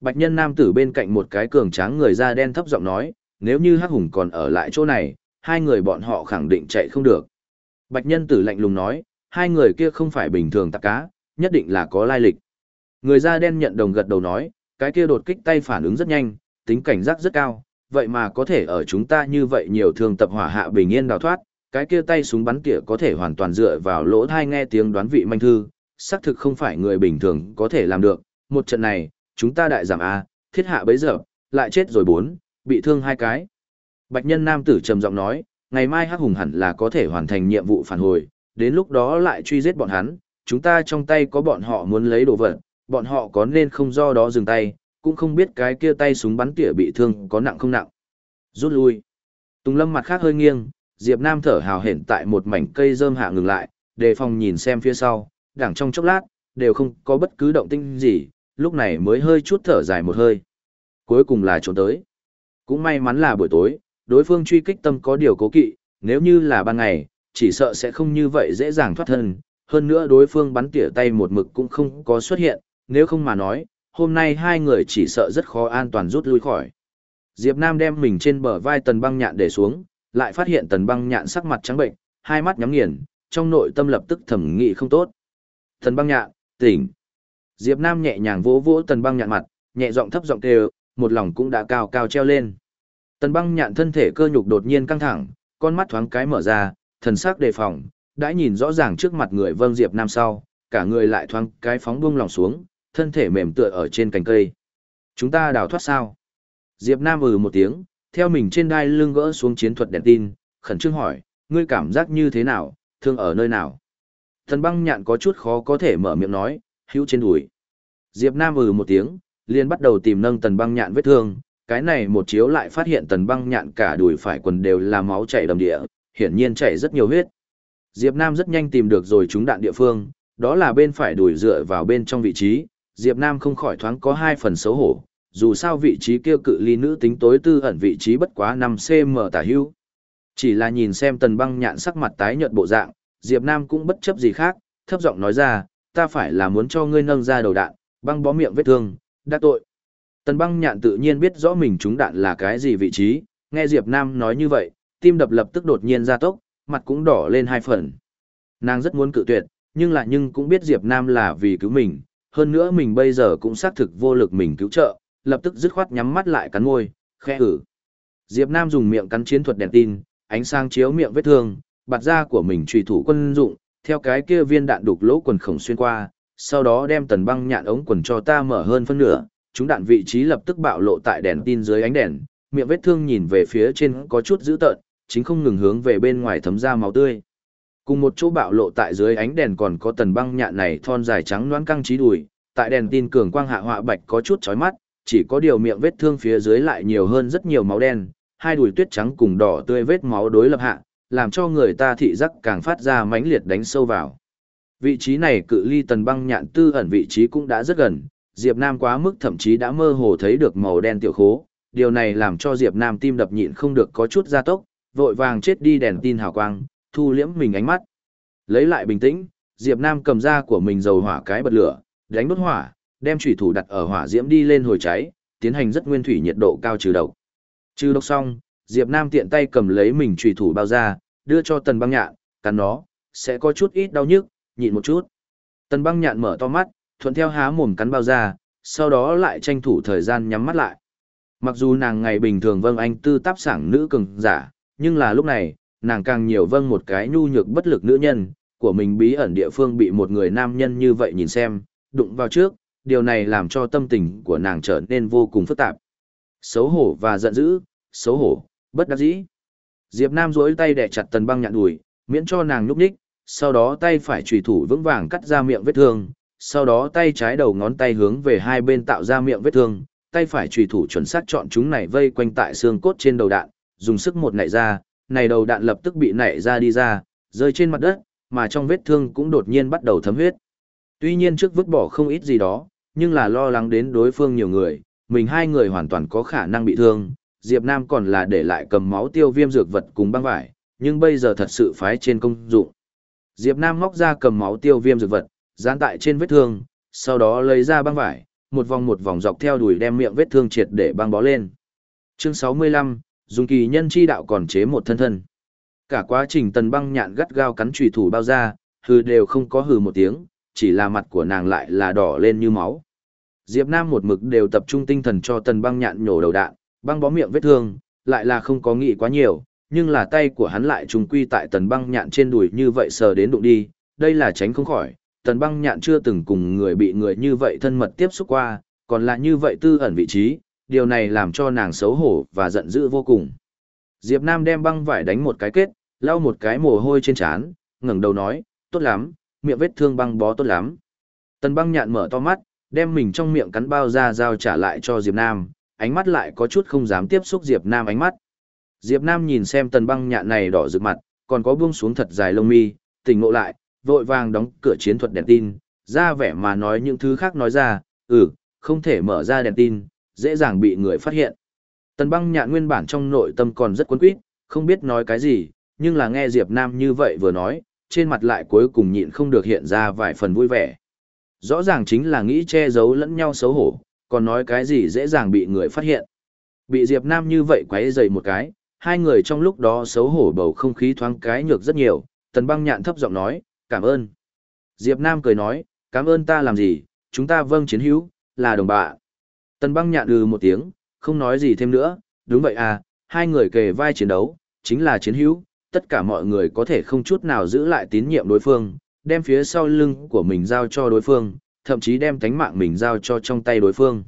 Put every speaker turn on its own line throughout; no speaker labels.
Bạch nhân nam tử bên cạnh một cái cường tráng người da đen thấp giọng nói, nếu như Hắc Hùng còn ở lại chỗ này, hai người bọn họ khẳng định chạy không được. Bạch nhân tử lạnh lùng nói, hai người kia không phải bình thường tạc cá, nhất định là có lai lịch. Người da đen nhận đồng gật đầu nói, cái kia đột kích tay phản ứng rất nhanh, tính cảnh giác rất cao, vậy mà có thể ở chúng ta như vậy nhiều thường tập hỏa hạ bình yên đào thoát, cái kia tay súng bắn tỉa có thể hoàn toàn dựa vào lỗ thai nghe tiếng đoán vị manh thư, xác thực không phải người bình thường có thể làm được, một trận này, chúng ta đại giảm A, thiết hạ bấy giờ, lại chết rồi bốn, bị thương hai cái. Bạch nhân nam tử trầm giọng nói, ngày mai hắc hùng hẳn là có thể hoàn thành nhiệm vụ phản hồi, đến lúc đó lại truy giết bọn hắn, chúng ta trong tay có bọn họ muốn lấy đồ vật, bọn họ có nên không do đó dừng tay, cũng không biết cái kia tay súng bắn tỉa bị thương có nặng không nặng. Rút lui. Tùng lâm mặt khác hơi nghiêng, Diệp Nam thở hào hển tại một mảnh cây rơm hạ ngừng lại, đề phòng nhìn xem phía sau, đảng trong chốc lát, đều không có bất cứ động tĩnh gì, lúc này mới hơi chút thở dài một hơi. Cuối cùng là trốn tới. Cũng may mắn là buổi tối, đối phương truy kích tâm có điều cố kỵ, nếu như là ban ngày, chỉ sợ sẽ không như vậy dễ dàng thoát thân. Hơn nữa đối phương bắn tỉa tay một mực cũng không có xuất hiện, nếu không mà nói, hôm nay hai người chỉ sợ rất khó an toàn rút lui khỏi. Diệp Nam đem mình trên bờ vai tần băng nhạn để xuống, lại phát hiện tần băng nhạn sắc mặt trắng bệnh, hai mắt nhắm nghiền, trong nội tâm lập tức thẩm nghị không tốt. Tần băng nhạn, tỉnh. Diệp Nam nhẹ nhàng vỗ vỗ tần băng nhạn mặt, nhẹ giọng thấp giọng kêu, một lòng cũng đã cao cao treo lên. Tần băng nhạn thân thể cơ nhục đột nhiên căng thẳng, con mắt thoáng cái mở ra, thần sắc đề phòng, đã nhìn rõ ràng trước mặt người vâng Diệp Nam sau, cả người lại thoáng cái phóng buông lòng xuống, thân thể mềm tựa ở trên cành cây. Chúng ta đào thoát sao? Diệp Nam ừ một tiếng, theo mình trên đai lưng gỡ xuống chiến thuật đèn tin, khẩn trương hỏi, ngươi cảm giác như thế nào, thương ở nơi nào? Thần băng nhạn có chút khó có thể mở miệng nói, hữu trên đùi. Diệp Nam ừ một tiếng, liền bắt đầu tìm nâng tần băng nhạn vết thương, cái này một chiếu lại phát hiện tần băng nhạn cả đùi phải quần đều là máu chảy đầm địa, hiển nhiên chảy rất nhiều huyết. Diệp Nam rất nhanh tìm được rồi chúng đạn địa phương, đó là bên phải đùi dựa vào bên trong vị trí, Diệp Nam không khỏi thoáng có hai phần xấu hổ, dù sao vị trí kia cự ly nữ tính tối tư ẩn vị trí bất quá 5cm tả hữu. Chỉ là nhìn xem tần băng nhạn sắc mặt tái nhợt bộ dạng, Diệp Nam cũng bất chấp gì khác, thấp giọng nói ra, ta phải là muốn cho ngươi nâng ra đầu đạn, băng bó miệng vết thương, đã tội. Tần băng nhạn tự nhiên biết rõ mình trúng đạn là cái gì vị trí, nghe Diệp Nam nói như vậy, tim đập lập tức đột nhiên ra tốc, mặt cũng đỏ lên hai phần. Nàng rất muốn cự tuyệt, nhưng lại nhưng cũng biết Diệp Nam là vì cứu mình, hơn nữa mình bây giờ cũng xác thực vô lực mình cứu trợ, lập tức dứt khoát nhắm mắt lại cắn môi, khẽ ử. Diệp Nam dùng miệng cắn chiến thuật đèn tin, ánh sáng chiếu miệng vết thương, bạt da của mình trùy thủ quân dụng, theo cái kia viên đạn đục lỗ quần khổng xuyên qua, sau đó đem tần băng nhạn ống quần cho ta mở hơn phân nửa, chúng đạn vị trí lập tức bạo lộ tại đèn tin dưới ánh đèn, miệng vết thương nhìn về phía trên có chút dữ tợn, chính không ngừng hướng về bên ngoài thấm ra máu tươi. Cùng một chỗ bạo lộ tại dưới ánh đèn còn có tần băng nhạn này thon dài trắng loãng căng trí đùi, tại đèn tin cường quang hạ họa bạch có chút chói mắt, chỉ có điều miệng vết thương phía dưới lại nhiều hơn rất nhiều máu đen, hai đùi tuyết trắng cùng đỏ tươi vết máu đối lập hạ, làm cho người ta thị giác càng phát ra mãnh liệt đánh sâu vào. Vị trí này cự ly tần băng nhạn tư ẩn vị trí cũng đã rất gần, Diệp Nam quá mức thậm chí đã mơ hồ thấy được màu đen tiểu khố, điều này làm cho Diệp Nam tim đập nhịn không được có chút gia tốc, vội vàng chết đi đèn tin hào quang, thu liễm mình ánh mắt. Lấy lại bình tĩnh, Diệp Nam cầm ra của mình dầu hỏa cái bật lửa, đánh đốt hỏa, đem chủy thủ đặt ở hỏa diễm đi lên hồi cháy, tiến hành rất nguyên thủy nhiệt độ cao trừ độc. Trừ độc xong, Diệp Nam tiện tay cầm lấy mình chủy thủ bao ra, đưa cho Tần Băng Nhạn, cắn nó, sẽ có chút ít đau nhức, nhịn một chút. Tần Băng Nhạn mở to mắt, thuận theo há mồm cắn bao ra, sau đó lại tranh thủ thời gian nhắm mắt lại. Mặc dù nàng ngày bình thường vâng anh tư táp sảng nữ cường giả, nhưng là lúc này, nàng càng nhiều vâng một cái nhu nhược bất lực nữ nhân, của mình bí ẩn địa phương bị một người nam nhân như vậy nhìn xem, đụng vào trước, điều này làm cho tâm tình của nàng trở nên vô cùng phức tạp. Xấu hổ và giận dữ, xấu hổ, bất đắc dĩ. Diệp Nam duỗi tay đè chặt tần băng nhạn đùi, miễn cho nàng nhúc nhích, sau đó tay phải chùy thủ vững vàng cắt ra miệng vết thương, sau đó tay trái đầu ngón tay hướng về hai bên tạo ra miệng vết thương, tay phải chùy thủ chuẩn xác chọn chúng này vây quanh tại xương cốt trên đầu đạn, dùng sức một nảy ra, này đầu đạn lập tức bị nảy ra đi ra, rơi trên mặt đất, mà trong vết thương cũng đột nhiên bắt đầu thấm huyết. Tuy nhiên trước vứt bỏ không ít gì đó, nhưng là lo lắng đến đối phương nhiều người, mình hai người hoàn toàn có khả năng bị thương, Diệp Nam còn là để lại cầm máu tiêu viêm dược vật cùng băng vải, nhưng bây giờ thật sự phái trên công dụng. Diệp Nam móc ra cầm máu tiêu viêm dược vật, dán tại trên vết thương, sau đó lấy ra băng vải, một vòng một vòng dọc theo đùi đem miệng vết thương triệt để băng bó lên. Chương 65, dùng kỳ nhân chi đạo còn chế một thân thân. Cả quá trình tần băng nhạn gắt gao cắn trùy thủ bao ra, hừ đều không có hừ một tiếng, chỉ là mặt của nàng lại là đỏ lên như máu. Diệp Nam một mực đều tập trung tinh thần cho tần băng nhạn nhổ đầu đạn, băng bó miệng vết thương, lại là không có nghĩ quá nhiều, nhưng là tay của hắn lại trùng quy tại tần băng nhạn trên đùi như vậy sờ đến đụng đi, đây là tránh không khỏi, tần băng nhạn chưa từng cùng người bị người như vậy thân mật tiếp xúc qua, còn là như vậy tư ẩn vị trí, điều này làm cho nàng xấu hổ và giận dữ vô cùng. Diệp Nam đem băng vải đánh một cái kết, lau một cái mồ hôi trên trán, ngẩng đầu nói, tốt lắm, miệng vết thương băng bó tốt lắm. Tần băng nhạn mở to mắt, đem mình trong miệng cắn bao ra giao trả lại cho Diệp Nam, ánh mắt lại có chút không dám tiếp xúc Diệp Nam ánh mắt. Diệp Nam nhìn xem tần băng nhạn này đỏ rực mặt, còn có buông xuống thật dài lông mi, tỉnh ngộ lại, vội vàng đóng cửa chiến thuật đèn tin, ra vẻ mà nói những thứ khác nói ra, ừ, không thể mở ra đèn tin, dễ dàng bị người phát hiện. Tần băng nhạn nguyên bản trong nội tâm còn rất cuốn quýt, không biết nói cái gì, nhưng là nghe Diệp Nam như vậy vừa nói, trên mặt lại cuối cùng nhịn không được hiện ra vài phần vui vẻ. Rõ ràng chính là nghĩ che giấu lẫn nhau xấu hổ, còn nói cái gì dễ dàng bị người phát hiện. Bị Diệp Nam như vậy quấy dày một cái, hai người trong lúc đó xấu hổ bầu không khí thoáng cái nhược rất nhiều, tần băng nhạn thấp giọng nói, cảm ơn. Diệp Nam cười nói, cảm ơn ta làm gì, chúng ta vâng chiến hữu, là đồng bạ. Tần băng nhạn ừ một tiếng, không nói gì thêm nữa, đúng vậy à, hai người kề vai chiến đấu, chính là chiến hữu, tất cả mọi người có thể không chút nào giữ lại tín nhiệm đối phương, đem phía sau lưng của mình giao cho đối phương, thậm chí đem tánh mạng mình giao cho trong tay đối phương.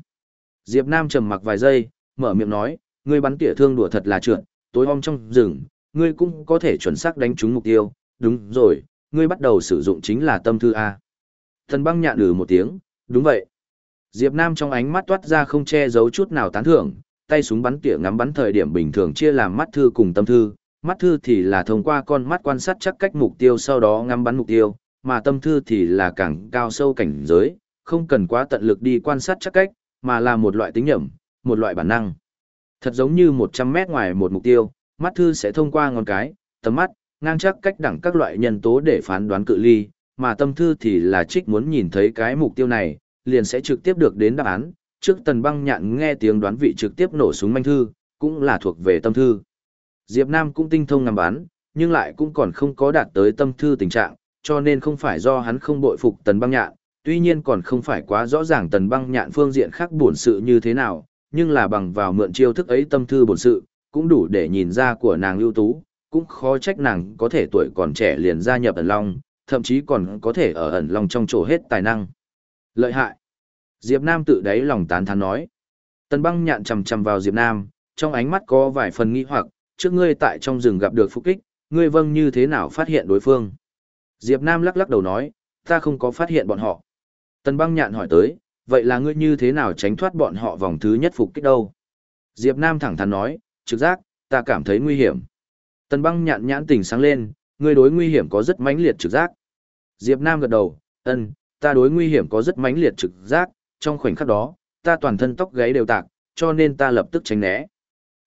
Diệp Nam trầm mặc vài giây, mở miệng nói, ngươi bắn tỉa thương đùa thật là trượt, tối om trong rừng, ngươi cũng có thể chuẩn xác đánh trúng mục tiêu, đúng rồi, ngươi bắt đầu sử dụng chính là tâm thư A. Thần băng nhạn ừ một tiếng, đúng vậy. Diệp Nam trong ánh mắt toát ra không che giấu chút nào tán thưởng, tay súng bắn tỉa ngắm bắn thời điểm bình thường chia làm mắt thư cùng tâm thư, mắt thư thì là thông qua con mắt quan sát chắc cách mục tiêu sau đó ngắm bắn mục tiêu, mà tâm thư thì là càng cao sâu cảnh giới, không cần quá tận lực đi quan sát chắc cách, mà là một loại tính nhẩm, một loại bản năng. Thật giống như 100 mét ngoài một mục tiêu, mắt thư sẽ thông qua ngón cái, tầm mắt, ngang chắc cách đẳng các loại nhân tố để phán đoán cự ly, mà tâm thư thì là trích muốn nhìn thấy cái mục tiêu này, liền sẽ trực tiếp được đến đáp án. Trước tần băng nhạn nghe tiếng đoán vị trực tiếp nổ súng manh thư, cũng là thuộc về tâm thư. Diệp Nam cũng tinh thông ngắm bắn, nhưng lại cũng còn không có đạt tới tâm thư tình trạng, cho nên không phải do hắn không bội phục tần băng nhạn, tuy nhiên còn không phải quá rõ ràng tần băng nhạn phương diện khác bổn sự như thế nào, nhưng là bằng vào mượn chiêu thức ấy tâm thư bổn sự, cũng đủ để nhìn ra của nàng ưu tú, cũng khó trách nàng có thể tuổi còn trẻ liền gia nhập ẩn long, thậm chí còn có thể ở ẩn long trong chỗ hết tài năng. Lợi hại. Diệp Nam tự đáy lòng tán thán nói. Tần băng nhạn chầm chầm vào Diệp Nam, trong ánh mắt có vài phần nghi hoặc, trước ngươi tại trong rừng gặp được phục kích, ngươi vâng như thế nào phát hiện đối phương. Diệp Nam lắc lắc đầu nói, ta không có phát hiện bọn họ. Tần băng nhạn hỏi tới, vậy là ngươi như thế nào tránh thoát bọn họ vòng thứ nhất phục kích đâu? Diệp Nam thẳng thắn nói, trực giác, ta cảm thấy nguy hiểm. Tần băng nhạn nhãn tỉnh sáng lên, ngươi đối nguy hiểm có rất mãnh liệt trực giác. Diệp Nam gật đầu, ân, ta đối nguy hiểm có rất mãnh liệt trực giác, trong khoảnh khắc đó, ta toàn thân tóc gáy đều tạc, cho nên ta lập tức tránh né.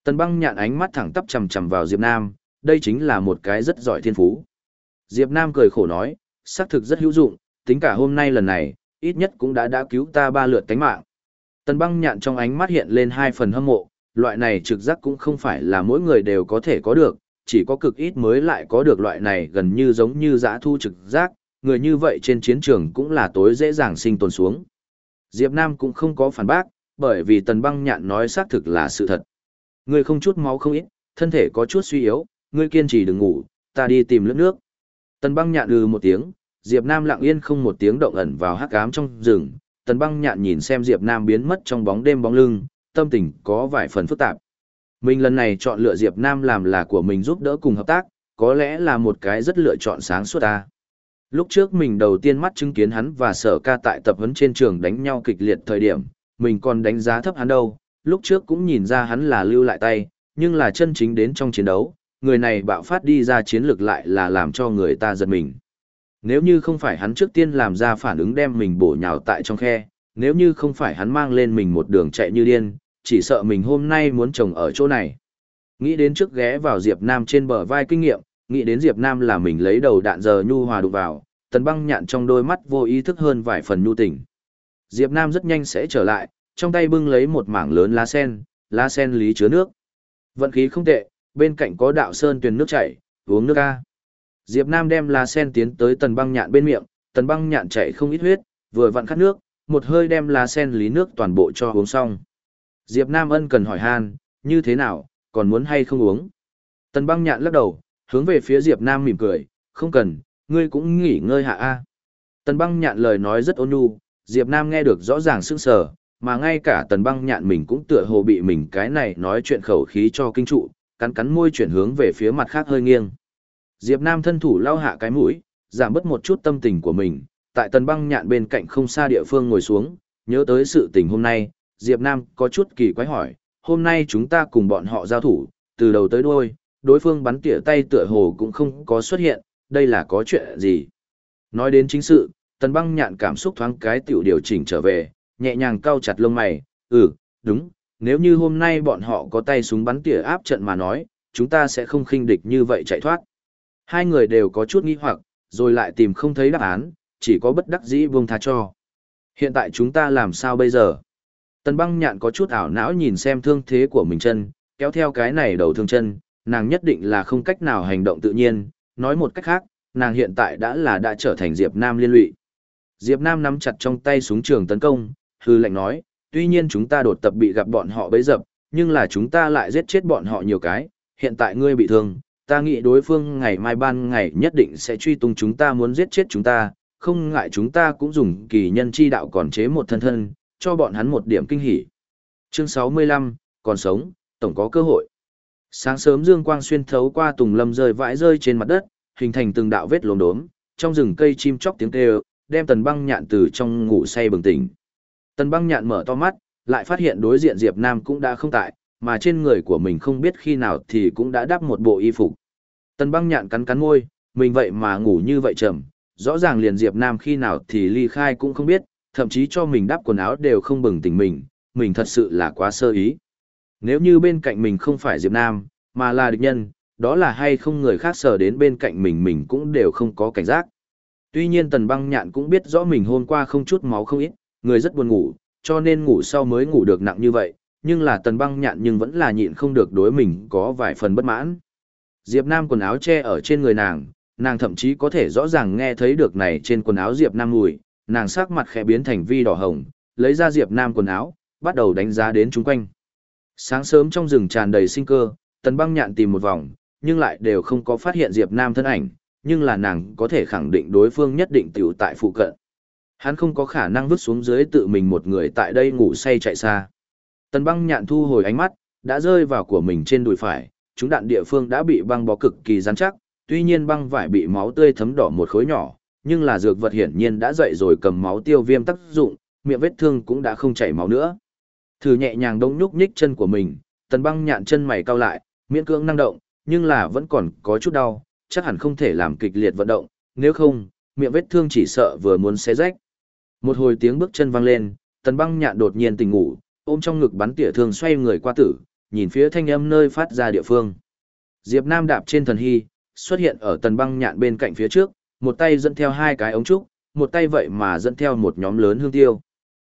Tần băng nhạn ánh mắt thẳng tắp chầm chầm vào Diệp Nam, đây chính là một cái rất giỏi thiên phú. Diệp Nam cười khổ nói, xác thực rất hữu dụng, tính cả hôm nay lần này, ít nhất cũng đã đã cứu ta ba lượt tánh mạng. Tần băng nhạn trong ánh mắt hiện lên hai phần hâm mộ, loại này trực giác cũng không phải là mỗi người đều có thể có được, chỉ có cực ít mới lại có được loại này gần như giống như giã thu trực giác, người như vậy trên chiến trường cũng là tối dễ dàng sinh tồn xuống. Diệp Nam cũng không có phản bác, bởi vì tần băng nhạn nói xác thực là sự thật. Người không chút máu không ít, thân thể có chút suy yếu, ngươi kiên trì đừng ngủ, ta đi tìm nước nước. Tần băng nhạn ừ một tiếng, Diệp Nam lặng yên không một tiếng động ẩn vào hắc ám trong rừng. Tần băng nhạn nhìn xem Diệp Nam biến mất trong bóng đêm bóng lưng, tâm tình có vài phần phức tạp. Mình lần này chọn lựa Diệp Nam làm là của mình giúp đỡ cùng hợp tác, có lẽ là một cái rất lựa chọn sáng suốt ta. Lúc trước mình đầu tiên mắt chứng kiến hắn và sở ca tại tập huấn trên trường đánh nhau kịch liệt thời điểm, mình còn đánh giá thấp hắn đâu, lúc trước cũng nhìn ra hắn là lưu lại tay, nhưng là chân chính đến trong chiến đấu, người này bạo phát đi ra chiến lược lại là làm cho người ta giật mình. Nếu như không phải hắn trước tiên làm ra phản ứng đem mình bổ nhào tại trong khe, nếu như không phải hắn mang lên mình một đường chạy như điên, chỉ sợ mình hôm nay muốn trồng ở chỗ này. Nghĩ đến trước ghé vào Diệp Nam trên bờ vai kinh nghiệm, nghĩ đến Diệp Nam là mình lấy đầu đạn giờ nhu hòa đụng vào, tần băng nhạn trong đôi mắt vô ý thức hơn vài phần nhu tình. Diệp Nam rất nhanh sẽ trở lại, trong tay bưng lấy một mảng lớn lá sen, lá sen lý chứa nước. Vận khí không tệ, bên cạnh có đạo sơn tuyền nước chảy, uống nước a. Diệp Nam đem lá sen tiến tới tần băng nhạn bên miệng, tần băng nhạn chảy không ít huyết, vừa vặn khát nước, một hơi đem lá sen lý nước toàn bộ cho uống xong. Diệp Nam ân cần hỏi han, như thế nào, còn muốn hay không uống? Tần băng nhạn lắc đầu, hướng về phía Diệp Nam mỉm cười, không cần, ngươi cũng nghỉ ngơi hạ a. Tần băng nhạn lời nói rất ôn nhu, Diệp Nam nghe được rõ ràng sững sờ, mà ngay cả tần băng nhạn mình cũng tựa hồ bị mình cái này nói chuyện khẩu khí cho kinh trụ, cắn cắn môi chuyển hướng về phía mặt khác hơi nghiêng. Diệp Nam thân thủ lau hạ cái mũi, giảm bớt một chút tâm tình của mình, tại tần băng nhạn bên cạnh không xa địa phương ngồi xuống, nhớ tới sự tình hôm nay, Diệp Nam có chút kỳ quái hỏi, hôm nay chúng ta cùng bọn họ giao thủ, từ đầu tới đuôi, đối phương bắn tỉa tay tựa hồ cũng không có xuất hiện, đây là có chuyện gì? Nói đến chính sự, tần băng nhạn cảm xúc thoáng cái tiểu điều chỉnh trở về, nhẹ nhàng cau chặt lông mày, ừ, đúng, nếu như hôm nay bọn họ có tay súng bắn tỉa áp trận mà nói, chúng ta sẽ không khinh địch như vậy chạy thoát. Hai người đều có chút nghi hoặc, rồi lại tìm không thấy đáp án, chỉ có bất đắc dĩ buông tha cho. Hiện tại chúng ta làm sao bây giờ? Tần băng nhạn có chút ảo não nhìn xem thương thế của mình chân, kéo theo cái này đầu thương chân, nàng nhất định là không cách nào hành động tự nhiên, nói một cách khác, nàng hiện tại đã là đã trở thành Diệp Nam liên lụy. Diệp Nam nắm chặt trong tay súng trường tấn công, hư lệnh nói, tuy nhiên chúng ta đột tập bị gặp bọn họ bấy dập, nhưng là chúng ta lại giết chết bọn họ nhiều cái, hiện tại ngươi bị thương, ta nghĩ đối phương ngày mai ban ngày nhất định sẽ truy tung chúng ta muốn giết chết chúng ta, không ngại chúng ta cũng dùng kỳ nhân chi đạo còn chế một thân thân, cho bọn hắn một điểm kinh hỉ. Chương 65, còn sống, tổng có cơ hội. Sáng sớm dương quang xuyên thấu qua tùng lâm rơi vãi rơi trên mặt đất, hình thành từng đạo vết lốm đốm, trong rừng cây chim chóc tiếng kêu, đem tần băng nhạn từ trong ngủ say bừng tỉnh. Tần băng nhạn mở to mắt, lại phát hiện đối diện Diệp Nam cũng đã không tại, mà trên người của mình không biết khi nào thì cũng đã đắp một bộ y phục. Tần băng nhạn cắn cắn môi, mình vậy mà ngủ như vậy chậm, rõ ràng liền Diệp Nam khi nào thì ly khai cũng không biết, thậm chí cho mình đắp quần áo đều không bừng tỉnh mình, mình thật sự là quá sơ ý. Nếu như bên cạnh mình không phải Diệp Nam, mà là địch nhân, đó là hay không người khác sờ đến bên cạnh mình mình cũng đều không có cảnh giác. Tuy nhiên tần băng nhạn cũng biết rõ mình hôm qua không chút máu không ít, người rất buồn ngủ, cho nên ngủ sau mới ngủ được nặng như vậy, nhưng là tần băng nhạn nhưng vẫn là nhịn không được đối mình có vài phần bất mãn. Diệp Nam quần áo che ở trên người nàng, nàng thậm chí có thể rõ ràng nghe thấy được này trên quần áo Diệp Nam mùi, nàng sắc mặt khẽ biến thành vi đỏ hồng, lấy ra Diệp Nam quần áo, bắt đầu đánh giá đến chúng quanh. Sáng sớm trong rừng tràn đầy sinh cơ, tần băng nhạn tìm một vòng, nhưng lại đều không có phát hiện Diệp Nam thân ảnh, nhưng là nàng có thể khẳng định đối phương nhất định tiểu tại phụ cận. Hắn không có khả năng vứt xuống dưới tự mình một người tại đây ngủ say chạy xa. Tần băng nhạn thu hồi ánh mắt, đã rơi vào của mình trên đùi phải, chúng đạn địa phương đã bị băng bó cực kỳ rắn chắc, tuy nhiên băng vải bị máu tươi thấm đỏ một khối nhỏ, nhưng là dược vật hiển nhiên đã dậy rồi cầm máu tiêu viêm tác dụng, miệng vết thương cũng đã không chảy máu nữa. Thử nhẹ nhàng đông nhúc nhích chân của mình, tần băng nhạn chân mày cau lại, miễn cưỡng năng động, nhưng là vẫn còn có chút đau, chắc hẳn không thể làm kịch liệt vận động, nếu không, miệng vết thương chỉ sợ vừa muốn xé rách. Một hồi tiếng bước chân vang lên, tần băng nhạn đột nhiên tỉnh ngủ, ôm trong ngực bắn tỉa thương xoay người qua tử, nhìn phía thanh âm nơi phát ra địa phương. Diệp Nam đạp trên thần hy, xuất hiện ở tần băng nhạn bên cạnh phía trước, một tay dẫn theo hai cái ống trúc, một tay vậy mà dẫn theo một nhóm lớn hương tiêu.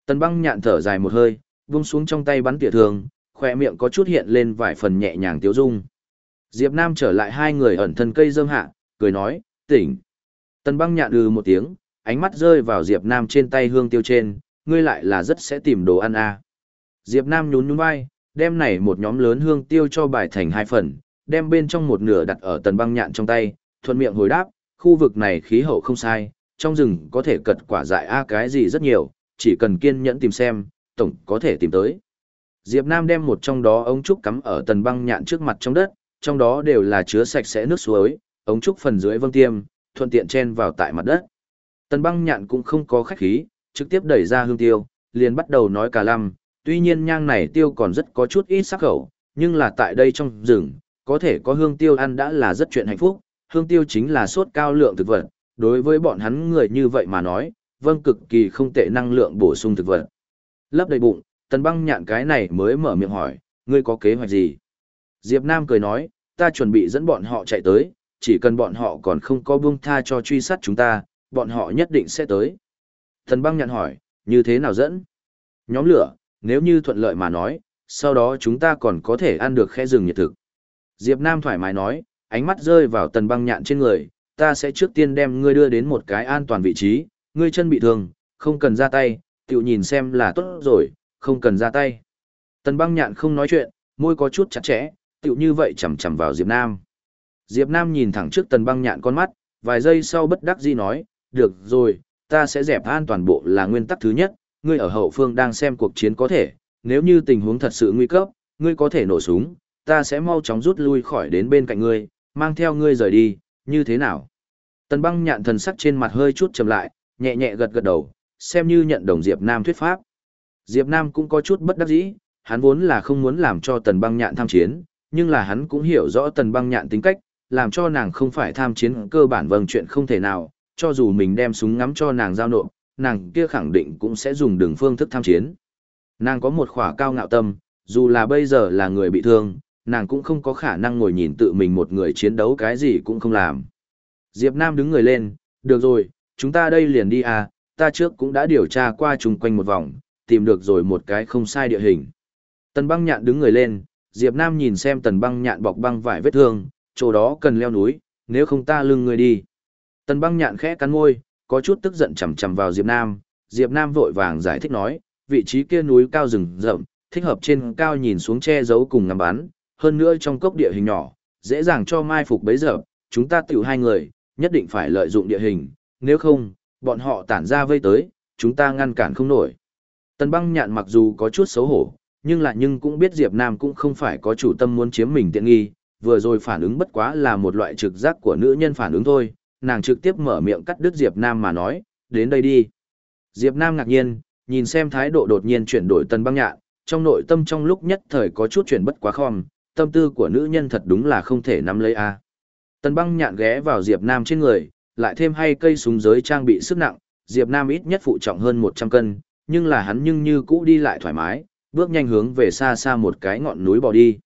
Tần băng nhạn thở dài một hơi, vung xuống trong tay bắn tỉa thương, khỏe miệng có chút hiện lên vài phần nhẹ nhàng tiếu dung. Diệp Nam trở lại hai người ẩn thân cây dâm hạ, cười nói, tỉnh. Tần băng nhạn ừ một tiếng, ánh mắt rơi vào Diệp Nam trên tay hương tiêu trên, ngươi lại là rất sẽ tìm đồ ăn à. Diệp Nam nhún nhún vai, đem này một nhóm lớn hương tiêu cho bài thành hai phần, đem bên trong một nửa đặt ở tần băng nhạn trong tay, thuận miệng hồi đáp, khu vực này khí hậu không sai, trong rừng có thể cật quả dại a cái gì rất nhiều, chỉ cần kiên nhẫn tìm xem, tổng có thể tìm tới. Diệp Nam đem một trong đó ống trúc cắm ở tần băng nhạn trước mặt trong đất, trong đó đều là chứa sạch sẽ nước suối, ống trúc phần dưới vâng tiêm, thuận tiện chen vào tại mặt đất. Tần băng nhạn cũng không có khách khí, trực tiếp đẩy ra hương tiêu, liền bắt đầu nói cả lăm, tuy nhiên nhang này tiêu còn rất có chút ít sắc khẩu, nhưng là tại đây trong rừng, có thể có hương tiêu ăn đã là rất chuyện hạnh phúc, hương tiêu chính là sốt cao lượng thực vật, đối với bọn hắn người như vậy mà nói, vâng cực kỳ không tệ năng lượng bổ sung thực vật. Lấp đầy bụng, tần băng nhạn cái này mới mở miệng hỏi, ngươi có kế hoạch gì? Diệp Nam cười nói, ta chuẩn bị dẫn bọn họ chạy tới, chỉ cần bọn họ còn không có buông tha cho truy sát chúng ta, bọn họ nhất định sẽ tới. Thần băng nhạn hỏi, Như thế nào dẫn? Nhóm lửa, nếu như thuận lợi mà nói, sau đó chúng ta còn có thể ăn được khe rừng nhiệt thực. Diệp Nam thoải mái nói, ánh mắt rơi vào tần băng nhạn trên người, ta sẽ trước tiên đem ngươi đưa đến một cái an toàn vị trí, ngươi chân bị thương, không cần ra tay, tiểu nhìn xem là tốt rồi, không cần ra tay. Tần băng nhạn không nói chuyện, môi có chút chặt chẽ, tiểu như vậy chầm chầm vào Diệp Nam. Diệp Nam nhìn thẳng trước tần băng nhạn con mắt, vài giây sau bất đắc dĩ nói, được rồi, ta sẽ dẹp an toàn bộ là nguyên tắc thứ nhất, ngươi ở hậu phương đang xem cuộc chiến có thể, nếu như tình huống thật sự nguy cấp, ngươi có thể nổ súng, ta sẽ mau chóng rút lui khỏi đến bên cạnh ngươi, mang theo ngươi rời đi, như thế nào? Tần băng nhạn thần sắc trên mặt hơi chút trầm lại, nhẹ nhẹ gật gật đầu, xem như nhận đồng Diệp Nam thuyết pháp. Diệp Nam cũng có chút bất đắc dĩ, hắn vốn là không muốn làm cho tần băng nhạn tham chiến, nhưng là hắn cũng hiểu rõ tần băng nhạn tính cách, làm cho nàng không phải tham chiến cơ bản vâng chuyện không thể nào, cho dù mình đem súng ngắm cho nàng giao nộp, nàng kia khẳng định cũng sẽ dùng đường phương thức tham chiến. Nàng có một khỏa cao ngạo tâm, dù là bây giờ là người bị thương, nàng cũng không có khả năng ngồi nhìn tự mình một người chiến đấu cái gì cũng không làm. Diệp Nam đứng người lên, được rồi, chúng ta đây liền đi à, ta trước cũng đã điều tra qua chung quanh một vòng, tìm được rồi một cái không sai địa hình. Tần băng nhạn đứng người lên, Diệp Nam nhìn xem tần băng nhạn bọc băng vải vết thương, chỗ đó cần leo núi, nếu không ta lưng người đi. Tần băng nhạn khẽ cắn môi, có chút tức giận chầm chầm vào Diệp Nam, Diệp Nam vội vàng giải thích nói, vị trí kia núi cao rừng rậm, thích hợp trên cao nhìn xuống che giấu cùng ngắm bắn, hơn nữa trong cốc địa hình nhỏ, dễ dàng cho mai phục bấy giờ, chúng ta tiểu hai người, nhất định phải lợi dụng địa hình, nếu không, bọn họ tản ra vây tới, chúng ta ngăn cản không nổi. Tần băng nhạn mặc dù có chút xấu hổ, nhưng lại nhưng cũng biết Diệp Nam cũng không phải có chủ tâm muốn chiếm mình tiện nghi, vừa rồi phản ứng bất quá là một loại trực giác của nữ nhân phản ứng thôi, nàng trực tiếp mở miệng cắt đứt Diệp Nam mà nói, đến đây đi. Diệp Nam ngạc nhiên, nhìn xem thái độ đột nhiên chuyển đổi tần băng nhạn, trong nội tâm trong lúc nhất thời có chút chuyển bất quá khom, tâm tư của nữ nhân thật đúng là không thể nắm lấy a. Tần băng nhạn ghé vào Diệp Nam trên người, lại thêm hai cây súng giới trang bị sức nặng, Diệp Nam ít nhất phụ trọng hơn 100 cân, nhưng là hắn nhưng như cũ đi lại thoải mái, bước nhanh hướng về xa xa một cái ngọn núi bỏ đi.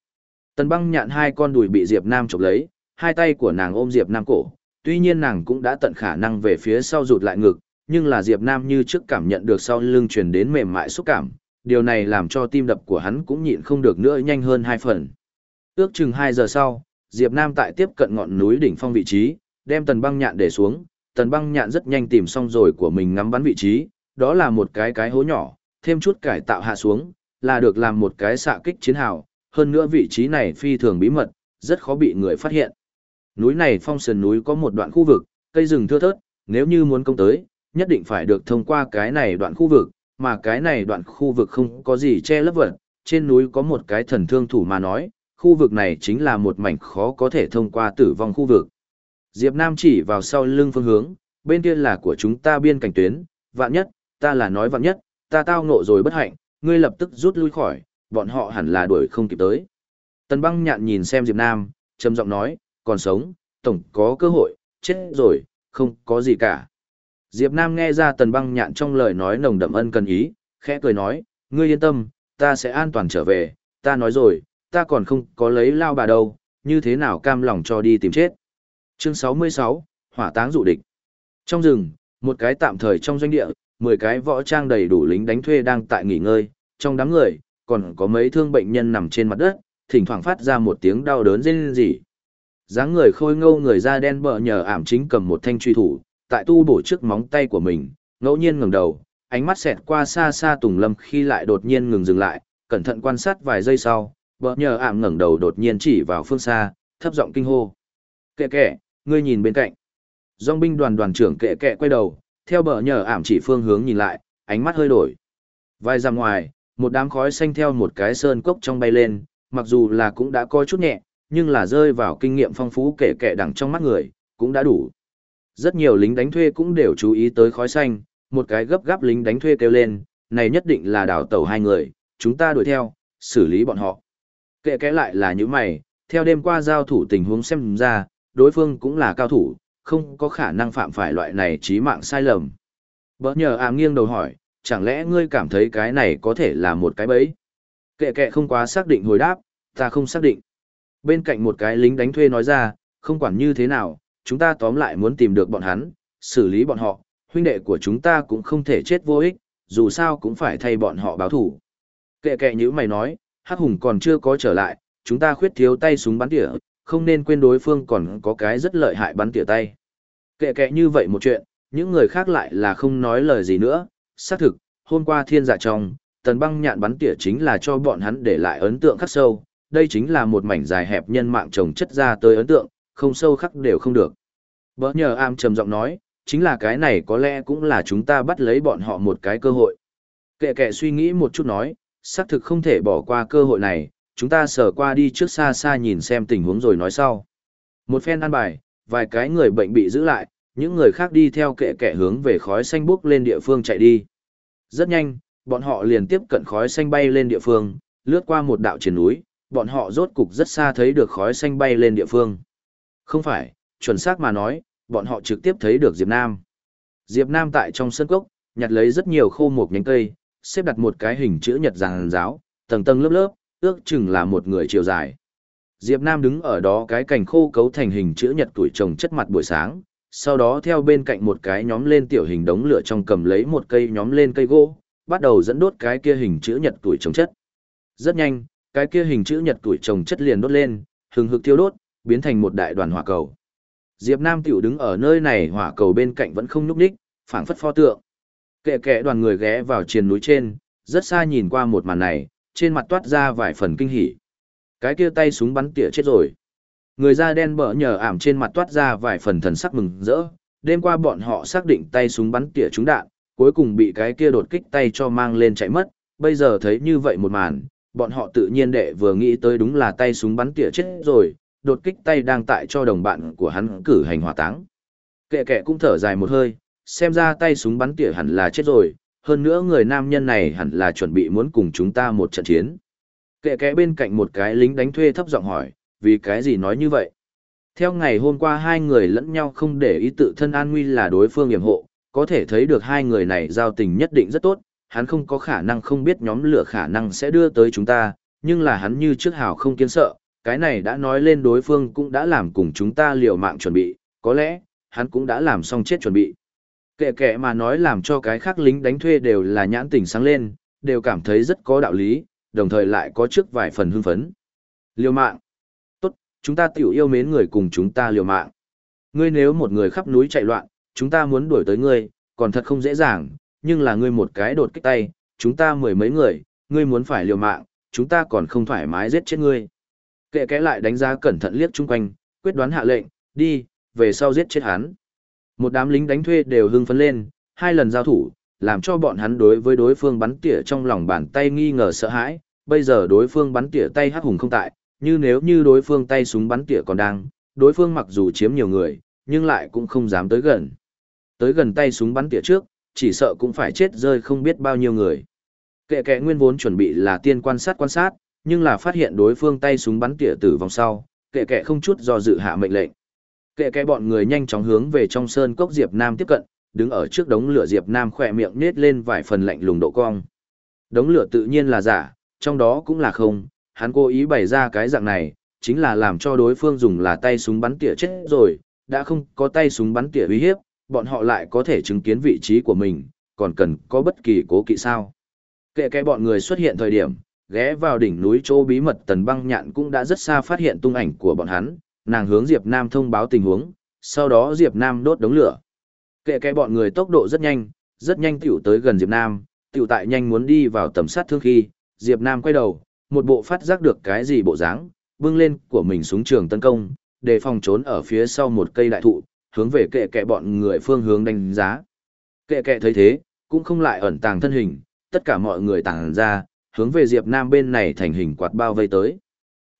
Tần băng nhạn hai con đùi bị Diệp Nam chụp lấy, hai tay của nàng ôm Diệp Nam cổ, tuy nhiên nàng cũng đã tận khả năng về phía sau rụt lại ngực, nhưng là Diệp Nam như trước cảm nhận được sau lưng truyền đến mềm mại xúc cảm, điều này làm cho tim đập của hắn cũng nhịn không được nữa nhanh hơn hai phần. Ước chừng 2 giờ sau, Diệp Nam tại tiếp cận ngọn núi đỉnh phong vị trí, đem tần băng nhạn để xuống, tần băng nhạn rất nhanh tìm xong rồi của mình ngắm bắn vị trí, đó là một cái cái hố nhỏ, thêm chút cải tạo hạ xuống, là được làm một cái xạ kích chiến hào, hơn nữa vị trí này phi thường bí mật, rất khó bị người phát hiện. Núi này phong sườn núi có một đoạn khu vực, cây rừng thưa thớt, nếu như muốn công tới, nhất định phải được thông qua cái này đoạn khu vực, mà cái này đoạn khu vực không có gì che lấp vật, trên núi có một cái thần thương thủ mà nói, khu vực này chính là một mảnh khó có thể thông qua tử vong khu vực. Diệp Nam chỉ vào sau lưng phương hướng, bên kia là của chúng ta biên cảnh tuyến, vạn nhất, ta là nói vạn nhất, ta tao ngộ rồi bất hạnh, ngươi lập tức rút lui khỏi, bọn họ hẳn là đuổi không kịp tới. Tần băng nhạn nhìn xem Diệp Nam, trầm giọng nói, còn sống, tổng có cơ hội, chết rồi, không có gì cả. Diệp Nam nghe ra tần băng nhạn trong lời nói nồng đậm ân cần ý, khẽ cười nói, ngươi yên tâm, ta sẽ an toàn trở về, ta nói rồi, ta còn không có lấy lao bà đâu, như thế nào cam lòng cho đi tìm chết. Chương 66, Hỏa táng dụ địch. Trong rừng, một cái tạm thời trong doanh địa, 10 cái võ trang đầy đủ lính đánh thuê đang tại nghỉ ngơi, trong đám người, còn có mấy thương bệnh nhân nằm trên mặt đất, thỉnh thoảng phát ra một tiếng đau đớn rên rỉ dáng người khôi ngâu người da đen bờ nhờ ảm chính cầm một thanh truy thủ, tại tu bổ trước móng tay của mình, ngẫu nhiên ngẩng đầu, ánh mắt xẹt qua xa xa Tùng Lâm khi lại đột nhiên ngừng dừng lại, cẩn thận quan sát vài giây sau, bờ nhờ ảm ngẩng đầu đột nhiên chỉ vào phương xa, thấp giọng kinh hô. Kệ kệ, ngươi nhìn bên cạnh. Dòng binh đoàn đoàn trưởng kệ kệ quay đầu, theo bờ nhờ ảm chỉ phương hướng nhìn lại, ánh mắt hơi đổi. Vai ra ngoài, một đám khói xanh theo một cái sơn cốc trong bay lên, mặc dù là cũng đã có chút nhẹ, nhưng là rơi vào kinh nghiệm phong phú kệ kệ đẳng trong mắt người, cũng đã đủ. Rất nhiều lính đánh thuê cũng đều chú ý tới khói xanh, một cái gấp gáp lính đánh thuê kêu lên, này nhất định là đảo tàu hai người, chúng ta đuổi theo, xử lý bọn họ. Kệ kẽ lại là những mày, theo đêm qua giao thủ tình huống xem ra, đối phương cũng là cao thủ, không có khả năng phạm phải loại này chí mạng sai lầm. Bỡ nhờ ám nghiêng đầu hỏi, chẳng lẽ ngươi cảm thấy cái này có thể là một cái bẫy? Kệ kệ không quá xác định hồi đáp, ta không xác định. Bên cạnh một cái lính đánh thuê nói ra, không quản như thế nào, chúng ta tóm lại muốn tìm được bọn hắn, xử lý bọn họ, huynh đệ của chúng ta cũng không thể chết vô ích, dù sao cũng phải thay bọn họ báo thủ. Kệ kệ như mày nói, Hắc Hùng còn chưa có trở lại, chúng ta khuyết thiếu tay súng bắn tỉa, không nên quên đối phương còn có cái rất lợi hại bắn tỉa tay. Kệ kệ như vậy một chuyện, những người khác lại là không nói lời gì nữa, xác thực, hôm qua thiên dạ trong, tần băng nhạn bắn tỉa chính là cho bọn hắn để lại ấn tượng khắc sâu, đây chính là một mảnh dài hẹp nhân mạng trồng chất ra tới ấn tượng, không sâu khắc đều không được. Bỡ nhờ am trầm giọng nói, chính là cái này có lẽ cũng là chúng ta bắt lấy bọn họ một cái cơ hội. Kệ kệ suy nghĩ một chút nói, xác thực không thể bỏ qua cơ hội này, chúng ta sờ qua đi trước xa xa nhìn xem tình huống rồi nói sau. Một phen ăn bài, vài cái người bệnh bị giữ lại, những người khác đi theo kệ kệ hướng về khói xanh bốc lên địa phương chạy đi. Rất nhanh, bọn họ liền tiếp cận khói xanh bay lên địa phương, lướt qua một đạo triển núi, bọn họ rốt cục rất xa thấy được khói xanh bay lên địa phương. Không phải, chuẩn xác mà nói, bọn họ trực tiếp thấy được Diệp Nam. Diệp Nam tại trong sân cốc, nhặt lấy rất nhiều khô mục nhánh cây, xếp đặt một cái hình chữ nhật ràng giáo, tầng tầng lớp lớp, ước chừng là một người chiều dài. Diệp Nam đứng ở đó cái cành khô cấu thành hình chữ nhật tuổi trồng chất mặt buổi sáng, sau đó theo bên cạnh một cái nhóm lên tiểu hình đống lửa trong cầm lấy một cây nhóm lên cây gỗ, bắt đầu dẫn đốt cái kia hình chữ nhật tuổi trồng chất. Rất nhanh, cái kia hình chữ nhật tuổi trồng chất liền đốt lên, hừng hực thiêu đốt, biến thành một đại đoàn hỏa cầu. Diệp Nam tiểu đứng ở nơi này hỏa cầu bên cạnh vẫn không nhúc nhích, phảng phất pho tượng. Kệ kệ đoàn người ghé vào triền núi trên, rất xa nhìn qua một màn này, trên mặt toát ra vài phần kinh hỉ. Cái kia tay súng bắn tỉa chết rồi. Người da đen bở nhờ ảm trên mặt toát ra vài phần thần sắc mừng rỡ. Đêm qua bọn họ xác định tay súng bắn tỉa trúng đạn, cuối cùng bị cái kia đột kích tay cho mang lên chạy mất. Bây giờ thấy như vậy một màn, bọn họ tự nhiên đệ vừa nghĩ tới đúng là tay súng bắn tỉa chết rồi, đột kích tay đang tại cho đồng bạn của hắn cử hành hỏa táng. Kệ kệ cũng thở dài một hơi, xem ra tay súng bắn tỉa hẳn là chết rồi, hơn nữa người nam nhân này hẳn là chuẩn bị muốn cùng chúng ta một trận chiến. Kệ kệ bên cạnh một cái lính đánh thuê thấp giọng hỏi, vì cái gì nói như vậy? Theo ngày hôm qua hai người lẫn nhau không để ý tự thân an nguy là đối phương hiểm hộ, có thể thấy được hai người này giao tình nhất định rất tốt, hắn không có khả năng không biết nhóm lửa khả năng sẽ đưa tới chúng ta, nhưng là hắn như trước hào không kiến sợ, cái này đã nói lên đối phương cũng đã làm cùng chúng ta liều mạng chuẩn bị, có lẽ, hắn cũng đã làm xong chết chuẩn bị. Kệ kệ mà nói làm cho cái khác lính đánh thuê đều là nhãn tình sáng lên, đều cảm thấy rất có đạo lý, đồng thời lại có trước vài phần hưng phấn. Liều mạng. Tốt, chúng ta tiểu yêu mến người cùng chúng ta liều mạng. Ngươi nếu một người khắp núi chạy loạn, chúng ta muốn đuổi tới ngươi, còn thật không dễ dàng, nhưng là ngươi một cái đột kích tay, chúng ta mười mấy người, ngươi muốn phải liều mạng, chúng ta còn không thoải mái giết chết ngươi. Kệ kẽ lại đánh giá cẩn thận liếc chung quanh, quyết đoán hạ lệnh, đi, về sau giết chết hắn. Một đám lính đánh thuê đều hưng phấn lên, hai lần giao thủ, làm cho bọn hắn đối với đối phương bắn tỉa trong lòng bàn tay nghi ngờ sợ hãi, bây giờ đối phương bắn tỉa tay hắc hùng không tại, như nếu như đối phương tay súng bắn tỉa còn đang, đối phương mặc dù chiếm nhiều người, nhưng lại cũng không dám tới gần. Tới gần tay súng bắn tỉa trước, chỉ sợ cũng phải chết rơi không biết bao nhiêu người. Kệ kệ nguyên vốn chuẩn bị là tiên quan sát quan sát, nhưng là phát hiện đối phương tay súng bắn tỉa tử vòng sau, kệ kệ không chút do dự hạ mệnh lệnh. Kệ kệ bọn người nhanh chóng hướng về trong sơn cốc Diệp Nam tiếp cận, đứng ở trước đống lửa Diệp Nam khỏe miệng nết lên vài phần lạnh lùng độ cong. Đống lửa tự nhiên là giả, trong đó cũng là không, hắn cố ý bày ra cái dạng này, chính là làm cho đối phương dùng là tay súng bắn tỉa chết rồi, đã không có tay súng bắn tỉa uy hiếp, bọn họ lại có thể chứng kiến vị trí của mình, còn cần có bất kỳ cố kỵ sao. Kệ kệ bọn người xuất hiện thời điểm, ghé vào đỉnh núi chỗ bí mật tần băng nhạn cũng đã rất xa phát hiện tung ảnh của bọn hắn, nàng hướng Diệp Nam thông báo tình huống, sau đó Diệp Nam đốt đống lửa. Kệ kệ bọn người tốc độ rất nhanh, rất nhanh tiểu tới gần Diệp Nam, tiểu tại nhanh muốn đi vào tầm sát thương khi, Diệp Nam quay đầu, một bộ phát giác được cái gì bộ dáng, bưng lên của mình xuống trường tấn công, để phòng trốn ở phía sau một cây đại thụ, hướng về kệ kệ bọn người phương hướng đánh giá. Kệ kệ thấy thế, cũng không lại ẩn tàng thân hình, tất cả mọi người tàng ra, hướng về Diệp Nam bên này thành hình quạt bao vây tới.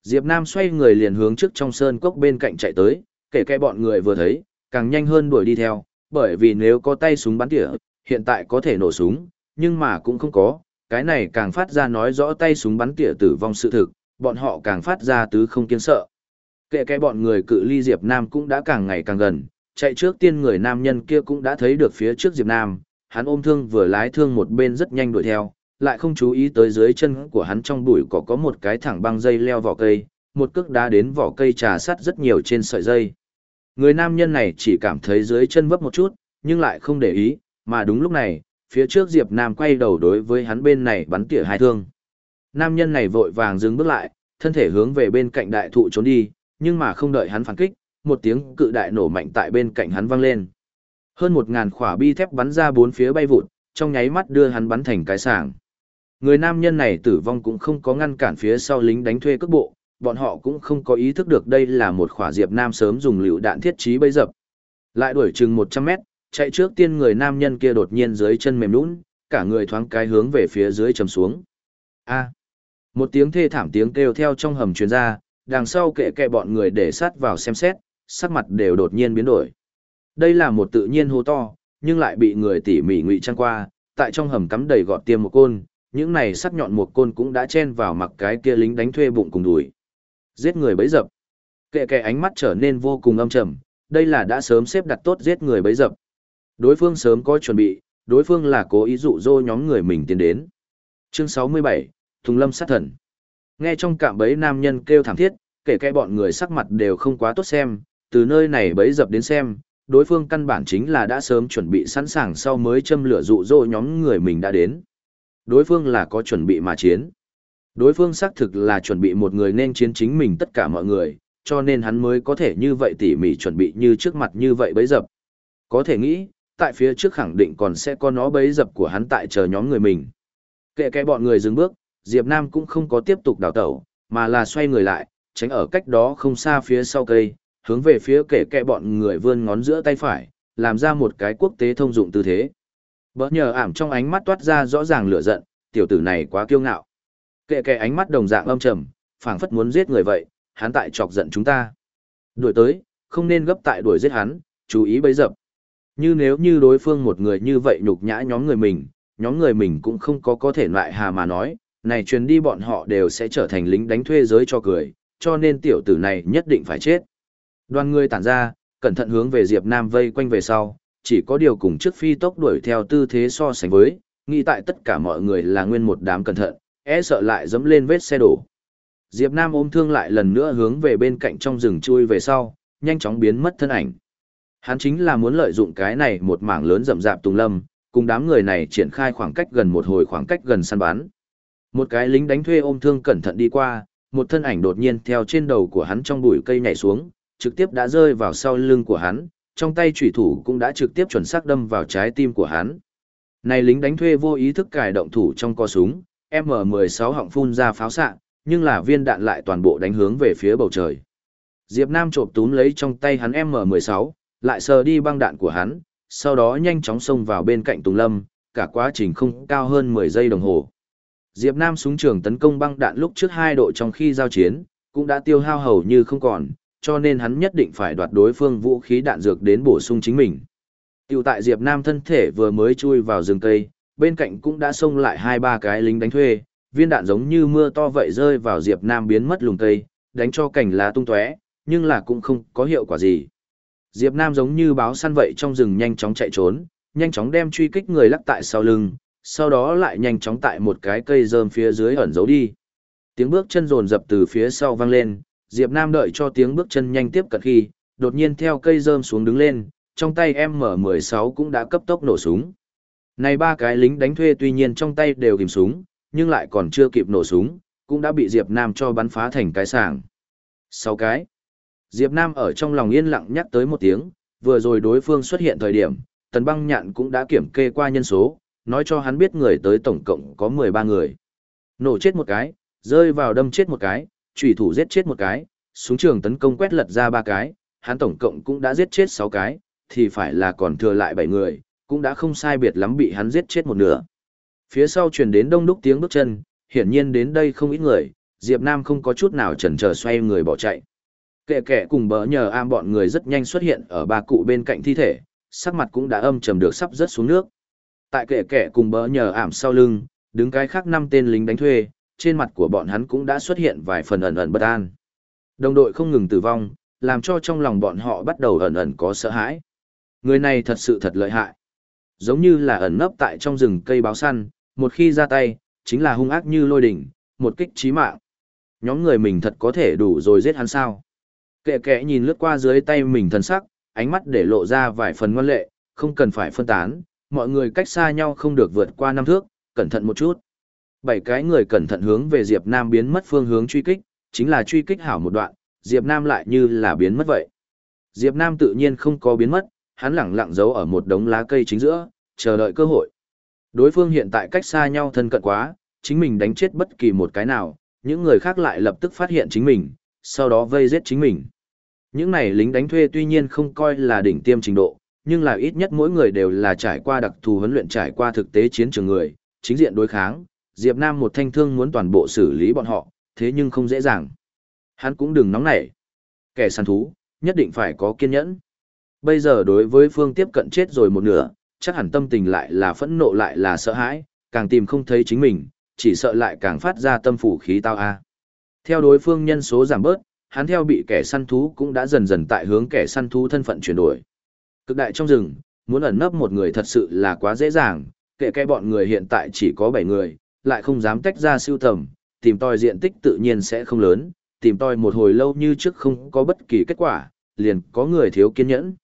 Diệp Nam xoay người liền hướng trước trong sơn cốc bên cạnh chạy tới, kể kệ bọn người vừa thấy, càng nhanh hơn đuổi đi theo, bởi vì nếu có tay súng bắn tỉa, hiện tại có thể nổ súng, nhưng mà cũng không có, cái này càng phát ra nói rõ tay súng bắn tỉa tử vong sự thực, bọn họ càng phát ra tứ không kiên sợ. Kệ kệ bọn người cự ly Diệp Nam cũng đã càng ngày càng gần, chạy trước tiên người nam nhân kia cũng đã thấy được phía trước Diệp Nam, hắn ôm thương vừa lái thương một bên rất nhanh đuổi theo, lại không chú ý tới dưới chân của hắn trong bụi cỏ có một cái thẳng băng dây leo vỏ cây, một cước đá đến vỏ cây trà sắt rất nhiều trên sợi dây. Người nam nhân này chỉ cảm thấy dưới chân vấp một chút, nhưng lại không để ý, mà đúng lúc này, phía trước Diệp Nam quay đầu đối với hắn bên này bắn tỉa hai thương. Nam nhân này vội vàng dừng bước lại, thân thể hướng về bên cạnh đại thụ trốn đi, nhưng mà không đợi hắn phản kích, một tiếng cự đại nổ mạnh tại bên cạnh hắn vang lên. Hơn một ngàn khỏa bi thép bắn ra bốn phía bay vụt, trong nháy mắt đưa hắn bắn thành cái sàng. Người nam nhân này tử vong cũng không có ngăn cản phía sau lính đánh thuê cước bộ, bọn họ cũng không có ý thức được đây là một khỏa diệp nam sớm dùng lựu đạn thiết trí bấy dập. Lại đuổi chừng 100 mét, chạy trước tiên người nam nhân kia đột nhiên dưới chân mềm nhũn, cả người thoáng cái hướng về phía dưới chầm xuống. A. Một tiếng thê thảm tiếng kêu theo trong hầm truyền ra, đằng sau kệ kệ bọn người để sát vào xem xét, sắc mặt đều đột nhiên biến đổi. Đây là một tự nhiên hố to, nhưng lại bị người tỉ mỉ ngụy trang qua, tại trong hầm cắm đầy gọt tiêm một côn, những này sắc nhọn một côn cũng đã chen vào mặc cái kia lính đánh thuê bụng cùng đùi. Giết người bấy dập. Kệ kệ ánh mắt trở nên vô cùng âm trầm, đây là đã sớm xếp đặt tốt giết người bấy dập. Đối phương sớm có chuẩn bị, đối phương là cố ý dụ dỗ nhóm người mình tiến đến. Chương 67, Thùng Lâm sát thần. Nghe trong cạm bấy nam nhân kêu thảm thiết, kể cái bọn người sắc mặt đều không quá tốt xem, từ nơi này bấy dập đến xem, đối phương căn bản chính là đã sớm chuẩn bị sẵn sàng sau mới châm lửa dụ dỗ nhóm người mình đã đến. Đối phương là có chuẩn bị mà chiến. Đối phương xác thực là chuẩn bị một người nên chiến chính mình tất cả mọi người, cho nên hắn mới có thể như vậy tỉ mỉ chuẩn bị như trước mặt như vậy bấy dập. Có thể nghĩ, tại phía trước khẳng định còn sẽ có nó bấy dập của hắn tại chờ nhóm người mình. Kệ kệ bọn người dừng bước, Diệp Nam cũng không có tiếp tục đào tẩu, mà là xoay người lại, tránh ở cách đó không xa phía sau cây, hướng về phía kệ kệ bọn người vươn ngón giữa tay phải, làm ra một cái quốc tế thông dụng tư thế. Bỡ nhờ ảm trong ánh mắt toát ra rõ ràng lửa giận, tiểu tử này quá kiêu ngạo. Kệ kệ ánh mắt đồng dạng âm trầm, phảng phất muốn giết người vậy, hắn tại chọc giận chúng ta. Đuổi tới, không nên gấp tại đuổi giết hắn, chú ý bấy dập. Như nếu như đối phương một người như vậy nhục nhã nhóm người mình, nhóm người mình cũng không có có thể loại hà mà nói, này truyền đi bọn họ đều sẽ trở thành lính đánh thuê giới cho cười, cho nên tiểu tử này nhất định phải chết. Đoàn người tản ra, cẩn thận hướng về Diệp Nam vây quanh về sau, chỉ có điều cùng trước phi tốc đuổi theo tư thế so sánh với, nghĩ tại tất cả mọi người là nguyên một đám cẩn thận, e sợ lại dẫm lên vết xe đổ. Diệp Nam ôm thương lại lần nữa hướng về bên cạnh trong rừng chui về sau, nhanh chóng biến mất thân ảnh. Hắn chính là muốn lợi dụng cái này một mảng lớn rậm rạp tùng lâm, cùng đám người này triển khai khoảng cách gần một hồi khoảng cách gần săn bắn. Một cái lính đánh thuê ôm thương cẩn thận đi qua, một thân ảnh đột nhiên theo trên đầu của hắn trong bụi cây nhảy xuống, trực tiếp đã rơi vào sau lưng của hắn, trong tay chủy thủ cũng đã trực tiếp chuẩn xác đâm vào trái tim của hắn. Này lính đánh thuê vô ý thức cài động thủ trong co súng, M16 họng phun ra pháo xạ, nhưng là viên đạn lại toàn bộ đánh hướng về phía bầu trời. Diệp Nam trộm túm lấy trong tay hắn M16, lại sờ đi băng đạn của hắn, sau đó nhanh chóng xông vào bên cạnh Tùng Lâm, cả quá trình không cao hơn 10 giây đồng hồ. Diệp Nam súng trường tấn công băng đạn lúc trước hai độ trong khi giao chiến, cũng đã tiêu hao hầu như không còn, cho nên hắn nhất định phải đoạt đối phương vũ khí đạn dược đến bổ sung chính mình. Tiểu tại Diệp Nam thân thể vừa mới chui vào rừng cây, bên cạnh cũng đã xông lại hai ba cái lính đánh thuê, viên đạn giống như mưa to vậy rơi vào Diệp Nam biến mất lùng cây, đánh cho cảnh lá tung tóe, nhưng là cũng không có hiệu quả gì. Diệp Nam giống như báo săn vậy trong rừng nhanh chóng chạy trốn, nhanh chóng đem truy kích người lắc tại sau lưng, sau đó lại nhanh chóng tại một cái cây rơm phía dưới ẩn giấu đi. Tiếng bước chân rồn rập từ phía sau vang lên, Diệp Nam đợi cho tiếng bước chân nhanh tiếp cận khi, đột nhiên theo cây rơm xuống đứng lên, trong tay M16 cũng đã cấp tốc nổ súng. Này ba cái lính đánh thuê tuy nhiên trong tay đều kìm súng, nhưng lại còn chưa kịp nổ súng, cũng đã bị Diệp Nam cho bắn phá thành cái sàng. Sáu cái. Diệp Nam ở trong lòng yên lặng nhắc tới một tiếng, vừa rồi đối phương xuất hiện thời điểm, tần băng nhạn cũng đã kiểm kê qua nhân số, nói cho hắn biết người tới tổng cộng có 13 người. Nổ chết một cái, rơi vào đâm chết một cái, trùy thủ giết chết một cái, súng trường tấn công quét lật ra ba cái, hắn tổng cộng cũng đã giết chết sáu cái, thì phải là còn thừa lại bảy người, cũng đã không sai biệt lắm bị hắn giết chết một nửa. Phía sau truyền đến đông đúc tiếng bước chân, hiển nhiên đến đây không ít người, Diệp Nam không có chút nào chần chờ xoay người bỏ chạy. Kệ kệ cùng bỡ nhờ am bọn người rất nhanh xuất hiện ở ba cụ bên cạnh thi thể, sắc mặt cũng đã âm trầm được sắp rớt xuống nước. Tại kệ kệ cùng bỡ nhờ ảm sau lưng, đứng cái khác năm tên lính đánh thuê, trên mặt của bọn hắn cũng đã xuất hiện vài phần ẩn ẩn bất an. Đồng đội không ngừng tử vong, làm cho trong lòng bọn họ bắt đầu ẩn ẩn có sợ hãi. Người này thật sự thật lợi hại. Giống như là ẩn nấp tại trong rừng cây báo săn, một khi ra tay, chính là hung ác như lôi đỉnh, một kích chí mạng. Nhóm người mình thật có thể đủ rồi giết hắn sao. Kệ kệ nhìn lướt qua dưới tay mình thần sắc, ánh mắt để lộ ra vài phần ngoan lệ, không cần phải phân tán, mọi người cách xa nhau không được vượt qua năm thước, cẩn thận một chút. Bảy cái người cẩn thận hướng về Diệp Nam biến mất phương hướng truy kích, chính là truy kích hảo một đoạn, Diệp Nam lại như là biến mất vậy. Diệp Nam tự nhiên không có biến mất, hắn lẳng lặng giấu ở một đống lá cây chính giữa, chờ đợi cơ hội. Đối phương hiện tại cách xa nhau thân cận quá, chính mình đánh chết bất kỳ một cái nào, những người khác lại lập tức phát hiện chính mình, sau đó vây giết chính mình. Những này lính đánh thuê tuy nhiên không coi là đỉnh tiêm trình độ, nhưng là ít nhất mỗi người đều là trải qua đặc thù huấn luyện trải qua thực tế chiến trường người, chính diện đối kháng, Diệp Nam một thanh thương muốn toàn bộ xử lý bọn họ, thế nhưng không dễ dàng. Hắn cũng đừng nóng nảy. Kẻ săn thú, nhất định phải có kiên nhẫn. Bây giờ đối với phương tiếp cận chết rồi một nửa, chắc hẳn tâm tình lại là phẫn nộ lại là sợ hãi, càng tìm không thấy chính mình, chỉ sợ lại càng phát ra tâm phủ khí tao a. Theo đối phương nhân số giảm bớt, hắn theo bị kẻ săn thú cũng đã dần dần tại hướng kẻ săn thú thân phận chuyển đổi. Cực đại trong rừng, muốn ẩn nấp một người thật sự là quá dễ dàng, kệ cái bọn người hiện tại chỉ có 7 người, lại không dám tách ra siêu tầm, tìm tòi diện tích tự nhiên sẽ không lớn, tìm tòi một hồi lâu như trước không có bất kỳ kết quả, liền có người thiếu kiên nhẫn.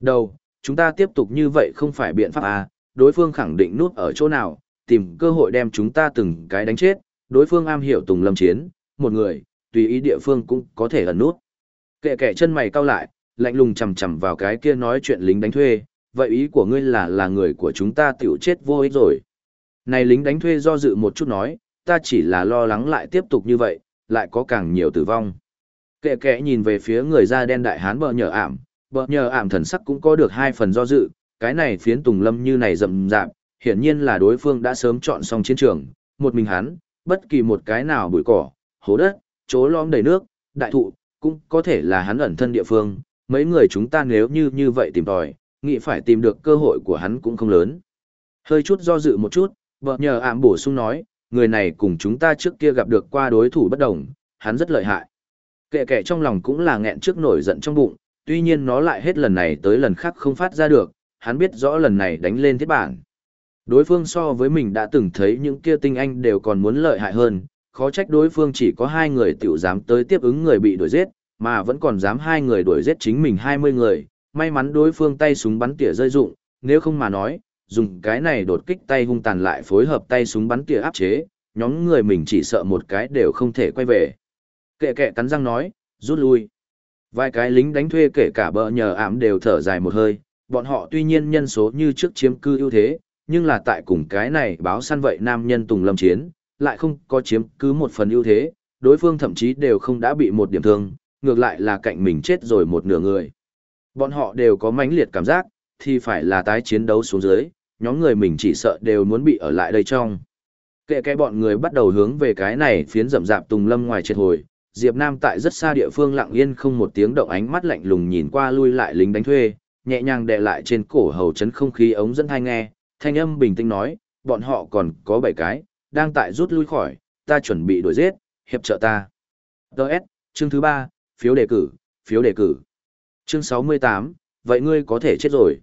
Đầu, chúng ta tiếp tục như vậy không phải biện pháp à, đối phương khẳng định nút ở chỗ nào, tìm cơ hội đem chúng ta từng cái đánh chết, đối phương am hiểu tùng lâm chiến, một người, tùy ý địa phương cũng có thể ẩn nút. Kệ kệ chân mày cau lại, lạnh lùng chầm chầm vào cái kia nói chuyện lính đánh thuê, vậy ý của ngươi là là người của chúng ta tiểu chết vô ích rồi. Này lính đánh thuê do dự một chút nói, ta chỉ là lo lắng lại tiếp tục như vậy, lại có càng nhiều tử vong. Kệ kệ nhìn về phía người da đen đại hán bờ nhờ ảm, bờ nhờ ảm thần sắc cũng có được hai phần do dự, cái này phiến tùng lâm như này rậm rạp, hiển nhiên là đối phương đã sớm chọn xong chiến trường, một mình hắn, bất kỳ một cái nào bụi cỏ, hố đất, chỗ lõm đầy nước, đại thụ, cũng có thể là hắn ẩn thân địa phương, mấy người chúng ta nếu như như vậy tìm tòi, nghĩ phải tìm được cơ hội của hắn cũng không lớn. Hơi chút do dự một chút, vợ nhờ ảm bổ sung nói, người này cùng chúng ta trước kia gặp được qua đối thủ bất đồng, hắn rất lợi hại. Kệ kệ trong lòng cũng là nghẹn trước nổi giận trong bụng, tuy nhiên nó lại hết lần này tới lần khác không phát ra được, hắn biết rõ lần này đánh lên thiết bản. Đối phương so với mình đã từng thấy những kia tinh anh đều còn muốn lợi hại hơn, khó trách đối phương chỉ có hai người tiểu dám tới tiếp ứng người bị đuổi giết, mà vẫn còn dám hai người đuổi giết chính mình 20 người, may mắn đối phương tay súng bắn tỉa rơi dụng, nếu không mà nói, dùng cái này đột kích tay hung tàn lại phối hợp tay súng bắn tỉa áp chế, nhóm người mình chỉ sợ một cái đều không thể quay về. Kệ kệ cắn răng nói, rút lui. Vài cái lính đánh thuê kể cả bờ nhờ ảm đều thở dài một hơi, bọn họ tuy nhiên nhân số như trước chiếm cư ưu thế, nhưng là tại cùng cái này báo săn vậy nam nhân tùng lâm chiến, lại không có chiếm cứ một phần ưu thế, đối phương thậm chí đều không đã bị một điểm thương, ngược lại là cạnh mình chết rồi một nửa người. Bọn họ đều có mãnh liệt cảm giác, thì phải là tái chiến đấu xuống dưới, nhóm người mình chỉ sợ đều muốn bị ở lại đây trong. Kệ cái bọn người bắt đầu hướng về cái này phiến rậm rạp tùng lâm ngoài triệt hồi, Diệp Nam tại rất xa địa phương lặng yên không một tiếng động ánh mắt lạnh lùng nhìn qua lui lại lính đánh thuê, nhẹ nhàng đè lại trên cổ hầu chấn không khí ống dẫn hai nghe, thanh âm bình tĩnh nói, bọn họ còn có bảy cái, đang tại rút lui khỏi, ta chuẩn bị đuổi giết, hiệp trợ ta. Đợt, chương thứ ba, phiếu đề cử, phiếu đề cử. Chương 68, vậy ngươi có thể chết rồi.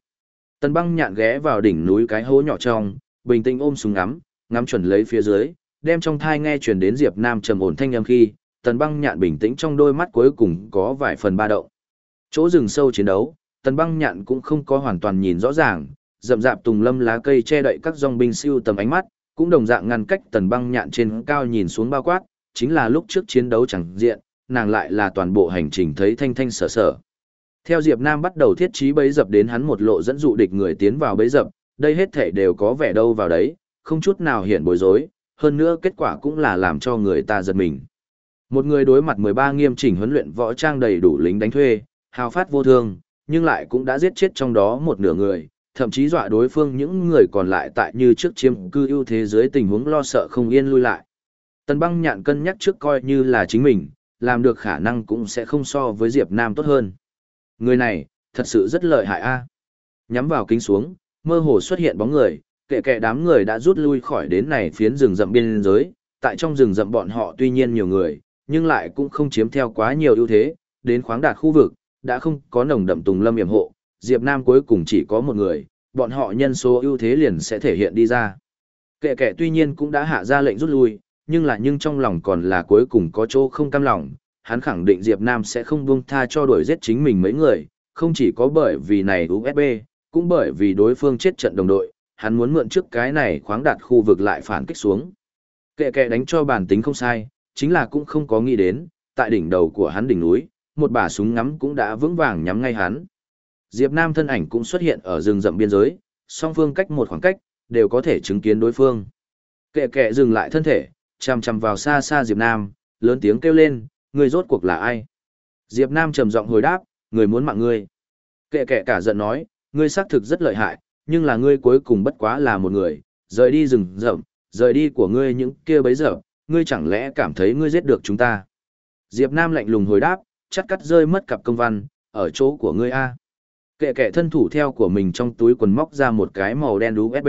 Tần băng nhạn ghé vào đỉnh núi cái hố nhỏ trong, bình tĩnh ôm súng ngắm, ngắm chuẩn lấy phía dưới, đem trong thai nghe truyền đến Diệp Nam trầm ổn thanh âm khi, tần băng nhạn bình tĩnh trong đôi mắt cuối cùng có vài phần ba động. Chỗ rừng sâu chiến đấu, tần băng nhạn cũng không có hoàn toàn nhìn rõ ràng, rậm rạp tùng lâm lá cây che đậy các dòng binh siêu tầm ánh mắt, cũng đồng dạng ngăn cách tần băng nhạn trên cao nhìn xuống bao quát, chính là lúc trước chiến đấu chẳng diện, nàng lại là toàn bộ hành trình thấy thanh thanh sở sở. Theo Diệp Nam bắt đầu thiết trí bấy dập đến hắn một lộ dẫn dụ địch người tiến vào bấy dập, đây hết thể đều có vẻ đâu vào đấy, không chút nào hiện bối rối, hơn nữa kết quả cũng là làm cho người ta giật mình. Một người đối mặt 13 nghiêm chỉnh huấn luyện võ trang đầy đủ lính đánh thuê, hào phát vô thương, nhưng lại cũng đã giết chết trong đó một nửa người, thậm chí dọa đối phương những người còn lại tại như trước chiếm cư ưu thế dưới tình huống lo sợ không yên lui lại. Tần băng nhạn cân nhắc trước coi như là chính mình, làm được khả năng cũng sẽ không so với Diệp Nam tốt hơn. Người này, thật sự rất lợi hại a. Nhắm vào kính xuống, mơ hồ xuất hiện bóng người, kệ kệ đám người đã rút lui khỏi đến này phiến rừng rậm biên giới, tại trong rừng rậm bọn họ tuy nhiên nhiều người, nhưng lại cũng không chiếm theo quá nhiều ưu thế, đến khoáng đạt khu vực, đã không có nồng đậm tùng lâm yểm hộ, Diệp Nam cuối cùng chỉ có một người, bọn họ nhân số ưu thế liền sẽ thể hiện đi ra. Kệ kệ tuy nhiên cũng đã hạ ra lệnh rút lui, nhưng là nhưng trong lòng còn là cuối cùng có chỗ không cam lòng, hắn khẳng định Diệp Nam sẽ không buông tha cho đuổi giết chính mình mấy người, không chỉ có bởi vì này USB, cũng bởi vì đối phương chết trận đồng đội, hắn muốn mượn trước cái này khoáng đạt khu vực lại phản kích xuống. Kệ kệ đánh cho bản tính không sai, chính là cũng không có nghĩ đến, tại đỉnh đầu của hắn đỉnh núi, một bả súng ngắm cũng đã vững vàng nhắm ngay hắn. Diệp Nam thân ảnh cũng xuất hiện ở rừng rậm biên giới, song phương cách một khoảng cách, đều có thể chứng kiến đối phương. Kệ kệ dừng lại thân thể, chằm chằm vào xa xa Diệp Nam, lớn tiếng kêu lên, người rốt cuộc là ai? Diệp Nam trầm giọng hồi đáp, người muốn mạng ngươi. Kệ kệ cả giận nói, ngươi xác thực rất lợi hại, nhưng là ngươi cuối cùng bất quá là một người, rời đi rừng rậm, rời đi của ngươi những kia bấy giờ, ngươi chẳng lẽ cảm thấy ngươi giết được chúng ta? Diệp Nam lạnh lùng hồi đáp, chắc cắt rơi mất cặp công văn, ở chỗ của ngươi a. Kệ kệ thân thủ theo của mình trong túi quần móc ra một cái màu đen USB,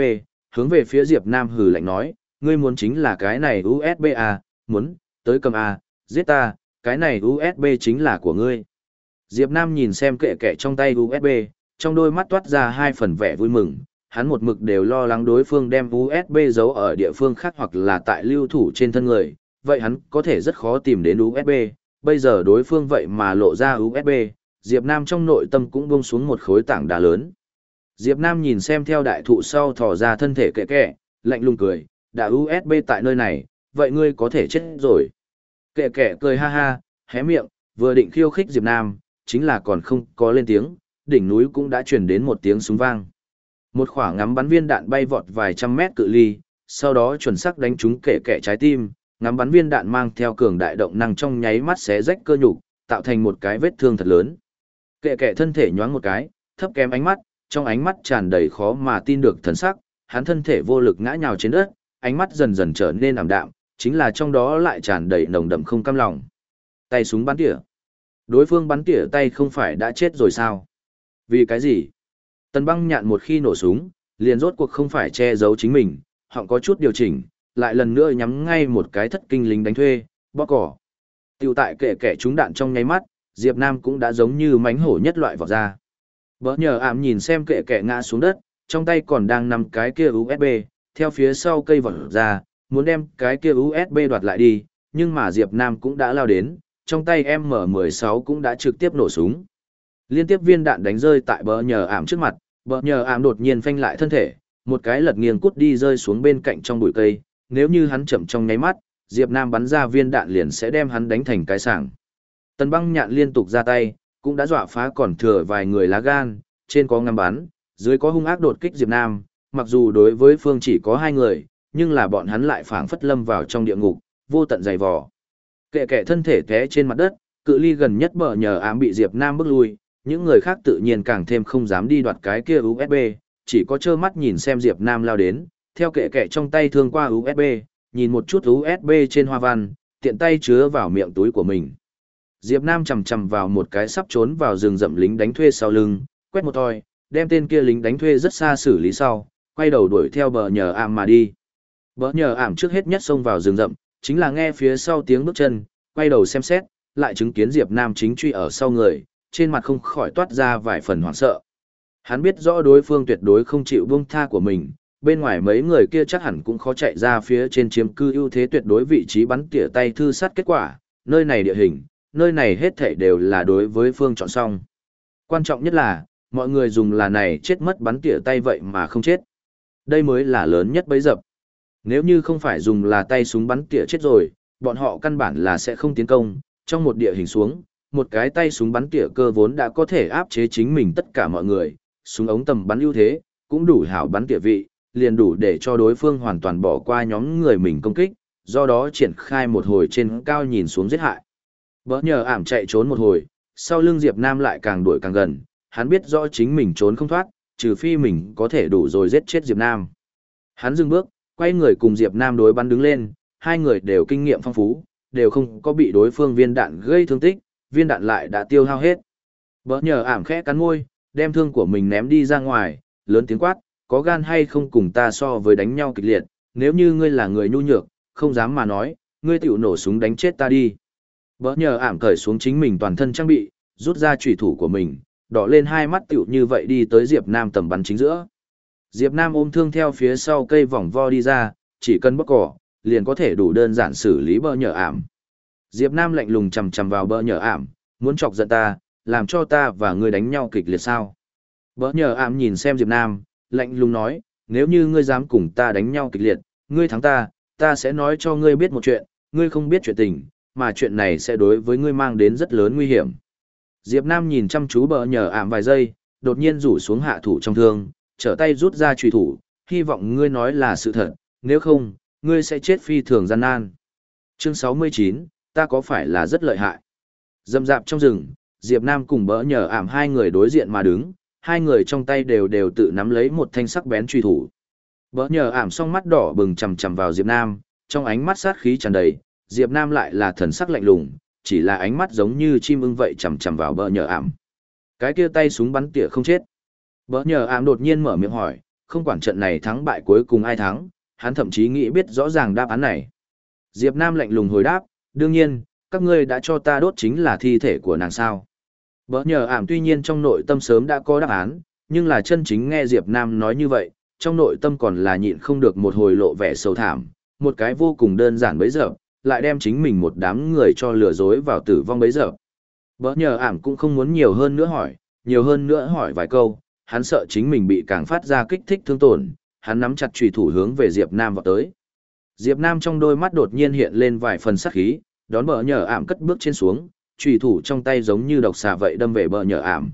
hướng về phía Diệp Nam hừ lạnh nói, ngươi muốn chính là cái này USB à, muốn, tới cầm à, giết ta, cái này USB chính là của ngươi. Diệp Nam nhìn xem kệ kệ trong tay USB, trong đôi mắt toát ra hai phần vẻ vui mừng, hắn một mực đều lo lắng đối phương đem USB giấu ở địa phương khác hoặc là tại lưu thủ trên thân người, vậy hắn có thể rất khó tìm đến USB, bây giờ đối phương vậy mà lộ ra USB, Diệp Nam trong nội tâm cũng buông xuống một khối tảng đá lớn. Diệp Nam nhìn xem theo đại thụ sau thò ra thân thể kệ kệ, lạnh lùng cười, đã USB tại nơi này, vậy ngươi có thể chết rồi. Kệ kệ cười ha ha, hé miệng, vừa định khiêu khích Diệp Nam, chính là còn không có lên tiếng, đỉnh núi cũng đã truyền đến một tiếng súng vang. Một quả ngắm bắn viên đạn bay vọt vài trăm mét cự ly, sau đó chuẩn xác đánh trúng kệ kệ trái tim, ngắm bắn viên đạn mang theo cường đại động năng trong nháy mắt xé rách cơ nhục, tạo thành một cái vết thương thật lớn. Kệ kệ thân thể nhoáng một cái, thấp kém ánh mắt, trong ánh mắt tràn đầy khó mà tin được thần sắc, hắn thân thể vô lực ngã nhào trên đất, ánh mắt dần dần trở nên ảm đạm, chính là trong đó lại tràn đầy nồng đậm không cam lòng. Tay súng bắn tỉa. Đối phương bắn tỉa tay không phải đã chết rồi sao? Vì cái gì? Tần băng nhạn một khi nổ súng, liền rốt cuộc không phải che giấu chính mình, họ có chút điều chỉnh, lại lần nữa nhắm ngay một cái thất kinh lính đánh thuê, Bỏ cỏ. Tiểu tại kệ kẻ trúng đạn trong nháy mắt, Diệp Nam cũng đã giống như mánh hổ nhất loại vọt ra. Bỡ nhờ ảm nhìn xem kệ kẻ ngã xuống đất, trong tay còn đang nằm cái kia USB, theo phía sau cây vọt ra, muốn đem cái kia USB đoạt lại đi, nhưng mà Diệp Nam cũng đã lao đến, trong tay M16 cũng đã trực tiếp nổ súng. Liên tiếp viên đạn đánh rơi tại bờ nhờ ảm trước mặt, bờ nhờ ảm đột nhiên phanh lại thân thể, một cái lật nghiêng cút đi rơi xuống bên cạnh trong bụi cây, nếu như hắn chậm trong nháy mắt, Diệp Nam bắn ra viên đạn liền sẽ đem hắn đánh thành cái sảng. Tần băng nhạn liên tục ra tay, cũng đã dọa phá còn thừa vài người lá gan, trên có ngắm bắn, dưới có hung ác đột kích Diệp Nam, mặc dù đối với phương chỉ có hai người, nhưng là bọn hắn lại phảng phất lâm vào trong địa ngục, vô tận dày vò. Kệ kệ thân thể té trên mặt đất, cự ly gần nhất bờ nhờ ám bị Diệp Nam bước lui, những người khác tự nhiên càng thêm không dám đi đoạt cái kia USB, chỉ có trơ mắt nhìn xem Diệp Nam lao đến, theo kệ kệ trong tay thương qua USB, nhìn một chút USB trên hoa văn, tiện tay chứa vào miệng túi của mình. Diệp Nam chầm chầm vào một cái sắp trốn vào rừng rậm lính đánh thuê sau lưng, quét một thoi, đem tên kia lính đánh thuê rất xa xử lý sau, quay đầu đuổi theo bờ nhờ ảm mà đi. Bỡ nhờ ảm trước hết nhất xông vào rừng rậm, chính là nghe phía sau tiếng bước chân, quay đầu xem xét, lại chứng kiến Diệp Nam chính truy ở sau người, trên mặt không khỏi toát ra vài phần hoảng sợ. Hắn biết rõ đối phương tuyệt đối không chịu buông tha của mình, bên ngoài mấy người kia chắc hẳn cũng khó chạy ra phía trên chiếm cư ưu thế tuyệt đối vị trí bắn tỉa tay thư sát kết quả, nơi này địa hình, nơi này hết thảy đều là đối với phương chọn xong. Quan trọng nhất là, mọi người dùng là này chết mất bắn tỉa tay vậy mà không chết. Đây mới là lớn nhất bấy dập. Nếu như không phải dùng là tay súng bắn tỉa chết rồi, bọn họ căn bản là sẽ không tiến công, trong một địa hình xuống, một cái tay súng bắn tỉa cơ vốn đã có thể áp chế chính mình tất cả mọi người, súng ống tầm bắn ưu thế, cũng đủ hảo bắn tỉa vị, liền đủ để cho đối phương hoàn toàn bỏ qua nhóm người mình công kích, do đó triển khai một hồi trên cao nhìn xuống giết hại. Bỡ nhờ ảm chạy trốn một hồi, sau lưng Diệp Nam lại càng đuổi càng gần, hắn biết rõ chính mình trốn không thoát, trừ phi mình có thể đủ rồi giết chết Diệp Nam. Hắn dừng bước, quay người cùng Diệp Nam đối bắn đứng lên, hai người đều kinh nghiệm phong phú, đều không có bị đối phương viên đạn gây thương tích, viên đạn lại đã tiêu hao hết. Bỡ nhờ ảm khẽ cắn môi, đem thương của mình ném đi ra ngoài, lớn tiếng quát, có gan hay không cùng ta so với đánh nhau kịch liệt, nếu như ngươi là người nhu nhược, không dám mà nói, ngươi tiểu nổ súng đánh chết ta đi. Bỡ nhờ ảm cởi xuống chính mình toàn thân trang bị, rút ra chủy thủ của mình, đỏ lên hai mắt tiểu như vậy đi tới Diệp Nam tầm bắn chính giữa. Diệp Nam ôm thương theo phía sau cây vòng vo đi ra, chỉ cần bóc cỏ, liền có thể đủ đơn giản xử lý bờ nhờ ảm. Diệp Nam lạnh lùng chầm chầm vào bờ nhờ ảm, muốn chọc giận ta, làm cho ta và ngươi đánh nhau kịch liệt sao. Bờ nhờ ảm nhìn xem Diệp Nam, lạnh lùng nói, nếu như ngươi dám cùng ta đánh nhau kịch liệt, ngươi thắng ta, ta sẽ nói cho ngươi biết một chuyện, ngươi không biết chuyện tình, mà chuyện này sẽ đối với ngươi mang đến rất lớn nguy hiểm. Diệp Nam nhìn chăm chú bờ nhờ ảm vài giây, đột nhiên rủ xuống hạ thủ trong thương, trở tay rút ra trùy thủ, hy vọng ngươi nói là sự thật, nếu không, ngươi sẽ chết phi thường gian nan. Chương 69, ta có phải là rất lợi hại? Dâm dạp trong rừng, Diệp Nam cùng bỡ nhờ ảm hai người đối diện mà đứng, hai người trong tay đều đều tự nắm lấy một thanh sắc bén truy thủ. Bỡ nhờ ảm song mắt đỏ bừng chầm chầm vào Diệp Nam, trong ánh mắt sát khí tràn đầy, Diệp Nam lại là thần sắc lạnh lùng, chỉ là ánh mắt giống như chim ưng vậy chầm chầm vào bỡ nhờ ảm. Cái kia tay súng bắn tỉa không chết. Bỡ nhờ ảm đột nhiên mở miệng hỏi, không quản trận này thắng bại cuối cùng ai thắng, hắn thậm chí nghĩ biết rõ ràng đáp án này. Diệp Nam lạnh lùng hồi đáp, đương nhiên, các ngươi đã cho ta đốt chính là thi thể của nàng sao. Bỡ nhờ ảm tuy nhiên trong nội tâm sớm đã có đáp án, nhưng là chân chính nghe Diệp Nam nói như vậy, trong nội tâm còn là nhịn không được một hồi lộ vẻ sầu thảm, một cái vô cùng đơn giản bấy giờ, lại đem chính mình một đám người cho lừa dối vào tử vong bấy giờ. Bỡ nhờ ảm cũng không muốn nhiều hơn nữa hỏi, nhiều hơn nữa hỏi vài câu, hắn sợ chính mình bị càng phát ra kích thích thương tổn, hắn nắm chặt chùy thủ hướng về Diệp Nam vọt tới. Diệp Nam trong đôi mắt đột nhiên hiện lên vài phần sắc khí, đón bờ nhờ ảm cất bước trên xuống, chùy thủ trong tay giống như độc xà vậy đâm về bờ nhờ ảm.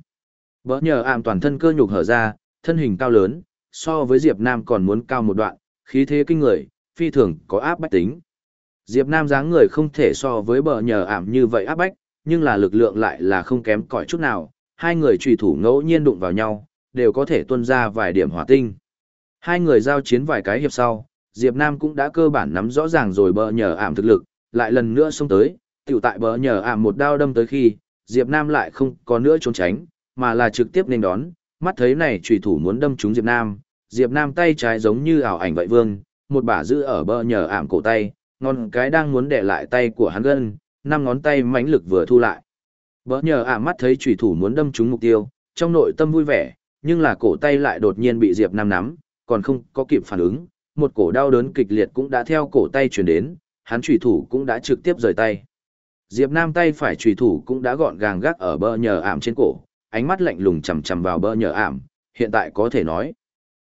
Bờ nhờ ảm toàn thân cơ nhục hở ra, thân hình cao lớn, so với Diệp Nam còn muốn cao một đoạn, khí thế kinh người, phi thường có áp bách tính. Diệp Nam dáng người không thể so với bờ nhờ ảm như vậy áp bách, nhưng là lực lượng lại là không kém cỏi chút nào, hai người chùy thủ ngẫu nhiên đụng vào nhau, đều có thể tuôn ra vài điểm hỏa tinh. Hai người giao chiến vài cái hiệp sau, Diệp Nam cũng đã cơ bản nắm rõ ràng rồi bờ nhờ ảm thực lực, lại lần nữa xông tới, tiểu tại bờ nhờ ảm một đao đâm tới khi, Diệp Nam lại không có nữa trốn tránh, mà là trực tiếp nên đón, mắt thấy này chủy thủ muốn đâm trúng Diệp Nam, Diệp Nam tay trái giống như ảo ảnh vậy vương, một bả giữ ở bờ nhờ ảm cổ tay, ngón cái đang muốn đè lại tay của hắn gân, năm ngón tay mãnh lực vừa thu lại. Bờ nhờ ảm mắt thấy chủy thủ muốn đâm trúng mục tiêu, trong nội tâm vui vẻ, nhưng là cổ tay lại đột nhiên bị Diệp Nam nắm, còn không có kịp phản ứng, một cổ đau đớn kịch liệt cũng đã theo cổ tay truyền đến, hắn chủy thủ cũng đã trực tiếp rời tay. Diệp Nam tay phải chủy thủ cũng đã gọn gàng gác ở bờ nhờ ảm trên cổ, ánh mắt lạnh lùng chằm chằm vào bờ nhờ ảm, hiện tại có thể nói.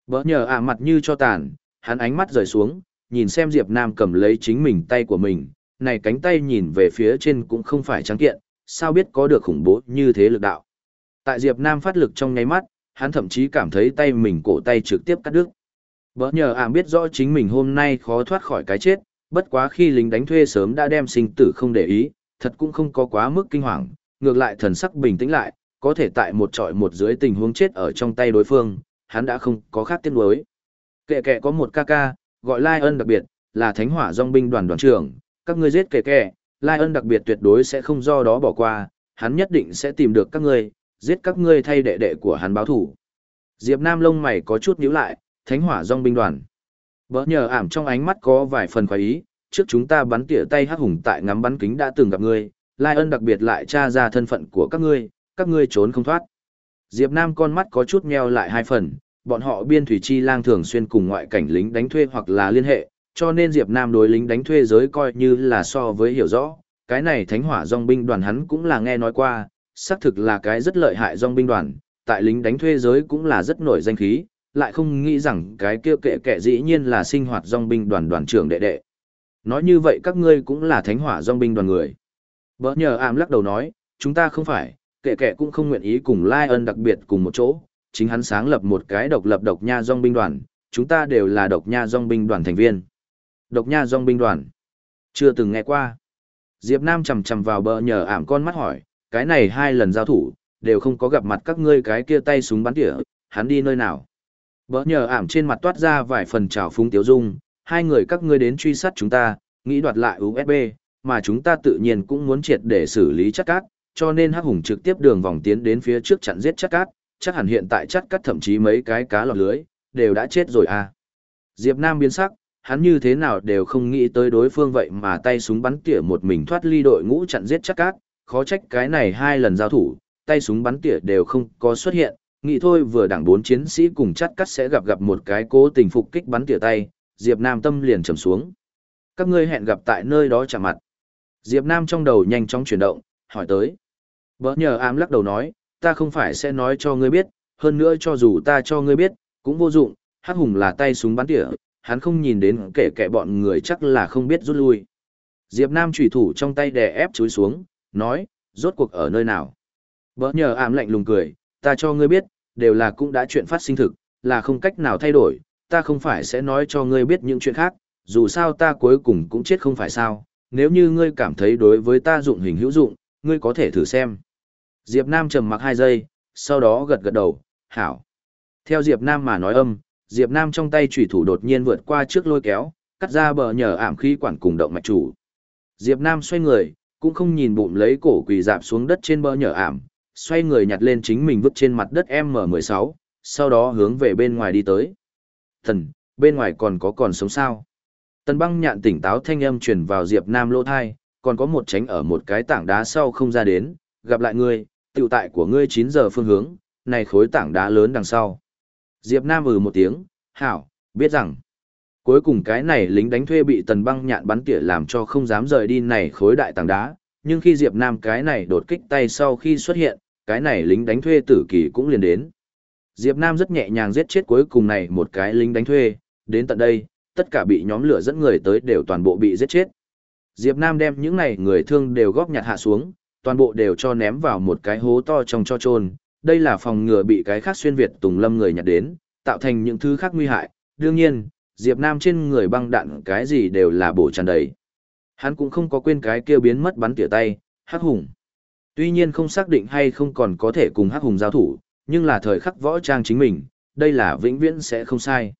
Bờ nhờ ảm mặt như cho tàn, hắn ánh mắt rời xuống, nhìn xem Diệp Nam cầm lấy chính mình tay của mình, này cánh tay nhìn về phía trên cũng không phải trắng kiện, sao biết có được khủng bố như thế lực đạo. Tại Diệp Nam phát lực trong nháy mắt, hắn thậm chí cảm thấy tay mình cổ tay trực tiếp cắt đứt. Bỡ nhờ ảm biết rõ chính mình hôm nay khó thoát khỏi cái chết, bất quá khi lính đánh thuê sớm đã đem sinh tử không để ý, thật cũng không có quá mức kinh hoàng, ngược lại thần sắc bình tĩnh lại, có thể tại một trọi một dưới tình huống chết ở trong tay đối phương, hắn đã không có khác tiếc nuối. Kệ kệ có một ca ca, gọi Lai ân đặc biệt, là thánh hỏa dòng binh đoàn đoàn trưởng, các ngươi giết kệ kệ, Lai ân đặc biệt tuyệt đối sẽ không do đó bỏ qua, hắn nhất định sẽ tìm được các ngươi, giết các ngươi thay đệ đệ của hắn báo thủ. Diệp Nam lông mày có chút nhíu lại, thánh hỏa dòng binh đoàn. Bỡ nhờ ảm trong ánh mắt có vài phần khoái ý, trước chúng ta bắn tỉa tay hắc hùng tại ngắm bắn kính đã từng gặp ngươi, Lai ân đặc biệt lại tra ra thân phận của các ngươi, các ngươi trốn không thoát. Diệp Nam con mắt có chút meo lại hai phần, bọn họ biên thủy chi lang thường xuyên cùng ngoại cảnh lính đánh thuê hoặc là liên hệ, cho nên Diệp Nam đối lính đánh thuê giới coi như là so với hiểu rõ, cái này thánh hỏa dòng binh đoàn hắn cũng là nghe nói qua, xác thực là cái rất lợi hại dòng binh đoàn, tại lính đánh thuê giới cũng là rất nổi danh khí, lại không nghĩ rằng cái kia kệ kệ dĩ nhiên là sinh hoạt dòng binh đoàn đoàn trưởng đệ đệ. Nói như vậy các ngươi cũng là thánh hỏa dòng binh đoàn người. Bỡ nhờ ảm lắc đầu nói, chúng ta không phải, kệ kệ cũng không nguyện ý cùng Lai ân đặc biệt cùng một chỗ, chính hắn sáng lập một cái độc lập độc nha dòng binh đoàn, chúng ta đều là độc nha dòng binh đoàn thành viên. Độc nha dòng binh đoàn. Chưa từng nghe qua. Diệp Nam chầm chầm vào bờ nhờ ảm con mắt hỏi, cái này hai lần giao thủ, đều không có gặp mặt các ngươi cái kia tay súng bắn tỉa, hắn đi nơi nào. Bỡ nhờ ảm trên mặt toát ra vài phần trào phúng tiếu dung, hai người các ngươi đến truy sát chúng ta, nghĩ đoạt lại USB, mà chúng ta tự nhiên cũng muốn triệt để xử lý chắc cát, cho nên hắc hùng trực tiếp đường vòng tiến đến phía trước chặn giết chắc cát, chắc hẳn hiện tại chắc cát thậm chí mấy cái cá lọt lưới, đều đã chết rồi à. Diệp Nam biến sắc, hắn như thế nào đều không nghĩ tới đối phương vậy mà tay súng bắn tỉa một mình thoát ly đội ngũ chặn giết chắc cát, khó trách cái này hai lần giao thủ, tay súng bắn tỉa đều không có xuất hiện, nghĩ thôi vừa đảng bốn chiến sĩ cùng chắt cắt sẽ gặp gặp một cái cố tình phục kích bắn tỉa tay, Diệp Nam tâm liền trầm xuống. Các ngươi hẹn gặp tại nơi đó chạm mặt. Diệp Nam trong đầu nhanh chóng chuyển động, hỏi tới. Bỡ nhờ ám lắc đầu nói, ta không phải sẽ nói cho ngươi biết, hơn nữa cho dù ta cho ngươi biết, cũng vô dụng, Hắc Hùng là tay súng bắn tỉa, hắn không nhìn đến kể kẻ bọn người chắc là không biết rút lui. Diệp Nam chủy thủ trong tay đè ép chúi xuống, nói, rốt cuộc ở nơi nào. Bỡ nhờ ảm lạnh lùng cười, ta cho ngươi biết, đều là cũng đã chuyện phát sinh thực, là không cách nào thay đổi, ta không phải sẽ nói cho ngươi biết những chuyện khác, dù sao ta cuối cùng cũng chết không phải sao, nếu như ngươi cảm thấy đối với ta dụng hình hữu dụng, ngươi có thể thử xem. Diệp Nam trầm mặc hai giây, sau đó gật gật đầu, hảo. Theo Diệp Nam mà nói âm, Diệp Nam trong tay chủy thủ đột nhiên vượt qua trước lôi kéo, cắt ra bờ nhờ ảm khí quản cùng động mạch chủ. Diệp Nam xoay người, cũng không nhìn bụng lấy cổ quỳ dạp xuống đất trên bờ nhở ảm, xoay người nhặt lên chính mình vứt trên mặt đất M16, sau đó hướng về bên ngoài đi tới. Thần, bên ngoài còn có còn sống sao? Tần băng nhạn tỉnh táo thanh âm truyền vào Diệp Nam lỗ thai, còn có một tránh ở một cái tảng đá sau không ra đến, gặp lại ngươi, tiểu tại của ngươi 9 giờ phương hướng, này khối tảng đá lớn đằng sau. Diệp Nam ừ một tiếng, hảo, biết rằng, cuối cùng cái này lính đánh thuê bị tần băng nhạn bắn tỉa làm cho không dám rời đi này khối đại tảng đá, nhưng khi Diệp Nam cái này đột kích tay sau khi xuất hiện, cái này lính đánh thuê tử kỳ cũng liền đến. Diệp Nam rất nhẹ nhàng giết chết cuối cùng này một cái lính đánh thuê, đến tận đây, tất cả bị nhóm lửa dẫn người tới đều toàn bộ bị giết chết. Diệp Nam đem những này người thương đều góp nhặt hạ xuống, toàn bộ đều cho ném vào một cái hố to trong cho trôn. Đây là phòng ngừa bị cái khác xuyên Việt tùng lâm người nhặt đến, tạo thành những thứ khác nguy hại. Đương nhiên, Diệp Nam trên người băng đạn cái gì đều là bổ tràn đầy. Hắn cũng không có quên cái kia biến mất bắn tỉa tay, hắc hùng. Tuy nhiên không xác định hay không còn có thể cùng hắc hùng giao thủ, nhưng là thời khắc võ trang chính mình, đây là vĩnh viễn sẽ không sai.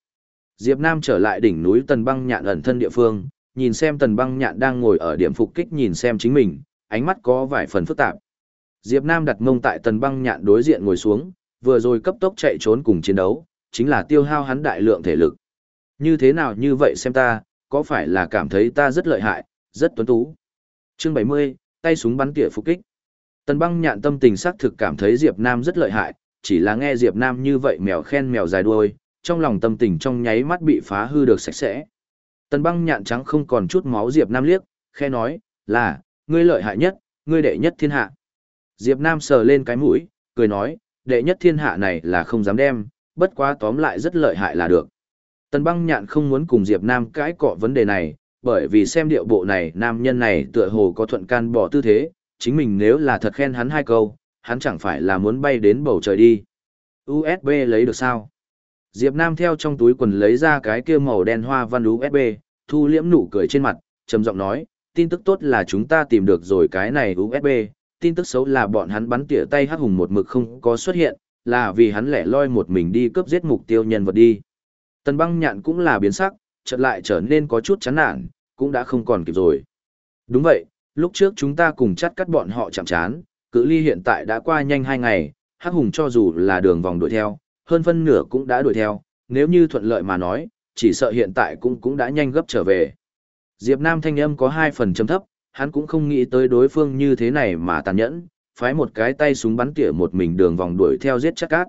Diệp Nam trở lại đỉnh núi Tần Băng Nhạn ẩn thân địa phương, nhìn xem Tần Băng Nhạn đang ngồi ở điểm phục kích nhìn xem chính mình, ánh mắt có vài phần phức tạp. Diệp Nam đặt mông tại Tần Băng Nhạn đối diện ngồi xuống, vừa rồi cấp tốc chạy trốn cùng chiến đấu, chính là tiêu hao hắn đại lượng thể lực. Như thế nào như vậy xem ta, có phải là cảm thấy ta rất lợi hại, rất tuấn tú. Chương 70, tay súng bắn tỉa phục kích. Tần Băng Nhạn tâm tình xác thực cảm thấy Diệp Nam rất lợi hại, chỉ là nghe Diệp Nam như vậy mèo khen mèo dài đuôi, trong lòng tâm tình trong nháy mắt bị phá hư được sạch sẽ. Tần băng nhạn trắng không còn chút máu Diệp Nam liếc, khe nói, là, ngươi lợi hại nhất, ngươi đệ nhất thiên hạ. Diệp Nam sờ lên cái mũi, cười nói, đệ nhất thiên hạ này là không dám đem, bất quá tóm lại rất lợi hại là được. Tần băng nhạn không muốn cùng Diệp Nam cãi cọ vấn đề này, bởi vì xem điệu bộ này nam nhân này tựa hồ có thuận can bỏ tư thế, chính mình nếu là thật khen hắn hai câu, hắn chẳng phải là muốn bay đến bầu trời đi. USB lấy được sao? Diệp Nam theo trong túi quần lấy ra cái kia màu đen hoa văn USB, thu liễm nụ cười trên mặt, trầm giọng nói, tin tức tốt là chúng ta tìm được rồi cái này USB, tin tức xấu là bọn hắn bắn tỉa tay hắc hùng một mực không có xuất hiện, là vì hắn lẻ loi một mình đi cướp giết mục tiêu nhân vật đi. Tần băng nhạn cũng là biến sắc, chợt lại trở nên có chút chán nản, cũng đã không còn kịp rồi. Đúng vậy, lúc trước chúng ta cùng chắt cắt bọn họ chạm chán, cự ly hiện tại đã qua nhanh hai ngày, hắc hùng cho dù là đường vòng đuổi theo, hơn phân nửa cũng đã đuổi theo, nếu như thuận lợi mà nói, chỉ sợ hiện tại cũng cũng đã nhanh gấp trở về. Diệp Nam thanh âm có hai phần chấm thấp, hắn cũng không nghĩ tới đối phương như thế này mà tàn nhẫn, phái một cái tay súng bắn tỉa một mình đường vòng đuổi theo giết chắc cát.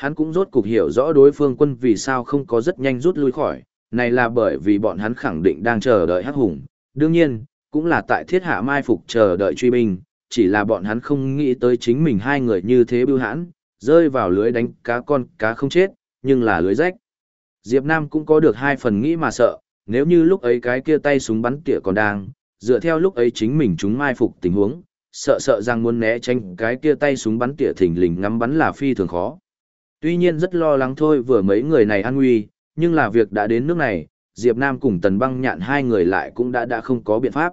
Hắn cũng rốt cục hiểu rõ đối phương quân vì sao không có rất nhanh rút lui khỏi, này là bởi vì bọn hắn khẳng định đang chờ đợi hắc hùng, đương nhiên, cũng là tại thiết hạ mai phục chờ đợi truy binh, chỉ là bọn hắn không nghĩ tới chính mình hai người như thế bưu hãn, rơi vào lưới đánh cá con cá không chết, nhưng là lưới rách. Diệp Nam cũng có được hai phần nghĩ mà sợ, nếu như lúc ấy cái kia tay súng bắn tỉa còn đang, dựa theo lúc ấy chính mình chúng mai phục tình huống, sợ sợ rằng muốn né tránh cái kia tay súng bắn tỉa thình lình ngắm bắn là phi thường khó. Tuy nhiên rất lo lắng thôi vừa mấy người này an nguy, nhưng là việc đã đến nước này, Diệp Nam cùng Tần Băng nhạn hai người lại cũng đã đã không có biện pháp.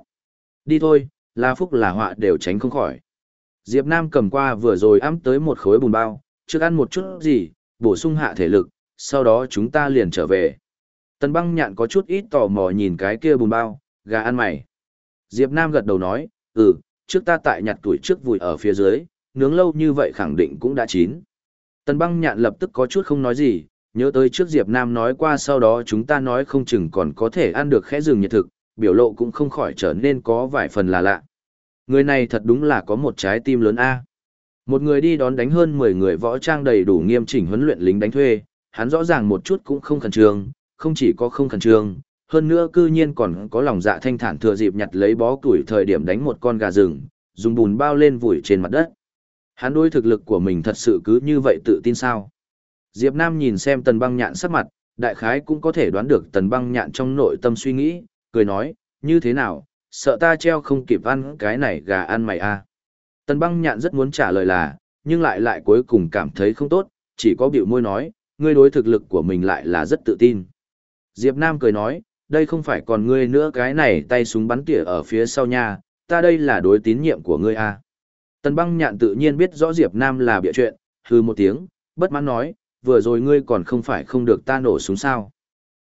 Đi thôi, là phúc là họa đều tránh không khỏi. Diệp Nam cầm qua vừa rồi ấm tới một khối bùn bao, trước ăn một chút gì, bổ sung hạ thể lực, sau đó chúng ta liền trở về. Tần băng nhạn có chút ít tò mò nhìn cái kia bùn bao, gà ăn mày. Diệp Nam gật đầu nói, ừ, trước ta tại nhặt tuổi trước vùi ở phía dưới, nướng lâu như vậy khẳng định cũng đã chín. Tần băng nhạn lập tức có chút không nói gì, nhớ tới trước Diệp Nam nói qua sau đó chúng ta nói không chừng còn có thể ăn được khẽ rừng nhiệt thực, biểu lộ cũng không khỏi trở nên có vài phần là lạ. Người này thật đúng là có một trái tim lớn A. Một người đi đón đánh hơn 10 người võ trang đầy đủ nghiêm chỉnh huấn luyện lính đánh thuê, hắn rõ ràng một chút cũng không khẩn trương, không chỉ có không khẩn trương, hơn nữa cư nhiên còn có lòng dạ thanh thản thừa dịp nhặt lấy bó củi thời điểm đánh một con gà rừng, dùng bùn bao lên vùi trên mặt đất. Hắn đối thực lực của mình thật sự cứ như vậy tự tin sao? Diệp Nam nhìn xem tần băng nhạn sắc mặt, Đại khái cũng có thể đoán được tần băng nhạn trong nội tâm suy nghĩ, cười nói, như thế nào, sợ ta treo không kịp ăn cái này gà ăn mày à. Tần băng nhạn rất muốn trả lời là, nhưng lại lại cuối cùng cảm thấy không tốt, chỉ có biểu môi nói, ngươi đối thực lực của mình lại là rất tự tin. Diệp Nam cười nói, đây không phải còn ngươi nữa cái này tay súng bắn tỉa ở phía sau nha, ta đây là đối tín nhiệm của ngươi à. Tần băng nhạn tự nhiên biết rõ Diệp Nam là bịa chuyện, hư một tiếng, bất mãn nói, vừa rồi ngươi còn không phải không được ta nổ súng sao.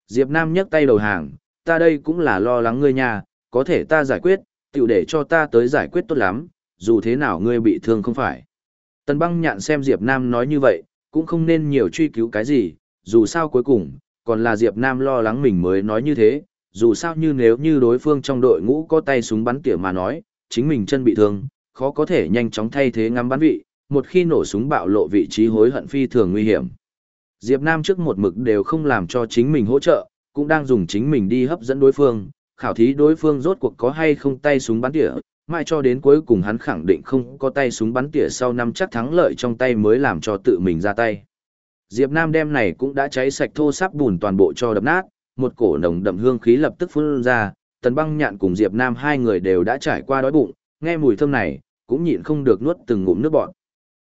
Diệp Nam nhấc tay đầu hàng, ta đây cũng là lo lắng ngươi nha, có thể ta giải quyết, tiểu để cho ta tới giải quyết tốt lắm, dù thế nào ngươi bị thương không phải. Tần băng nhạn xem Diệp Nam nói như vậy, cũng không nên nhiều truy cứu cái gì, dù sao cuối cùng, còn là Diệp Nam lo lắng mình mới nói như thế, dù sao như nếu như đối phương trong đội ngũ có tay súng bắn tỉa mà nói, chính mình chân bị thương, khó có thể nhanh chóng thay thế ngắm bắn vị, một khi nổ súng bạo lộ vị trí hối hận phi thường nguy hiểm. Diệp Nam trước một mực đều không làm cho chính mình hỗ trợ, cũng đang dùng chính mình đi hấp dẫn đối phương, khảo thí đối phương rốt cuộc có hay không tay súng bắn tỉa, mãi cho đến cuối cùng hắn khẳng định không có tay súng bắn tỉa sau năm chắc thắng lợi trong tay mới làm cho tự mình ra tay. Diệp Nam đem này cũng đã cháy sạch thô sáp bùn toàn bộ cho đập nát, một cổ nồng đậm hương khí lập tức phun ra, Tần Băng Nhạn cùng Diệp Nam hai người đều đã trải qua đói bụng, nghe mùi thơm này, cũng nhịn không được nuốt từng ngụm nước bọt.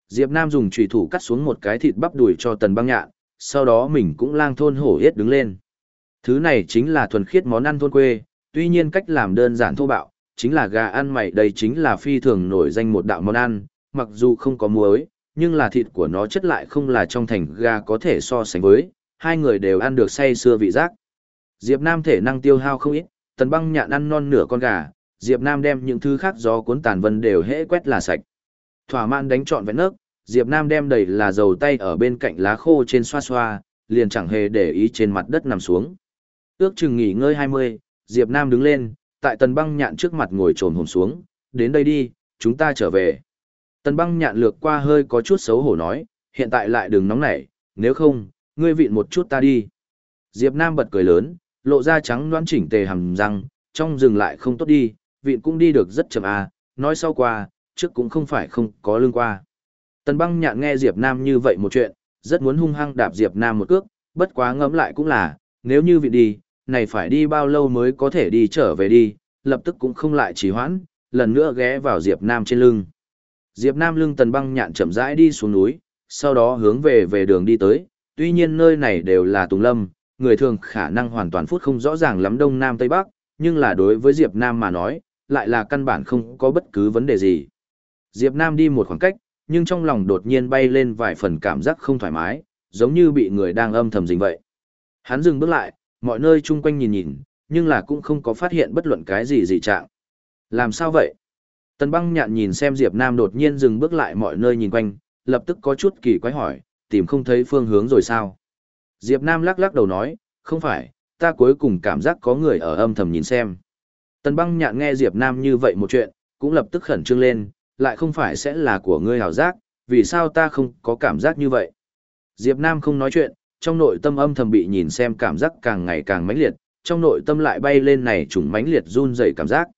Diệp Nam dùng chùy thủ cắt xuống một cái thịt bắp đùi cho Tần Băng Nhạn, sau đó mình cũng lang thôn hổ yết đứng lên. Thứ này chính là thuần khiết món ăn thôn quê, tuy nhiên cách làm đơn giản thô bạo, chính là gà ăn mày đây chính là phi thường nổi danh một đạo món ăn, mặc dù không có muối, nhưng là thịt của nó chất lại không là trong thành gà có thể so sánh với, hai người đều ăn được say xưa vị giác. Diệp Nam thể năng tiêu hao không ít, tần băng nhạn ăn non nửa con gà, Diệp Nam đem những thứ khác do cuốn tàn vân đều hễ quét là sạch. Thỏa mãn đánh trọn vẹn nước, Diệp Nam đem đầy là dầu tay ở bên cạnh lá khô trên xoa xoa, liền chẳng hề để ý trên mặt đất nằm xuống. Ước chừng nghỉ ngơi 20, Diệp Nam đứng lên, tại tần băng nhạn trước mặt ngồi trồn hồn xuống, đến đây đi, chúng ta trở về. Tần băng nhạn lược qua hơi có chút xấu hổ nói, hiện tại lại đừng nóng nảy, nếu không, ngươi vịn một chút ta đi. Diệp Nam bật cười lớn, lộ ra trắng loãng chỉnh tề hàm răng, trong rừng lại không tốt đi, vịn cũng đi được rất chậm à, nói sau qua, trước cũng không phải không có lương qua. Tần băng nhạn nghe Diệp Nam như vậy một chuyện, rất muốn hung hăng đạp Diệp Nam một cước, bất quá ngẫm lại cũng là, nếu như vịn đi, này phải đi bao lâu mới có thể đi trở về đi, lập tức cũng không lại trì hoãn, lần nữa ghé vào Diệp Nam trên lưng. Diệp Nam lưng tần băng nhạn chậm rãi đi xuống núi, sau đó hướng về về đường đi tới, tuy nhiên nơi này đều là tùng lâm, người thường khả năng hoàn toàn phút không rõ ràng lắm đông nam tây bắc, nhưng là đối với Diệp Nam mà nói, lại là căn bản không có bất cứ vấn đề gì. Diệp Nam đi một khoảng cách, nhưng trong lòng đột nhiên bay lên vài phần cảm giác không thoải mái, giống như bị người đang âm thầm dình vậy. Hắn dừng bước lại, mọi nơi chung quanh nhìn nhìn, nhưng là cũng không có phát hiện bất luận cái gì dị trạng. Làm sao vậy? Tần băng nhạn nhìn xem Diệp Nam đột nhiên dừng bước lại mọi nơi nhìn quanh, lập tức có chút kỳ quái hỏi, tìm không thấy phương hướng rồi sao? Diệp Nam lắc lắc đầu nói, không phải, ta cuối cùng cảm giác có người ở âm thầm nhìn xem. Tần băng nhạn nghe Diệp Nam như vậy một chuyện, cũng lập tức khẩn trương lên, lại không phải sẽ là của ngươi hảo giác, vì sao ta không có cảm giác như vậy? Diệp Nam không nói chuyện, trong nội tâm âm thầm bị nhìn xem cảm giác càng ngày càng mãnh liệt, trong nội tâm lại bay lên này trùng mãnh liệt run rẩy cảm giác.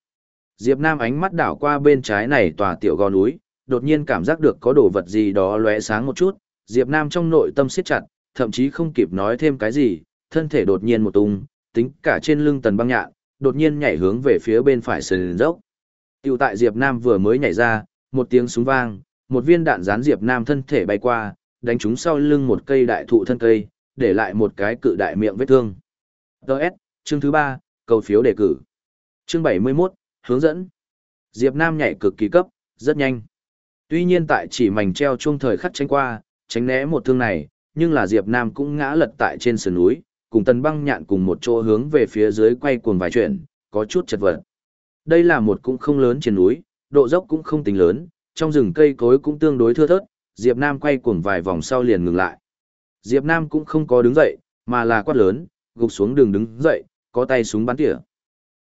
Diệp Nam ánh mắt đảo qua bên trái này tòa tiểu gò núi, đột nhiên cảm giác được có đồ vật gì đó lóe sáng một chút, Diệp Nam trong nội tâm siết chặt, thậm chí không kịp nói thêm cái gì, thân thể đột nhiên một tung, tính cả trên lưng tần băng nhạn, đột nhiên nhảy hướng về phía bên phải sườn dốc. Tiểu tại Diệp Nam vừa mới nhảy ra, một tiếng súng vang, một viên đạn gián Diệp Nam thân thể bay qua, đánh trúng sau lưng một cây đại thụ thân cây, để lại một cái cự đại miệng vết thương. Đợt, chương thứ 3, cầu phiếu đề cử. Chương 71, hướng dẫn. Diệp Nam nhảy cực kỳ cấp, rất nhanh. Tuy nhiên tại chỉ mảnh treo chuông thời khắc tránh qua, tránh né một thương này, nhưng là Diệp Nam cũng ngã lật tại trên sườn núi, cùng tần băng nhạn cùng một chỗ hướng về phía dưới quay cuồng vài chuyển có chút chật vật. Đây là một cũng không lớn trên núi, độ dốc cũng không tính lớn, trong rừng cây cối cũng tương đối thưa thớt, Diệp Nam quay cuồng vài vòng sau liền ngừng lại. Diệp Nam cũng không có đứng dậy, mà là quát lớn, gục xuống đường đứng dậy, có tay súng bắn tỉa.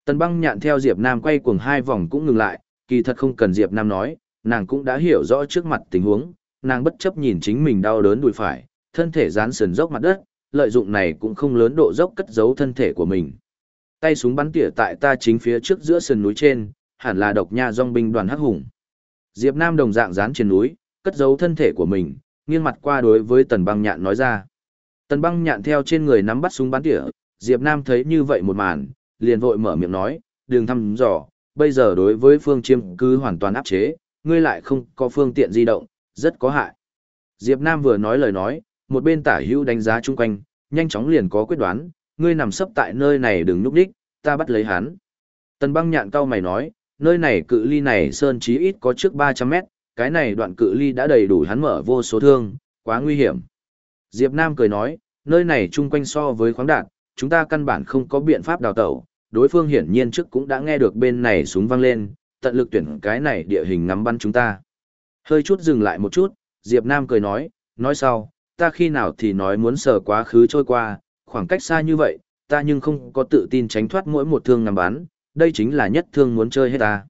Tần băng nhạn theo Diệp Nam quay cuồng hai vòng cũng ngừng lại, kỳ thật không cần Diệp Nam nói, nàng cũng đã hiểu rõ trước mặt tình huống, nàng bất chấp nhìn chính mình đau đớn đùi phải, thân thể dán sườn dốc mặt đất, lợi dụng này cũng không lớn độ dốc cất giấu thân thể của mình. Tay súng bắn tỉa tại ta chính phía trước giữa sườn núi trên, hẳn là độc nha dòng binh đoàn hắc hùng. Diệp Nam đồng dạng dán trên núi, cất giấu thân thể của mình, nghiêng mặt qua đối với Tần Băng Nhạn nói ra. Tần băng nhạn theo trên người nắm bắt súng bắn tỉa, Diệp Nam thấy như vậy một màn, liền vội mở miệng nói, đường thăm dò, bây giờ đối với phương chiêm cứ hoàn toàn áp chế, ngươi lại không có phương tiện di động, rất có hại. Diệp Nam vừa nói lời nói, một bên tả hữu đánh giá chung quanh, nhanh chóng liền có quyết đoán, ngươi nằm sấp tại nơi này đừng núp đích, ta bắt lấy hắn. Tần băng nhạn cao mày nói, nơi này cự ly này sơn chí ít có trước 300 mét, cái này đoạn cự ly đã đầy đủ hắn mở vô số thương, quá nguy hiểm. Diệp Nam cười nói, nơi này chung quanh so với khoáng đạn, chúng ta căn bản không có biện pháp đào tẩu, đối phương hiển nhiên trước cũng đã nghe được bên này súng vang lên, tận lực tuyển cái này địa hình ngắm bắn chúng ta. Hơi chút dừng lại một chút, Diệp Nam cười nói, nói sau, ta khi nào thì nói muốn sờ quá khứ trôi qua, khoảng cách xa như vậy, ta nhưng không có tự tin tránh thoát mỗi một thương ngắm bắn, đây chính là nhất thương muốn chơi hết ta.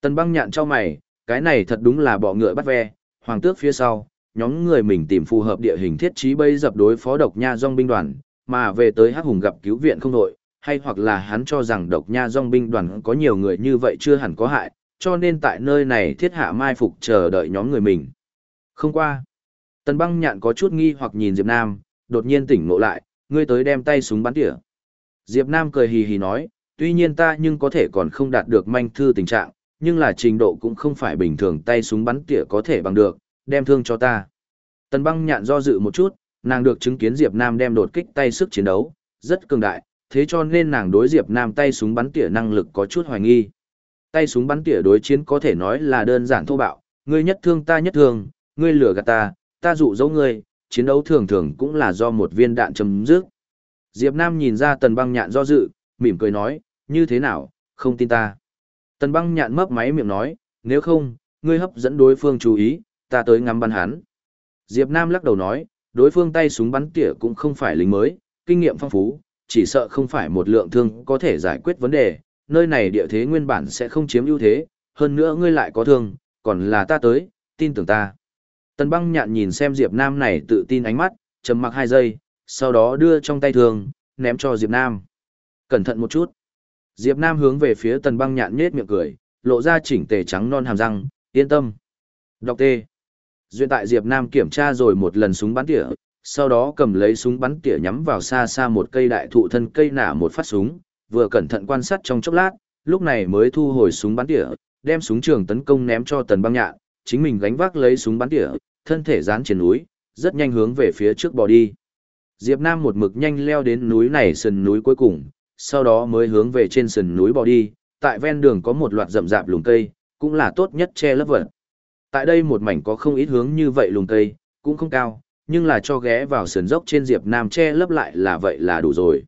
Tần băng nhạn cho mày, cái này thật đúng là bọ ngựa bắt ve, hoàng tước phía sau, nhóm người mình tìm phù hợp địa hình thiết trí bây dập đối phó độc nha dòng binh đoàn, mà về tới hắc hùng gặp cứu viện không đội, hay hoặc là hắn cho rằng độc nha dòng binh đoàn có nhiều người như vậy chưa hẳn có hại, cho nên tại nơi này thiết hạ mai phục chờ đợi nhóm người mình. Không qua. Tần băng nhạn có chút nghi hoặc nhìn Diệp Nam, đột nhiên tỉnh ngộ lại, ngươi tới đem tay súng bắn tỉa. Diệp Nam cười hì hì nói, tuy nhiên ta nhưng có thể còn không đạt được manh thư tình trạng, nhưng là trình độ cũng không phải bình thường tay súng bắn tỉa có thể bằng được, đem thương cho ta. Tần băng nhạn do dự một chút, nàng được chứng kiến Diệp Nam đem đột kích tay sức chiến đấu, rất cường đại, thế cho nên nàng đối Diệp Nam tay súng bắn tỉa năng lực có chút hoài nghi. Tay súng bắn tỉa đối chiến có thể nói là đơn giản thô bạo, ngươi nhất thương ta nhất thương, ngươi lừa gạt ta, ta dụ dỗ ngươi, chiến đấu thường thường cũng là do một viên đạn chấm dứt. Diệp Nam nhìn ra tần băng nhạn do dự, mỉm cười nói, như thế nào, không tin ta. Tần băng nhạn mấp máy miệng nói, nếu không, ngươi hấp dẫn đối phương chú ý, ta tới ngắm bắn hắn. Diệp Nam lắc đầu nói, đối phương tay súng bắn tỉa cũng không phải lính mới, kinh nghiệm phong phú, chỉ sợ không phải một lượng thương có thể giải quyết vấn đề, nơi này địa thế nguyên bản sẽ không chiếm ưu thế, hơn nữa ngươi lại có thương, còn là ta tới, tin tưởng ta. Tần băng nhạn nhìn xem Diệp Nam này tự tin ánh mắt, trầm mặc hai giây, sau đó đưa trong tay thường, ném cho Diệp Nam. Cẩn thận một chút. Diệp Nam hướng về phía tần băng nhạn nhết miệng cười, lộ ra chỉnh tề trắng non hàm răng, yên tâm. Đọc tê. Duyên tại Diệp Nam kiểm tra rồi một lần súng bắn tỉa, sau đó cầm lấy súng bắn tỉa nhắm vào xa xa một cây đại thụ thân cây nả một phát súng, vừa cẩn thận quan sát trong chốc lát, lúc này mới thu hồi súng bắn tỉa, đem súng trường tấn công ném cho tần băng nhạn, chính mình gánh vác lấy súng bắn tỉa, thân thể dán trên núi, rất nhanh hướng về phía trước bò đi. Diệp Nam một mực nhanh leo đến núi này sườn núi cuối cùng, sau đó mới hướng về trên sườn núi bò đi, tại ven đường có một loạt rậm rạp lùm cây, cũng là tốt nhất che lấp vật. Tại đây một mảnh có không ít hướng như vậy lùm cây, cũng không cao, nhưng là cho ghé vào sườn dốc trên Diệp Nam che lấp lại là vậy là đủ rồi.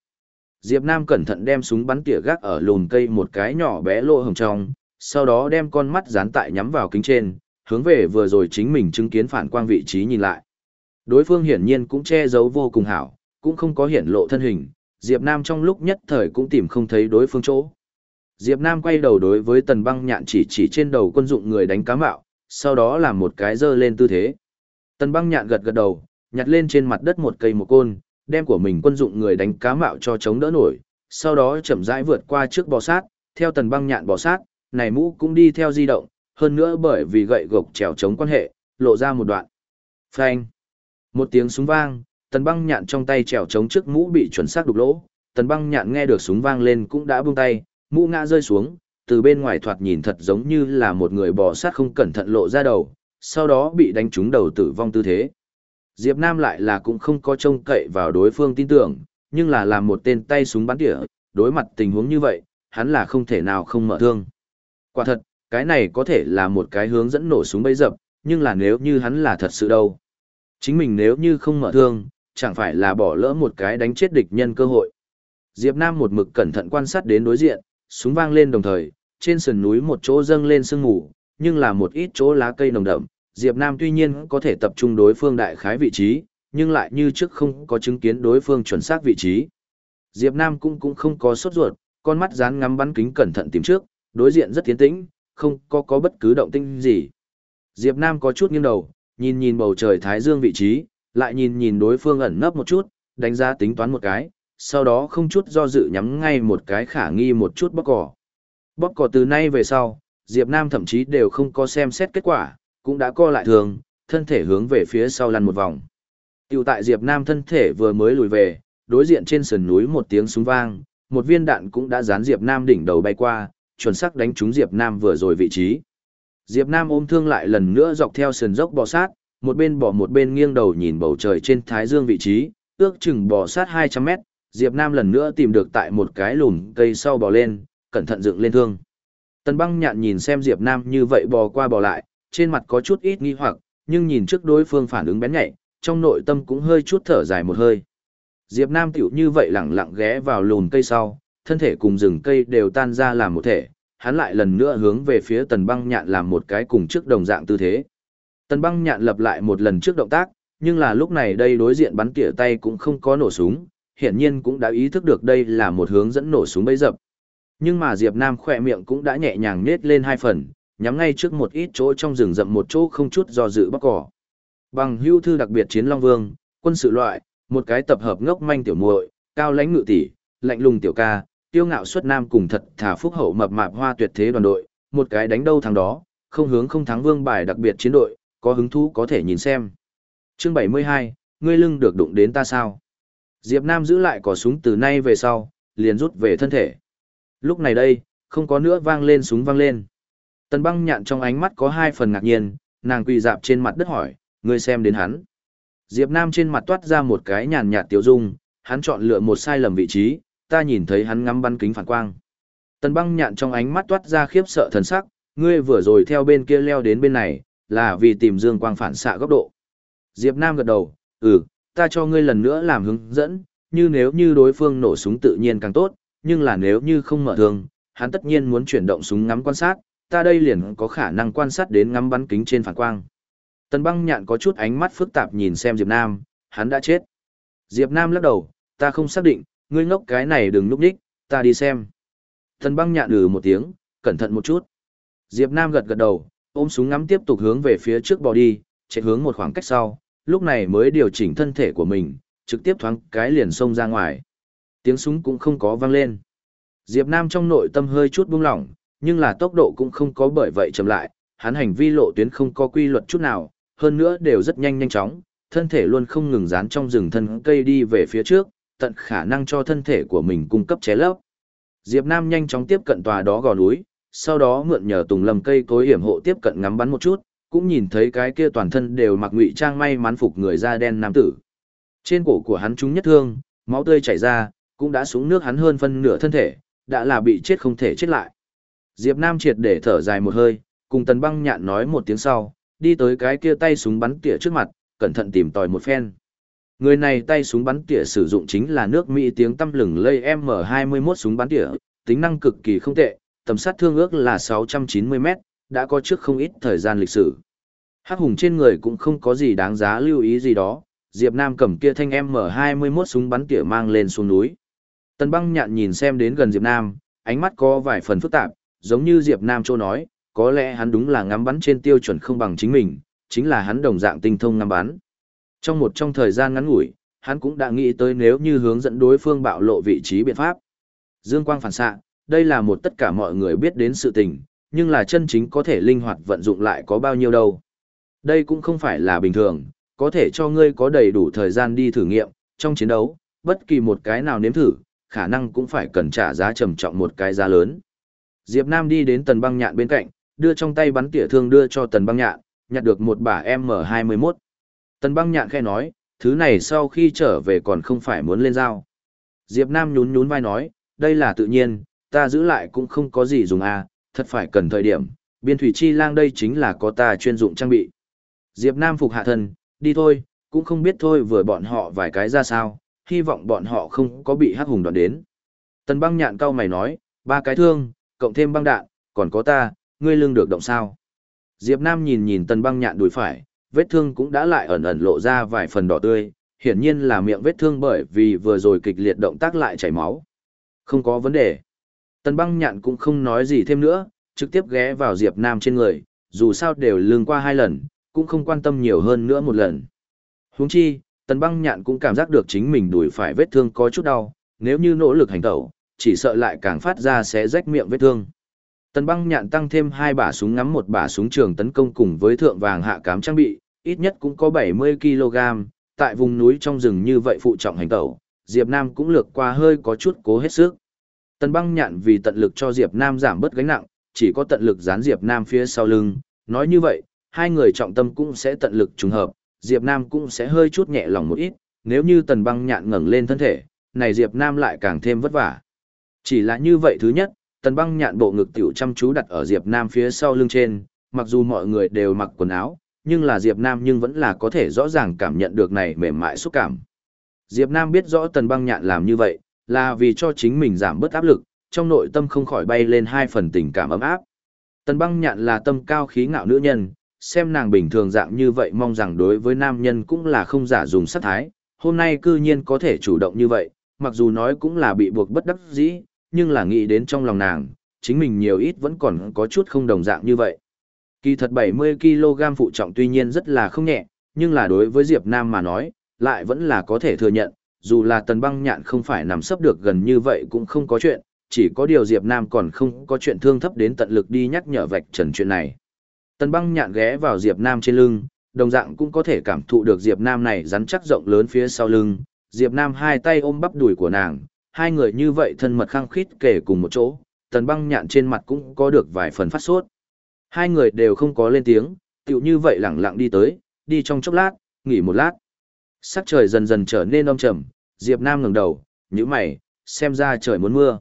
Diệp Nam cẩn thận đem súng bắn tỉa gác ở lùm cây một cái nhỏ bé lỗ hồng trong, sau đó đem con mắt dán tại nhắm vào kính trên, hướng về vừa rồi chính mình chứng kiến phản quang vị trí nhìn lại. Đối phương hiển nhiên cũng che giấu vô cùng hảo, cũng không có hiển lộ thân hình, Diệp Nam trong lúc nhất thời cũng tìm không thấy đối phương chỗ. Diệp Nam quay đầu đối với tần băng nhạn chỉ chỉ trên đầu quân dụng người đánh cá mạo, sau đó làm một cái dơ lên tư thế. Tần băng nhạn gật gật đầu, nhặt lên trên mặt đất một cây một côn, đem của mình quân dụng người đánh cá mạo cho chống đỡ nổi, sau đó chậm rãi vượt qua trước bò sát, theo tần băng nhạn bò sát, này mũ cũng đi theo di động, hơn nữa bởi vì gậy gộc trèo chống quan hệ, lộ ra một đoạn. Phanh! Một tiếng súng vang, tần băng nhạn trong tay trèo chống trước mũ bị chuẩn xác đục lỗ, tần băng nhạn nghe được súng vang lên cũng đã buông tay, mũ ngã rơi xuống, từ bên ngoài thoạt nhìn thật giống như là một người bò sát không cẩn thận lộ ra đầu, sau đó bị đánh trúng đầu tử vong tư thế. Diệp Nam lại là cũng không có trông cậy vào đối phương tin tưởng, nhưng là làm một tên tay súng bắn tỉa, đối mặt tình huống như vậy, hắn là không thể nào không mở thương. Quả thật, cái này có thể là một cái hướng dẫn nổ súng bấy dập, nhưng là nếu như hắn là thật sự đâu. Chính mình nếu như không mở thương, chẳng phải là bỏ lỡ một cái đánh chết địch nhân cơ hội. Diệp Nam một mực cẩn thận quan sát đến đối diện, súng vang lên đồng thời, trên sườn núi một chỗ dâng lên sương mù, nhưng là một ít chỗ lá cây nồng đậm, Diệp Nam tuy nhiên có thể tập trung đối phương đại khái vị trí, nhưng lại như trước không có chứng kiến đối phương chuẩn xác vị trí. Diệp Nam cũng cũng không có sốt ruột, con mắt dán ngắm bắn kính cẩn thận tìm trước, đối diện rất tiến tĩnh, không có có bất cứ động tĩnh gì. Diệp Nam có chút nghiêng đầu, nhìn nhìn bầu trời thái dương vị trí, lại nhìn nhìn đối phương ẩn nấp một chút, đánh giá tính toán một cái, sau đó không chút do dự nhắm ngay một cái khả nghi một chút bóc cỏ. Bóc cỏ từ nay về sau, Diệp Nam thậm chí đều không có xem xét kết quả, cũng đã co lại thường, thân thể hướng về phía sau lăn một vòng. Tiểu tại Diệp Nam thân thể vừa mới lùi về, đối diện trên sườn núi một tiếng súng vang, một viên đạn cũng đã dán Diệp Nam đỉnh đầu bay qua, chuẩn xác đánh trúng Diệp Nam vừa rồi vị trí. Diệp Nam ôm thương lại lần nữa dọc theo sườn dốc bò sát, một bên bò một bên nghiêng đầu nhìn bầu trời trên thái dương vị trí, ước chừng bò sát 200 mét, Diệp Nam lần nữa tìm được tại một cái lùm cây sau bò lên, cẩn thận dựng lên thương. Tần băng nhạn nhìn xem Diệp Nam như vậy bò qua bò lại, trên mặt có chút ít nghi hoặc, nhưng nhìn trước đối phương phản ứng bén nhạy, trong nội tâm cũng hơi chút thở dài một hơi. Diệp Nam tiểu như vậy lặng lặng ghé vào lùn cây sau, thân thể cùng rừng cây đều tan ra làm một thể, hắn lại lần nữa hướng về phía tần băng nhạn làm một cái cùng trước đồng dạng tư thế. Tần băng nhạn lập lại một lần trước động tác, nhưng là lúc này đây đối diện bắn tỉa tay cũng không có nổ súng, hiển nhiên cũng đã ý thức được đây là một hướng dẫn nổ súng bấy dập. Nhưng mà Diệp Nam khỏe miệng cũng đã nhẹ nhàng nết lên hai phần, nhắm ngay trước một ít chỗ trong rừng rậm một chỗ không chút do dự bóc cỏ. Bằng hưu thư đặc biệt chiến Long Vương, quân sự loại, một cái tập hợp ngốc manh tiểu muội, cao lãnh ngự tỷ, lạnh lùng tiểu ca, tiêu ngạo xuất nam cùng thật thả phúc hậu mập mạp hoa tuyệt thế đoàn đội, một cái đánh đâu thằng đó, không hướng không thắng vương bài đặc biệt chiến đội, có hứng thú có thể nhìn xem. Chương 72, ngươi lưng được đụng đến ta sao? Diệp Nam giữ lại cò súng từ nay về sau, liền rút về thân thể. Lúc này đây, không có nữa vang lên súng vang lên. Tần băng nhạn trong ánh mắt có hai phần ngạc nhiên, nàng quỳ dạp trên mặt đất hỏi, ngươi xem đến hắn. Diệp Nam trên mặt toát ra một cái nhàn nhạt tiêu dung, hắn chọn lựa một sai lầm vị trí, ta nhìn thấy hắn ngắm bắn kính phản quang. Tần băng nhạn trong ánh mắt toát ra khiếp sợ thần sắc, ngươi vừa rồi theo bên kia leo đến bên này, là vì tìm dương quang phản xạ góc độ. Diệp Nam gật đầu, ừ, ta cho ngươi lần nữa làm hướng dẫn, như nếu như đối phương nổ súng tự nhiên càng tốt, nhưng là nếu như không mở thương, hắn tất nhiên muốn chuyển động súng ngắm quan sát, ta đây liền có khả năng quan sát đến ngắm bắn kính trên phản quang. Tần băng nhạn có chút ánh mắt phức tạp nhìn xem Diệp Nam, hắn đã chết. Diệp Nam lắc đầu, ta không xác định, ngươi ngốc cái này đừng núp đích, ta đi xem. Thần băng nhạn ừ một tiếng, cẩn thận một chút. Diệp Nam gật gật đầu, ôm súng ngắm tiếp tục hướng về phía trước bò đi, chạy hướng một khoảng cách sau, lúc này mới điều chỉnh thân thể của mình, trực tiếp thoáng cái liền xông ra ngoài. Tiếng súng cũng không có vang lên. Diệp Nam trong nội tâm hơi chút buông lỏng, nhưng là tốc độ cũng không có bởi vậy chậm lại, hắn hành vi lộ tuyến không có quy luật chút nào, hơn nữa đều rất nhanh nhanh chóng, thân thể luôn không ngừng dán trong rừng thân cây đi về phía trước, tận khả năng cho thân thể của mình cung cấp ché lấp. Diệp Nam nhanh chóng tiếp cận tòa đó gò núi, sau đó mượn nhờ tùng Lâm cây cối hiểm hộ tiếp cận ngắm bắn một chút, cũng nhìn thấy cái kia toàn thân đều mặc ngụy trang may mắn phục người da đen nam tử. Trên cổ của hắn trúng nhất thương, máu tươi chảy ra, cũng đã xuống nước hắn hơn phân nửa thân thể, đã là bị chết không thể chết lại. Diệp Nam triệt để thở dài một hơi, cùng Tần Băng Nhạn nói một tiếng sau, đi tới cái kia tay súng bắn tỉa trước mặt, cẩn thận tìm tòi một phen. Người này tay súng bắn tỉa sử dụng chính là nước Mỹ tiếng tăm lừng lây M21 súng bắn tỉa, tính năng cực kỳ không tệ, tầm sát thương ước là 690m, đã có trước không ít thời gian lịch sử. Hắc hùng trên người cũng không có gì đáng giá lưu ý gì đó, Diệp Nam cầm kia thanh M21 súng bắn tỉa mang lên xuống núi. Tần băng nhạn nhìn xem đến gần Diệp Nam, ánh mắt có vài phần phức tạp, giống như Diệp Nam châu nói, có lẽ hắn đúng là ngắm bắn trên tiêu chuẩn không bằng chính mình, chính là hắn đồng dạng tinh thông ngắm bắn. Trong một trong thời gian ngắn ngủi, hắn cũng đã nghĩ tới nếu như hướng dẫn đối phương bạo lộ vị trí biện pháp. Dương quang phản xạ, đây là một tất cả mọi người biết đến sự tình, nhưng là chân chính có thể linh hoạt vận dụng lại có bao nhiêu đâu. Đây cũng không phải là bình thường, có thể cho ngươi có đầy đủ thời gian đi thử nghiệm, trong chiến đấu, bất kỳ một cái nào nếm thử, khả năng cũng phải cần trả giá trầm trọng một cái giá lớn. Diệp Nam đi đến tần băng nhạn bên cạnh, đưa trong tay bắn tỉa thương đưa cho tần băng nhạn, nhặt được một bả M21. Tần băng nhạn khẽ nói, thứ này sau khi trở về còn không phải muốn lên dao. Diệp Nam nhún nhún vai nói, đây là tự nhiên, ta giữ lại cũng không có gì dùng à, thật phải cần thời điểm, biên thủy chi lang đây chính là có ta chuyên dụng trang bị. Diệp Nam phục hạ thân, đi thôi, cũng không biết thôi vừa bọn họ vài cái ra sao, hy vọng bọn họ không có bị hắc hùng đoạn đến. Tần băng nhạn cao mày nói, ba cái thương, cộng thêm băng đạn, còn có ta, ngươi lưng được động sao. Diệp Nam nhìn nhìn tần băng nhạn đùi phải, vết thương cũng đã lại ẩn ẩn lộ ra vài phần đỏ tươi, hiển nhiên là miệng vết thương bởi vì vừa rồi kịch liệt động tác lại chảy máu. Không có vấn đề. Tần băng nhạn cũng không nói gì thêm nữa, trực tiếp ghé vào Diệp Nam trên người, dù sao đều lương qua hai lần, cũng không quan tâm nhiều hơn nữa một lần. Huống chi, tần băng nhạn cũng cảm giác được chính mình đùi phải vết thương có chút đau, nếu như nỗ lực hành tẩu, chỉ sợ lại càng phát ra sẽ rách miệng vết thương. Tần băng nhạn tăng thêm hai bả súng ngắm một bả súng trường tấn công cùng với thượng vàng hạ cám trang bị, ít nhất cũng có 70 kg, tại vùng núi trong rừng như vậy phụ trọng hành tẩu, Diệp Nam cũng lược qua hơi có chút cố hết sức. Tần băng nhạn vì tận lực cho Diệp Nam giảm bớt gánh nặng, chỉ có tận lực dán Diệp Nam phía sau lưng, nói như vậy, hai người trọng tâm cũng sẽ tận lực trùng hợp, Diệp Nam cũng sẽ hơi chút nhẹ lòng một ít, nếu như tần băng nhạn ngẩng lên thân thể, này Diệp Nam lại càng thêm vất vả. Chỉ là như vậy thứ nhất, tần băng nhạn bộ ngực tiểu chăm chú đặt ở Diệp Nam phía sau lưng trên, mặc dù mọi người đều mặc quần áo, nhưng là Diệp Nam nhưng vẫn là có thể rõ ràng cảm nhận được này mềm mại xúc cảm. Diệp Nam biết rõ tần băng nhạn làm như vậy, là vì cho chính mình giảm bớt áp lực, trong nội tâm không khỏi bay lên hai phần tình cảm ấm áp. Tần băng nhạn là tâm cao khí ngạo nữ nhân, xem nàng bình thường dạng như vậy mong rằng đối với nam nhân cũng là không giả dùng sát thái, hôm nay cư nhiên có thể chủ động như vậy, mặc dù nói cũng là bị buộc bất đắc dĩ, nhưng là nghĩ đến trong lòng nàng, chính mình nhiều ít vẫn còn có chút không đồng dạng như vậy. Kỳ thật 70kg phụ trọng tuy nhiên rất là không nhẹ, nhưng là đối với Diệp Nam mà nói, lại vẫn là có thể thừa nhận, dù là tần băng nhạn không phải nằm sấp được gần như vậy cũng không có chuyện, chỉ có điều Diệp Nam còn không có chuyện thương thấp đến tận lực đi nhắc nhở vạch trần chuyện này. Tần băng nhạn ghé vào Diệp Nam trên lưng, đồng dạng cũng có thể cảm thụ được Diệp Nam này rắn chắc rộng lớn phía sau lưng, Diệp Nam hai tay ôm bắp đùi của nàng, hai người như vậy thân mật khăng khít kể cùng một chỗ, tần băng nhạn trên mặt cũng có được vài phần phát sốt. Hai người đều không có lên tiếng, tựu như vậy lặng lặng đi tới, đi trong chốc lát, nghỉ một lát. Sắc trời dần dần trở nên âm trầm, Diệp Nam ngẩng đầu, nhíu mày, xem ra trời muốn mưa.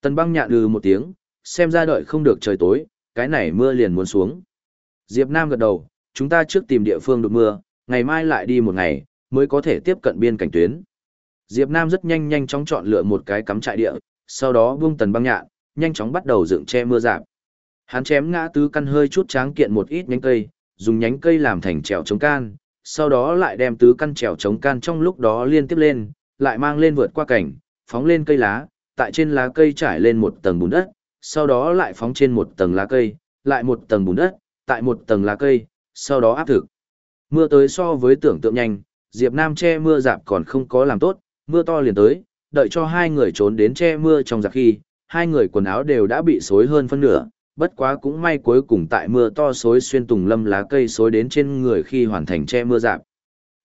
Tần băng nhạn lừ một tiếng, xem ra đợi không được trời tối, cái này mưa liền muốn xuống. Diệp Nam gật đầu, chúng ta trước tìm địa phương được mưa, ngày mai lại đi một ngày, mới có thể tiếp cận biên cảnh tuyến. Diệp Nam rất nhanh nhanh chóng chọn lựa một cái cắm trại địa, sau đó buông tần băng nhạn, nhanh chóng bắt đầu dựng che mưa giảm. Hắn chém ngã tứ căn hơi chút tráng kiện một ít nhánh cây, dùng nhánh cây làm thành trèo chống can, sau đó lại đem tứ căn trèo chống can trong lúc đó liên tiếp lên, lại mang lên vượt qua cảnh, phóng lên cây lá, tại trên lá cây trải lên một tầng bùn đất, sau đó lại phóng trên một tầng lá cây, lại một tầng bùn đất, tại một tầng lá cây, sau đó áp thực. Mưa tới so với tưởng tượng nhanh, Diệp Nam che mưa dạp còn không có làm tốt, mưa to liền tới, đợi cho hai người trốn đến che mưa trong giặc khi, hai người quần áo đều đã bị xối hơn phân nửa, bất quá cũng may cuối cùng tại mưa to xối xuyên tùng lâm lá cây xối đến trên người khi hoàn thành che mưa dạp.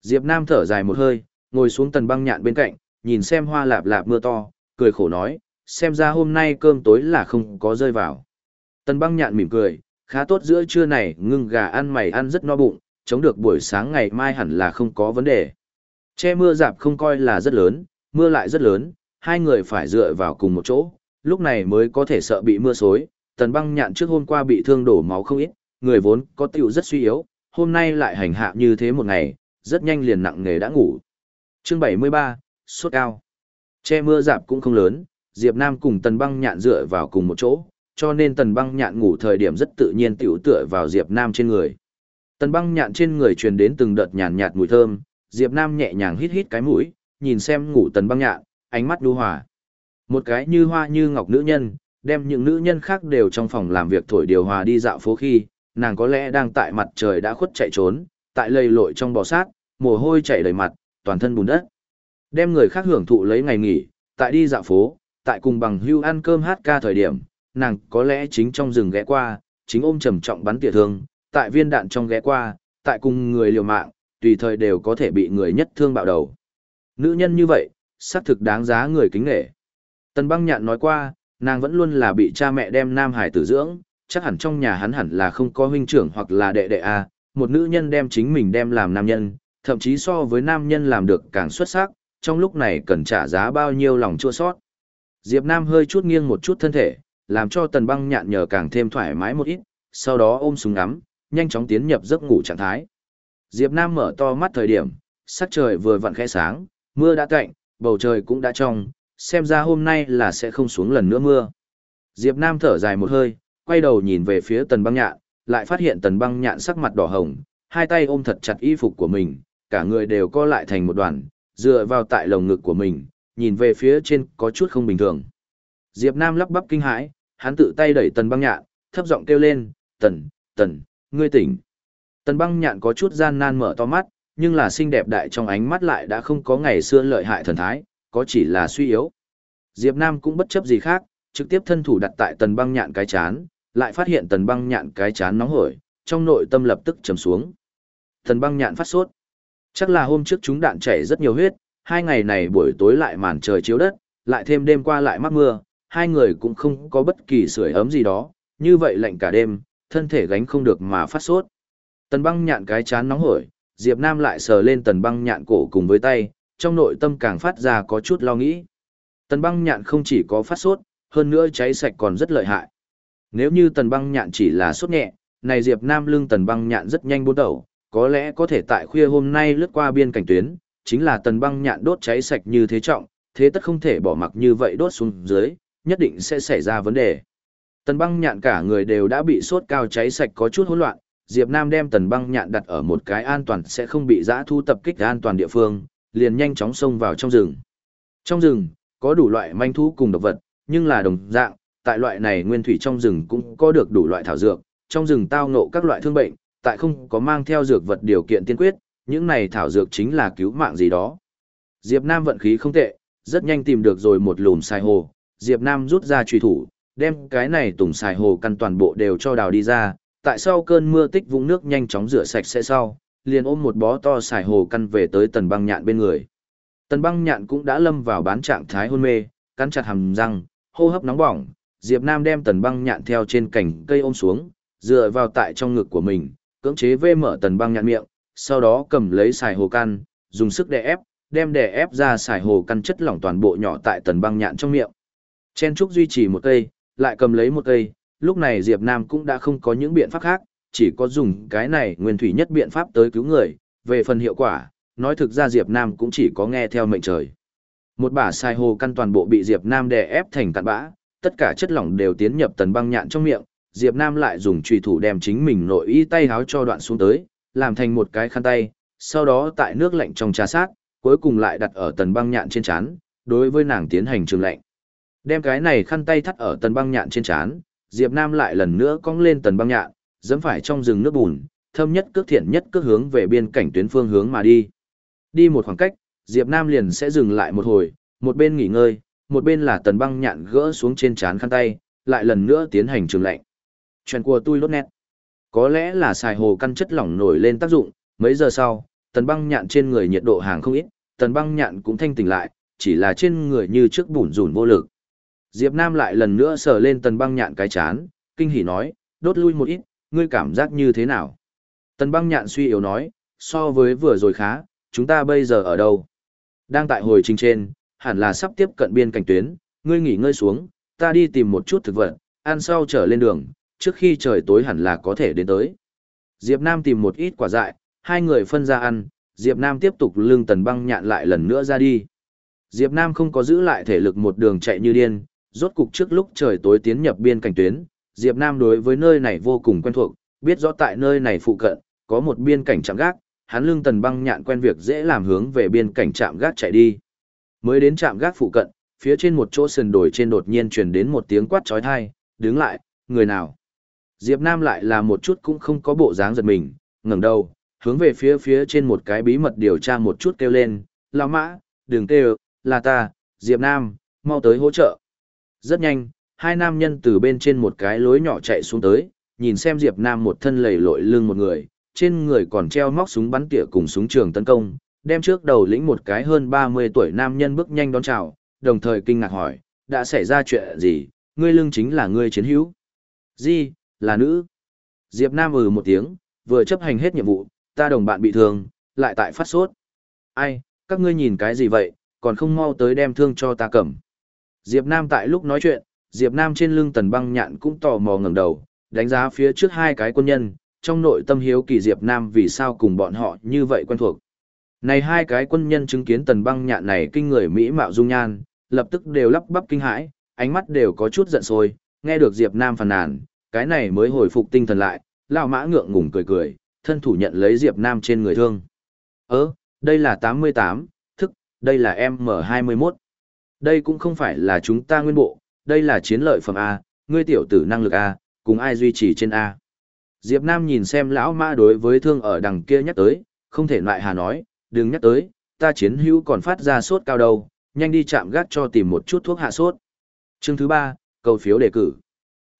Diệp Nam thở dài một hơi, ngồi xuống tần băng nhạn bên cạnh, nhìn xem hoa lạp lạp mưa to, cười khổ nói, xem ra hôm nay cơm tối là không có rơi vào. Tần băng nhạn mỉm cười, khá tốt giữa trưa này ngưng gà ăn mày ăn rất no bụng, chống được buổi sáng ngày mai hẳn là không có vấn đề. Che mưa dạp không coi là rất lớn, mưa lại rất lớn, hai người phải dựa vào cùng một chỗ, lúc này mới có thể sợ bị mưa xối. Tần băng nhạn trước hôm qua bị thương đổ máu không ít, người vốn có tiểu rất suy yếu, hôm nay lại hành hạ như thế một ngày, rất nhanh liền nặng nghề đã ngủ. Chương 73, sốt cao. Che mưa dạp cũng không lớn, Diệp Nam cùng Tần băng nhạn dựa vào cùng một chỗ, cho nên Tần băng nhạn ngủ thời điểm rất tự nhiên tiểu tựa vào Diệp Nam trên người. Tần băng nhạn trên người truyền đến từng đợt nhàn nhạt mùi thơm, Diệp Nam nhẹ nhàng hít hít cái mũi, nhìn xem ngủ tần băng nhạn, ánh mắt đu hòa. Một cái như hoa như ngọc nữ nhân, đem những nữ nhân khác đều trong phòng làm việc thổi điều hòa đi dạo phố khi, nàng có lẽ đang tại mặt trời đã khuất chạy trốn, tại lầy lội trong bò sát, mồ hôi chảy đầy mặt, toàn thân bùn đất. Đem người khác hưởng thụ lấy ngày nghỉ, tại đi dạo phố, tại cùng bằng hưu ăn cơm hát ca thời điểm, nàng có lẽ chính trong rừng ghé qua, chính ôm trầm trọng bắn tỉa thương, tại viên đạn trong ghé qua, tại cùng người liều mạng, tùy thời đều có thể bị người nhất thương bạo đầu. Nữ nhân như vậy, xác thực đáng giá người kính nghệ. Tần băng nhạn nói qua, nàng vẫn luôn là bị cha mẹ đem nam hải tử dưỡng, chắc hẳn trong nhà hắn hẳn là không có huynh trưởng hoặc là đệ đệ a một nữ nhân đem chính mình đem làm nam nhân, thậm chí so với nam nhân làm được càng xuất sắc, trong lúc này cần trả giá bao nhiêu lòng chua sót. Diệp Nam hơi chút nghiêng một chút thân thể, làm cho tần băng nhạn nhờ càng thêm thoải mái một ít, sau đó ôm súng ngắm, nhanh chóng tiến nhập giấc ngủ trạng thái. Diệp Nam mở to mắt thời điểm, sắc trời vừa vặn khẽ sáng, mưa đã tạnh, bầu trời cũng đã trong, xem ra hôm nay là sẽ không xuống lần nữa mưa. Diệp Nam thở dài một hơi, quay đầu nhìn về phía tần băng nhạn, lại phát hiện tần băng nhạn sắc mặt đỏ hồng, hai tay ôm thật chặt y phục của mình, cả người đều co lại thành một đoàn, dựa vào tại lồng ngực của mình, nhìn về phía trên có chút không bình thường. Diệp Nam lắp bắp kinh hãi, hắn tự tay đẩy tần băng nhạn, thấp giọng kêu lên, tần, tần, ngươi tỉnh. Tần băng nhạn có chút gian nan mở to mắt, nhưng là xinh đẹp đại trong ánh mắt lại đã không có ngày xưa lợi hại thần thái, có chỉ là suy yếu. Diệp Nam cũng bất chấp gì khác, trực tiếp thân thủ đặt tại tần băng nhạn cái chán, lại phát hiện tần băng nhạn cái chán nóng hổi, trong nội tâm lập tức trầm xuống. Tần băng nhạn phát sốt. Chắc là hôm trước chúng đạn chảy rất nhiều huyết, hai ngày này buổi tối lại màn trời chiếu đất, lại thêm đêm qua lại mắc mưa, hai người cũng không có bất kỳ sưởi ấm gì đó, như vậy lạnh cả đêm, thân thể gánh không được mà phát sốt. Tần băng nhạn cái chán nóng hổi, Diệp Nam lại sờ lên tần băng nhạn cổ cùng với tay, trong nội tâm càng phát ra có chút lo nghĩ. Tần băng nhạn không chỉ có phát sốt, hơn nữa cháy sạch còn rất lợi hại. Nếu như tần băng nhạn chỉ là sốt nhẹ, này Diệp Nam lưng tần băng nhạn rất nhanh bốn đầu, có lẽ có thể tại khuya hôm nay lướt qua biên cảnh tuyến, chính là tần băng nhạn đốt cháy sạch như thế trọng, thế tất không thể bỏ mặc như vậy đốt xuống dưới, nhất định sẽ xảy ra vấn đề. Tần băng nhạn cả người đều đã bị sốt cao cháy sạch có chút hỗn loạn, Diệp Nam đem tần băng nhạn đặt ở một cái an toàn sẽ không bị giã thu tập kích an toàn địa phương, liền nhanh chóng xông vào trong rừng. Trong rừng, có đủ loại manh thú cùng độc vật, nhưng là đồng dạng, tại loại này nguyên thủy trong rừng cũng có được đủ loại thảo dược, trong rừng tao ngộ các loại thương bệnh, tại không có mang theo dược vật điều kiện tiên quyết, những này thảo dược chính là cứu mạng gì đó. Diệp Nam vận khí không tệ, rất nhanh tìm được rồi một lùm xài hồ, Diệp Nam rút ra truy thủ, đem cái này tùng xài hồ căn toàn bộ đều cho đào đi ra, tại sau cơn mưa tích vũng nước nhanh chóng rửa sạch sẽ sau, liền ôm một bó to xài hồ căn về tới tần băng nhạn bên người. Tần băng nhạn cũng đã lâm vào bán trạng thái hôn mê, cắn chặt hàm răng, hô hấp nóng bỏng, Diệp Nam đem tần băng nhạn theo trên cành cây ôm xuống, dựa vào tại trong ngực của mình, cưỡng chế vê mở tần băng nhạn miệng, sau đó cầm lấy xài hồ căn, dùng sức đè ép, đem đè ép ra xài hồ căn chất lỏng toàn bộ nhỏ tại tần băng nhạn trong miệng. Chen trúc duy trì một cây, lại cầm lấy một cây, lúc này Diệp Nam cũng đã không có những biện pháp khác, chỉ có dùng cái này nguyên thủy nhất biện pháp tới cứu người, về phần hiệu quả, nói thực ra Diệp Nam cũng chỉ có nghe theo mệnh trời. Một bả sai hồ căn toàn bộ bị Diệp Nam đè ép thành cặn bã, tất cả chất lỏng đều tiến nhập tần băng nhạn trong miệng, Diệp Nam lại dùng chùy thủ đem chính mình nội y tay háo cho đoạn xuống tới, làm thành một cái khăn tay, sau đó tại nước lạnh trong trà sát, cuối cùng lại đặt ở tần băng nhạn trên chán, đối với nàng tiến hành trường lạnh. Đem cái này khăn tay thắt ở tần băng nhạn trên chán, Diệp Nam lại lần nữa cong lên tần băng nhạn, dẫm phải trong rừng nước bùn, thâm nhất cước thiện nhất cước hướng về biên cảnh tuyến phương hướng mà đi. Đi một khoảng cách, Diệp Nam liền sẽ dừng lại một hồi, một bên nghỉ ngơi, một bên là tần băng nhạn gỡ xuống trên chán khăn tay, lại lần nữa tiến hành trường lệnh. Chuyện của tôi lốt nét. Có lẽ là xài hồ căn chất lỏng nổi lên tác dụng, mấy giờ sau, tần băng nhạn trên người nhiệt độ hàng không ít, tần băng nhạn cũng thanh tỉnh lại, chỉ là trên người như trước bùn rùn vô lực. Diệp Nam lại lần nữa sờ lên tần băng nhạn cái chán, kinh hỉ nói, đốt lui một ít, ngươi cảm giác như thế nào? Tần băng nhạn suy yếu nói, so với vừa rồi khá, chúng ta bây giờ ở đâu? Đang tại hồi trình trên, hẳn là sắp tiếp cận biên cảnh tuyến, ngươi nghỉ ngơi xuống, ta đi tìm một chút thực vật, ăn sau trở lên đường, trước khi trời tối hẳn là có thể đến tới. Diệp Nam tìm một ít quả dại, hai người phân ra ăn, Diệp Nam tiếp tục lưng tần băng nhạn lại lần nữa ra đi. Diệp Nam không có giữ lại thể lực một đường chạy như điên, rốt cục trước lúc trời tối tiến nhập biên cảnh tuyến, Diệp Nam đối với nơi này vô cùng quen thuộc, biết rõ tại nơi này phụ cận, có một biên cảnh trạm gác, hắn lưng tần băng nhạn quen việc dễ làm hướng về biên cảnh trạm gác chạy đi. Mới đến trạm gác phụ cận, phía trên một chỗ sườn đồi trên đột nhiên truyền đến một tiếng quát chói tai, đứng lại, người nào? Diệp Nam lại là một chút cũng không có bộ dáng giật mình, ngẩng đầu, hướng về phía phía trên một cái bí mật điều tra một chút kêu lên, lão mã, đừng kêu, là ta, Diệp Nam, mau tới hỗ trợ. Rất nhanh, hai nam nhân từ bên trên một cái lối nhỏ chạy xuống tới, nhìn xem Diệp Nam một thân lầy lội lưng một người, trên người còn treo móc súng bắn tỉa cùng súng trường tấn công, đem trước đầu lĩnh một cái hơn 30 tuổi nam nhân bước nhanh đón chào, đồng thời kinh ngạc hỏi, đã xảy ra chuyện gì, ngươi lưng chính là ngươi chiến hữu. Di, là nữ. Diệp Nam ừ một tiếng, vừa chấp hành hết nhiệm vụ, ta đồng bạn bị thương, lại tại phát sốt. Ai, các ngươi nhìn cái gì vậy, còn không mau tới đem thương cho ta cầm. Diệp Nam tại lúc nói chuyện, Diệp Nam trên lưng tần băng nhạn cũng tò mò ngẩng đầu, đánh giá phía trước hai cái quân nhân, trong nội tâm hiếu kỳ Diệp Nam vì sao cùng bọn họ như vậy quen thuộc. Này hai cái quân nhân chứng kiến tần băng nhạn này kinh người mỹ mạo dung nhan, lập tức đều lắp bắp kinh hãi, ánh mắt đều có chút giận sôi, nghe được Diệp Nam phàn nàn, cái này mới hồi phục tinh thần lại, lão mã ngượng ngùng cười cười, thân thủ nhận lấy Diệp Nam trên người thương. Ơ, đây là 88, thức, đây là M21. Đây cũng không phải là chúng ta nguyên bộ, đây là chiến lợi phẩm A, ngươi tiểu tử năng lực A, cùng ai duy trì trên A. Diệp Nam nhìn xem lão mã đối với thương ở đằng kia nhắc tới, không thể lại hà nói, đừng nhắc tới, ta chiến hữu còn phát ra sốt cao đâu, nhanh đi chạm gác cho tìm một chút thuốc hạ sốt. Chương thứ ba, cầu phiếu đề cử.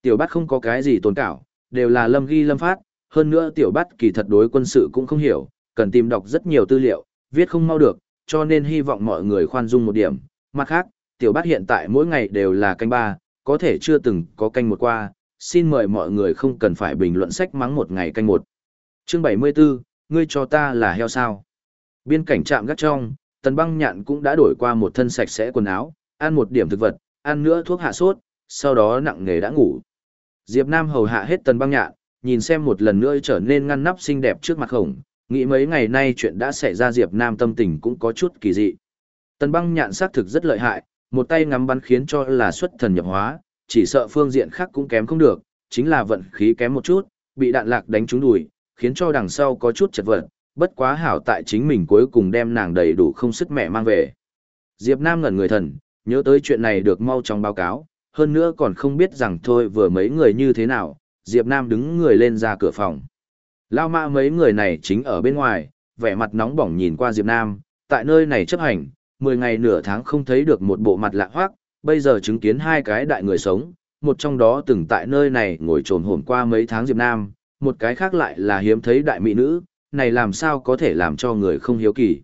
Tiểu bát không có cái gì tồn cảo, đều là lâm ghi lâm phát, hơn nữa tiểu bát kỳ thật đối quân sự cũng không hiểu, cần tìm đọc rất nhiều tư liệu, viết không mau được, cho nên hy vọng mọi người khoan dung một điểm. Mặt khác, tiểu bát hiện tại mỗi ngày đều là canh ba, có thể chưa từng có canh một qua, xin mời mọi người không cần phải bình luận sách mắng một ngày canh một. Chương 74, ngươi cho ta là heo sao? Biên cảnh trạm gác trong, tần băng nhạn cũng đã đổi qua một thân sạch sẽ quần áo, ăn một điểm thực vật, ăn nữa thuốc hạ sốt, sau đó nặng nghề đã ngủ. Diệp Nam hầu hạ hết tần băng nhạn, nhìn xem một lần nữa trở nên ngăn nắp xinh đẹp trước mặt khổng, nghĩ mấy ngày nay chuyện đã xảy ra Diệp Nam tâm tình cũng có chút kỳ dị. Tần băng nhạn xác thực rất lợi hại, một tay ngắm bắn khiến cho là xuất thần nhập hóa, chỉ sợ phương diện khác cũng kém không được, chính là vận khí kém một chút, bị đạn lạc đánh trúng đùi, khiến cho đằng sau có chút chật vật, bất quá hảo tại chính mình cuối cùng đem nàng đầy đủ không sức mẹ mang về. Diệp Nam ngẩn người thần, nhớ tới chuyện này được mau trong báo cáo, hơn nữa còn không biết rằng thôi vừa mấy người như thế nào, Diệp Nam đứng người lên ra cửa phòng. Lao mạ mấy người này chính ở bên ngoài, vẻ mặt nóng bỏng nhìn qua Diệp Nam, tại nơi này chấp hành, 10 ngày nửa tháng không thấy được một bộ mặt lạ hoác, bây giờ chứng kiến hai cái đại người sống, một trong đó từng tại nơi này ngồi trồn hồn qua mấy tháng Diệp Nam, một cái khác lại là hiếm thấy đại mỹ nữ, này làm sao có thể làm cho người không hiếu kỳ.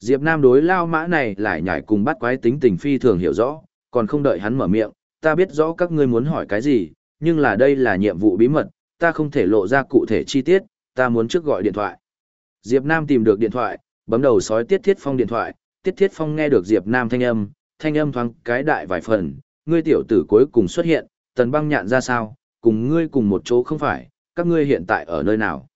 Diệp Nam đối lao mã này lại nhảy cùng bắt quái tính tình phi thường hiểu rõ, còn không đợi hắn mở miệng, ta biết rõ các ngươi muốn hỏi cái gì, nhưng là đây là nhiệm vụ bí mật, ta không thể lộ ra cụ thể chi tiết, ta muốn trước gọi điện thoại. Diệp Nam tìm được điện thoại, bấm đầu sói Tiết Thiết Phong điện thoại, Tiết Thiết Phong nghe được Diệp Nam thanh âm, thanh âm thoáng cái đại vài phần, ngươi tiểu tử cuối cùng xuất hiện, tần băng nhạn ra sao, cùng ngươi cùng một chỗ không phải, các ngươi hiện tại ở nơi nào.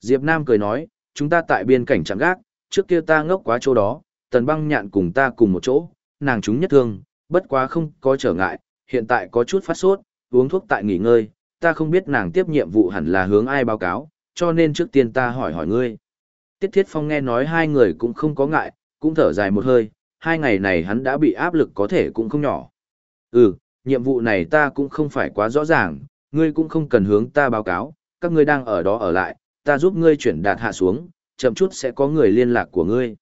Diệp Nam cười nói, chúng ta tại biên cảnh chẳng gác, trước kia ta ngốc quá chỗ đó, tần băng nhạn cùng ta cùng một chỗ, nàng chúng nhất thương, bất quá không có trở ngại, hiện tại có chút phát sốt, uống thuốc tại nghỉ ngơi, ta không biết nàng tiếp nhiệm vụ hẳn là hướng ai báo cáo, cho nên trước tiên ta hỏi hỏi ngươi. Tiết Thiết Phong nghe nói hai người cũng không có ngại, cũng thở dài một hơi, hai ngày này hắn đã bị áp lực có thể cũng không nhỏ. Ừ, nhiệm vụ này ta cũng không phải quá rõ ràng, ngươi cũng không cần hướng ta báo cáo, các ngươi đang ở đó ở lại, ta giúp ngươi chuyển đạt hạ xuống, chậm chút sẽ có người liên lạc của ngươi.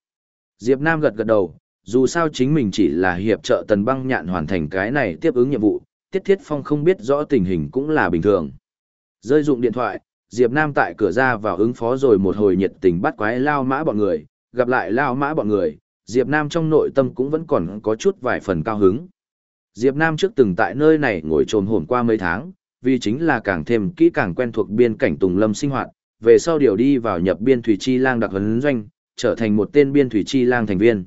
Diệp Nam gật gật đầu, dù sao chính mình chỉ là hiệp trợ tần băng nhạn hoàn thành cái này tiếp ứng nhiệm vụ, Tiết Thiết Phong không biết rõ tình hình cũng là bình thường. Rơi dụng điện thoại, Diệp Nam tại cửa ra vào ứng phó rồi một hồi nhiệt tình bắt quái lao mã bọn người, gặp lại lao mã bọn người, Diệp Nam trong nội tâm cũng vẫn còn có chút vài phần cao hứng. Diệp Nam trước từng tại nơi này ngồi trồn hồn qua mấy tháng, vì chính là càng thêm kỹ càng quen thuộc biên cảnh Tùng Lâm sinh hoạt, về sau điều đi vào nhập biên thủy chi lang đặc huấn doanh, trở thành một tên biên thủy chi lang thành viên.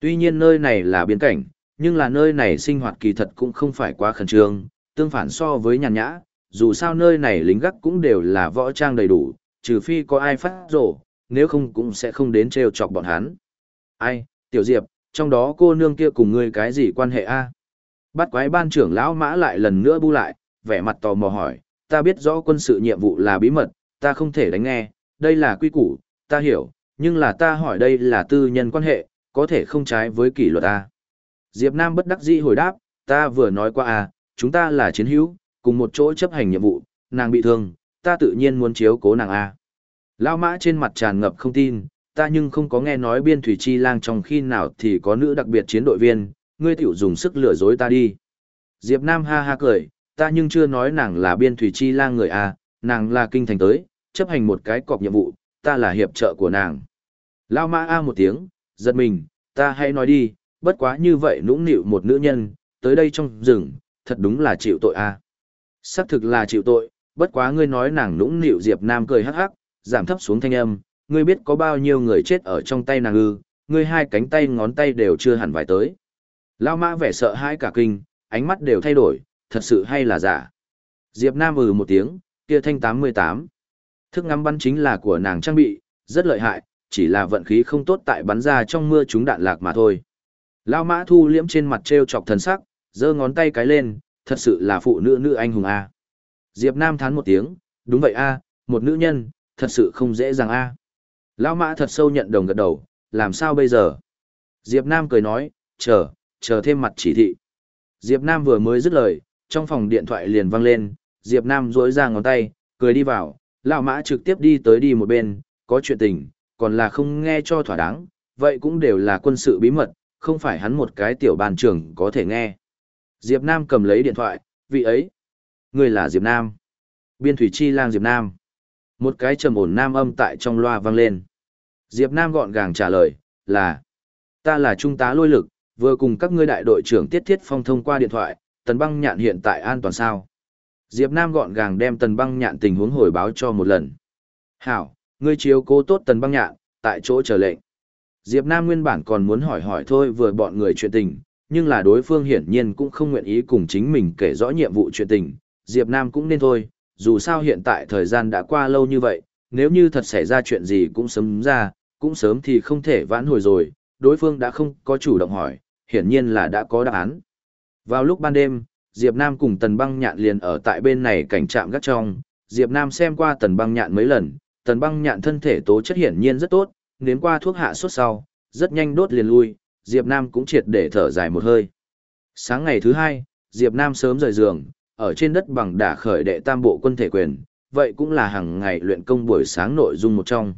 Tuy nhiên nơi này là biên cảnh, nhưng là nơi này sinh hoạt kỳ thật cũng không phải quá khẩn trương, tương phản so với nhàn nhã, dù sao nơi này lính gác cũng đều là võ trang đầy đủ, trừ phi có ai phát rổ, nếu không cũng sẽ không đến trêu chọc bọn hắn. Ai, tiểu diệp, trong đó cô nương kia cùng ngươi cái gì quan hệ a? Bắt quái ban trưởng lão mã lại lần nữa bu lại, vẻ mặt tò mò hỏi, ta biết rõ quân sự nhiệm vụ là bí mật, ta không thể đánh nghe, đây là quy củ, ta hiểu, nhưng là ta hỏi đây là tư nhân quan hệ, có thể không trái với kỷ luật a. Diệp Nam bất đắc dĩ hồi đáp, ta vừa nói qua à, chúng ta là chiến hữu, cùng một chỗ chấp hành nhiệm vụ, nàng bị thương, ta tự nhiên muốn chiếu cố nàng a. Lão mã trên mặt tràn ngập không tin, ta nhưng không có nghe nói biên thủy chi lang trong khi nào thì có nữ đặc biệt chiến đội viên, ngươi tiểu dùng sức lừa dối ta đi. Diệp Nam ha ha cười, ta nhưng chưa nói nàng là biên thủy chi lang người à, nàng là kinh thành tới, chấp hành một cái cọc nhiệm vụ, ta là hiệp trợ của nàng. Lão mã a một tiếng, giật mình, ta hãy nói đi, bất quá như vậy nũng nịu một nữ nhân, tới đây trong rừng, thật đúng là chịu tội a. À. Xác thực là chịu tội, bất quá ngươi nói nàng nũng nịu Diệp Nam cười hắc hắc, giảm thấp xuống thanh âm, ngươi biết có bao nhiêu người chết ở trong tay nàng ư, ngươi hai cánh tay ngón tay đều chưa hẳn vài tới. Lao mã vẻ sợ hãi cả kinh, ánh mắt đều thay đổi, thật sự hay là giả. Diệp Nam ừ một tiếng, kia thanh 88. Thức ngắm bắn chính là của nàng trang bị, rất lợi hại, chỉ là vận khí không tốt tại bắn ra trong mưa chúng đạn lạc mà thôi. Lao mã thu liễm trên mặt treo chọc thần sắc, giơ ngón tay cái lên, thật sự là phụ nữ nữ anh hùng A. Diệp Nam thán một tiếng, đúng vậy A, một nữ nhân, thật sự không dễ dàng A. lão mã thật sâu nhận đồng gật đầu, làm sao bây giờ? Diệp Nam cười nói, chờ, chờ thêm mặt chỉ thị. Diệp Nam vừa mới dứt lời, trong phòng điện thoại liền vang lên, Diệp Nam duỗi ra ngón tay, cười đi vào, lão mã trực tiếp đi tới đi một bên, có chuyện tình, còn là không nghe cho thỏa đáng, vậy cũng đều là quân sự bí mật, không phải hắn một cái tiểu bàn trưởng có thể nghe. Diệp Nam cầm lấy điện thoại, vị ấy. Người là Diệp Nam. Biên thủy chi lang Diệp Nam. Một cái trầm ổn nam âm tại trong loa vang lên. Diệp Nam gọn gàng trả lời, là, ta là trung tá lôi lực, vừa cùng các ngươi đại đội trưởng Tiết Thiết Phong thông qua điện thoại, tần băng nhạn hiện tại an toàn sao. Diệp Nam gọn gàng đem tần băng nhạn tình huống hồi báo cho một lần. Hảo, ngươi chiếu cố tốt tần băng nhạn, tại chỗ chờ lệnh. Diệp Nam nguyên bản còn muốn hỏi hỏi thôi vừa bọn người chuyện tình, nhưng là đối phương hiển nhiên cũng không nguyện ý cùng chính mình kể rõ nhiệm vụ chuyện tình, Diệp Nam cũng nên thôi, dù sao hiện tại thời gian đã qua lâu như vậy, nếu như thật xảy ra chuyện gì cũng sớm ra, cũng sớm thì không thể vãn hồi rồi, đối phương đã không có chủ động hỏi, hiển nhiên là đã có đáp án. Vào lúc ban đêm, Diệp Nam cùng Tần Băng Nhạn liền ở tại bên này cảnh trạm gắt trong, Diệp Nam xem qua Tần Băng Nhạn mấy lần, Tần Băng Nhạn thân thể tố chất hiển nhiên rất tốt, nếm qua thuốc hạ sốt sau, rất nhanh đốt liền lui, Diệp Nam cũng triệt để thở dài một hơi. Sáng ngày thứ hai, Diệp Nam sớm rời giường, ở trên đất bằng đả khởi đệ tam bộ quân thể quyền, vậy cũng là hàng ngày luyện công buổi sáng nội dung một trong.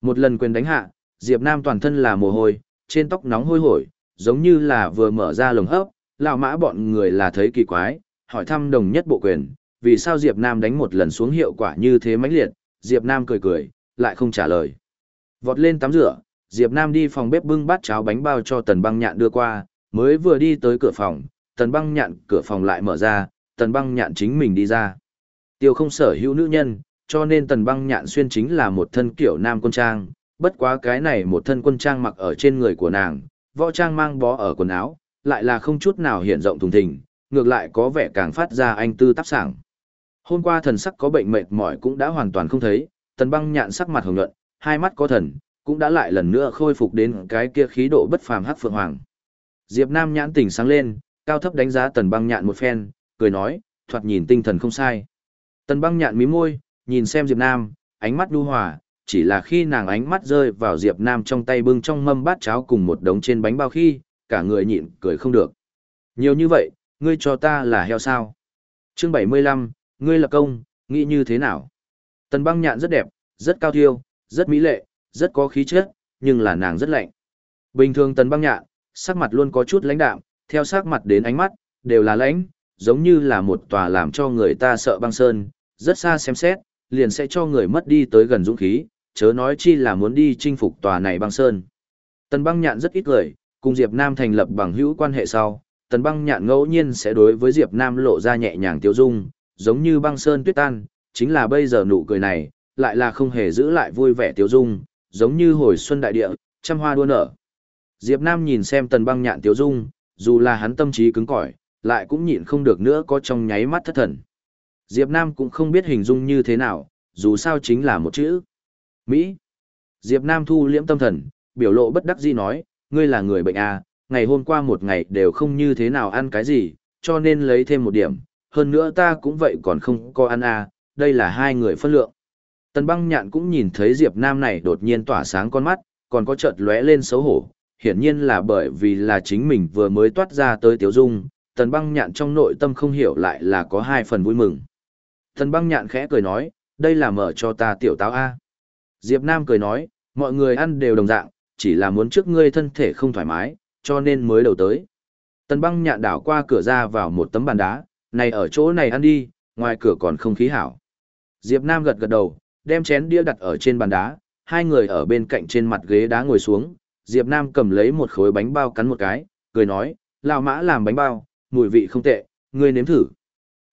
Một lần quyền đánh hạ, Diệp Nam toàn thân là mồ hôi, trên tóc nóng hôi hổi, giống như là vừa mở ra lồng hấp, lão mã bọn người là thấy kỳ quái, hỏi thăm đồng nhất bộ quyền, vì sao Diệp Nam đánh một lần xuống hiệu quả như thế mãnh liệt, Diệp Nam cười cười, lại không trả lời. Vọt lên tắm rửa, Diệp Nam đi phòng bếp bưng bát cháo bánh bao cho Tần Băng Nhạn đưa qua, mới vừa đi tới cửa phòng, Tần Băng Nhạn cửa phòng lại mở ra, Tần Băng Nhạn chính mình đi ra. Tiêu không sở hữu nữ nhân, cho nên Tần Băng Nhạn xuyên chính là một thân kiểu nam quân trang, bất quá cái này một thân quân trang mặc ở trên người của nàng, võ trang mang bó ở quần áo, lại là không chút nào hiện rộng thùng thình, ngược lại có vẻ càng phát ra anh tư tác sảng. Hôm qua thần sắc có bệnh mệt mỏi cũng đã hoàn toàn không thấy, Tần Băng Nhạn sắc mặt hồng nhuận, hai mắt có thần, cũng đã lại lần nữa khôi phục đến cái kia khí độ bất phàm hắc phượng hoàng. Diệp Nam nhãn tỉnh sáng lên, cao thấp đánh giá Tần Băng Nhạn một phen, cười nói, thoạt nhìn tinh thần không sai. Tần Băng Nhạn mím môi, nhìn xem Diệp Nam, ánh mắt đu hòa, chỉ là khi nàng ánh mắt rơi vào Diệp Nam trong tay bưng trong mâm bát cháo cùng một đống trên bánh bao khi, cả người nhịn cười không được. Nhiều như vậy, ngươi cho ta là heo sao? Chương 75, ngươi là công, nghĩ như thế nào? Tần Băng Nhạn rất đẹp, rất cao thiêu, rất mỹ lệ, rất có khí chất, nhưng là nàng rất lạnh. Bình thường tần băng nhạn, sắc mặt luôn có chút lãnh đạm, theo sắc mặt đến ánh mắt, đều là lãnh, giống như là một tòa làm cho người ta sợ băng sơn, rất xa xem xét, liền sẽ cho người mất đi tới gần dũng khí, chớ nói chi là muốn đi chinh phục tòa này băng sơn. Tần băng nhạn rất ít cười, cùng Diệp Nam thành lập bằng hữu quan hệ sau, tần băng nhạn ngẫu nhiên sẽ đối với Diệp Nam lộ ra nhẹ nhàng tiêu dung, giống như băng sơn tuyết tan, chính là bây giờ nụ cười này, lại là không hề giữ lại vui vẻ tiêu dung, giống như hồi xuân đại địa, trăm hoa đua nở. Diệp Nam nhìn xem tần băng nhạn tiêu dung, dù là hắn tâm trí cứng cỏi, lại cũng nhịn không được nữa có trong nháy mắt thất thần. Diệp Nam cũng không biết hình dung như thế nào, dù sao chính là một chữ. Mỹ. Diệp Nam thu liễm tâm thần, biểu lộ bất đắc dĩ nói, ngươi là người bệnh à, ngày hôm qua một ngày đều không như thế nào ăn cái gì, cho nên lấy thêm một điểm, hơn nữa ta cũng vậy còn không có ăn à, đây là hai người phân lượng. Tần băng nhạn cũng nhìn thấy Diệp Nam này đột nhiên tỏa sáng con mắt, còn có chợt lóe lên xấu hổ, hiển nhiên là bởi vì là chính mình vừa mới toát ra tới Tiếu Dung, tần băng nhạn trong nội tâm không hiểu lại là có hai phần vui mừng. Tần băng nhạn khẽ cười nói, đây là mở cho ta tiểu táo A. Diệp Nam cười nói, mọi người ăn đều đồng dạng, chỉ là muốn trước ngươi thân thể không thoải mái, cho nên mới đầu tới. Tần băng nhạn đảo qua cửa ra vào một tấm bàn đá, này ở chỗ này ăn đi, ngoài cửa còn không khí hảo. Diệp Nam gật gật đầu, đem chén đĩa đặt ở trên bàn đá, hai người ở bên cạnh trên mặt ghế đá ngồi xuống, Diệp Nam cầm lấy một khối bánh bao cắn một cái, cười nói, lão mã làm bánh bao, mùi vị không tệ, ngươi nếm thử.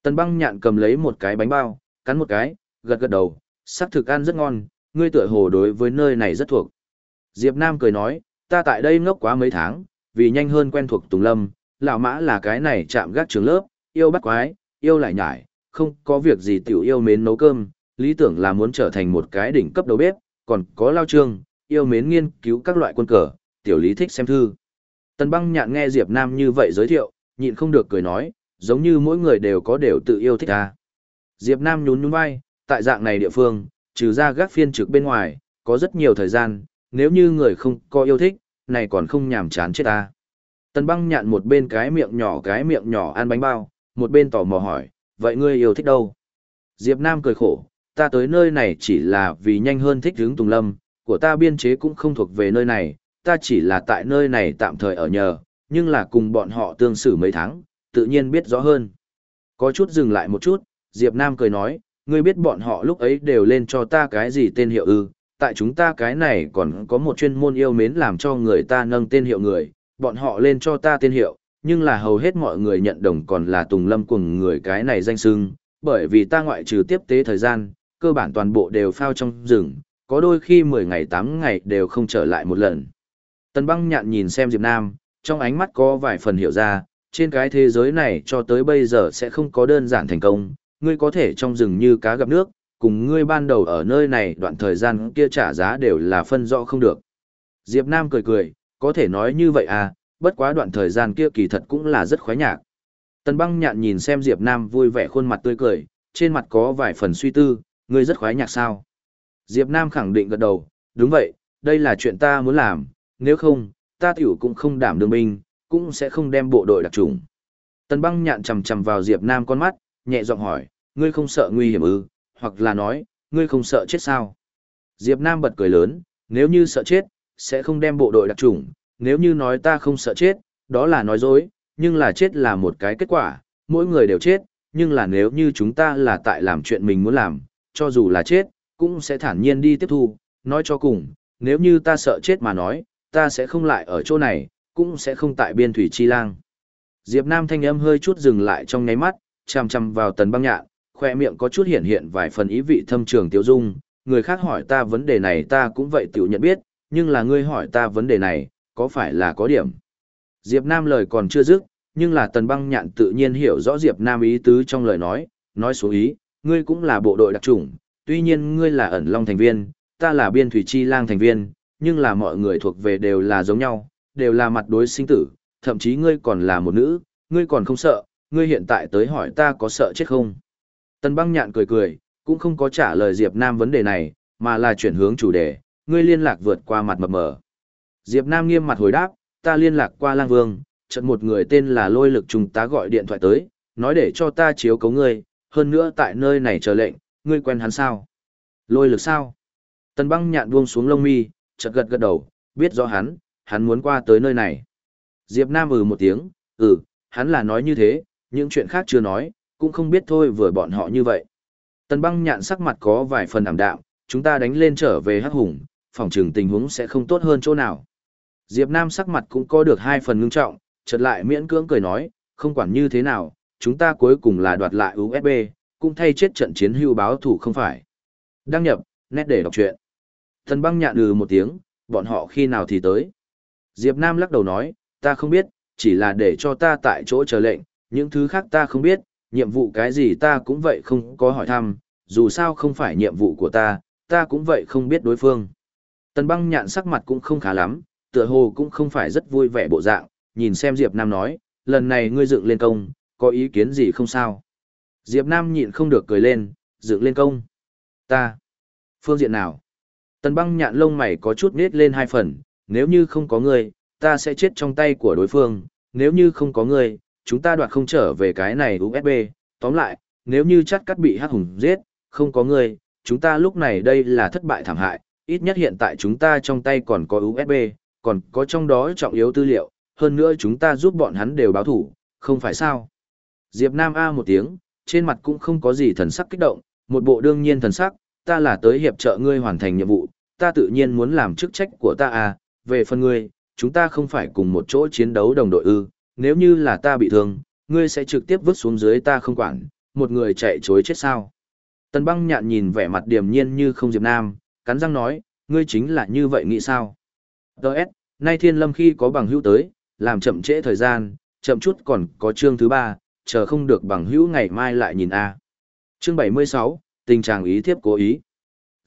Tần băng nhạn cầm lấy một cái bánh bao, cắn một cái, gật gật đầu, sắc thực ăn rất ngon, ngươi tựa hồ đối với nơi này rất thuộc. Diệp Nam cười nói, ta tại đây ngốc quá mấy tháng, vì nhanh hơn quen thuộc Tùng Lâm, lão mã là cái này chạm gác trường lớp, yêu bắt quái, yêu lại nhải, không có việc gì tiểu yêu mến nấu cơm, lý tưởng là muốn trở thành một cái đỉnh cấp đầu bếp, còn có lao trương, yêu mến nghiên cứu các loại quân cờ, tiểu lý thích xem thư. Tần băng nhạn nghe Diệp Nam như vậy giới thiệu, nhịn không được cười nói, giống như mỗi người đều có đều tự yêu thích ta. Diệp Nam nhún nhún vai, tại dạng này địa phương, trừ ra gác phiên trực bên ngoài, có rất nhiều thời gian, nếu như người không có yêu thích, này còn không nhàm chán chết ta. Tần băng nhạn một bên cái miệng nhỏ cái miệng nhỏ ăn bánh bao, một bên tò mò hỏi, vậy ngươi yêu thích đâu? Diệp Nam cười khổ, ta tới nơi này chỉ là vì nhanh hơn thích hướng Tùng Lâm, của ta biên chế cũng không thuộc về nơi này, ta chỉ là tại nơi này tạm thời ở nhờ, nhưng là cùng bọn họ tương xử mấy tháng, tự nhiên biết rõ hơn. Có chút dừng lại một chút, Diệp Nam cười nói, ngươi biết bọn họ lúc ấy đều lên cho ta cái gì tên hiệu ư, tại chúng ta cái này còn có một chuyên môn yêu mến làm cho người ta nâng tên hiệu người, bọn họ lên cho ta tên hiệu, nhưng là hầu hết mọi người nhận đồng còn là Tùng Lâm cùng người cái này danh xưng, bởi vì ta ngoại trừ tiếp tế thời gian, cơ bản toàn bộ đều phao trong rừng, có đôi khi 10 ngày 8 ngày đều không trở lại một lần. Tần băng nhạn nhìn xem Diệp Nam, trong ánh mắt có vài phần hiểu ra, trên cái thế giới này cho tới bây giờ sẽ không có đơn giản thành công, ngươi có thể trong rừng như cá gặp nước, cùng ngươi ban đầu ở nơi này đoạn thời gian kia trả giá đều là phân rõ không được. Diệp Nam cười cười, có thể nói như vậy à, bất quá đoạn thời gian kia kỳ thật cũng là rất khoái nhạc. Tần băng nhạn nhìn xem Diệp Nam vui vẻ khuôn mặt tươi cười, trên mặt có vài phần suy tư, ngươi rất khoái nhạc sao? Diệp Nam khẳng định gật đầu, đúng vậy, đây là chuyện ta muốn làm, nếu không, ta tiểu cũng không đảm đương binh, cũng sẽ không đem bộ đội đặc trùng. Tần băng nhạn chầm chầm vào Diệp Nam con mắt, nhẹ giọng hỏi, ngươi không sợ nguy hiểm ư, hoặc là nói, ngươi không sợ chết sao? Diệp Nam bật cười lớn, nếu như sợ chết, sẽ không đem bộ đội đặc trùng, nếu như nói ta không sợ chết, đó là nói dối, nhưng là chết là một cái kết quả, mỗi người đều chết, nhưng là nếu như chúng ta là tại làm chuyện mình muốn làm, cho dù là chết, cũng sẽ thản nhiên đi tiếp thu, nói cho cùng, nếu như ta sợ chết mà nói, ta sẽ không lại ở chỗ này, cũng sẽ không tại biên thủy chi lang. Diệp Nam thanh âm hơi chút dừng lại trong ngáy mắt, chằm chằm vào tần băng nhạn, khoe miệng có chút hiện hiện vài phần ý vị thâm trường tiêu dung, người khác hỏi ta vấn đề này ta cũng vậy tiểu nhận biết, nhưng là ngươi hỏi ta vấn đề này, có phải là có điểm. Diệp Nam lời còn chưa dứt, nhưng là tần băng nhạn tự nhiên hiểu rõ Diệp Nam ý tứ trong lời nói, nói số ý, ngươi cũng là bộ đội đặc chủng, tuy nhiên ngươi là ẩn long thành viên, ta là biên thủy chi lang thành viên, nhưng là mọi người thuộc về đều là giống nhau, đều là mặt đối sinh tử, thậm chí ngươi còn là một nữ, ngươi còn không sợ, ngươi hiện tại tới hỏi ta có sợ chết không. Tần băng nhạn cười cười, cũng không có trả lời Diệp Nam vấn đề này, mà là chuyển hướng chủ đề, ngươi liên lạc vượt qua mặt mập mờ. Diệp Nam nghiêm mặt hồi đáp, ta liên lạc qua lang vương, chợt một người tên là lôi lực trùng tá gọi điện thoại tới, nói để cho ta chiếu cấu ngươi, hơn nữa tại nơi này chờ lệnh, ngươi quen hắn sao? Lôi lực sao? Tần băng nhạn buông xuống lông mi, chợt gật gật đầu, biết rõ hắn, hắn muốn qua tới nơi này. Diệp Nam ừ một tiếng, ừ, hắn là nói như thế, những chuyện khác chưa nói, cũng không biết thôi vừa bọn họ như vậy. Tần băng nhạn sắc mặt có vài phần ảm đạm, chúng ta đánh lên trở về hắc hùng, phòng trường tình huống sẽ không tốt hơn chỗ nào. Diệp Nam sắc mặt cũng có được hai phần ngưng trọng, chợt lại miễn cưỡng cười nói, không quản như thế nào, chúng ta cuối cùng là đoạt lại USB, cũng thay chết trận chiến hưu báo thủ không phải. Đăng nhập, nét để đọc truyện. Thần băng nhạn ừ một tiếng, bọn họ khi nào thì tới. Diệp Nam lắc đầu nói, ta không biết, chỉ là để cho ta tại chỗ chờ lệnh, những thứ khác ta không biết, nhiệm vụ cái gì ta cũng vậy không có hỏi thăm, dù sao không phải nhiệm vụ của ta, ta cũng vậy không biết đối phương. Tần băng nhạn sắc mặt cũng không khá lắm, tựa hồ cũng không phải rất vui vẻ bộ dạng, nhìn xem Diệp Nam nói, lần này ngươi dựng lên công, có ý kiến gì không sao? Diệp Nam nhịn không được cười lên, dựng lên công. Ta. Phương diện nào? Tần băng nhạn lông mày có chút nết lên hai phần, nếu như không có ngươi, ta sẽ chết trong tay của đối phương, nếu như không có ngươi, chúng ta đoạt không trở về cái này USB, tóm lại, nếu như chắc cắt bị hắc hùng giết, không có ngươi, chúng ta lúc này đây là thất bại thảm hại, ít nhất hiện tại chúng ta trong tay còn có USB, còn có trong đó trọng yếu tư liệu, hơn nữa chúng ta giúp bọn hắn đều báo thủ, không phải sao. Diệp Nam A một tiếng, trên mặt cũng không có gì thần sắc kích động, một bộ đương nhiên thần sắc, ta là tới hiệp trợ ngươi hoàn thành nhiệm vụ, ta tự nhiên muốn làm chức trách của ta à, về phần ngươi, chúng ta không phải cùng một chỗ chiến đấu đồng đội ư, nếu như là ta bị thương, ngươi sẽ trực tiếp vứt xuống dưới ta không quản, một người chạy chối chết sao. Tần băng nhạn nhìn vẻ mặt điềm nhiên như không Diệp Nam, cắn răng nói, ngươi chính là như vậy nghĩ sao. Đỡ S, nay thiên lâm khi có bằng hữu tới, làm chậm trễ thời gian, chậm chút còn có chương thứ ba, chờ không được bằng hữu ngày mai lại nhìn a. Chương 76, tình trạng ý thiếp cố ý.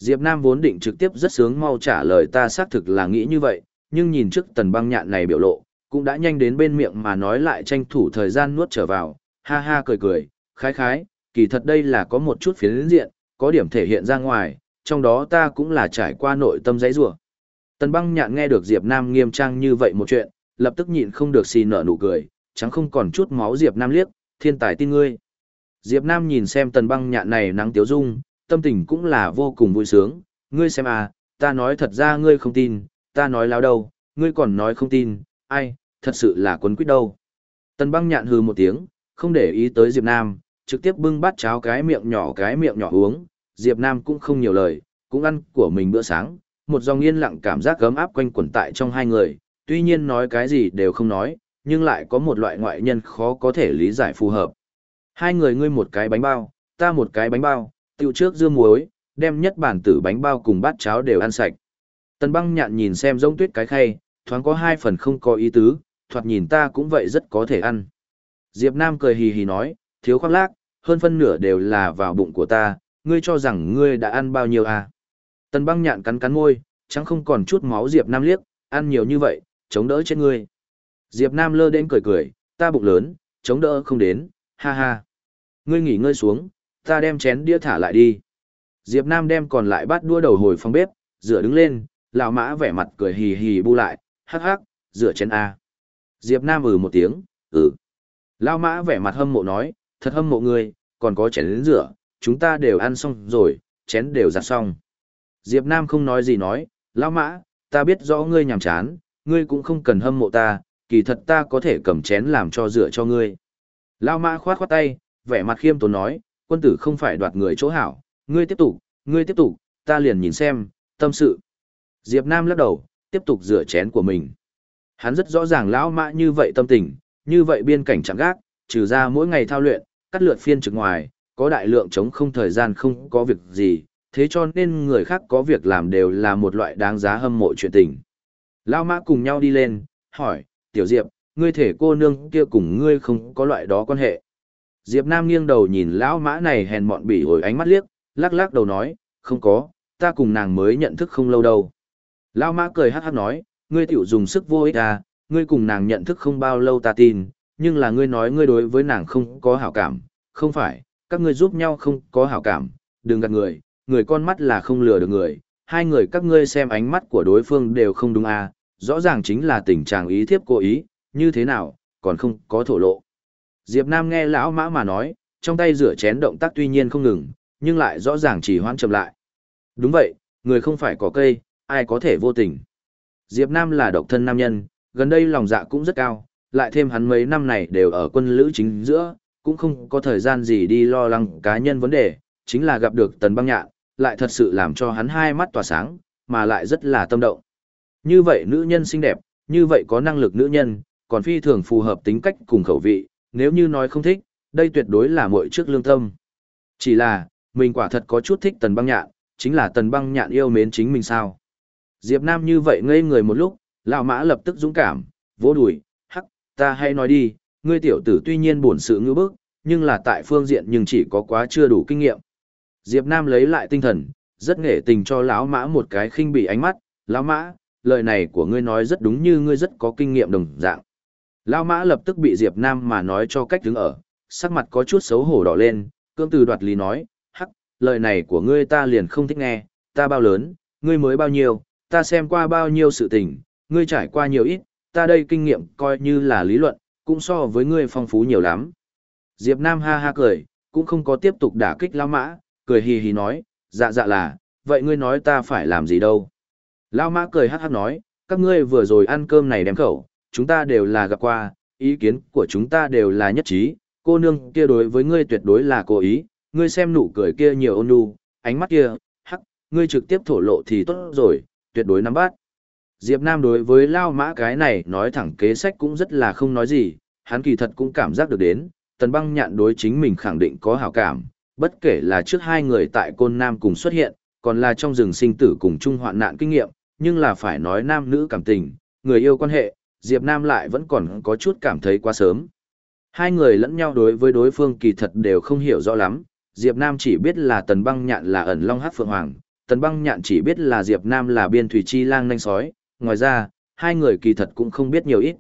Diệp Nam vốn định trực tiếp rất sướng mau trả lời ta xác thực là nghĩ như vậy, nhưng nhìn trước tần băng nhạn này biểu lộ, cũng đã nhanh đến bên miệng mà nói lại tranh thủ thời gian nuốt trở vào, ha ha cười cười, khái khái, kỳ thật đây là có một chút phiến diện, có điểm thể hiện ra ngoài, trong đó ta cũng là trải qua nội tâm giấy rủa. Tần băng nhạn nghe được Diệp Nam nghiêm trang như vậy một chuyện, lập tức nhịn không được xì nở nụ cười, chẳng không còn chút máu Diệp Nam liếc, thiên tài tin ngươi. Diệp Nam nhìn xem tần băng nhạn này nắng tiếu dung, tâm tình cũng là vô cùng vui sướng, ngươi xem à, ta nói thật ra ngươi không tin, ta nói láo đâu, ngươi còn nói không tin, ai, thật sự là quấn quýt đâu. Tần băng nhạn hừ một tiếng, không để ý tới Diệp Nam, trực tiếp bưng bát cháo cái miệng nhỏ cái miệng nhỏ uống, Diệp Nam cũng không nhiều lời, cũng ăn của mình bữa sáng, một dòng yên lặng cảm giác gấm áp quanh quẩn tại trong hai người, tuy nhiên nói cái gì đều không nói, nhưng lại có một loại ngoại nhân khó có thể lý giải phù hợp. Hai người ngươi một cái bánh bao, ta một cái bánh bao, tiêu trước dưa muối, đem nhất bản tử bánh bao cùng bát cháo đều ăn sạch. Tần băng nhạn nhìn xem giống tuyết cái khay, thoáng có hai phần không có ý tứ, thoạt nhìn ta cũng vậy rất có thể ăn. Diệp Nam cười hì hì nói, thiếu khoác lác, hơn phân nửa đều là vào bụng của ta, ngươi cho rằng ngươi đã ăn bao nhiêu à. Tần băng nhạn cắn cắn môi, chẳng không còn chút máu Diệp Nam liếc, ăn nhiều như vậy, chống đỡ chết ngươi. Diệp Nam lơ đến cười cười, ta bụng lớn, chống đỡ không đến, ha ha. Ngươi nghỉ ngơi xuống, ta đem chén đĩa thả lại đi. Diệp Nam đem còn lại bát đua đầu hồi phòng bếp, rửa đứng lên, lão mã vẻ mặt cười hì hì bu lại, hắc hắc, rửa chén A. Diệp Nam ừ một tiếng, ừ. Lão mã vẻ mặt hâm mộ nói, thật hâm mộ ngươi, còn có chén đến rửa, chúng ta đều ăn xong rồi, chén đều giặt xong. Diệp Nam không nói gì nói, lão mã, ta biết rõ ngươi nhàm chán, ngươi cũng không cần hâm mộ ta, kỳ thật ta có thể cầm chén làm cho rửa cho ngươi. Lão mã khoát khoát tay, vẻ mặt khiêm tốn nói, quân tử không phải đoạt người chỗ hảo, ngươi tiếp tục, ngươi tiếp tục, ta liền nhìn xem, tâm sự. Diệp Nam lắc đầu, tiếp tục rửa chén của mình. Hắn rất rõ ràng lão mã như vậy tâm tình, như vậy biên cảnh chẳng gác, trừ ra mỗi ngày thao luyện, cắt lượt phiên trực ngoài, có đại lượng chống không thời gian không có việc gì, thế cho nên người khác có việc làm đều là một loại đáng giá hâm mộ chuyện tình. Lão mã cùng nhau đi lên, hỏi, tiểu diệp, ngươi thể cô nương kia cùng ngươi không có loại đó quan hệ. Diệp Nam nghiêng đầu nhìn lão mã này hèn mọn bỉ ổi ánh mắt liếc, lắc lắc đầu nói, không có, ta cùng nàng mới nhận thức không lâu đâu. Lão mã cười hát hát nói, ngươi tiểu dùng sức vô ích à, ngươi cùng nàng nhận thức không bao lâu ta tin, nhưng là ngươi nói ngươi đối với nàng không có hảo cảm, không phải, các ngươi giúp nhau không có hảo cảm, đừng gạt người, người con mắt là không lừa được người, hai người các ngươi xem ánh mắt của đối phương đều không đúng à, rõ ràng chính là tình trạng ý thiếp cố ý, như thế nào, còn không có thổ lộ. Diệp Nam nghe lão mã mà nói, trong tay rửa chén động tác tuy nhiên không ngừng, nhưng lại rõ ràng chỉ hoãn chậm lại. Đúng vậy, người không phải có cây, ai có thể vô tình. Diệp Nam là độc thân nam nhân, gần đây lòng dạ cũng rất cao, lại thêm hắn mấy năm này đều ở quân lữ chính giữa, cũng không có thời gian gì đi lo lắng cá nhân vấn đề, chính là gặp được tần băng nhạn, lại thật sự làm cho hắn hai mắt tỏa sáng, mà lại rất là tâm động. Như vậy nữ nhân xinh đẹp, như vậy có năng lực nữ nhân, còn phi thường phù hợp tính cách cùng khẩu vị, nếu như nói không thích, đây tuyệt đối là muội trước lương tâm. Chỉ là, mình quả thật có chút thích tần băng nhạn, chính là tần băng nhạn yêu mến chính mình sao. Diệp Nam như vậy ngây người một lúc, lão mã lập tức dũng cảm, vỗ đùi, hắc, ta hay nói đi, ngươi tiểu tử tuy nhiên buồn sự ngữ bức, nhưng là tại phương diện nhưng chỉ có quá chưa đủ kinh nghiệm. Diệp Nam lấy lại tinh thần, rất nghệ tình cho lão mã một cái khinh bỉ ánh mắt, lão mã, lời này của ngươi nói rất đúng như ngươi rất có kinh nghiệm đồng dạng. Lão mã lập tức bị Diệp Nam mà nói cho cách đứng ở, sắc mặt có chút xấu hổ đỏ lên, cương từ đoạt lý nói, hắc, lời này của ngươi ta liền không thích nghe, ta bao lớn, ngươi mới bao nhiêu, ta xem qua bao nhiêu sự tình, ngươi trải qua nhiều ít, ta đây kinh nghiệm coi như là lý luận, cũng so với ngươi phong phú nhiều lắm. Diệp Nam ha ha cười, cũng không có tiếp tục đả kích lão mã, cười hì hì nói, dạ dạ là, vậy ngươi nói ta phải làm gì đâu. Lão mã cười hắc hắc nói, các ngươi vừa rồi ăn cơm này đem khẩu, chúng ta đều là gặp qua, ý kiến của chúng ta đều là nhất trí, cô nương kia đối với ngươi tuyệt đối là cố ý, ngươi xem nụ cười kia nhiều ôn nhu, ánh mắt kia, hắc, ngươi trực tiếp thổ lộ thì tốt rồi, tuyệt đối nắm bắt. Diệp Nam đối với Lao Mã cái này nói thẳng kế sách cũng rất là không nói gì, hắn kỳ thật cũng cảm giác được đến, tần băng nhạn đối chính mình khẳng định có hảo cảm, bất kể là trước hai người tại Côn Nam cùng xuất hiện, còn là trong rừng sinh tử cùng chung hoạn nạn kinh nghiệm, nhưng là phải nói nam nữ cảm tình, người yêu quan hệ, Diệp Nam lại vẫn còn có chút cảm thấy quá sớm. Hai người lẫn nhau đối với đối phương kỳ thật đều không hiểu rõ lắm, Diệp Nam chỉ biết là Tần Băng Nhạn là ẩn long Hắc phượng hoàng, Tần Băng Nhạn chỉ biết là Diệp Nam là biên thủy chi lang nhanh sói, ngoài ra, hai người kỳ thật cũng không biết nhiều ít.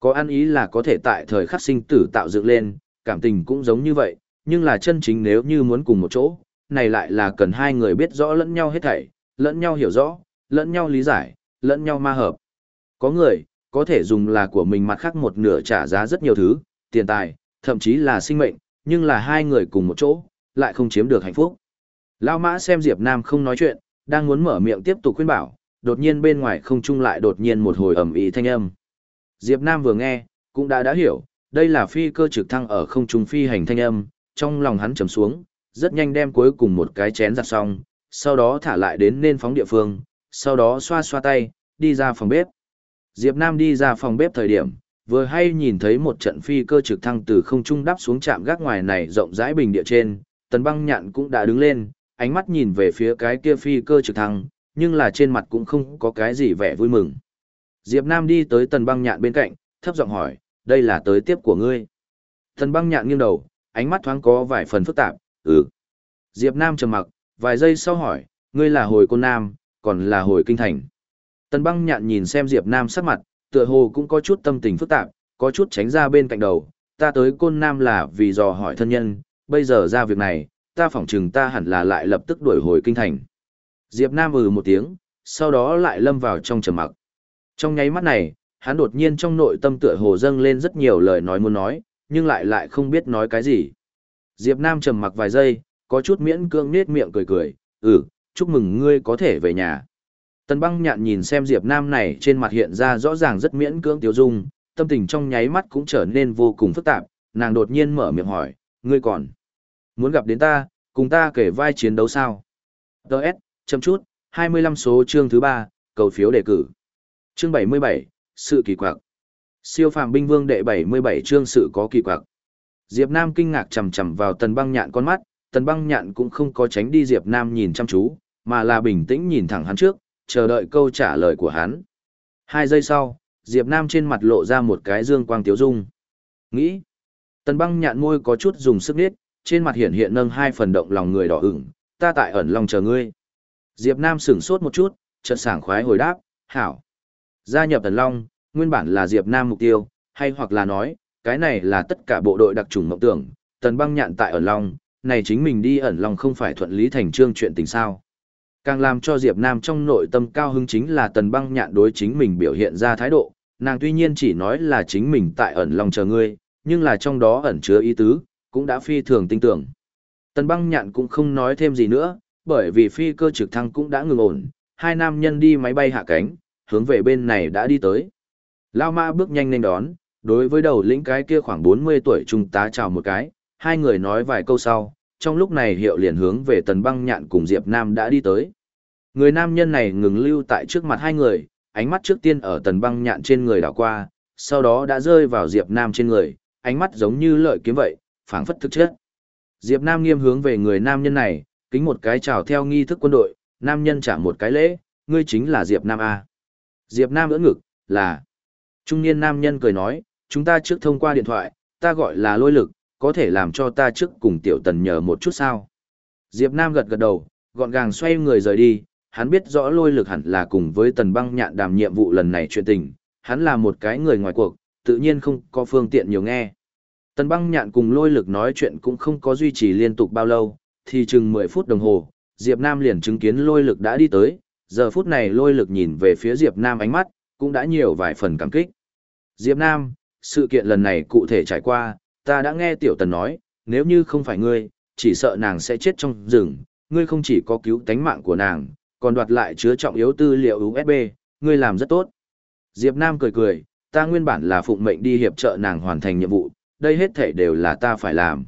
Có ăn ý là có thể tại thời khắc sinh tử tạo dựng lên, cảm tình cũng giống như vậy, nhưng là chân chính nếu như muốn cùng một chỗ, này lại là cần hai người biết rõ lẫn nhau hết thảy, lẫn nhau hiểu rõ, lẫn nhau lý giải, lẫn nhau ma hợp. Có người, có thể dùng là của mình mặt khác một nửa trả giá rất nhiều thứ, tiền tài, thậm chí là sinh mệnh, nhưng là hai người cùng một chỗ, lại không chiếm được hạnh phúc. Lao mã xem Diệp Nam không nói chuyện, đang muốn mở miệng tiếp tục khuyên bảo, đột nhiên bên ngoài không trung lại đột nhiên một hồi ầm ĩ thanh âm. Diệp Nam vừa nghe, cũng đã đã hiểu, đây là phi cơ trực thăng ở không trung phi hành thanh âm, trong lòng hắn trầm xuống, rất nhanh đem cuối cùng một cái chén giặt xong, sau đó thả lại đến nên phóng địa phương, sau đó xoa xoa tay, đi ra phòng bếp. Diệp Nam đi ra phòng bếp thời điểm, vừa hay nhìn thấy một trận phi cơ trực thăng từ không trung đáp xuống trạm gác ngoài này rộng rãi bình địa trên, tần băng nhạn cũng đã đứng lên, ánh mắt nhìn về phía cái kia phi cơ trực thăng, nhưng là trên mặt cũng không có cái gì vẻ vui mừng. Diệp Nam đi tới tần băng nhạn bên cạnh, thấp giọng hỏi, đây là tới tiếp của ngươi. Tần băng nhạn nghiêng đầu, ánh mắt thoáng có vài phần phức tạp, ừ. Diệp Nam trầm mặc, vài giây sau hỏi, ngươi là hồi côn Nam, còn là hồi kinh thành. Tần băng nhạn nhìn xem Diệp Nam sắc mặt, tựa hồ cũng có chút tâm tình phức tạp, có chút tránh ra bên cạnh đầu, ta tới côn Nam là vì dò hỏi thân nhân, bây giờ ra việc này, ta phỏng chừng ta hẳn là lại lập tức đuổi hồi kinh thành. Diệp Nam ừ một tiếng, sau đó lại lâm vào trong trầm mặc. Trong nháy mắt này, hắn đột nhiên trong nội tâm tựa hồ dâng lên rất nhiều lời nói muốn nói, nhưng lại lại không biết nói cái gì. Diệp Nam trầm mặc vài giây, có chút miễn cưỡng nết miệng cười cười, ừ, chúc mừng ngươi có thể về nhà. Tần băng nhạn nhìn xem Diệp Nam này trên mặt hiện ra rõ ràng rất miễn cưỡng tiêu dung, tâm tình trong nháy mắt cũng trở nên vô cùng phức tạp, nàng đột nhiên mở miệng hỏi, ngươi còn muốn gặp đến ta, cùng ta kể vai chiến đấu sao? Đợt, chậm chút, 25 số chương thứ 3, cầu phiếu đề cử. Chương 77, sự kỳ quặc. Siêu phàm binh vương đệ 77 chương sự có kỳ quặc. Diệp Nam kinh ngạc chầm chầm vào tần băng nhạn con mắt, tần băng nhạn cũng không có tránh đi Diệp Nam nhìn chăm chú, mà là bình tĩnh nhìn thẳng hắn trước, chờ đợi câu trả lời của hắn. Hai giây sau, Diệp Nam trên mặt lộ ra một cái dương quang tiếu dung. Nghĩ. Tần băng nhạn môi có chút dùng sức nít, trên mặt hiện hiện nâng hai phần động lòng người đỏ ửng, ta tại ẩn lòng chờ ngươi. Diệp Nam sửng sốt một chút, chợt sảng khoái hồi đáp, hảo. Gia nhập ẩn long, nguyên bản là Diệp Nam mục tiêu, hay hoặc là nói, cái này là tất cả bộ đội đặc trùng mộng tưởng, tần băng nhạn tại ẩn long, này chính mình đi ẩn long không phải thuận lý thành trương chuyện tình sao. Càng làm cho Diệp Nam trong nội tâm cao hứng chính là tần băng nhạn đối chính mình biểu hiện ra thái độ, nàng tuy nhiên chỉ nói là chính mình tại ẩn lòng chờ ngươi, nhưng là trong đó ẩn chứa ý tứ, cũng đã phi thường tin tưởng. Tần băng nhạn cũng không nói thêm gì nữa, bởi vì phi cơ trực thăng cũng đã ngừng ổn, hai nam nhân đi máy bay hạ cánh, hướng về bên này đã đi tới. Lao ma bước nhanh lên đón, đối với đầu lĩnh cái kia khoảng 40 tuổi trung tá chào một cái, hai người nói vài câu sau, trong lúc này hiệu liền hướng về tần băng nhạn cùng Diệp Nam đã đi tới. Người nam nhân này ngừng lưu tại trước mặt hai người, ánh mắt trước tiên ở tần băng nhạn trên người đảo qua, sau đó đã rơi vào Diệp Nam trên người, ánh mắt giống như lợi kiếm vậy, phảng phất thực chất. Diệp Nam nghiêm hướng về người nam nhân này, kính một cái chào theo nghi thức quân đội, nam nhân trả một cái lễ, ngươi chính là Diệp Nam A. Diệp Nam ưỡn ngực, là. Trung niên nam nhân cười nói, chúng ta trước thông qua điện thoại, ta gọi là lôi lực, có thể làm cho ta trước cùng tiểu tần nhờ một chút sao. Diệp Nam gật gật đầu, gọn gàng xoay người rời đi, hắn biết rõ lôi lực hẳn là cùng với tần băng nhạn đàm nhiệm vụ lần này chuyện tình, hắn là một cái người ngoài cuộc, tự nhiên không có phương tiện nhiều nghe. Tần băng nhạn cùng lôi lực nói chuyện cũng không có duy trì liên tục bao lâu, thì chừng 10 phút đồng hồ, Diệp Nam liền chứng kiến lôi lực đã đi tới, giờ phút này lôi lực nhìn về phía Diệp Nam ánh mắt, cũng đã nhiều vài phần cảm kích. Diệp Nam, sự kiện lần này cụ thể trải qua, ta đã nghe Tiểu Tần nói, nếu như không phải ngươi, chỉ sợ nàng sẽ chết trong rừng, ngươi không chỉ có cứu tánh mạng của nàng, còn đoạt lại chứa trọng yếu tư liệu USB, ngươi làm rất tốt. Diệp Nam cười cười, ta nguyên bản là phụng mệnh đi hiệp trợ nàng hoàn thành nhiệm vụ, đây hết thể đều là ta phải làm.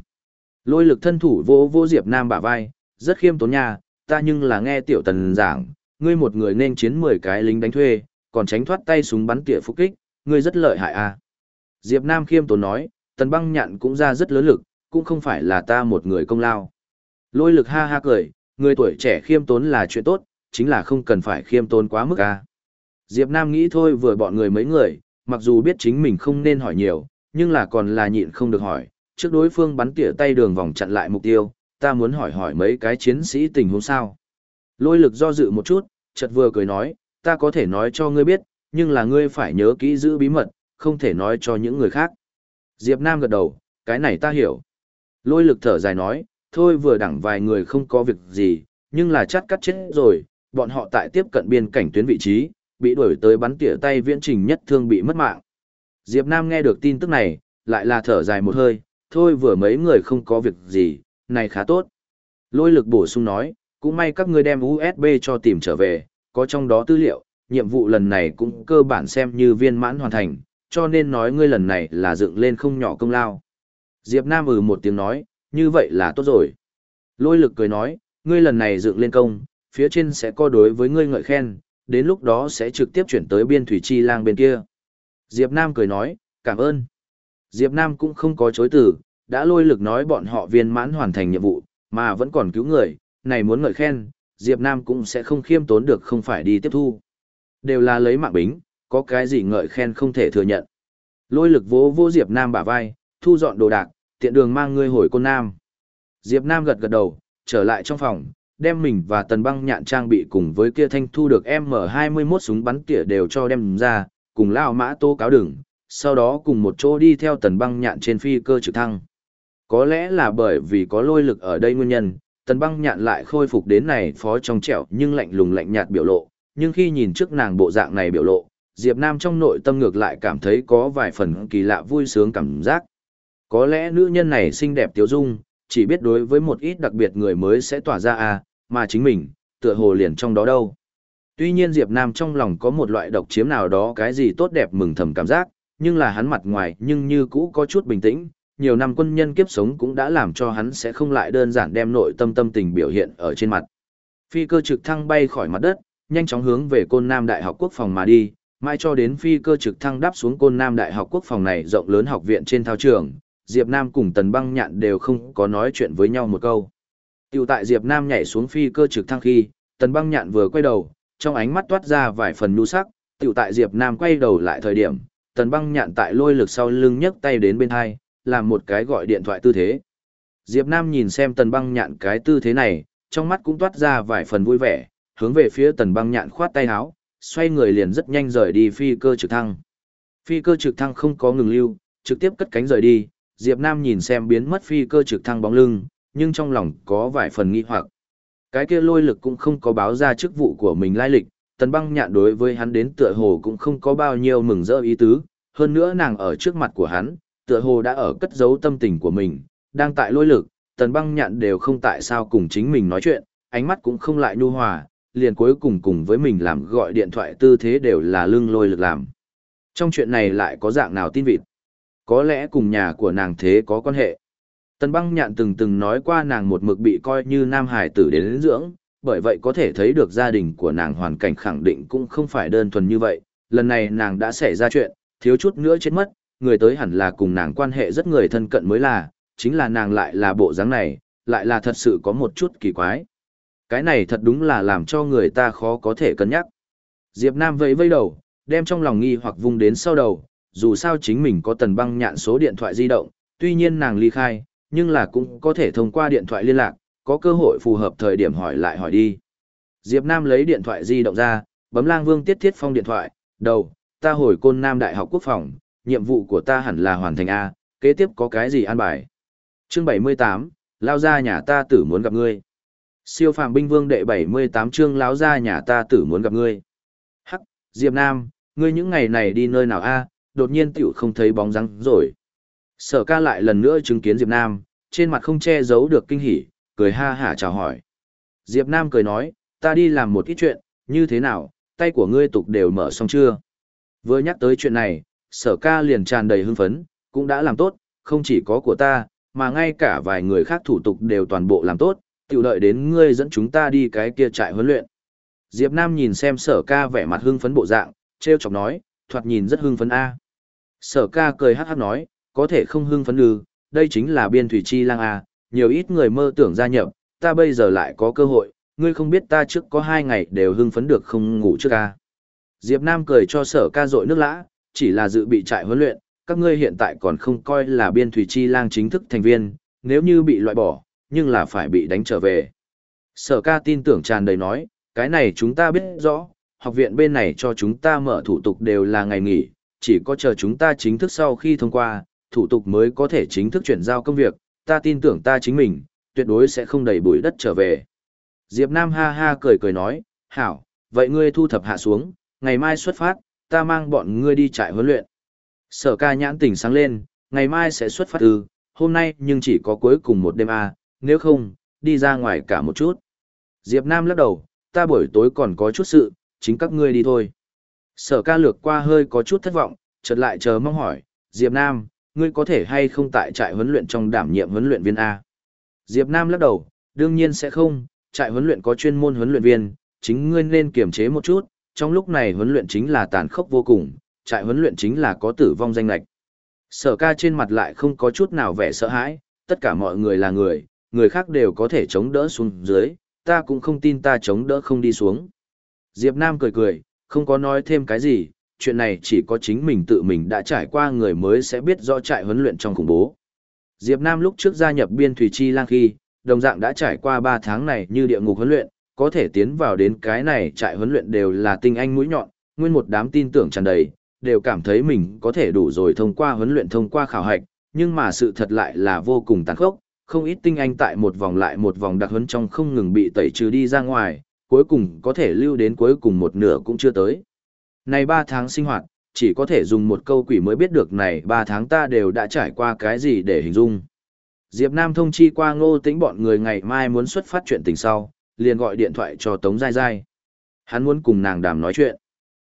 Lôi lực thân thủ vô vô Diệp Nam bả vai, rất khiêm tốn nha, ta nhưng là nghe tiểu tần giảng, ngươi một người nên chiến 10 cái lính đánh thuê, còn tránh thoát tay súng bắn tỉa phục kích, ngươi rất lợi hại à. Diệp Nam khiêm tốn nói, tần băng nhạn cũng ra rất lớn lực, cũng không phải là ta một người công lao. Lôi lực ha ha cười, người tuổi trẻ khiêm tốn là chuyện tốt, chính là không cần phải khiêm tốn quá mức a. Diệp Nam nghĩ thôi vừa bọn người mấy người, mặc dù biết chính mình không nên hỏi nhiều, nhưng là còn là nhịn không được hỏi, trước đối phương bắn tỉa tay đường vòng chặn lại mục tiêu, ta muốn hỏi hỏi mấy cái chiến sĩ tình huống sao. Lôi lực do dự một chút, chợt vừa cười nói, ta có thể nói cho ngươi biết, nhưng là ngươi phải nhớ kỹ giữ bí mật, không thể nói cho những người khác. Diệp Nam gật đầu, cái này ta hiểu. Lôi lực thở dài nói, thôi vừa đẳng vài người không có việc gì, nhưng là chắc cắt chết rồi, bọn họ tại tiếp cận biên cảnh tuyến vị trí, bị đuổi tới bắn tỉa tay viễn trình nhất thương bị mất mạng. Diệp Nam nghe được tin tức này, lại là thở dài một hơi, thôi vừa mấy người không có việc gì, này khá tốt. Lôi lực bổ sung nói, cũng may các ngươi đem USB cho tìm trở về, có trong đó tư liệu, nhiệm vụ lần này cũng cơ bản xem như viên mãn hoàn thành, cho nên nói ngươi lần này là dựng lên không nhỏ công lao. Diệp Nam ừ một tiếng nói, như vậy là tốt rồi. Lôi lực cười nói, ngươi lần này dựng lên công, phía trên sẽ có đối với ngươi ngợi khen, đến lúc đó sẽ trực tiếp chuyển tới biên thủy chi lang bên kia. Diệp Nam cười nói, cảm ơn. Diệp Nam cũng không có chối từ, đã lôi lực nói bọn họ viên mãn hoàn thành nhiệm vụ, mà vẫn còn cứu người, này muốn ngợi khen, Diệp Nam cũng sẽ không khiêm tốn được không phải đi tiếp thu. Đều là lấy mạng bính, có cái gì ngợi khen không thể thừa nhận. Lôi lực vỗ vỗ Diệp Nam bả vai, thu dọn đồ đạc, tiện đường mang ngươi hồi côn Nam. Diệp Nam gật gật đầu, trở lại trong phòng, đem mình và tần băng nhạn trang bị cùng với kia thanh thu được M21 súng bắn tỉa đều cho đem ra, cùng lao mã tô cáo đường sau đó cùng một chỗ đi theo tần băng nhạn trên phi cơ trực thăng. Có lẽ là bởi vì có lôi lực ở đây nguyên nhân, tần băng nhạn lại khôi phục đến này phó trong trẻo nhưng lạnh lùng lạnh nhạt biểu lộ, nhưng khi nhìn trước nàng bộ dạng này biểu lộ, Diệp Nam trong nội tâm ngược lại cảm thấy có vài phần kỳ lạ vui sướng cảm giác. Có lẽ nữ nhân này xinh đẹp tiếu dung, chỉ biết đối với một ít đặc biệt người mới sẽ tỏa ra à, mà chính mình, tựa hồ liền trong đó đâu. Tuy nhiên Diệp Nam trong lòng có một loại độc chiếm nào đó cái gì tốt đẹp mừng thầm cảm giác, nhưng là hắn mặt ngoài nhưng như cũ có chút bình tĩnh, nhiều năm quân nhân kiếp sống cũng đã làm cho hắn sẽ không lại đơn giản đem nội tâm tâm tình biểu hiện ở trên mặt. Phi cơ trực thăng bay khỏi mặt đất, nhanh chóng hướng về Côn Nam Đại học Quốc phòng mà đi, Mai cho đến phi cơ trực thăng đáp xuống Côn Nam Đại học Quốc phòng này rộng lớn học viện trên thao trường, Diệp Nam cùng Tần Băng Nhạn đều không có nói chuyện với nhau một câu. Tiểu tại Diệp Nam nhảy xuống phi cơ trực thăng khi, Tần Băng Nhạn vừa quay đầu, trong ánh mắt toát ra vài phần nhu sắc, tiểu tại Diệp Nam quay đầu lại thời điểm, Tần Băng Nhạn tại lôi lực sau lưng nhấc tay đến bên hai, làm một cái gọi điện thoại tư thế. Diệp Nam nhìn xem Tần Băng Nhạn cái tư thế này, trong mắt cũng toát ra vài phần vui vẻ, hướng về phía Tần Băng Nhạn khoát tay áo, xoay người liền rất nhanh rời đi phi cơ trực thăng. Phi cơ trực thăng không có ngừng lưu, trực tiếp cất cánh rời đi, Diệp Nam nhìn xem biến mất phi cơ trực thăng bóng lưng, nhưng trong lòng có vài phần nghi hoặc. Cái kia lôi lực cũng không có báo ra chức vụ của mình lai lịch, tần băng nhạn đối với hắn đến tựa hồ cũng không có bao nhiêu mừng rỡ ý tứ, hơn nữa nàng ở trước mặt của hắn, tựa hồ đã ở cất giấu tâm tình của mình, đang tại lôi lực, tần băng nhạn đều không tại sao cùng chính mình nói chuyện, ánh mắt cũng không lại nhu hòa, liền cuối cùng cùng với mình làm gọi điện thoại tư thế đều là lưng lôi lực làm. Trong chuyện này lại có dạng nào tin vịt? Có lẽ cùng nhà của nàng thế có quan hệ. Tần băng nhạn từng từng nói qua nàng một mực bị coi như nam hải tử đến lĩnh dưỡng, bởi vậy có thể thấy được gia đình của nàng hoàn cảnh khẳng định cũng không phải đơn thuần như vậy. Lần này nàng đã xảy ra chuyện, thiếu chút nữa chết mất, người tới hẳn là cùng nàng quan hệ rất người thân cận mới là, chính là nàng lại là bộ dáng này, lại là thật sự có một chút kỳ quái. Cái này thật đúng là làm cho người ta khó có thể cân nhắc. Diệp Nam vẫy vẫy đầu, đem trong lòng nghi hoặc vung đến sau đầu, dù sao chính mình có tần băng nhạn số điện thoại di động, tuy nhiên nàng ly khai, nhưng là cũng có thể thông qua điện thoại liên lạc, có cơ hội phù hợp thời điểm hỏi lại hỏi đi. Diệp Nam lấy điện thoại di động ra, bấm lang vương tiết thiết phong điện thoại, đầu, ta hồi côn Nam Đại học Quốc phòng, nhiệm vụ của ta hẳn là hoàn thành A, kế tiếp có cái gì an bài. Chương 78, lao ra nhà ta tử muốn gặp ngươi. Siêu phàm binh vương đệ 78 chương láo ra nhà ta tử muốn gặp ngươi. Hắc, Diệp Nam, ngươi những ngày này đi nơi nào a? đột nhiên tiểu không thấy bóng dáng rồi. Sở ca lại lần nữa chứng kiến Diệp Nam, trên mặt không che giấu được kinh hỉ, cười ha hả chào hỏi. Diệp Nam cười nói, ta đi làm một ít chuyện, như thế nào, tay của ngươi tục đều mở xong chưa? Vừa nhắc tới chuyện này, sở ca liền tràn đầy hưng phấn, cũng đã làm tốt, không chỉ có của ta, mà ngay cả vài người khác thủ tục đều toàn bộ làm tốt, tiểu đợi đến ngươi dẫn chúng ta đi cái kia trại huấn luyện. Diệp Nam nhìn xem sở ca vẻ mặt hưng phấn bộ dạng, treo chọc nói, thoạt nhìn rất hưng phấn a. Sở ca cười hát hát nói, có thể không hưng phấn ư, đây chính là biên thủy chi lang a, nhiều ít người mơ tưởng gia nhập, ta bây giờ lại có cơ hội, ngươi không biết ta trước có hai ngày đều hưng phấn được không ngủ trước a. Diệp Nam cười cho sở ca rội nước lã, chỉ là dự bị trại huấn luyện, các ngươi hiện tại còn không coi là biên thủy chi lang chính thức thành viên, nếu như bị loại bỏ, nhưng là phải bị đánh trở về. Sở ca tin tưởng tràn đầy nói, cái này chúng ta biết rõ, học viện bên này cho chúng ta mở thủ tục đều là ngày nghỉ, chỉ có chờ chúng ta chính thức sau khi thông qua, thủ tục mới có thể chính thức chuyển giao công việc, ta tin tưởng ta chính mình, tuyệt đối sẽ không đầy bụi đất trở về. Diệp Nam ha ha cười cười nói, hảo, vậy ngươi thu thập hạ xuống, ngày mai xuất phát, ta mang bọn ngươi đi trại huấn luyện. Sở ca nhãn tỉnh sáng lên, ngày mai sẽ xuất phát từ, hôm nay nhưng chỉ có cuối cùng một đêm à, nếu không, đi ra ngoài cả một chút. Diệp Nam lắc đầu, ta buổi tối còn có chút sự, chính các ngươi đi thôi. Sở ca lược qua hơi có chút thất vọng, chợt lại chờ mong hỏi, Diệp Nam, ngươi có thể hay không tại trại huấn luyện trong đảm nhiệm huấn luyện viên A? Diệp Nam lắc đầu, đương nhiên sẽ không, Trại huấn luyện có chuyên môn huấn luyện viên, chính ngươi nên kiềm chế một chút, trong lúc này huấn luyện chính là tàn khốc vô cùng, trại huấn luyện chính là có tử vong danh lạch. Sở ca trên mặt lại không có chút nào vẻ sợ hãi, tất cả mọi người là người, người khác đều có thể chống đỡ xuống dưới, ta cũng không tin ta chống đỡ không đi xuống. Diệp Nam cười cười, không có nói thêm cái gì, chuyện này chỉ có chính mình tự mình đã trải qua người mới sẽ biết rõ trại huấn luyện trong khủng bố. Diệp Nam lúc trước gia nhập biên thủy chi lang khi, đồng dạng đã trải qua 3 tháng này như địa ngục huấn luyện, có thể tiến vào đến cái này trại huấn luyện đều là tinh anh mũi nhọn, nguyên một đám tin tưởng tràn đầy, đều cảm thấy mình có thể đủ rồi thông qua huấn luyện thông qua khảo hạch, nhưng mà sự thật lại là vô cùng tàn khốc, không ít tinh anh tại một vòng lại một vòng đặc huấn trong không ngừng bị tẩy trừ đi ra ngoài, cuối cùng có thể lưu đến cuối cùng một nửa cũng chưa tới. Này 3 tháng sinh hoạt, chỉ có thể dùng một câu quỷ mới biết được này 3 tháng ta đều đã trải qua cái gì để hình dung. Diệp Nam thông chi qua ngô tính bọn người ngày mai muốn xuất phát chuyện tình sau, liền gọi điện thoại cho Tống Giai Giai. Hắn muốn cùng nàng đàm nói chuyện.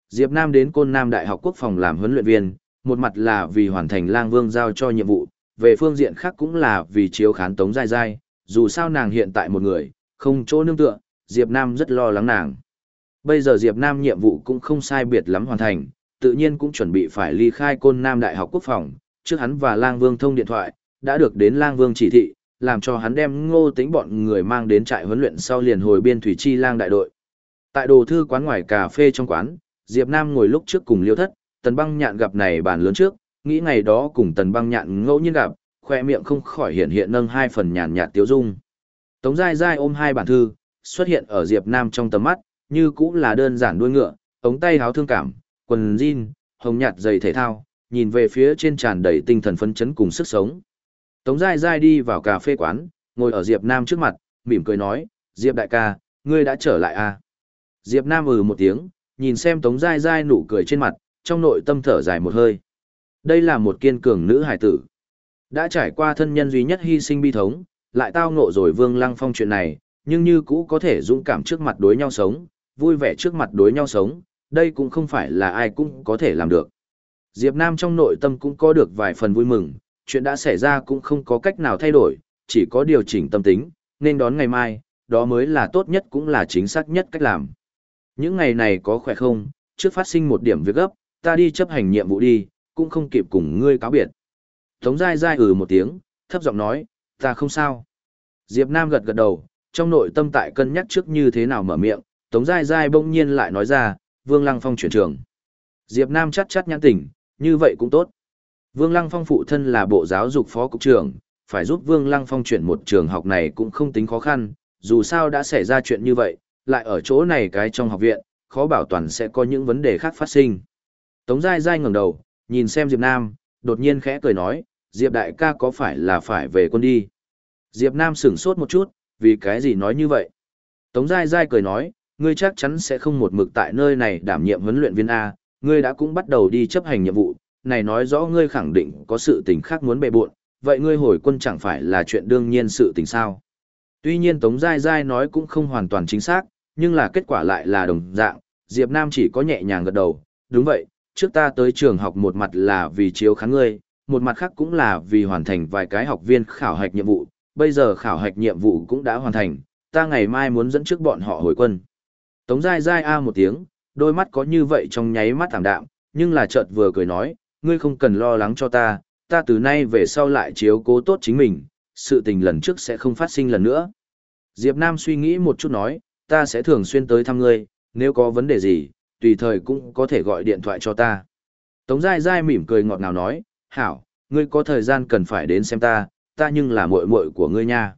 Diệp Nam đến Côn Nam Đại học Quốc phòng làm huấn luyện viên, một mặt là vì hoàn thành lang vương giao cho nhiệm vụ, về phương diện khác cũng là vì chiếu khán Tống dai dai, dù sao nàng hiện tại một người, không chỗ nương tựa, Diệp Nam rất lo lắng nàng. Bây giờ Diệp Nam nhiệm vụ cũng không sai biệt lắm hoàn thành, tự nhiên cũng chuẩn bị phải ly khai Côn Nam Đại học Quốc phòng, trước hắn và Lang Vương thông điện thoại, đã được đến Lang Vương chỉ thị, làm cho hắn đem ngô tính bọn người mang đến trại huấn luyện sau liền hồi biên thủy chi lang đại đội. Tại đồ thư quán ngoài cà phê trong quán, Diệp Nam ngồi lúc trước cùng liêu thất, tần băng nhạn gặp này bàn lớn trước, nghĩ ngày đó cùng tần băng nhạn ngẫu nhiên gặp, khoe miệng không khỏi hiện hiện nâng hai phần nhàn nhạt tiếu dung. Tống dai dai ôm hai bản thư, xuất hiện ở Diệp Nam trong tầm mắt, như cũng là đơn giản đuôi ngựa, ống tay háo thương cảm, quần jean, hồng nhạt giày thể thao, nhìn về phía trên tràn đầy tinh thần phấn chấn cùng sức sống. Tống Giai Giai đi vào cà phê quán, ngồi ở Diệp Nam trước mặt, mỉm cười nói, Diệp đại ca, ngươi đã trở lại à? Diệp Nam ừ một tiếng, nhìn xem Tống Giai Giai nụ cười trên mặt, trong nội tâm thở dài một hơi. Đây là một kiên cường nữ hải tử. Đã trải qua thân nhân duy nhất hy sinh bi thống, lại tao ngộ rồi Vương Lăng Phong chuyện này, nhưng như cũ có thể dũng cảm trước mặt đối nhau sống, vui vẻ trước mặt đối nhau sống, đây cũng không phải là ai cũng có thể làm được. Diệp Nam trong nội tâm cũng có được vài phần vui mừng, chuyện đã xảy ra cũng không có cách nào thay đổi, chỉ có điều chỉnh tâm tính, nên đón ngày mai, đó mới là tốt nhất cũng là chính xác nhất cách làm. Những ngày này có khỏe không, trước phát sinh một điểm việc gấp, ta đi chấp hành nhiệm vụ đi, cũng không kịp cùng ngươi cáo biệt. Tống dai dai ừ một tiếng, thấp giọng nói, ta không sao. Diệp Nam gật gật đầu, trong nội tâm tại cân nhắc trước như thế nào mở miệng, Tống dai dai bỗng nhiên lại nói ra, Vương Lăng Phong chuyển trường. Diệp Nam chắc chắc nhãn tỉnh, như vậy cũng tốt. Vương Lăng Phong phụ thân là bộ giáo dục phó cục trưởng, phải giúp Vương Lăng Phong chuyển một trường học này cũng không tính khó khăn, dù sao đã xảy ra chuyện như vậy, lại ở chỗ này cái trong học viện, khó bảo toàn sẽ có những vấn đề khác phát sinh. Tống Giai Giai ngẩng đầu, nhìn xem Diệp Nam, đột nhiên khẽ cười nói, Diệp đại ca có phải là phải về quân đi? Diệp Nam sửng sốt một chút, vì cái gì nói như vậy? Tống Giai Giai cười nói, ngươi chắc chắn sẽ không một mực tại nơi này đảm nhiệm huấn luyện viên A, ngươi đã cũng bắt đầu đi chấp hành nhiệm vụ, này nói rõ ngươi khẳng định có sự tình khác muốn bề buộn, vậy ngươi hồi quân chẳng phải là chuyện đương nhiên sự tình sao. Tuy nhiên Tống Giai Giai nói cũng không hoàn toàn chính xác, nhưng là kết quả lại là đồng dạng, Diệp Nam chỉ có nhẹ nhàng gật đầu, đúng vậy, trước ta tới trường học một mặt là vì chiếu khán ngươi, một mặt khác cũng là vì hoàn thành vài cái học viên khảo hạch nhiệm vụ, bây giờ khảo hạch nhiệm vụ cũng đã hoàn thành, ta ngày mai muốn dẫn trước bọn họ hồi quân. Tống dai dai a một tiếng, đôi mắt có như vậy trong nháy mắt thảm đạm, nhưng là chợt vừa cười nói, ngươi không cần lo lắng cho ta, ta từ nay về sau lại chiếu cố tốt chính mình, sự tình lần trước sẽ không phát sinh lần nữa. Diệp Nam suy nghĩ một chút nói, ta sẽ thường xuyên tới thăm ngươi, nếu có vấn đề gì, tùy thời cũng có thể gọi điện thoại cho ta. Tống Giai Giai mỉm cười ngọt ngào nói, hảo, ngươi có thời gian cần phải đến xem ta, ta nhưng là muội muội của ngươi nha.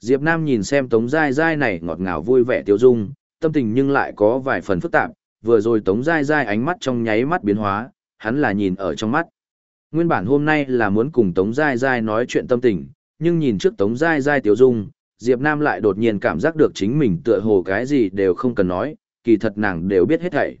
Diệp Nam nhìn xem Tống Giai Giai này ngọt ngào vui vẻ tiêu dung, tâm tình nhưng lại có vài phần phức tạp, vừa rồi Tống Giai Giai ánh mắt trong nháy mắt biến hóa, hắn là nhìn ở trong mắt. Nguyên bản hôm nay là muốn cùng Tống Giai Giai nói chuyện tâm tình, nhưng nhìn trước Tống Giai Giai tiêu dung, Diệp Nam lại đột nhiên cảm giác được chính mình tựa hồ cái gì đều không cần nói, kỳ thật nàng đều biết hết thảy.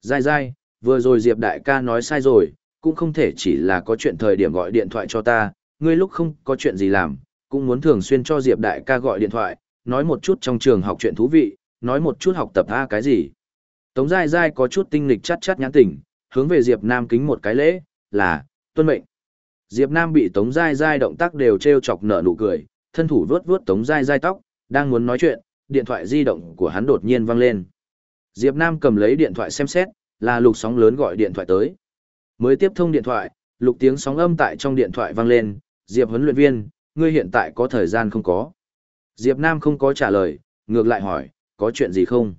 Dai dai, vừa rồi Diệp đại ca nói sai rồi, cũng không thể chỉ là có chuyện thời điểm gọi điện thoại cho ta, ngươi lúc không có chuyện gì làm, cũng muốn thường xuyên cho Diệp đại ca gọi điện thoại, nói một chút trong trường học chuyện thú vị, nói một chút học tập a cái gì. Tống Giai Giai có chút tinh lịch chắt chắt nhãn tỉnh, hướng về Diệp Nam kính một cái lễ, là, tuân mệnh. Diệp Nam bị Tống Giai Giai động tác đều treo chọc nở nụ cười, thân thủ vướt vướt Tống Giai Giai tóc, đang muốn nói chuyện, điện thoại di động của hắn đột nhiên vang lên. Diệp Nam cầm lấy điện thoại xem xét, là lục sóng lớn gọi điện thoại tới. Mới tiếp thông điện thoại, lục tiếng sóng âm tại trong điện thoại vang lên, Diệp huấn luyện viên, ngươi hiện tại có thời gian không có? Diệp Nam không có trả lời, ngược lại hỏi, có chuyện gì không?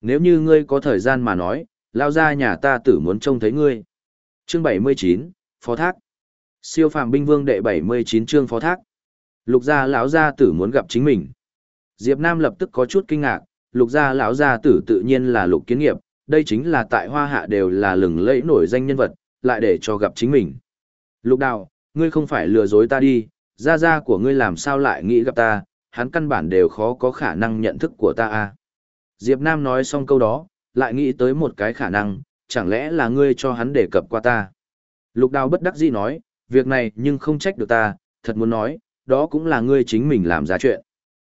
Nếu như ngươi có thời gian mà nói, lao ra nhà ta tử muốn trông thấy ngươi. Chương 79, Phó Thác. Siêu phàm binh vương đệ 79 chương Phó Thác. Lục gia lão gia tử muốn gặp chính mình. Diệp Nam lập tức có chút kinh ngạc, lục gia lão gia tử tự nhiên là lục kiến nghiệp, đây chính là tại hoa hạ đều là lừng lẫy nổi danh nhân vật, lại để cho gặp chính mình. Lục đào, ngươi không phải lừa dối ta đi, gia gia của ngươi làm sao lại nghĩ gặp ta, hắn căn bản đều khó có khả năng nhận thức của ta à. Diệp Nam nói xong câu đó, lại nghĩ tới một cái khả năng, chẳng lẽ là ngươi cho hắn đề cập qua ta. Lục đào bất đắc dĩ nói, việc này nhưng không trách được ta, thật muốn nói, đó cũng là ngươi chính mình làm ra chuyện.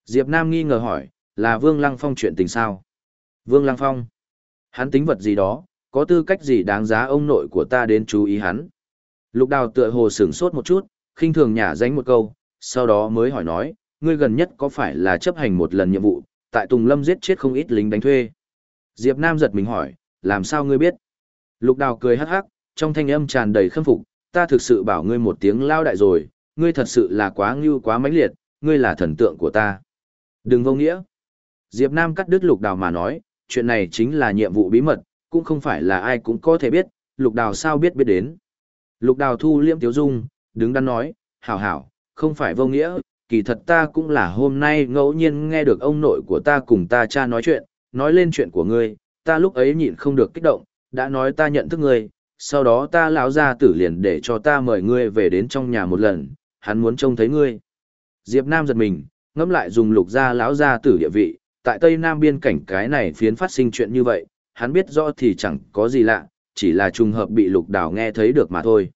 Diệp Nam nghi ngờ hỏi, là Vương Lăng Phong chuyện tình sao? Vương Lăng Phong? Hắn tính vật gì đó, có tư cách gì đáng giá ông nội của ta đến chú ý hắn? Lục đào tựa hồ sửng sốt một chút, khinh thường nhả danh một câu, sau đó mới hỏi nói, ngươi gần nhất có phải là chấp hành một lần nhiệm vụ, tại Tùng Lâm giết chết không ít lính đánh thuê? Diệp Nam giật mình hỏi, làm sao ngươi biết? Lục đào cười hắc hắc, trong thanh âm tràn đầy khâm phục, ta thực sự bảo ngươi một tiếng lao đại rồi, ngươi thật sự là quá ngưu quá mãnh liệt, ngươi là thần tượng của ta. Đừng vô nghĩa. Diệp Nam cắt đứt lục đào mà nói, chuyện này chính là nhiệm vụ bí mật, cũng không phải là ai cũng có thể biết, lục đào sao biết biết đến. Lục đào thu liêm tiếu dung, đứng đắn nói, hảo hảo, không phải vô nghĩa, kỳ thật ta cũng là hôm nay ngẫu nhiên nghe được ông nội của ta cùng ta cha nói chuyện, nói lên chuyện của ngươi, ta lúc ấy nhịn không được kích động, đã nói ta nhận thức ngươi, sau đó ta lão ra tử liền để cho ta mời ngươi về đến trong nhà một lần, hắn muốn trông thấy ngươi. Diệp Nam giật mình, ngẫm lại dùng lục gia lão gia tử địa vị, tại Tây Nam biên cảnh cái này phiến phát sinh chuyện như vậy, hắn biết rõ thì chẳng có gì lạ, chỉ là trùng hợp bị lục đào nghe thấy được mà thôi.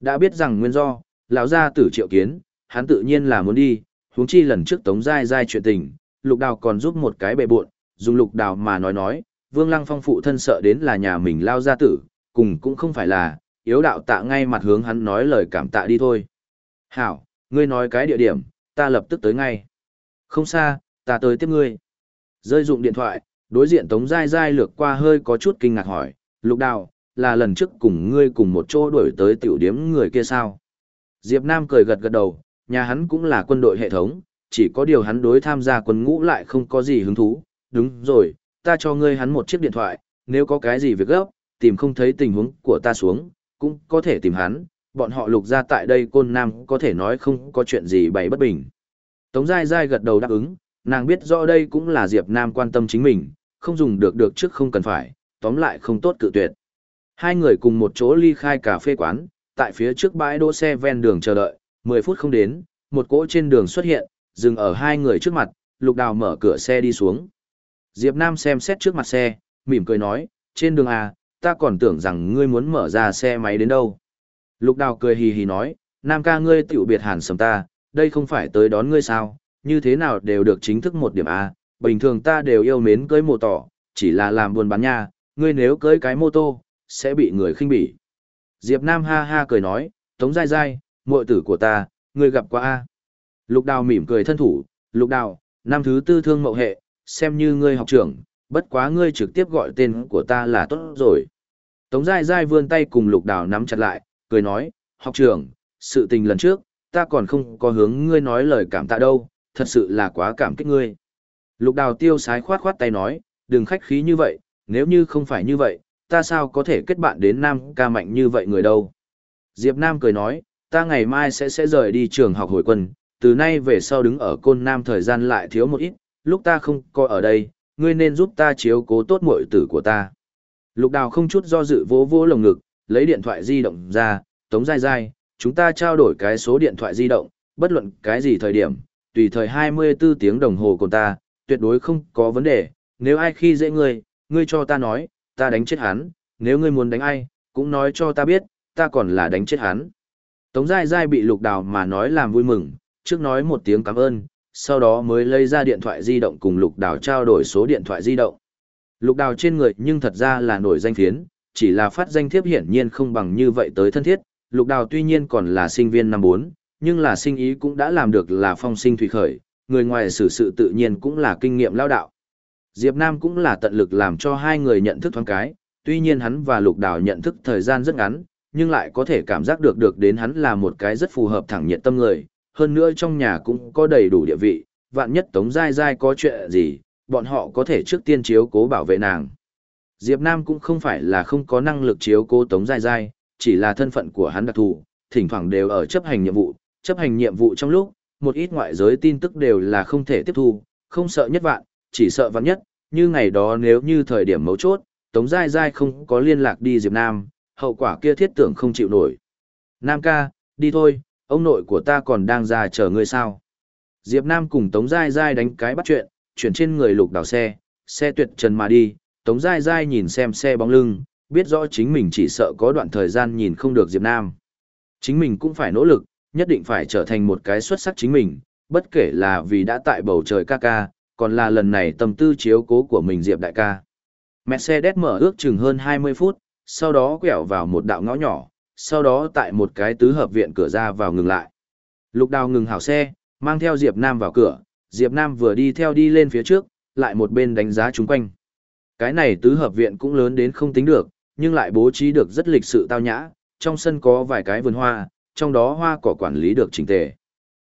Đã biết rằng nguyên do, lão gia tử triệu kiến, hắn tự nhiên là muốn đi, huống chi lần trước tống giai giai chuyện tình, lục đào còn giúp một cái bệ buộn, dùng lục đào mà nói nói, vương lăng phong phụ thân sợ đến là nhà mình lao gia tử, cùng cũng không phải là, yếu đạo tạ ngay mặt hướng hắn nói lời cảm tạ đi thôi. Hảo, ngươi nói cái địa điểm, ta lập tức tới ngay. Không xa, ta tới tiếp ngươi. Rơi dụng điện thoại, đối diện Tống Giai Giai lược qua hơi có chút kinh ngạc hỏi, Lục Đào, là lần trước cùng ngươi cùng một chỗ đuổi tới tiểu điếm người kia sao? Diệp Nam cười gật gật đầu, nhà hắn cũng là quân đội hệ thống, chỉ có điều hắn đối tham gia quân ngũ lại không có gì hứng thú. Đúng rồi, ta cho ngươi hắn một chiếc điện thoại, nếu có cái gì việc gấp, tìm không thấy tình huống của ta xuống, cũng có thể tìm hắn, bọn họ lục ra tại đây côn nam có thể nói không có chuyện gì bày bất bình. Tống Giai Giai gật đầu đáp ứng, nàng biết rõ đây cũng là Diệp Nam quan tâm chính mình, không dùng được được trước không cần phải, tóm lại không tốt cự tuyệt. Hai người cùng một chỗ ly khai cà phê quán, tại phía trước bãi đỗ xe ven đường chờ đợi, 10 phút không đến, một cỗ trên đường xuất hiện, dừng ở hai người trước mặt, lục đào mở cửa xe đi xuống. Diệp Nam xem xét trước mặt xe, mỉm cười nói, trên đường à, ta còn tưởng rằng ngươi muốn mở ra xe máy đến đâu. Lục đào cười hì hì nói, Nam ca ngươi tiểu biệt hàn sầm ta, đây không phải tới đón ngươi sao, như thế nào đều được chính thức một điểm A, bình thường ta đều yêu mến cưới mô tỏ, chỉ là làm buồn bán nha, ngươi nếu cưới cái mô tô, sẽ bị người khinh bỉ. Diệp Nam ha ha cười nói, tống dai dai, muội tử của ta, ngươi gặp qua A. Lục đào mỉm cười thân thủ, lục đào, năm thứ tư thương mậu hệ, xem như ngươi học trưởng, bất quá ngươi trực tiếp gọi tên của ta là tốt rồi. Tống dai dai vươn tay cùng lục đào nắm chặt lại, cười nói, học trưởng, sự tình lần trước, ta còn không có hướng ngươi nói lời cảm tạ đâu, thật sự là quá cảm kích ngươi. Lục đào tiêu sái khoát khoát tay nói, đừng khách khí như vậy, nếu như không phải như vậy, ta sao có thể kết bạn đến Nam ca mạnh như vậy người đâu. Diệp Nam cười nói, ta ngày mai sẽ sẽ rời đi trường học hồi quân, từ nay về sau đứng ở côn Nam thời gian lại thiếu một ít, lúc ta không coi ở đây, ngươi nên giúp ta chiếu cố tốt muội tử của ta. Lục đào không chút do dự vỗ vỗ lồng ngực, lấy điện thoại di động ra, tống dai dai, chúng ta trao đổi cái số điện thoại di động, bất luận cái gì thời điểm, tùy thời 24 tiếng đồng hồ của ta, tuyệt đối không có vấn đề, nếu ai khi dễ ngươi, ngươi cho ta nói, ta đánh chết hắn, nếu ngươi muốn đánh ai, cũng nói cho ta biết, ta còn là đánh chết hắn. Tống Giai Giai bị lục đào mà nói làm vui mừng, trước nói một tiếng cảm ơn, sau đó mới lấy ra điện thoại di động cùng lục đào trao đổi số điện thoại di động. Lục đào trên người nhưng thật ra là nổi danh phiến, chỉ là phát danh thiếp hiển nhiên không bằng như vậy tới thân thiết, lục đào tuy nhiên còn là sinh viên năm 4, nhưng là sinh ý cũng đã làm được là phong sinh thủy khởi, người ngoài xử sự tự nhiên cũng là kinh nghiệm lao đạo. Diệp Nam cũng là tận lực làm cho hai người nhận thức thoáng cái, tuy nhiên hắn và Lục Đào nhận thức thời gian rất ngắn, nhưng lại có thể cảm giác được được đến hắn là một cái rất phù hợp thẳng nhiệt tâm người, hơn nữa trong nhà cũng có đầy đủ địa vị, vạn nhất Tống Giai Giai có chuyện gì, bọn họ có thể trước tiên chiếu cố bảo vệ nàng. Diệp Nam cũng không phải là không có năng lực chiếu cố Tống Giai Giai, chỉ là thân phận của hắn đặc thù, thỉnh thoảng đều ở chấp hành nhiệm vụ, chấp hành nhiệm vụ trong lúc, một ít ngoại giới tin tức đều là không thể tiếp thu, không sợ nhất vạn, chỉ sợ vạn nhất, như ngày đó nếu như thời điểm mấu chốt, Tống Giai Giai không có liên lạc đi Diệp Nam, hậu quả kia thiết tưởng không chịu nổi. Nam ca, đi thôi, ông nội của ta còn đang ra chờ ngươi sao. Diệp Nam cùng Tống Giai Giai đánh cái bắt chuyện, chuyển trên người lục đảo xe, xe tuyệt trần mà đi, Tống Giai Giai nhìn xem xe bóng lưng, biết rõ chính mình chỉ sợ có đoạn thời gian nhìn không được Diệp Nam. Chính mình cũng phải nỗ lực, nhất định phải trở thành một cái xuất sắc chính mình, bất kể là vì đã tại bầu trời ca ca, còn là lần này tâm tư chiếu cố của mình Diệp đại ca. Mercedes mở ước chừng hơn 20 phút, sau đó quẹo vào một đạo ngõ nhỏ, sau đó tại một cái tứ hợp viện cửa ra vào ngừng lại. Lục đào ngừng hảo xe, mang theo Diệp Nam vào cửa, Diệp Nam vừa đi theo đi lên phía trước, lại một bên đánh giá chúng quanh. Cái này tứ hợp viện cũng lớn đến không tính được, nhưng lại bố trí được rất lịch sự tao nhã, trong sân có vài cái vườn hoa, trong đó hoa cỏ quản lý được chỉnh tề.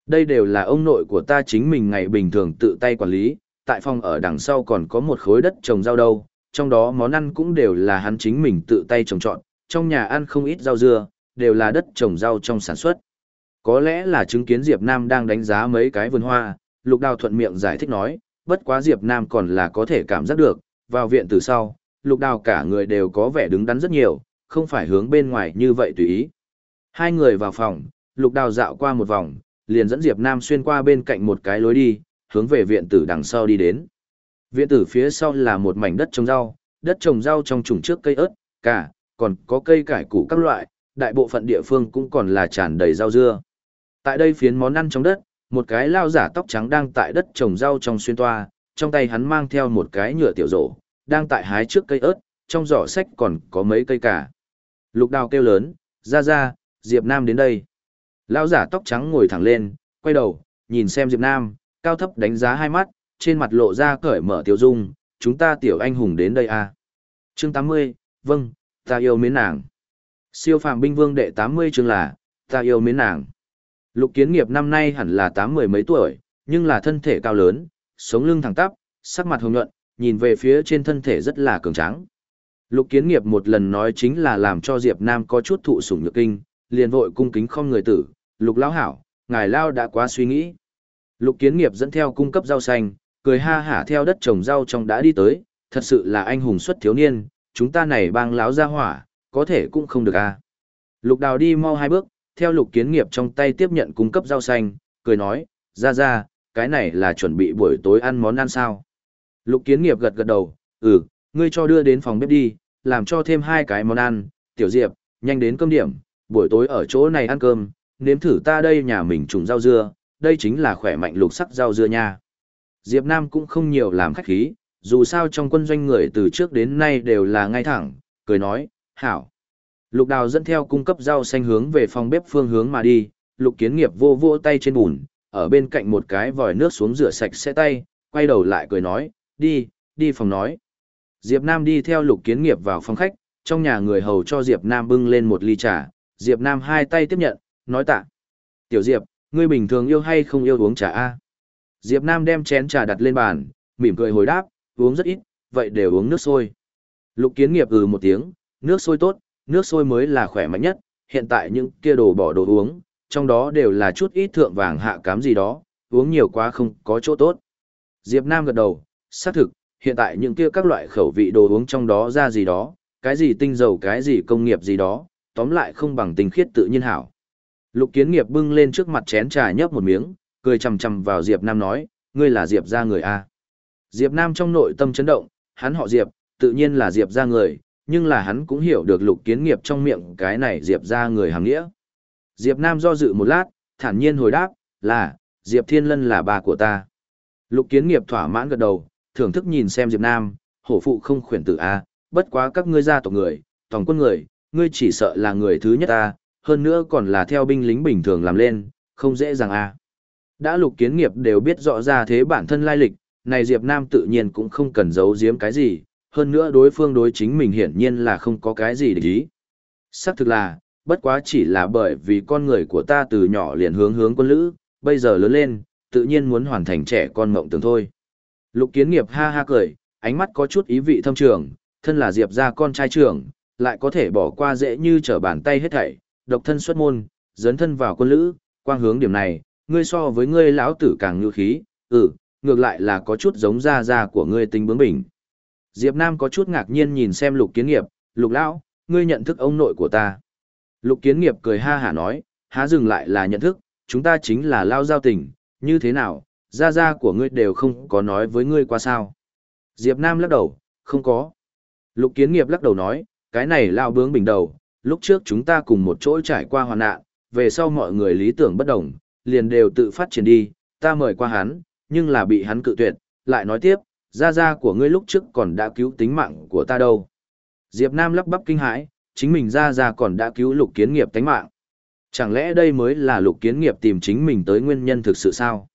Đây đều là ông nội của ta chính mình ngày bình thường tự tay quản lý, tại phòng ở đằng sau còn có một khối đất trồng rau đâu, trong đó món ăn cũng đều là hắn chính mình tự tay trồng trọt, trong nhà ăn không ít rau dưa, đều là đất trồng rau trong sản xuất. Có lẽ là chứng kiến Diệp Nam đang đánh giá mấy cái vườn hoa, Lục Đào thuận miệng giải thích nói, bất quá Diệp Nam còn là có thể cảm giác được, vào viện từ sau, Lục Đào cả người đều có vẻ đứng đắn rất nhiều, không phải hướng bên ngoài như vậy tùy ý. Hai người vào phòng, Lục Đào dạo qua một vòng, liền dẫn Diệp Nam xuyên qua bên cạnh một cái lối đi, hướng về viện tử đằng sau đi đến. Viện tử phía sau là một mảnh đất trồng rau, đất trồng rau trong trùng trước cây ớt, cả, còn có cây cải củ các loại, đại bộ phận địa phương cũng còn là tràn đầy rau dưa. Tại đây phiến món ăn trong đất, một cái lao giả tóc trắng đang tại đất trồng rau trong xuyên toa, trong tay hắn mang theo một cái nhựa tiểu rổ, đang tại hái trước cây ớt, trong giỏ sách còn có mấy cây cả. Lục đào kêu lớn, ra ra, Diệp Nam đến đây. Lão giả tóc trắng ngồi thẳng lên, quay đầu, nhìn xem Diệp Nam, cao thấp đánh giá hai mắt, trên mặt lộ ra cởi mở tiểu dung, chúng ta tiểu anh hùng đến đây à. Chương 80, vâng, ta yêu mến nàng. Siêu phàm binh vương đệ 80 chương là, ta yêu mến nàng. Lục kiến nghiệp năm nay hẳn là tám mười mấy tuổi, nhưng là thân thể cao lớn, sống lưng thẳng tắp, sắc mặt hồng nhuận, nhìn về phía trên thân thể rất là cường tráng. Lục kiến nghiệp một lần nói chính là làm cho Diệp Nam có chút thụ sủng nhược kinh, liền vội cung kính không người tử, lục lão hảo, ngài lao đã quá suy nghĩ. Lục kiến nghiệp dẫn theo cung cấp rau xanh, cười ha hả theo đất trồng rau trong đã đi tới, thật sự là anh hùng xuất thiếu niên, chúng ta này bang láo ra hỏa, có thể cũng không được a. À. Lục đào đi mau hai bước, theo lục kiến nghiệp trong tay tiếp nhận cung cấp rau xanh, cười nói, ra ra, cái này là chuẩn bị buổi tối ăn món ăn sao. Lục kiến nghiệp gật gật đầu, ừ, ngươi cho đưa đến phòng bếp đi, làm cho thêm hai cái món ăn, tiểu diệp, nhanh đến cơm điểm, buổi tối ở chỗ này ăn cơm, nếm thử ta đây nhà mình trùng rau dưa, đây chính là khỏe mạnh lục sắc rau dưa nha. Diệp Nam cũng không nhiều làm khách khí, dù sao trong quân doanh người từ trước đến nay đều là ngay thẳng, cười nói, hảo. Lục đào dẫn theo cung cấp rau xanh hướng về phòng bếp phương hướng mà đi, lục kiến nghiệp vô vô tay trên bùn, ở bên cạnh một cái vòi nước xuống rửa sạch sẽ tay, quay đầu lại cười nói, đi, đi phòng nói. Diệp Nam đi theo lục kiến nghiệp vào phòng khách, trong nhà người hầu cho Diệp Nam bưng lên một ly trà, Diệp Nam hai tay tiếp nhận, nói tạ. Tiểu Diệp, ngươi bình thường yêu hay không yêu uống trà a? Diệp Nam đem chén trà đặt lên bàn, mỉm cười hồi đáp, uống rất ít, vậy đều uống nước sôi. Lục kiến nghiệp ừ một tiếng, nước sôi tốt, nước sôi mới là khỏe mạnh nhất, hiện tại những kia đồ bỏ đồ uống, trong đó đều là chút ít thượng vàng hạ cám gì đó, uống nhiều quá không có chỗ tốt. Diệp Nam gật đầu, xác thực, hiện tại những kia các loại khẩu vị đồ uống trong đó ra gì đó, cái gì tinh dầu cái gì công nghiệp gì đó, tóm lại không bằng tình khiết tự nhiên hảo. Lục kiến nghiệp bưng lên trước mặt chén trà nhấp một miếng, cười chầm chầm vào Diệp Nam nói, ngươi là Diệp gia người A. Diệp Nam trong nội tâm chấn động, hắn họ Diệp, tự nhiên là Diệp gia người, nhưng là hắn cũng hiểu được lục kiến nghiệp trong miệng cái này Diệp gia người hàng nghĩa. Diệp Nam do dự một lát, thản nhiên hồi đáp, là, Diệp Thiên Lân là bà của ta. Lục kiến nghiệp thỏa mãn gật đầu, thưởng thức nhìn xem Diệp Nam, hổ phụ không khuyển tử A, bất quá các ngươi gia tộc người, toàn quân người, ngươi chỉ sợ là người thứ nhất ta, hơn nữa còn là theo binh lính bình thường làm lên, không dễ dàng A. Đã lục kiến nghiệp đều biết rõ ra thế bản thân lai lịch, này Diệp Nam tự nhiên cũng không cần giấu giếm cái gì, hơn nữa đối phương đối chính mình hiển nhiên là không có cái gì để ý. Xác thực là, bất quá chỉ là bởi vì con người của ta từ nhỏ liền hướng hướng quân lữ, bây giờ lớn lên, tự nhiên muốn hoàn thành trẻ con mộng tưởng thôi. Lục kiến nghiệp ha ha cười, ánh mắt có chút ý vị thâm trường, thân là Diệp gia con trai trưởng, lại có thể bỏ qua dễ như trở bàn tay hết thảy, độc thân xuất môn, dấn thân vào quân lữ, quang hướng điểm này, ngươi so với ngươi lão tử càng nhu khí, ừ, ngược lại là có chút giống gia gia của ngươi tính bướng bỉnh. Diệp Nam có chút ngạc nhiên nhìn xem lục kiến nghiệp, lục lão, ngươi nhận thức ông nội của ta. Lục kiến nghiệp cười ha hả nói, há dừng lại là nhận thức, chúng ta chính là lao giao tình, như thế nào, gia gia của ngươi đều không có nói với ngươi qua sao. Diệp Nam lắc đầu, không có. Lục kiến nghiệp lắc đầu nói, cái này lao bướng bình đầu, lúc trước chúng ta cùng một chỗ trải qua hoàn nạn, về sau mọi người lý tưởng bất đồng, liền đều tự phát triển đi, ta mời qua hắn, nhưng là bị hắn cự tuyệt, lại nói tiếp, gia gia của ngươi lúc trước còn đã cứu tính mạng của ta đâu. Diệp Nam lắp bắp kinh hãi, chính mình gia gia còn đã cứu lục kiến nghiệp tính mạng. Chẳng lẽ đây mới là lục kiến nghiệp tìm chính mình tới nguyên nhân thực sự sao?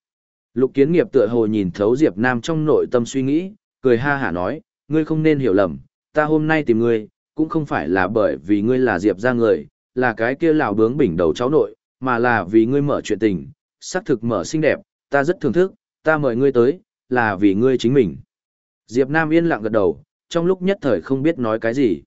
Lục kiến nghiệp tựa hồ nhìn thấu Diệp Nam trong nội tâm suy nghĩ, cười ha hả nói, ngươi không nên hiểu lầm, ta hôm nay tìm ngươi, cũng không phải là bởi vì ngươi là Diệp gia người, là cái kia lão bướng bỉnh đầu cháu nội, mà là vì ngươi mở chuyện tình, xác thực mở xinh đẹp, ta rất thưởng thức, ta mời ngươi tới, là vì ngươi chính mình. Diệp Nam yên lặng gật đầu, trong lúc nhất thời không biết nói cái gì.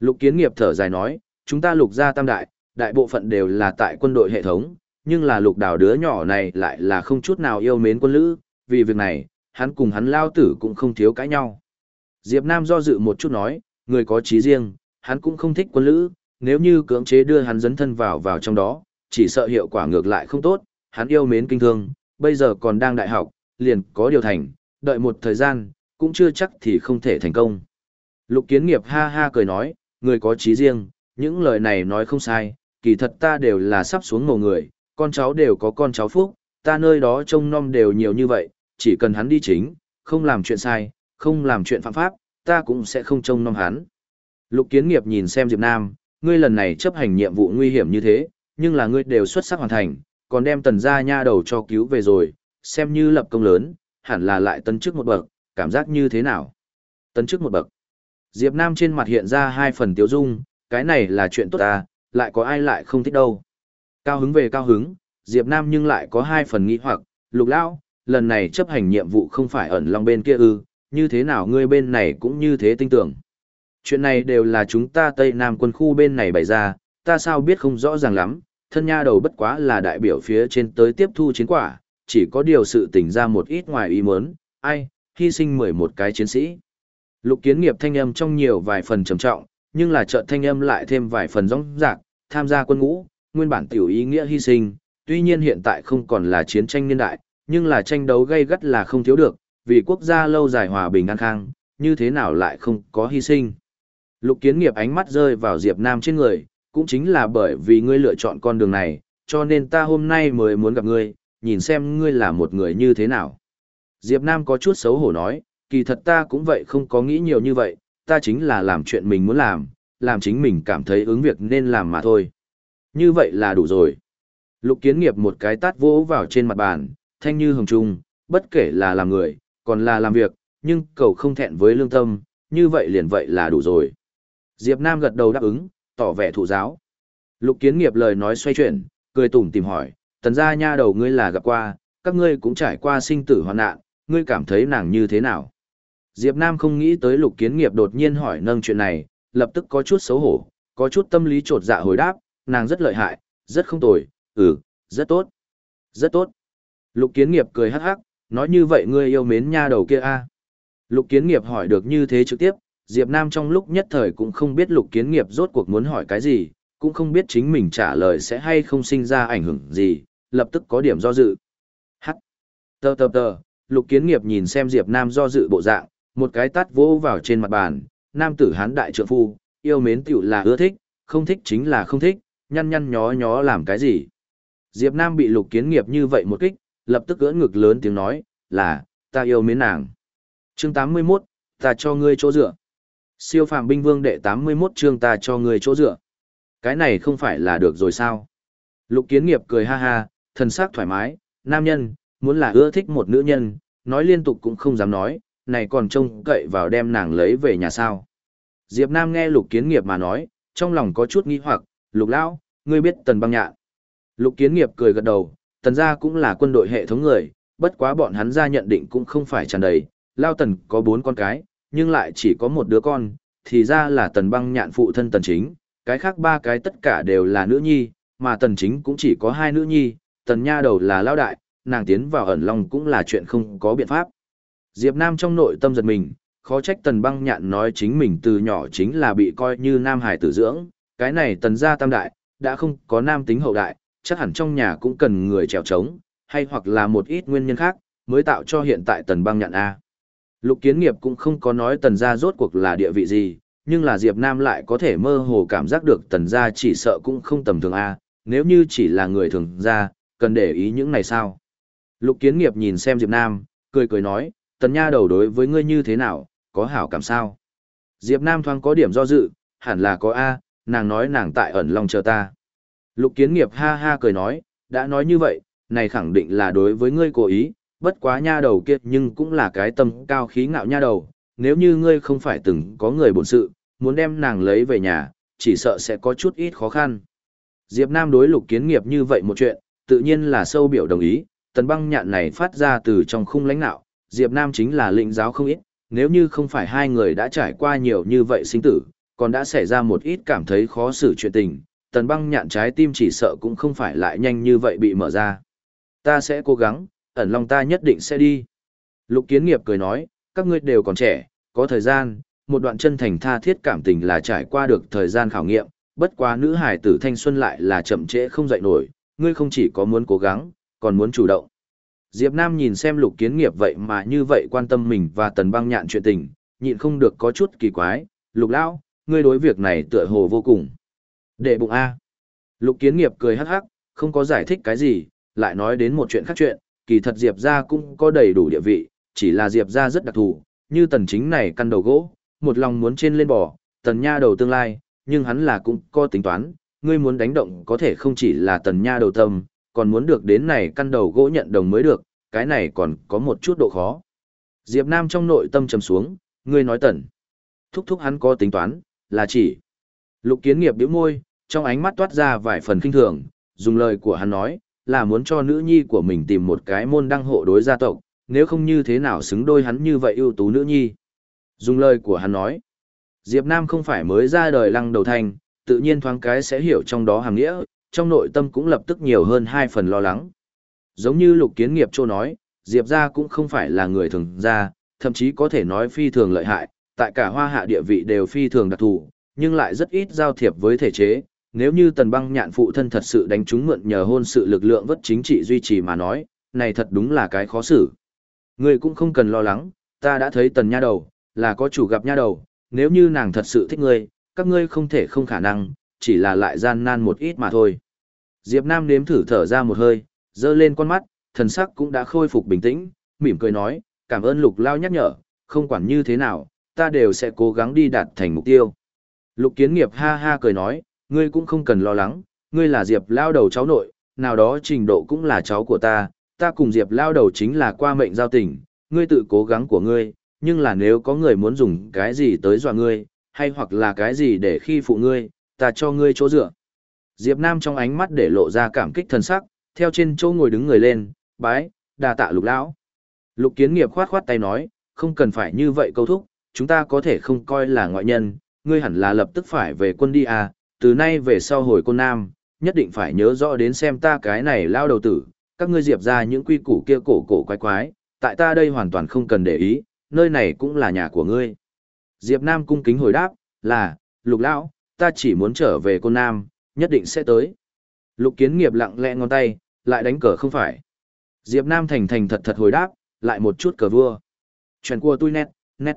Lục kiến nghiệp thở dài nói, chúng ta lục gia tam đại, đại bộ phận đều là tại quân đội hệ thống, nhưng là lục đào đứa nhỏ này lại là không chút nào yêu mến quân lữ, vì việc này, hắn cùng hắn lao tử cũng không thiếu cãi nhau. Diệp Nam do dự một chút nói, người có trí riêng, hắn cũng không thích quân lữ, nếu như cưỡng chế đưa hắn dấn thân vào vào trong đó, chỉ sợ hiệu quả ngược lại không tốt, hắn yêu mến kinh thương, bây giờ còn đang đại học, liền có điều thành, đợi một thời gian, cũng chưa chắc thì không thể thành công. Lục kiến nghiệp ha ha cười nói, người có trí riêng, những lời này nói không sai, kỳ thật ta đều là sắp xuống ngầu người, con cháu đều có con cháu phúc, ta nơi đó trông nom đều nhiều như vậy, chỉ cần hắn đi chính, không làm chuyện sai, không làm chuyện phạm pháp, ta cũng sẽ không trông nom hắn. Lục kiến nghiệp nhìn xem Diệp Nam, ngươi lần này chấp hành nhiệm vụ nguy hiểm như thế, nhưng là ngươi đều xuất sắc hoàn thành, còn đem tần gia nha đầu cho cứu về rồi, xem như lập công lớn, hẳn là lại tấn chức một bậc, cảm giác như thế nào? Tấn chức một bậc. Diệp Nam trên mặt hiện ra hai phần tiêu dung, cái này là chuyện tốt à, lại có ai lại không thích đâu. Cao hứng về cao hứng, Diệp Nam nhưng lại có hai phần nghi hoặc, lục lão, lần này chấp hành nhiệm vụ không phải ẩn long bên kia ư, như thế nào ngươi bên này cũng như thế tin tưởng. Chuyện này đều là chúng ta Tây Nam quân khu bên này bày ra, ta sao biết không rõ ràng lắm, thân nha đầu bất quá là đại biểu phía trên tới tiếp thu chiến quả, chỉ có điều sự tình ra một ít ngoài ý muốn, ai, hy sinh mười một cái chiến sĩ. Lục kiến nghiệp thanh âm trong nhiều vài phần trầm trọng, nhưng là trợ thanh âm lại thêm vài phần rong rạc, tham gia quân ngũ, nguyên bản tiểu ý nghĩa hy sinh, tuy nhiên hiện tại không còn là chiến tranh niên đại, nhưng là tranh đấu gay gắt là không thiếu được, vì quốc gia lâu dài hòa bình an khang, như thế nào lại không có hy sinh. Lục kiến nghiệp ánh mắt rơi vào Diệp Nam trên người, cũng chính là bởi vì ngươi lựa chọn con đường này, cho nên ta hôm nay mới muốn gặp ngươi, nhìn xem ngươi là một người như thế nào. Diệp Nam có chút xấu hổ nói, kỳ thật ta cũng vậy không có nghĩ nhiều như vậy, ta chính là làm chuyện mình muốn làm, làm chính mình cảm thấy ứng việc nên làm mà thôi. Như vậy là đủ rồi. Lục kiến nghiệp một cái tát vỗ vào trên mặt bàn, thanh như hồng trung, bất kể là làm người, còn là làm việc, nhưng cầu không thẹn với lương tâm, như vậy liền vậy là đủ rồi. Diệp Nam gật đầu đáp ứng, tỏ vẻ thụ giáo. Lục kiến nghiệp lời nói xoay chuyển, cười tủm tìm hỏi, tần gia nha đầu ngươi là gặp qua, các ngươi cũng trải qua sinh tử hoạn nạn, ngươi cảm thấy nàng như thế nào? Diệp Nam không nghĩ tới lục kiến nghiệp đột nhiên hỏi nâng chuyện này, lập tức có chút xấu hổ, có chút tâm lý trột dạ hồi đáp, nàng rất lợi hại, rất không tồi, ừ, rất tốt, rất tốt. Lục kiến nghiệp cười hắc hắc, nói như vậy ngươi yêu mến nha đầu kia a? À? Lục kiến nghiệp hỏi được như thế trực tiếp, Diệp Nam trong lúc nhất thời cũng không biết lục kiến nghiệp rốt cuộc muốn hỏi cái gì, cũng không biết chính mình trả lời sẽ hay không sinh ra ảnh hưởng gì, lập tức có điểm do dự. Hắc. Tờ tờ tờ, lục kiến nghiệp nhìn xem Diệp Nam do dự bộ dạng, một cái tát vỗ vào trên mặt bàn, nam tử hán đại trượng phu, yêu mến tiểu là ưa thích, không thích chính là không thích, nhăn nhăn nhó nhó làm cái gì. Diệp Nam bị lục kiến nghiệp như vậy một kích, lập tức gỡ ngực lớn tiếng nói, là, ta yêu mến nàng. Chương 81, ta cho ngươi chỗ dựa. Siêu phàm binh vương đệ 81 chương ta cho ngươi chỗ dựa. Cái này không phải là được rồi sao? Lục kiến nghiệp cười ha ha, thần sắc thoải mái, nam nhân, muốn là ưa thích một nữ nhân, nói liên tục cũng không dám nói, này còn trông cậy vào đem nàng lấy về nhà sao. Diệp Nam nghe lục kiến nghiệp mà nói, trong lòng có chút nghi hoặc, lục lão, ngươi biết tần băng nhạn. Lục kiến nghiệp cười gật đầu, tần gia cũng là quân đội hệ thống người, bất quá bọn hắn ra nhận định cũng không phải tràn đầy, lao tần có bốn con cái, nhưng lại chỉ có một đứa con, thì ra là tần băng nhạn phụ thân tần chính, cái khác ba cái tất cả đều là nữ nhi, mà tần chính cũng chỉ có hai nữ nhi, tần nha đầu là lao đại, nàng tiến vào ẩn long cũng là chuyện không có biện pháp. Diệp Nam trong nội tâm giật mình, khó trách tần băng nhạn nói chính mình từ nhỏ chính là bị coi như nam hải tử dưỡng, cái này tần gia tam đại, đã không có nam tính hậu đại, chắc hẳn trong nhà cũng cần người trèo trống, hay hoặc là một ít nguyên nhân khác, mới tạo cho hiện tại tần băng nhạn A. Lục kiến nghiệp cũng không có nói tần gia rốt cuộc là địa vị gì, nhưng là Diệp Nam lại có thể mơ hồ cảm giác được tần gia chỉ sợ cũng không tầm thường A, nếu như chỉ là người thường gia, cần để ý những này sao. Lục kiến nghiệp nhìn xem Diệp Nam, cười cười nói, tần nha đầu đối với ngươi như thế nào, có hảo cảm sao? Diệp Nam thoáng có điểm do dự, hẳn là có A, nàng nói nàng tại ẩn lòng chờ ta. Lục kiến nghiệp ha ha cười nói, đã nói như vậy, này khẳng định là đối với ngươi cố ý, bất quá nha đầu kia nhưng cũng là cái tâm cao khí ngạo nha đầu, nếu như ngươi không phải từng có người bổn sự, muốn đem nàng lấy về nhà, chỉ sợ sẽ có chút ít khó khăn. Diệp Nam đối lục kiến nghiệp như vậy một chuyện, tự nhiên là sâu biểu đồng ý, tần băng nhạn này phát ra từ trong khung lãnh nạo, Diệp Nam chính là lĩnh giáo không ít, nếu như không phải hai người đã trải qua nhiều như vậy sinh tử, còn đã xảy ra một ít cảm thấy khó xử chuyện tình, tần băng nhạn trái tim chỉ sợ cũng không phải lại nhanh như vậy bị mở ra. Ta sẽ cố gắng, ẩn long ta nhất định sẽ đi. Lục kiến nghiệp cười nói, các ngươi đều còn trẻ, có thời gian, một đoạn chân thành tha thiết cảm tình là trải qua được thời gian khảo nghiệm, bất quá nữ hải tử thanh xuân lại là chậm trễ không dậy nổi, ngươi không chỉ có muốn cố gắng, còn muốn chủ động. Diệp Nam nhìn xem lục kiến nghiệp vậy mà như vậy quan tâm mình và tần băng nhạn chuyện tình, nhịn không được có chút kỳ quái, lục lão, ngươi đối việc này tựa hồ vô cùng. Đệ bụng A. Lục kiến nghiệp cười hắc hắc, không có giải thích cái gì, lại nói đến một chuyện khác chuyện, kỳ thật Diệp ra cũng có đầy đủ địa vị, chỉ là Diệp ra rất đặc thù, như tần chính này căn đầu gỗ, một lòng muốn trên lên bò, tần nha đầu tương lai, nhưng hắn là cũng có tính toán, ngươi muốn đánh động có thể không chỉ là tần nha đầu tâm, còn muốn được đến này căn đầu gỗ nhận đồng mới được, cái này còn có một chút độ khó. Diệp Nam trong nội tâm trầm xuống, ngươi nói tần. Thúc thúc hắn có tính toán, là chỉ. Lục kiến nghiệp biểu môi, trong ánh mắt toát ra vài phần kinh thường, dùng lời của hắn nói, là muốn cho nữ nhi của mình tìm một cái môn đăng hộ đối gia tộc, nếu không như thế nào xứng đôi hắn như vậy ưu tú nữ nhi. Dùng lời của hắn nói, Diệp Nam không phải mới ra đời lăng đầu thành, tự nhiên thoáng cái sẽ hiểu trong đó hàng nghĩa, trong nội tâm cũng lập tức nhiều hơn hai phần lo lắng. Giống như lục kiến nghiệp châu nói, Diệp gia cũng không phải là người thường gia, thậm chí có thể nói phi thường lợi hại, tại cả hoa hạ địa vị đều phi thường đặc thù, nhưng lại rất ít giao thiệp với thể chế. Nếu như tần băng nhạn phụ thân thật sự đánh trúng mượn nhờ hôn sự lực lượng vất chính trị duy trì mà nói, này thật đúng là cái khó xử. Người cũng không cần lo lắng, ta đã thấy tần nha đầu, là có chủ gặp nha đầu, nếu như nàng thật sự thích ngươi, các ngươi không thể không khả năng, chỉ là lại gian nan một ít mà thôi. Diệp Nam nếm thử thở ra một hơi, dơ lên con mắt, thần sắc cũng đã khôi phục bình tĩnh, mỉm cười nói, cảm ơn lục lao nhắc nhở, không quản như thế nào, ta đều sẽ cố gắng đi đạt thành mục tiêu. Lục kiến nghiệp ha ha cười nói, ngươi cũng không cần lo lắng, ngươi là Diệp lao đầu cháu nội, nào đó trình độ cũng là cháu của ta, ta cùng Diệp lao đầu chính là qua mệnh giao tình, ngươi tự cố gắng của ngươi, nhưng là nếu có người muốn dùng cái gì tới dọa ngươi, hay hoặc là cái gì để khi phụ ngươi, ta cho ngươi chỗ dựa. Diệp Nam trong ánh mắt để lộ ra cảm kích thần sắc, theo trên chỗ ngồi đứng người lên, bái, đà tạ lục lão. Lục kiến nghiệp khoát khoát tay nói, không cần phải như vậy câu thúc, chúng ta có thể không coi là ngoại nhân, ngươi hẳn là lập tức phải về quân đi à, từ nay về sau hồi cô nam, nhất định phải nhớ rõ đến xem ta cái này lao đầu tử, các ngươi diệp ra những quy củ kia cổ cổ quái quái, tại ta đây hoàn toàn không cần để ý, nơi này cũng là nhà của ngươi. Diệp Nam cung kính hồi đáp, là, lục lão, ta chỉ muốn trở về cô nam, nhất định sẽ tới. Lục kiến nghiệp lặng lẽ ngón tay, lại đánh cờ không phải. Diệp Nam thành thành thật thật hồi đáp, lại một chút cờ vua. Chuyện của tôi nét, nét.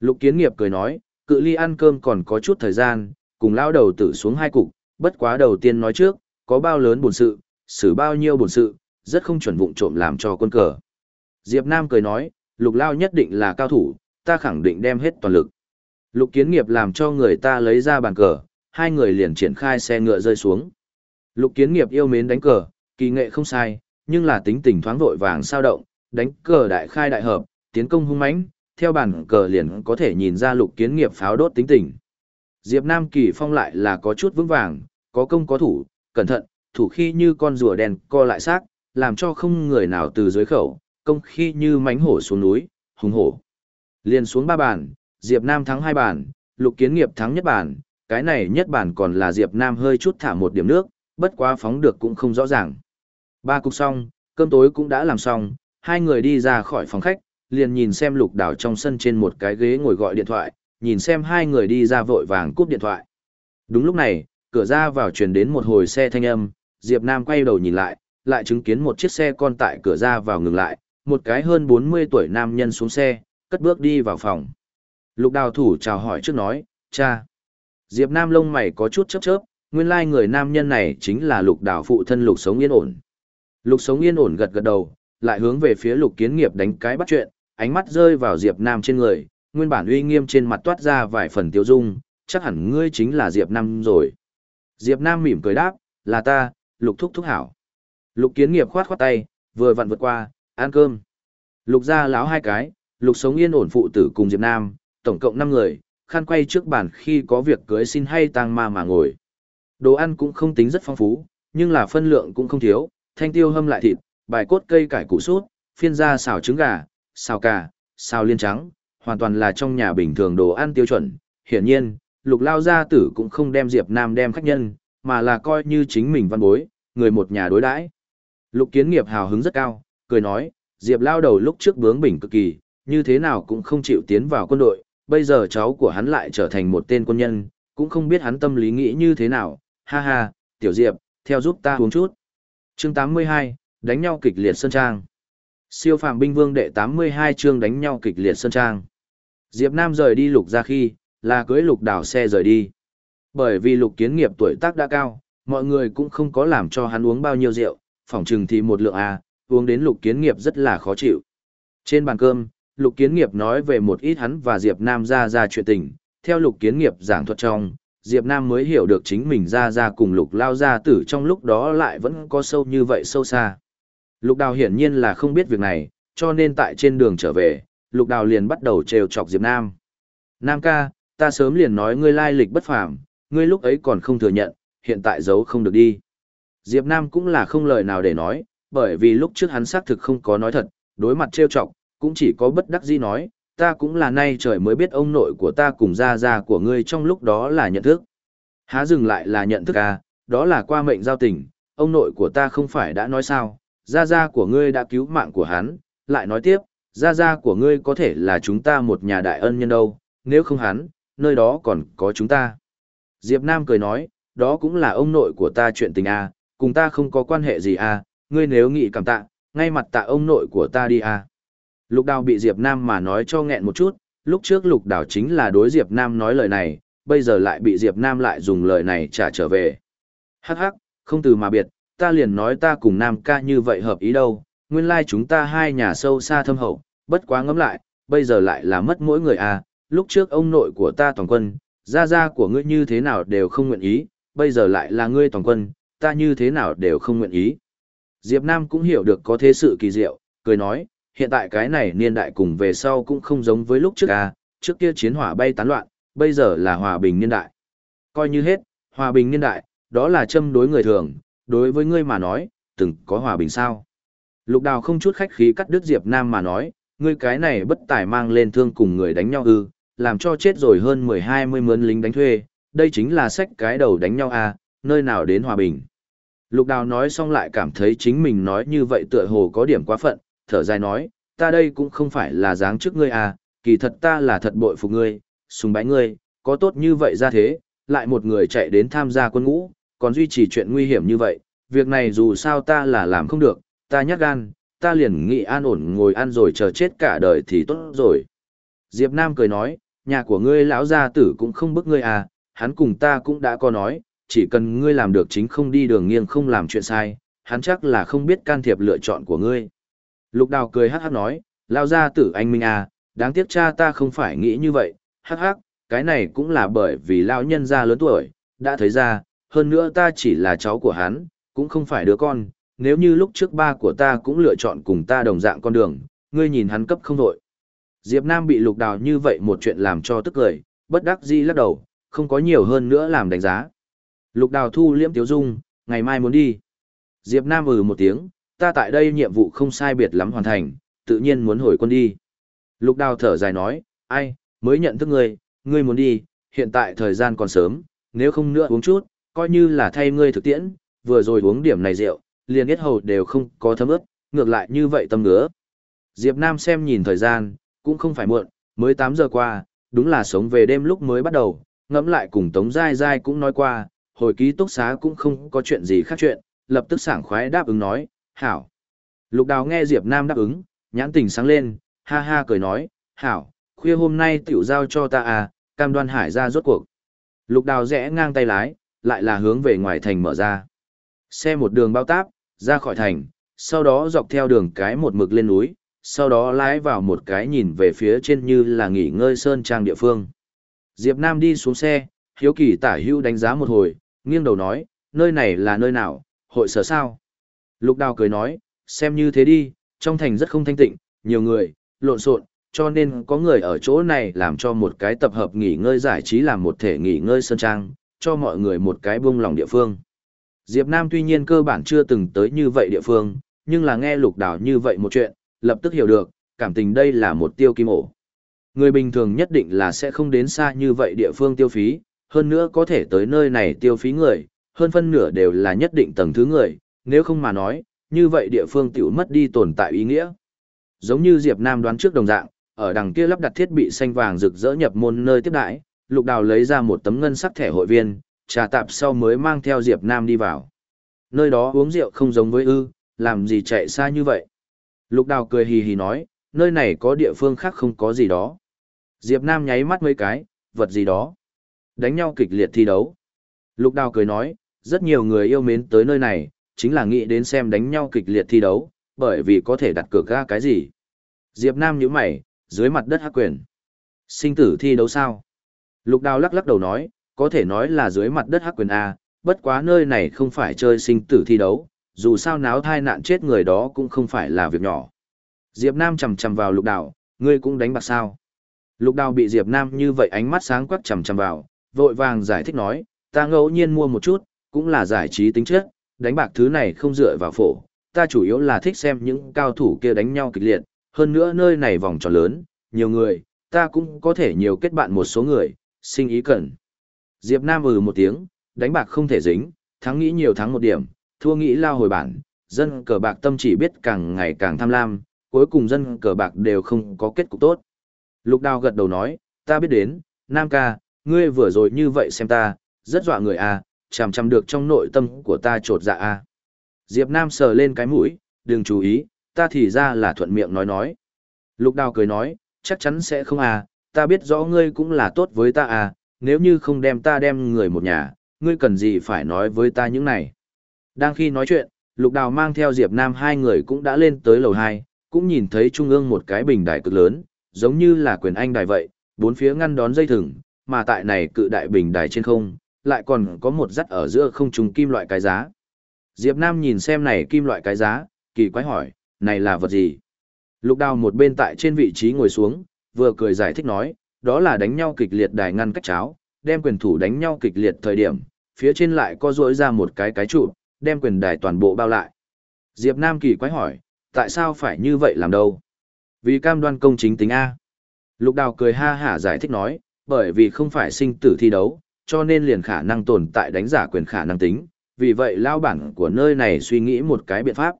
Lục kiến nghiệp cười nói, cự ly ăn cơm còn có chút thời gian, cùng lao đầu tử xuống hai cục, bất quá đầu tiên nói trước, có bao lớn buồn sự, xử bao nhiêu buồn sự, rất không chuẩn vụng trộm làm cho quân cờ. Diệp Nam cười nói, lục lao nhất định là cao thủ, ta khẳng định đem hết toàn lực. Lục kiến nghiệp làm cho người ta lấy ra bàn cờ, hai người liền triển khai xe ngựa rơi xuống. Lục kiến nghiệp yêu mến đánh cờ, kỳ nghệ không sai, nhưng là tính tình thoáng vội vàng sao động, đánh cờ đại khai đại hợp, tiến công hung mãnh, theo bản cờ liền có thể nhìn ra lục kiến nghiệp pháo đốt tính tình. Diệp Nam Kỳ Phong lại là có chút vững vàng, có công có thủ, cẩn thận, thủ khi như con rùa đen co lại xác, làm cho không người nào từ dưới khẩu, công khi như mánh hổ xuống núi, hùng hổ. Liên xuống ba bàn, Diệp Nam thắng hai bàn, lục kiến nghiệp thắng nhất bàn, cái này nhất bàn còn là Diệp Nam hơi chút thả một điểm nước, bất quá phóng được cũng không rõ ràng. Ba cục xong, cơm tối cũng đã làm xong, hai người đi ra khỏi phòng khách, liền nhìn xem lục Đào trong sân trên một cái ghế ngồi gọi điện thoại, nhìn xem hai người đi ra vội vàng cúp điện thoại. Đúng lúc này, cửa ra vào truyền đến một hồi xe thanh âm, Diệp Nam quay đầu nhìn lại, lại chứng kiến một chiếc xe con tại cửa ra vào ngừng lại, một cái hơn 40 tuổi nam nhân xuống xe, cất bước đi vào phòng. Lục đào thủ chào hỏi trước nói, cha. Diệp Nam lông mày có chút chớp chớp, nguyên lai người nam nhân này chính là lục đào phụ thân lục sống yên ổn. Lục sống yên ổn gật gật đầu, lại hướng về phía lục kiến nghiệp đánh cái bắt chuyện, ánh mắt rơi vào Diệp Nam trên người, nguyên bản uy nghiêm trên mặt toát ra vài phần tiêu dung, chắc hẳn ngươi chính là Diệp Nam rồi. Diệp Nam mỉm cười đáp, là ta, lục thúc thúc hảo. Lục kiến nghiệp khoát khoát tay, vừa vặn vượt qua, ăn cơm. Lục ra láo hai cái, lục sống yên ổn phụ tử cùng Diệp Nam, tổng cộng 5 người, khăn quay trước bàn khi có việc cưới xin hay tang ma mà ngồi. Đồ ăn cũng không tính rất phong phú, nhưng là phân lượng cũng không thiếu, thanh tiêu hâm lại thịt, bài cốt cây cải củ sút, phiên da xào trứng gà, xào cà, xào liên trắng, hoàn toàn là trong nhà bình thường đồ ăn tiêu chuẩn. Hiển nhiên, lục lao gia tử cũng không đem Diệp Nam đem khách nhân, mà là coi như chính mình văn bối, người một nhà đối đãi. Lục kiến nghiệp hào hứng rất cao, cười nói, Diệp lao đầu lúc trước bướng bỉnh cực kỳ, như thế nào cũng không chịu tiến vào quân đội, bây giờ cháu của hắn lại trở thành một tên quân nhân, cũng không biết hắn tâm lý nghĩ như thế nào, ha ha, tiểu Diệp, theo giúp ta uống chút. Chương 82, đánh nhau kịch liệt sơn trang. Siêu phàm binh vương đệ 82 chương đánh nhau kịch liệt sơn trang. Diệp Nam rời đi lục ra khi, là cưới lục đảo xe rời đi. Bởi vì lục kiến nghiệp tuổi tác đã cao, mọi người cũng không có làm cho hắn uống bao nhiêu rượu, phỏng chừng thì một lượng à, uống đến lục kiến nghiệp rất là khó chịu. Trên bàn cơm, lục kiến nghiệp nói về một ít hắn và Diệp Nam ra ra chuyện tình, theo lục kiến nghiệp giảng thuật trong, Diệp Nam mới hiểu được chính mình ra ra cùng lục lao gia tử trong lúc đó lại vẫn có sâu như vậy sâu xa. Lục đào hiển nhiên là không biết việc này, cho nên tại trên đường trở về, lục đào liền bắt đầu trêu chọc Diệp Nam. Nam ca, ta sớm liền nói ngươi lai lịch bất phàm, ngươi lúc ấy còn không thừa nhận, hiện tại giấu không được đi. Diệp Nam cũng là không lời nào để nói, bởi vì lúc trước hắn xác thực không có nói thật, đối mặt trêu chọc, cũng chỉ có bất đắc dĩ nói, ta cũng là nay trời mới biết ông nội của ta cùng gia gia của ngươi trong lúc đó là nhận thức. Há dừng lại là nhận thức à, đó là qua mệnh giao tình, ông nội của ta không phải đã nói sao, gia gia của ngươi đã cứu mạng của hắn, lại nói tiếp, gia gia của ngươi có thể là chúng ta một nhà đại ân nhân đâu, nếu không hắn, nơi đó còn có chúng ta. Diệp Nam cười nói, đó cũng là ông nội của ta chuyện tình à, cùng ta không có quan hệ gì à, ngươi nếu nghĩ cảm tạ, ngay mặt tạ ông nội của ta đi à. Lục đào bị Diệp Nam mà nói cho nghẹn một chút, lúc trước lục đào chính là đối Diệp Nam nói lời này, bây giờ lại bị Diệp Nam lại dùng lời này trả trở về. Hắc hắc, không từ mà biệt, ta liền nói ta cùng Nam ca như vậy hợp ý đâu, nguyên lai like chúng ta hai nhà sâu xa thâm hậu, bất quá ngẫm lại, bây giờ lại là mất mỗi người à, lúc trước ông nội của ta toàn quân, gia gia của ngươi như thế nào đều không nguyện ý, bây giờ lại là ngươi toàn quân, ta như thế nào đều không nguyện ý. Diệp Nam cũng hiểu được có thế sự kỳ diệu, cười nói, hiện tại cái này niên đại cùng về sau cũng không giống với lúc trước à, trước kia chiến hỏa bay tán loạn, bây giờ là hòa bình niên đại. Coi như hết, hòa bình niên đại, đó là châm đối người thường, đối với ngươi mà nói, từng có hòa bình sao. Lục đào không chút khách khí cắt đứt Diệp Nam mà nói, ngươi cái này bất tài mang lên thương cùng người đánh nhau ư, làm cho chết rồi hơn 10-20 mướn lính đánh thuê, đây chính là sách cái đầu đánh nhau à, nơi nào đến hòa bình. Lục đào nói xong lại cảm thấy chính mình nói như vậy tựa hồ có điểm quá phận, thở dài nói, ta đây cũng không phải là dáng trước ngươi à, kỳ thật ta là thật bội phục ngươi, sùng bái ngươi, có tốt như vậy ra thế, lại một người chạy đến tham gia quân ngũ, còn duy trì chuyện nguy hiểm như vậy, việc này dù sao ta là làm không được, ta nhát gan, ta liền nghĩ an ổn ngồi ăn rồi chờ chết cả đời thì tốt rồi. Diệp Nam cười nói, nhà của ngươi lão gia tử cũng không bức ngươi à, hắn cùng ta cũng đã có nói, chỉ cần ngươi làm được chính không đi đường nghiêng không làm chuyện sai, hắn chắc là không biết can thiệp lựa chọn của ngươi. Lục đào cười hát hát nói, lão gia tử anh Minh à, đáng tiếc cha ta không phải nghĩ như vậy, hát hát, cái này cũng là bởi vì lão nhân gia lớn tuổi, đã thấy ra, hơn nữa ta chỉ là cháu của hắn, cũng không phải đứa con, nếu như lúc trước ba của ta cũng lựa chọn cùng ta đồng dạng con đường, ngươi nhìn hắn cấp không đội. Diệp Nam bị lục đào như vậy một chuyện làm cho tức cười, bất đắc dĩ lắc đầu, không có nhiều hơn nữa làm đánh giá. Lục đào thu liễm tiếu dung, ngày mai muốn đi. Diệp Nam ừ một tiếng, ta tại đây nhiệm vụ không sai biệt lắm hoàn thành, tự nhiên muốn hồi quân đi. Lục đào thở dài nói, ai, mới nhận thức ngươi, ngươi muốn đi, hiện tại thời gian còn sớm, nếu không nữa uống chút, coi như là thay ngươi thực tiễn, vừa rồi uống điểm này rượu, liền biết hầu đều không có thấm ướt, ngược lại như vậy tâm ngứa. Diệp Nam xem nhìn thời gian, cũng không phải muộn, mới 8 giờ qua, đúng là sống về đêm lúc mới bắt đầu, ngẫm lại cùng Tống Giai Giai cũng nói qua, hồi ký túc xá cũng không có chuyện gì khác chuyện, lập tức sảng khoái đáp ứng nói, hảo. Lục đào nghe Diệp Nam đáp ứng, nhãn tình sáng lên, ha ha cười nói, hảo, khuya hôm nay tiểu giao cho ta à, cam đoan hải ra rốt cuộc. Lục đào rẽ ngang tay lái, lại là hướng về ngoài thành mở ra. Xe một đường bao táp, ra khỏi thành, sau đó dọc theo đường cái một mực lên núi, sau đó lái vào một cái nhìn về phía trên như là nghỉ ngơi sơn trang địa phương. Diệp Nam đi xuống xe, hiếu kỳ tả hưu đánh giá một hồi, nghiêng đầu nói, nơi này là nơi nào, hội sở sao? Lục đào cười nói, xem như thế đi, trong thành rất không thanh tịnh, nhiều người, lộn xộn, cho nên có người ở chỗ này làm cho một cái tập hợp nghỉ ngơi giải trí làm một thể nghỉ ngơi sơn trang, cho mọi người một cái buông lòng địa phương. Diệp Nam tuy nhiên cơ bản chưa từng tới như vậy địa phương, nhưng là nghe lục đào như vậy một chuyện, lập tức hiểu được, cảm tình đây là một tiêu kim ổ. Người bình thường nhất định là sẽ không đến xa như vậy địa phương tiêu phí, hơn nữa có thể tới nơi này tiêu phí người, hơn phân nửa đều là nhất định tầng thứ người, nếu không mà nói, như vậy địa phương tiểu mất đi tồn tại ý nghĩa. Giống như Diệp Nam đoán trước đồng dạng, ở đằng kia lắp đặt thiết bị xanh vàng rực rỡ nhập môn nơi tiếp đãi, Lục Đào lấy ra một tấm ngân sắc thẻ hội viên, trà tạp sau mới mang theo Diệp Nam đi vào. Nơi đó uống rượu không giống với ư, làm gì chạy xa như vậy. Lục Đào cười hì hì nói, nơi này có địa phương khác không có gì đó. Diệp Nam nháy mắt mấy cái, vật gì đó. Đánh nhau kịch liệt thi đấu. Lục Đào cười nói, rất nhiều người yêu mến tới nơi này, chính là nghĩ đến xem đánh nhau kịch liệt thi đấu, bởi vì có thể đặt cược ra cái gì. Diệp Nam nhíu mày, dưới mặt đất hắc quyền. Sinh tử thi đấu sao? Lục Đào lắc lắc đầu nói, có thể nói là dưới mặt đất hắc quyền A, bất quá nơi này không phải chơi sinh tử thi đấu, dù sao náo thai nạn chết người đó cũng không phải là việc nhỏ. Diệp Nam chầm chầm vào lục đào, ngươi cũng đánh bạc sao. Lục đào bị Diệp Nam như vậy ánh mắt sáng quắc chầm chầm vào, vội vàng giải thích nói, ta ngẫu nhiên mua một chút, cũng là giải trí tính chất, đánh bạc thứ này không dựa vào phổ, ta chủ yếu là thích xem những cao thủ kia đánh nhau kịch liệt, hơn nữa nơi này vòng tròn lớn, nhiều người, ta cũng có thể nhiều kết bạn một số người, sinh ý cần. Diệp Nam ừ một tiếng, đánh bạc không thể dính, thắng nghĩ nhiều thắng một điểm, thua nghĩ lao hồi bản, dân cờ bạc tâm chỉ biết càng ngày càng tham lam, cuối cùng dân cờ bạc đều không có kết cục tốt. Lục đào gật đầu nói, ta biết đến, Nam ca, ngươi vừa rồi như vậy xem ta, rất dọa người à, chằm chằm được trong nội tâm của ta trột dạ à. Diệp Nam sờ lên cái mũi, đừng chú ý, ta thì ra là thuận miệng nói nói. Lục đào cười nói, chắc chắn sẽ không à, ta biết rõ ngươi cũng là tốt với ta à, nếu như không đem ta đem người một nhà, ngươi cần gì phải nói với ta những này. Đang khi nói chuyện, Lục Đào mang theo Diệp Nam hai người cũng đã lên tới lầu 2, cũng nhìn thấy trung ương một cái bình đài cực lớn, giống như là quyền anh đài vậy, bốn phía ngăn đón dây thừng, mà tại này cự đại bình đài trên không, lại còn có một dắt ở giữa không trùng kim loại cái giá. Diệp Nam nhìn xem này kim loại cái giá, kỳ quái hỏi, này là vật gì? Lục Đào một bên tại trên vị trí ngồi xuống, vừa cười giải thích nói, đó là đánh nhau kịch liệt đài ngăn cách cháo, đem quyền thủ đánh nhau kịch liệt thời điểm, phía trên lại có rỗi ra một cái cái trụ, đem quyền đài toàn bộ bao lại. Diệp Nam kỳ quái hỏi, tại sao phải như vậy làm đâu? Vì cam đoan công chính tính A. Lục đào cười ha hả giải thích nói, bởi vì không phải sinh tử thi đấu, cho nên liền khả năng tồn tại đánh giả quyền khả năng tính, vì vậy lao bản của nơi này suy nghĩ một cái biện pháp.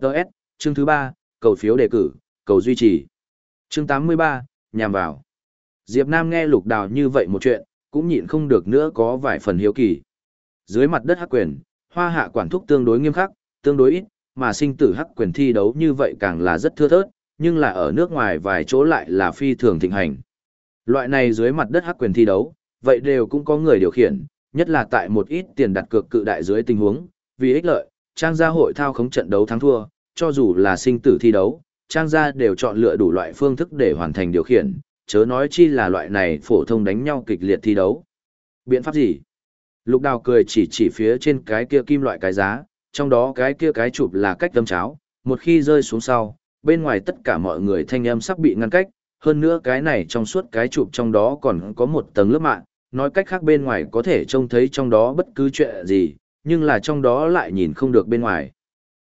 Đợt, chương thứ 3, cầu phiếu đề cử, cầu duy trì. Chương 83, nhằm vào. Diệp Nam nghe lục đào như vậy một chuyện, cũng nhịn không được nữa có vài phần hiếu kỳ. Dưới mặt đất hắc quyền, hoa hạ quản thúc tương đối nghiêm khắc, tương đối ít, mà sinh tử hắc quyền thi đấu như vậy càng là rất thưa thớt, nhưng là ở nước ngoài vài chỗ lại là phi thường thịnh hành. Loại này dưới mặt đất hắc quyền thi đấu, vậy đều cũng có người điều khiển, nhất là tại một ít tiền đặt cược cự đại dưới tình huống, vì ích lợi, trang gia hội thao khống trận đấu thắng thua, cho dù là sinh tử thi đấu, trang gia đều chọn lựa đủ loại phương thức để hoàn thành điều khiển, chớ nói chi là loại này phổ thông đánh nhau kịch liệt thi đấu. Biện pháp gì? Lục đào cười chỉ chỉ phía trên cái kia kim loại cái giá, trong đó cái kia cái chụp là cách tâm cháo, một khi rơi xuống sau, bên ngoài tất cả mọi người thanh âm sắp bị ngăn cách, hơn nữa cái này trong suốt cái chụp trong đó còn có một tầng lớp mạng, nói cách khác bên ngoài có thể trông thấy trong đó bất cứ chuyện gì, nhưng là trong đó lại nhìn không được bên ngoài.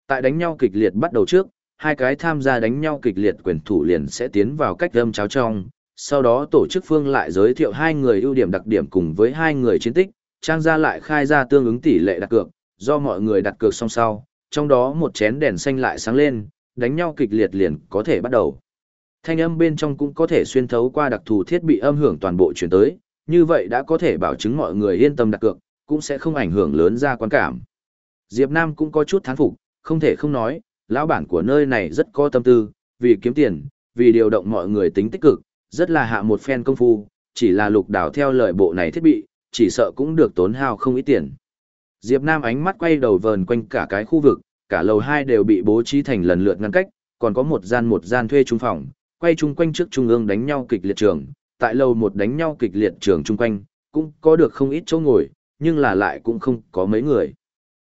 Tại đánh nhau kịch liệt bắt đầu trước, hai cái tham gia đánh nhau kịch liệt quyền thủ liền sẽ tiến vào cách âm cháo trong, sau đó tổ chức phương lại giới thiệu hai người ưu điểm đặc điểm cùng với hai người chiến tích, trang gia lại khai ra tương ứng tỷ lệ đặt cược, do mọi người đặt cược song sau, trong đó một chén đèn xanh lại sáng lên, đánh nhau kịch liệt liền có thể bắt đầu. Thanh âm bên trong cũng có thể xuyên thấu qua đặc thù thiết bị âm hưởng toàn bộ chuyển tới, như vậy đã có thể bảo chứng mọi người yên tâm đặt cược, cũng sẽ không ảnh hưởng lớn ra quan cảm. Diệp Nam cũng có chút thán phục, không thể không nói, lão bản của nơi này rất có tâm tư, vì kiếm tiền, vì điều động mọi người tính tích cực, rất là hạ một phen công phu, chỉ là lục đảo theo lời bộ này thiết bị, chỉ sợ cũng được tốn hao không ít tiền. Diệp Nam ánh mắt quay đầu vờn quanh cả cái khu vực, cả lầu hai đều bị bố trí thành lần lượt ngăn cách, còn có một gian một gian thuê trung phòng, quay chung quanh trước trung ương đánh nhau kịch liệt trường, tại lầu một đánh nhau kịch liệt trường chung quanh, cũng có được không ít chỗ ngồi, nhưng là lại cũng không có mấy người.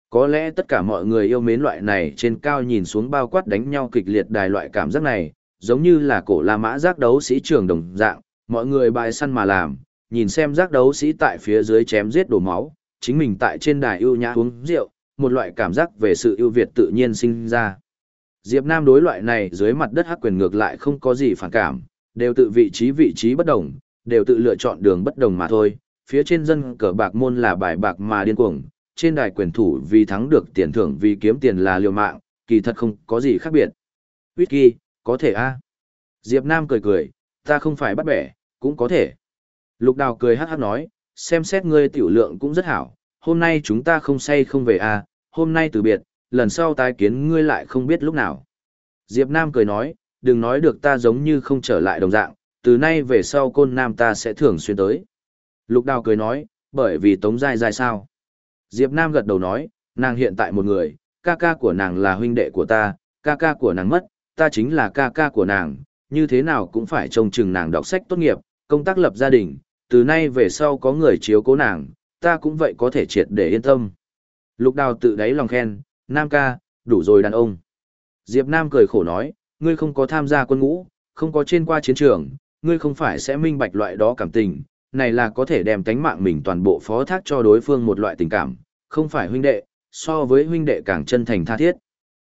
Có lẽ tất cả mọi người yêu mến loại này trên cao nhìn xuống bao quát đánh nhau kịch liệt đài loại cảm giác này, giống như là cổ La Mã giác đấu sĩ trường đồng dạng, mọi người bài săn mà làm, nhìn xem giác đấu sĩ tại phía dưới chém giết đổ máu, chính mình tại trên đài ưu nhã uống rượu, một loại cảm giác về sự ưu việt tự nhiên sinh ra. Diệp Nam đối loại này dưới mặt đất hắc quyền ngược lại không có gì phản cảm, đều tự vị trí vị trí bất đồng, đều tự lựa chọn đường bất đồng mà thôi. Phía trên dân cờ bạc môn là bài bạc mà điên cuồng, trên đài quyền thủ vì thắng được tiền thưởng vì kiếm tiền là liều mạng, kỳ thật không có gì khác biệt. Whisky, có thể a. Diệp Nam cười cười, ta không phải bắt bẻ, cũng có thể. Lục Đào cười hát hát nói, xem xét ngươi tiểu lượng cũng rất hảo, hôm nay chúng ta không say không về a, hôm nay từ biệt, lần sau tái kiến ngươi lại không biết lúc nào. Diệp Nam cười nói, đừng nói được ta giống như không trở lại đồng dạng, từ nay về sau côn nam ta sẽ thường xuyên tới. Lục Đào cười nói, bởi vì tống dai dai sao. Diệp Nam gật đầu nói, nàng hiện tại một người, ca ca của nàng là huynh đệ của ta, ca ca của nàng mất, ta chính là ca ca của nàng, như thế nào cũng phải trông chừng nàng đọc sách tốt nghiệp, công tác lập gia đình, từ nay về sau có người chiếu cố nàng, ta cũng vậy có thể triệt để yên tâm. Lục đào tự đáy lòng khen, Nam ca, đủ rồi đàn ông. Diệp Nam cười khổ nói, ngươi không có tham gia quân ngũ, không có trên qua chiến trường, ngươi không phải sẽ minh bạch loại đó cảm tình, này là có thể đem tánh mạng mình toàn bộ phó thác cho đối phương một loại tình cảm, không phải huynh đệ, so với huynh đệ càng chân thành tha thiết.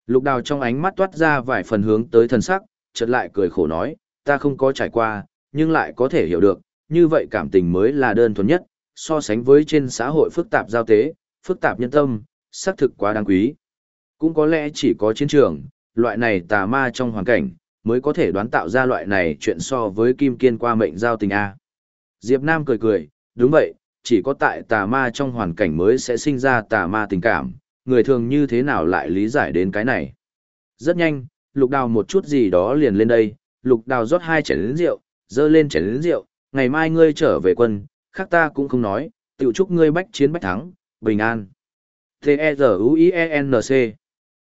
Lục đào trong ánh mắt toát ra vài phần hướng tới thần sắc, chợt lại cười khổ nói, ta không có trải qua, nhưng lại có thể hiểu được, như vậy cảm tình mới là đơn thuần nhất, so sánh với trên xã hội phức tạp giao tế, phức tạp nhân tâm, xác thực quá đáng quý. Cũng có lẽ chỉ có chiến trường, loại này tà ma trong hoàn cảnh, mới có thể đoán tạo ra loại này chuyện so với kim kiên qua mệnh giao tình A. Diệp Nam cười cười, đúng vậy, chỉ có tại tà ma trong hoàn cảnh mới sẽ sinh ra tà ma tình cảm, người thường như thế nào lại lý giải đến cái này. Rất nhanh, lục đào một chút gì đó liền lên đây, lục đào rót hai chén lớn rượu, dơ lên chén lớn rượu, ngày mai ngươi trở về quân, khác ta cũng không nói, tiểu chúc ngươi bách chiến bách thắng, bình an. T-E-Z-U-I-E-N-C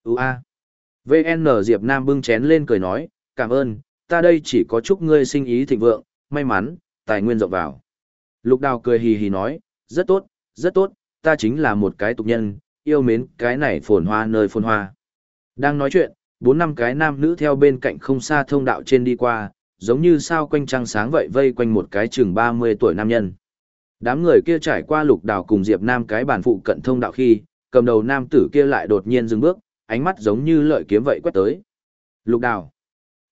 U-A VN Diệp Nam bưng chén lên cười nói, cảm ơn, ta đây chỉ có chúc ngươi sinh ý thịnh vượng, may mắn, tài nguyên rộng vào. Lục đào cười hì hì nói, rất tốt, rất tốt, ta chính là một cái tục nhân, yêu mến cái này phồn hoa nơi phồn hoa. Đang nói chuyện, bốn năm cái nam nữ theo bên cạnh không xa thông đạo trên đi qua, giống như sao quanh trăng sáng vậy vây quanh một cái chừng 30 tuổi nam nhân. Đám người kia trải qua lục đào cùng Diệp Nam cái bản phụ cận thông đạo khi, cầm đầu nam tử kia lại đột nhiên dừng bước, ánh mắt giống như lợi kiếm vậy quét tới. Lục đào.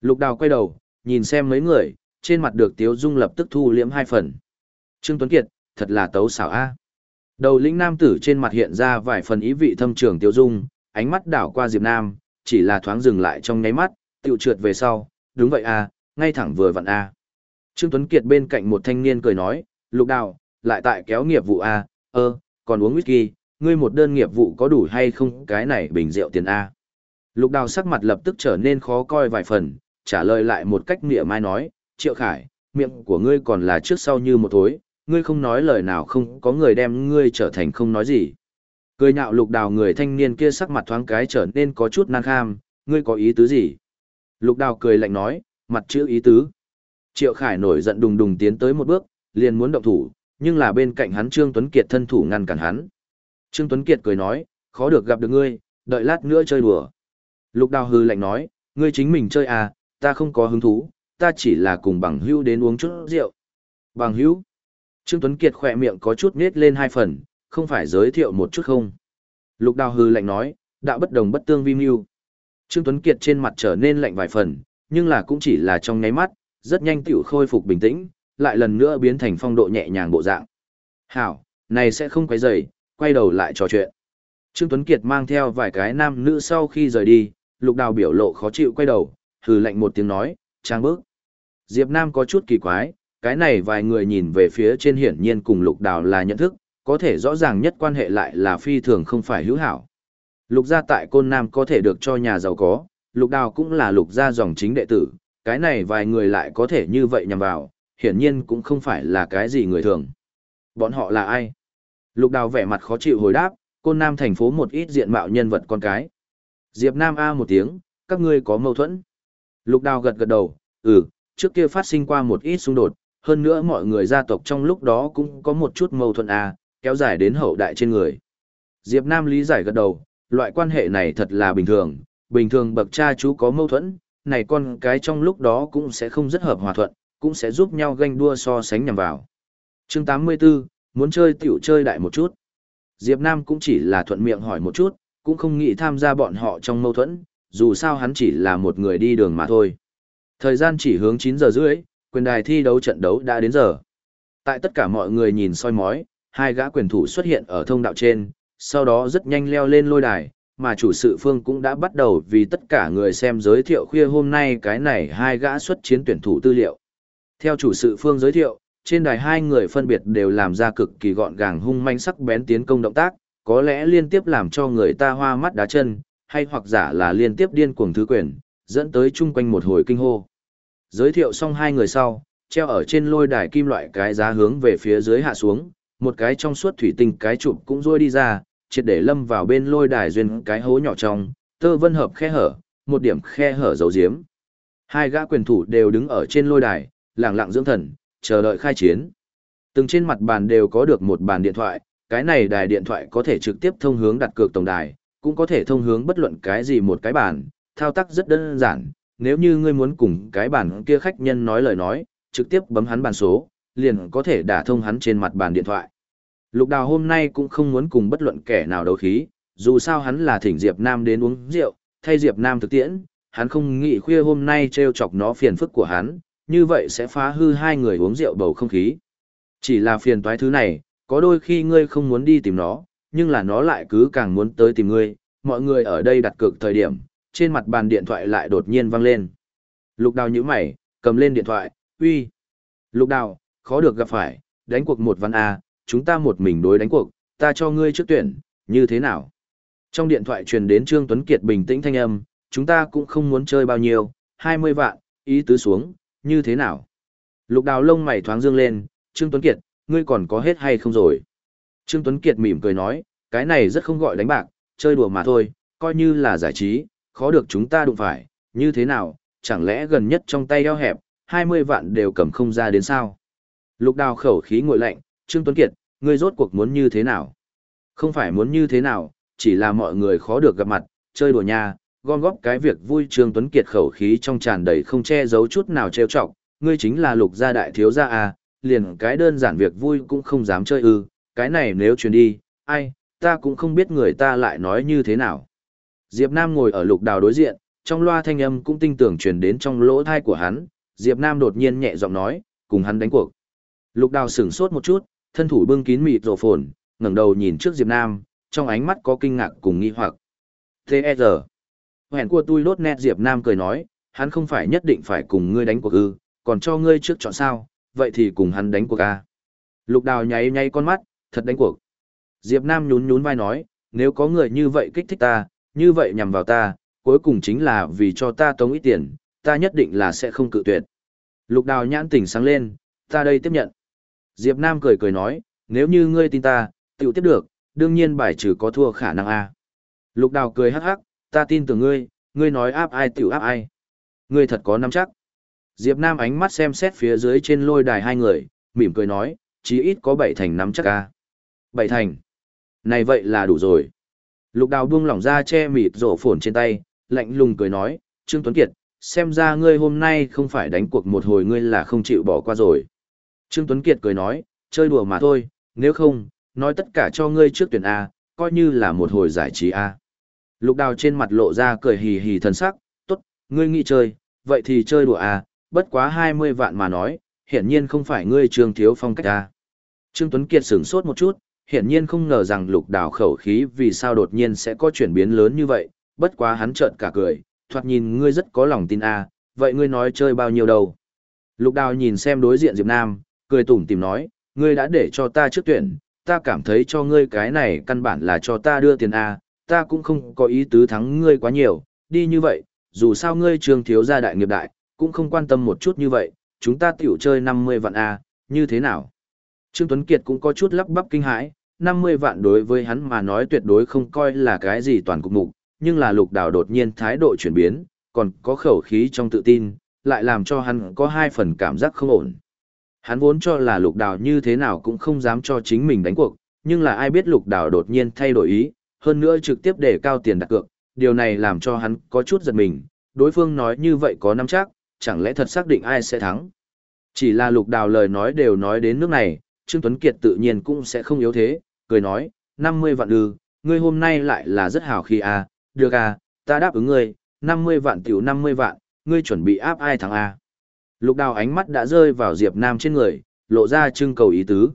Lục đào quay đầu, nhìn xem mấy người, trên mặt được tiếu dung lập tức thu liễm hai phần. Trương Tuấn Kiệt, thật là tấu xảo a. Đầu lĩnh nam tử trên mặt hiện ra vài phần ý vị thâm trường tiêu dung, ánh mắt đảo qua Diệp Nam, chỉ là thoáng dừng lại trong nháy mắt, tiêu trượt về sau, đúng vậy à, ngay thẳng vừa vặn à. Trương Tuấn Kiệt bên cạnh một thanh niên cười nói, lục đào, lại tại kéo nghiệp vụ à, ơ, còn uống whisky, ngươi một đơn nghiệp vụ có đủ hay không cái này bình rượu tiền à. Lục đào sắc mặt lập tức trở nên khó coi vài phần, trả lời lại một cách mỉa mai nói, triệu khải, miệng của ngươi còn là trước sau như một thối, ngươi không nói lời nào không có người đem ngươi trở thành không nói gì. Cười nhạo lục đào người thanh niên kia sắc mặt thoáng cái trở nên có chút năng kham, ngươi có ý tứ gì? Lục đào cười lạnh nói, mặt chữ ý tứ. Triệu Khải nổi giận đùng đùng tiến tới một bước, liền muốn động thủ, nhưng là bên cạnh hắn Trương Tuấn Kiệt thân thủ ngăn cản hắn. Trương Tuấn Kiệt cười nói, khó được gặp được ngươi, Đợi lát nữa chơi đùa. Lục đào hư lạnh nói, ngươi chính mình chơi à, ta không có hứng thú, ta chỉ là cùng bằng hữu đến uống chút rượu. Bằng hữu? Trương Tuấn Kiệt khỏe miệng có chút nết lên hai phần, không phải giới thiệu một chút không? Lục đào hư lạnh nói, đạo bất đồng bất tương vi mưu. Trương Tuấn Kiệt trên mặt trở nên lạnh vài phần, nhưng là cũng chỉ là trong nháy mắt, rất nhanh tiểu khôi phục bình tĩnh, lại lần nữa biến thành phong độ nhẹ nhàng bộ dạng. Hảo, này sẽ không quấy rầy, quay đầu lại trò chuyện. Trương Tuấn Kiệt mang theo vài cái nam nữ sau khi rời đi, lục đào biểu lộ khó chịu quay đầu, hừ lạnh một tiếng nói, trang bước. Diệp Nam có chút kỳ quái, cái này vài người nhìn về phía trên hiển nhiên cùng lục đào là nhận thức, có thể rõ ràng nhất quan hệ lại là phi thường không phải hữu hảo. Lục gia tại Côn Nam có thể được cho nhà giàu có, lục đào cũng là lục gia dòng chính đệ tử, cái này vài người lại có thể như vậy nhằm vào, hiển nhiên cũng không phải là cái gì người thường. Bọn họ là ai? Lục đào vẻ mặt khó chịu hồi đáp, Côn Nam thành phố một ít diện mạo nhân vật con cái. Diệp Nam A một tiếng, các ngươi có mâu thuẫn. Lục đào gật gật đầu, ừ, trước kia phát sinh qua một ít xung đột, hơn nữa mọi người gia tộc trong lúc đó cũng có một chút mâu thuẫn A, kéo dài đến hậu đại trên người. Diệp Nam lý giải gật đầu, loại quan hệ này thật là bình thường, bình thường bậc cha chú có mâu thuẫn, này con cái trong lúc đó cũng sẽ không rất hợp hòa thuận, cũng sẽ giúp nhau ganh đua so sánh nhằm vào. Chương 84, muốn chơi tiểu chơi đại một chút. Diệp Nam cũng chỉ là thuận miệng hỏi một chút, cũng không nghĩ tham gia bọn họ trong mâu thuẫn, dù sao hắn chỉ là một người đi đường mà thôi. Thời gian chỉ hướng 9 giờ rưỡi, quyền đài thi đấu trận đấu đã đến giờ. Tại tất cả mọi người nhìn soi mói, hai gã quyền thủ xuất hiện ở thông đạo trên, sau đó rất nhanh leo lên lôi đài, mà chủ sự phương cũng đã bắt đầu vì tất cả người xem giới thiệu khuya hôm nay cái này hai gã xuất chiến tuyển thủ tư liệu. Theo chủ sự phương giới thiệu, trên đài hai người phân biệt đều làm ra cực kỳ gọn gàng hung manh sắc bén tiến công động tác, có lẽ liên tiếp làm cho người ta hoa mắt đá chân, hay hoặc giả là liên tiếp điên cuồng thứ quyền, dẫn tới chung quanh một hồi kinh hô. Giới thiệu xong hai người sau, treo ở trên lôi đài kim loại cái giá hướng về phía dưới hạ xuống, một cái trong suốt thủy tinh cái chụp cũng rôi đi ra, triệt để lâm vào bên lôi đài duyên cái hố nhỏ trong, tơ vân hợp khe hở, một điểm khe hở dấu diếm. Hai gã quyền thủ đều đứng ở trên lôi đài, lặng lặng dưỡng thần, chờ đợi khai chiến. Từng trên mặt bàn đều có được một bàn điện thoại, cái này đài điện thoại có thể trực tiếp thông hướng đặt cược tổng đài, cũng có thể thông hướng bất luận cái gì một cái bàn, thao tác rất đơn giản, nếu như ngươi muốn cùng cái bàn kia khách nhân nói lời nói, trực tiếp bấm hắn bàn số, liền có thể đả thông hắn trên mặt bàn điện thoại. Lục Đào hôm nay cũng không muốn cùng bất luận kẻ nào đấu khí, dù sao hắn là thỉnh Diệp Nam đến uống rượu, thay Diệp Nam thực tiễn, hắn không nghĩ khuya hôm nay treo chọc nó phiền phức của hắn, như vậy sẽ phá hư hai người uống rượu bầu không khí. Chỉ là phiền toái thứ này, có đôi khi ngươi không muốn đi tìm nó, nhưng là nó lại cứ càng muốn tới tìm ngươi, mọi người ở đây đặt cược thời điểm, trên mặt bàn điện thoại lại đột nhiên vang lên. Lục đào nhíu mày, cầm lên điện thoại, uy. Lục đào, khó được gặp phải, đánh cuộc một văn A, chúng ta một mình đối đánh cuộc, ta cho ngươi trước tuyển, như thế nào? Trong điện thoại truyền đến Trương Tuấn Kiệt bình tĩnh thanh âm, chúng ta cũng không muốn chơi bao nhiêu, 20 vạn, ý tứ xuống, như thế nào? Lục đào lông mày thoáng dương lên, Trương Tuấn Kiệt, ngươi còn có hết hay không rồi? Trương Tuấn Kiệt mỉm cười nói, cái này rất không gọi đánh bạc, chơi đùa mà thôi, coi như là giải trí, khó được chúng ta đụng phải, như thế nào, chẳng lẽ gần nhất trong tay eo hẹp, 20 vạn đều cầm không ra đến sao? Lục đào khẩu khí ngội lạnh, Trương Tuấn Kiệt, ngươi rốt cuộc muốn như thế nào? Không phải muốn như thế nào, chỉ là mọi người khó được gặp mặt, chơi đùa nha, gom góp cái việc vui Trương Tuấn Kiệt khẩu khí trong tràn đầy không che giấu chút nào trêu chọc, ngươi chính là lục gia đại thiếu gia à, liền cái đơn giản việc vui cũng không dám chơi ư, cái này nếu truyền đi, ai, ta cũng không biết người ta lại nói như thế nào. Diệp Nam ngồi ở lục đào đối diện, trong loa thanh âm cũng tinh tưởng truyền đến trong lỗ tai của hắn, Diệp Nam đột nhiên nhẹ giọng nói, cùng hắn đánh cuộc. Lục đào sửng sốt một chút, thân thủ bưng kín mịt rổ phồn, ngẩng đầu nhìn trước Diệp Nam, trong ánh mắt có kinh ngạc cùng nghi hoặc. T.E.R. Hẹn của tôi lốt nét Diệp Nam cười nói, hắn không phải nhất định phải cùng ngươi đánh cuộc ư, còn cho ngươi trước chọn sao, vậy thì cùng hắn đánh cuộc a. Lục đào nháy nháy con mắt, thật đánh cuộc. Diệp Nam nhún nhún vai nói, nếu có người như vậy kích thích ta, như vậy nhằm vào ta, cuối cùng chính là vì cho ta tống ít tiền, ta nhất định là sẽ không cự tuyệt. Lục đào nhãn tỉnh sáng lên, ta đây tiếp nhận. Diệp Nam cười cười nói, nếu như ngươi tin ta, tiểu tiếp được, đương nhiên bài trừ có thua khả năng a. Lục đào cười hắc hắc, ta tin tưởng ngươi, ngươi nói áp ai tiểu áp ai. Ngươi thật có nắm chắc. Diệp Nam ánh mắt xem xét phía dưới trên lôi đài hai người, mỉm cười nói, chí ít có bảy thành nắm chắc a. Bảy thành. Này vậy là đủ rồi. Lục đào buông lỏng ra che mịt rổ phồn trên tay, lạnh lùng cười nói, Trương Tuấn Kiệt, xem ra ngươi hôm nay không phải đánh cuộc một hồi ngươi là không chịu bỏ qua rồi. Trương Tuấn Kiệt cười nói, chơi đùa mà thôi, nếu không, nói tất cả cho ngươi trước tuyển A, coi như là một hồi giải trí A. Lục đào trên mặt lộ ra cười hì hì thần sắc, tốt, ngươi nghĩ chơi, vậy thì chơi đùa A, bất quá 20 vạn mà nói, hiển nhiên không phải ngươi Trương Thiếu Phong cách A. Trương Tuấn Kiệt sửng sốt một chút, hiển nhiên không ngờ rằng lục đào khẩu khí vì sao đột nhiên sẽ có chuyển biến lớn như vậy, bất quá hắn trợn cả cười, thoạt nhìn ngươi rất có lòng tin a, vậy ngươi nói chơi bao nhiêu đâu? Lục đào nhìn xem đối diện Diệp Nam, cười tủm tìm nói, ngươi đã để cho ta trước tuyển, ta cảm thấy cho ngươi cái này căn bản là cho ta đưa tiền a, ta cũng không có ý tứ thắng ngươi quá nhiều, đi như vậy, dù sao ngươi trường thiếu gia đại nghiệp đại, cũng không quan tâm một chút như vậy, chúng ta tiểu chơi 50 vạn a, như thế nào? Trương Tuấn Kiệt cũng có chút lắp bắp kinh hãi, 50 vạn đối với hắn mà nói tuyệt đối không coi là cái gì toàn cục mục, nhưng là lục đào đột nhiên thái độ chuyển biến, còn có khẩu khí trong tự tin, lại làm cho hắn có hai phần cảm giác không ổn. Hắn vốn cho là lục đào như thế nào cũng không dám cho chính mình đánh cuộc, nhưng là ai biết lục đào đột nhiên thay đổi ý, hơn nữa trực tiếp để cao tiền đặt cược, điều này làm cho hắn có chút giật mình, đối phương nói như vậy có nắm chắc, chẳng lẽ thật xác định ai sẽ thắng. Chỉ là lục đào lời nói đều nói đến nước này, Trương Tuấn Kiệt tự nhiên cũng sẽ không yếu thế, cười nói, 50 vạn ư, ngươi hôm nay lại là rất hào khi à, được à, ta đáp ứng ngươi, 50 vạn tiểu 50 vạn, ngươi chuẩn bị áp ai thắng A. Lục đào ánh mắt đã rơi vào Diệp Nam trên người, lộ ra trưng cầu ý tứ.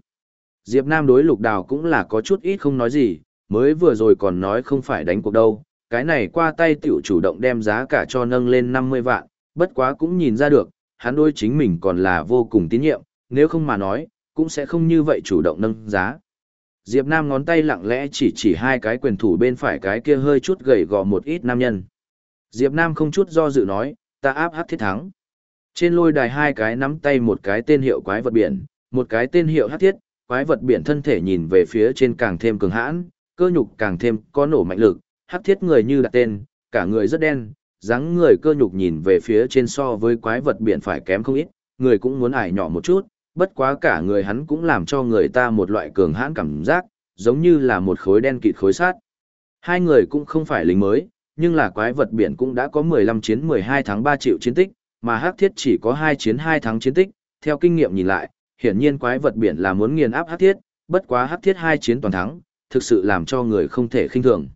Diệp Nam đối lục đào cũng là có chút ít không nói gì, mới vừa rồi còn nói không phải đánh cuộc đâu, cái này qua tay tiểu chủ động đem giá cả cho nâng lên 50 vạn, bất quá cũng nhìn ra được, hắn đối chính mình còn là vô cùng tín nhiệm, nếu không mà nói, cũng sẽ không như vậy chủ động nâng giá. Diệp Nam ngón tay lặng lẽ chỉ chỉ hai cái quyền thủ bên phải cái kia hơi chút gầy gò một ít nam nhân. Diệp Nam không chút do dự nói, ta áp hắc thiết thắng. Trên lôi đài hai cái nắm tay một cái tên hiệu quái vật biển, một cái tên hiệu hắc thiết, quái vật biển thân thể nhìn về phía trên càng thêm cường hãn, cơ nhục càng thêm có nổ mạnh lực, hắc thiết người như đặt tên, cả người rất đen, dáng người cơ nhục nhìn về phía trên so với quái vật biển phải kém không ít, người cũng muốn ải nhỏ một chút, bất quá cả người hắn cũng làm cho người ta một loại cường hãn cảm giác, giống như là một khối đen kịt khối sát. Hai người cũng không phải lính mới, nhưng là quái vật biển cũng đã có 15 chiến 12 tháng 3 triệu chiến tích, mà Hắc Thiết chỉ có 2 chiến 2 tháng chiến tích, theo kinh nghiệm nhìn lại, hiển nhiên quái vật biển là muốn nghiền áp Hắc Thiết, bất quá Hắc Thiết 2 chiến toàn thắng, thực sự làm cho người không thể khinh thường.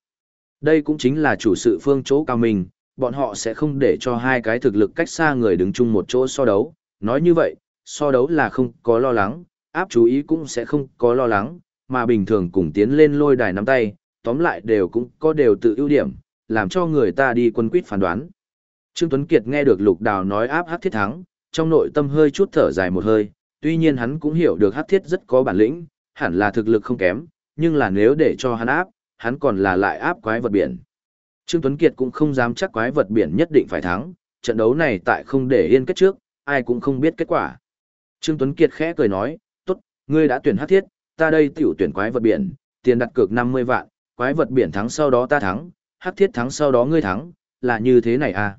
Đây cũng chính là chủ sự phương chỗ cao mình, bọn họ sẽ không để cho hai cái thực lực cách xa người đứng chung một chỗ so đấu, nói như vậy, so đấu là không có lo lắng, áp chú ý cũng sẽ không có lo lắng, mà bình thường cùng tiến lên lôi đài nắm tay, tóm lại đều cũng có đều tự ưu điểm, làm cho người ta đi quân quyết phán đoán. Trương Tuấn Kiệt nghe được Lục Đào nói áp hắc thiết thắng, trong nội tâm hơi chút thở dài một hơi, tuy nhiên hắn cũng hiểu được hắc thiết rất có bản lĩnh, hẳn là thực lực không kém, nhưng là nếu để cho hắn áp, hắn còn là lại áp quái vật biển. Trương Tuấn Kiệt cũng không dám chắc quái vật biển nhất định phải thắng, trận đấu này tại không để yên kết trước, ai cũng không biết kết quả. Trương Tuấn Kiệt khẽ cười nói, tốt, ngươi đã tuyển hắc thiết, ta đây tiểu tuyển quái vật biển, tiền đặt cược 50 vạn, quái vật biển thắng sau đó ta thắng, hắc thiết thắng sau đó ngươi thắng, là như thế này à?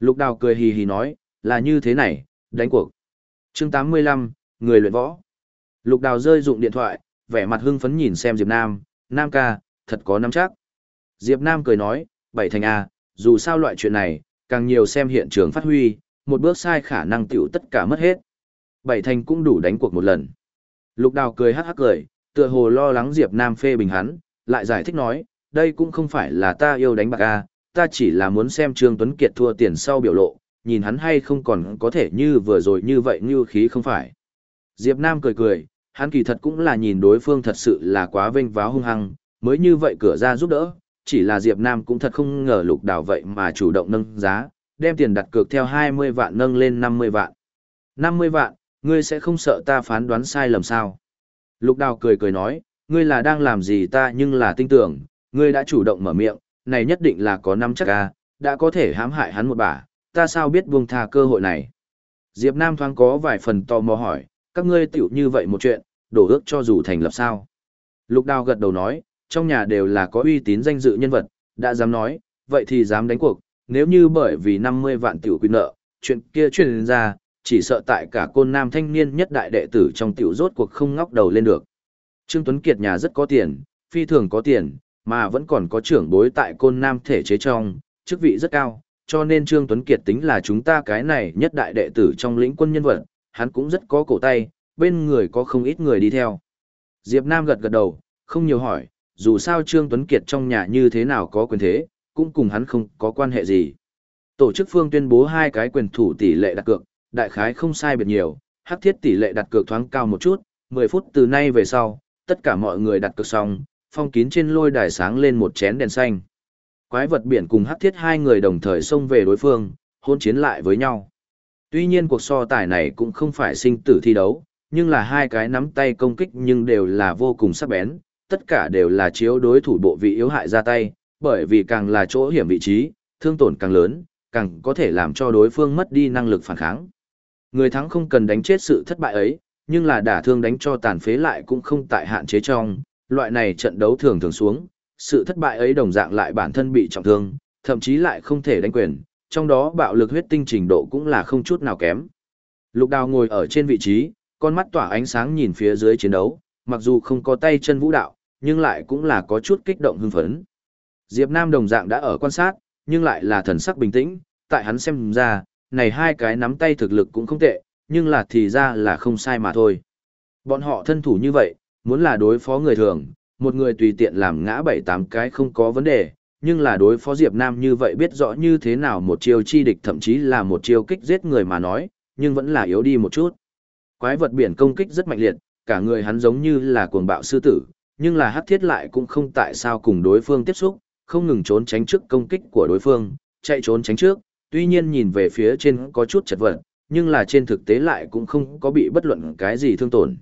Lục đào cười hì hì nói, là như thế này, đánh cuộc. chương 85, người luyện võ. Lục đào rơi dụng điện thoại, vẻ mặt hưng phấn nhìn xem Diệp Nam, Nam ca, thật có nắm chắc. Diệp Nam cười nói, bảy thành A, dù sao loại chuyện này, càng nhiều xem hiện trường phát huy, một bước sai khả năng tiểu tất cả mất hết. Bảy thành cũng đủ đánh cuộc một lần. Lục đào cười hắc hắc cười, tựa hồ lo lắng Diệp Nam phê bình hắn, lại giải thích nói, đây cũng không phải là ta yêu đánh bạc a, ta chỉ là muốn xem Trương Tuấn Kiệt thua tiền sau biểu lộ, nhìn hắn hay không còn có thể như vừa rồi như vậy như khí không phải. Diệp Nam cười cười, hắn kỳ thật cũng là nhìn đối phương thật sự là quá vinh váo hung hăng, mới như vậy cửa ra giúp đỡ, chỉ là Diệp Nam cũng thật không ngờ lục đào vậy mà chủ động nâng giá, đem tiền đặt cược theo 20 vạn nâng lên 50 vạn. 50 vạn, ngươi sẽ không sợ ta phán đoán sai lầm sao? Lục đào cười cười nói, ngươi là đang làm gì ta nhưng là tin tưởng, ngươi đã chủ động mở miệng, này nhất định là có năm chắc ca, đã có thể hãm hại hắn một bả, ta sao biết buông tha cơ hội này. Diệp Nam thoáng có vài phần tò mò hỏi, các ngươi tiểu như vậy một chuyện, đổ ước cho dù thành lập sao. Lục đào gật đầu nói, trong nhà đều là có uy tín danh dự nhân vật, đã dám nói, vậy thì dám đánh cuộc, nếu như bởi vì 50 vạn tiểu quy nợ, chuyện kia truyền ra, chỉ sợ tại cả côn nam thanh niên nhất đại đệ tử trong tiểu rốt cuộc không ngóc đầu lên được. Trương Tuấn Kiệt nhà rất có tiền, phi thường có tiền, mà vẫn còn có trưởng bối tại côn nam thể chế trong, chức vị rất cao, cho nên Trương Tuấn Kiệt tính là chúng ta cái này nhất đại đệ tử trong lĩnh quân nhân vật, hắn cũng rất có cổ tay, bên người có không ít người đi theo. Diệp Nam gật gật đầu, không nhiều hỏi, dù sao Trương Tuấn Kiệt trong nhà như thế nào có quyền thế, cũng cùng hắn không có quan hệ gì. Tổ chức phương tuyên bố hai cái quyền thủ tỷ lệ đặt cược, đại khái không sai biệt nhiều, hắc thiết tỷ lệ đặt cược thoáng cao một chút, 10 phút từ nay về sau, tất cả mọi người đặt cược xong, phong kín trên lôi đài sáng lên một chén đèn xanh. Quái vật biển cùng hắc thiết hai người đồng thời xông về đối phương, hôn chiến lại với nhau. Tuy nhiên cuộc so tài này cũng không phải sinh tử thi đấu, nhưng là hai cái nắm tay công kích nhưng đều là vô cùng sắc bén, tất cả đều là chiếu đối thủ bộ vị yếu hại ra tay, bởi vì càng là chỗ hiểm vị trí, thương tổn càng lớn, càng có thể làm cho đối phương mất đi năng lực phản kháng. Người thắng không cần đánh chết sự thất bại ấy, nhưng là đả thương đánh cho tàn phế lại cũng không tại hạn chế trong, loại này trận đấu thường thường xuống, sự thất bại ấy đồng dạng lại bản thân bị trọng thương, thậm chí lại không thể đánh quyền, trong đó bạo lực huyết tinh trình độ cũng là không chút nào kém. Lục đào ngồi ở trên vị trí, con mắt tỏa ánh sáng nhìn phía dưới chiến đấu, mặc dù không có tay chân vũ đạo, nhưng lại cũng là có chút kích động hưng phấn. Diệp Nam đồng dạng đã ở quan sát, nhưng lại là thần sắc bình tĩnh, tại hắn xem ra, này hai cái nắm tay thực lực cũng không tệ, nhưng là thì ra là không sai mà thôi. Bọn họ thân thủ như vậy, muốn là đối phó người thường, một người tùy tiện làm ngã bảy tám cái không có vấn đề, nhưng là đối phó Diệp Nam như vậy biết rõ như thế nào một chiêu chi địch thậm chí là một chiêu kích giết người mà nói, nhưng vẫn là yếu đi một chút. Quái vật biển công kích rất mạnh liệt, cả người hắn giống như là cuồng bạo sư tử, nhưng là hắc thiết lại cũng không tại sao cùng đối phương tiếp xúc, không ngừng trốn tránh trước công kích của đối phương, chạy trốn tránh trước, tuy nhiên nhìn về phía trên có chút chật vật, nhưng là trên thực tế lại cũng không có bị bất luận cái gì thương tổn.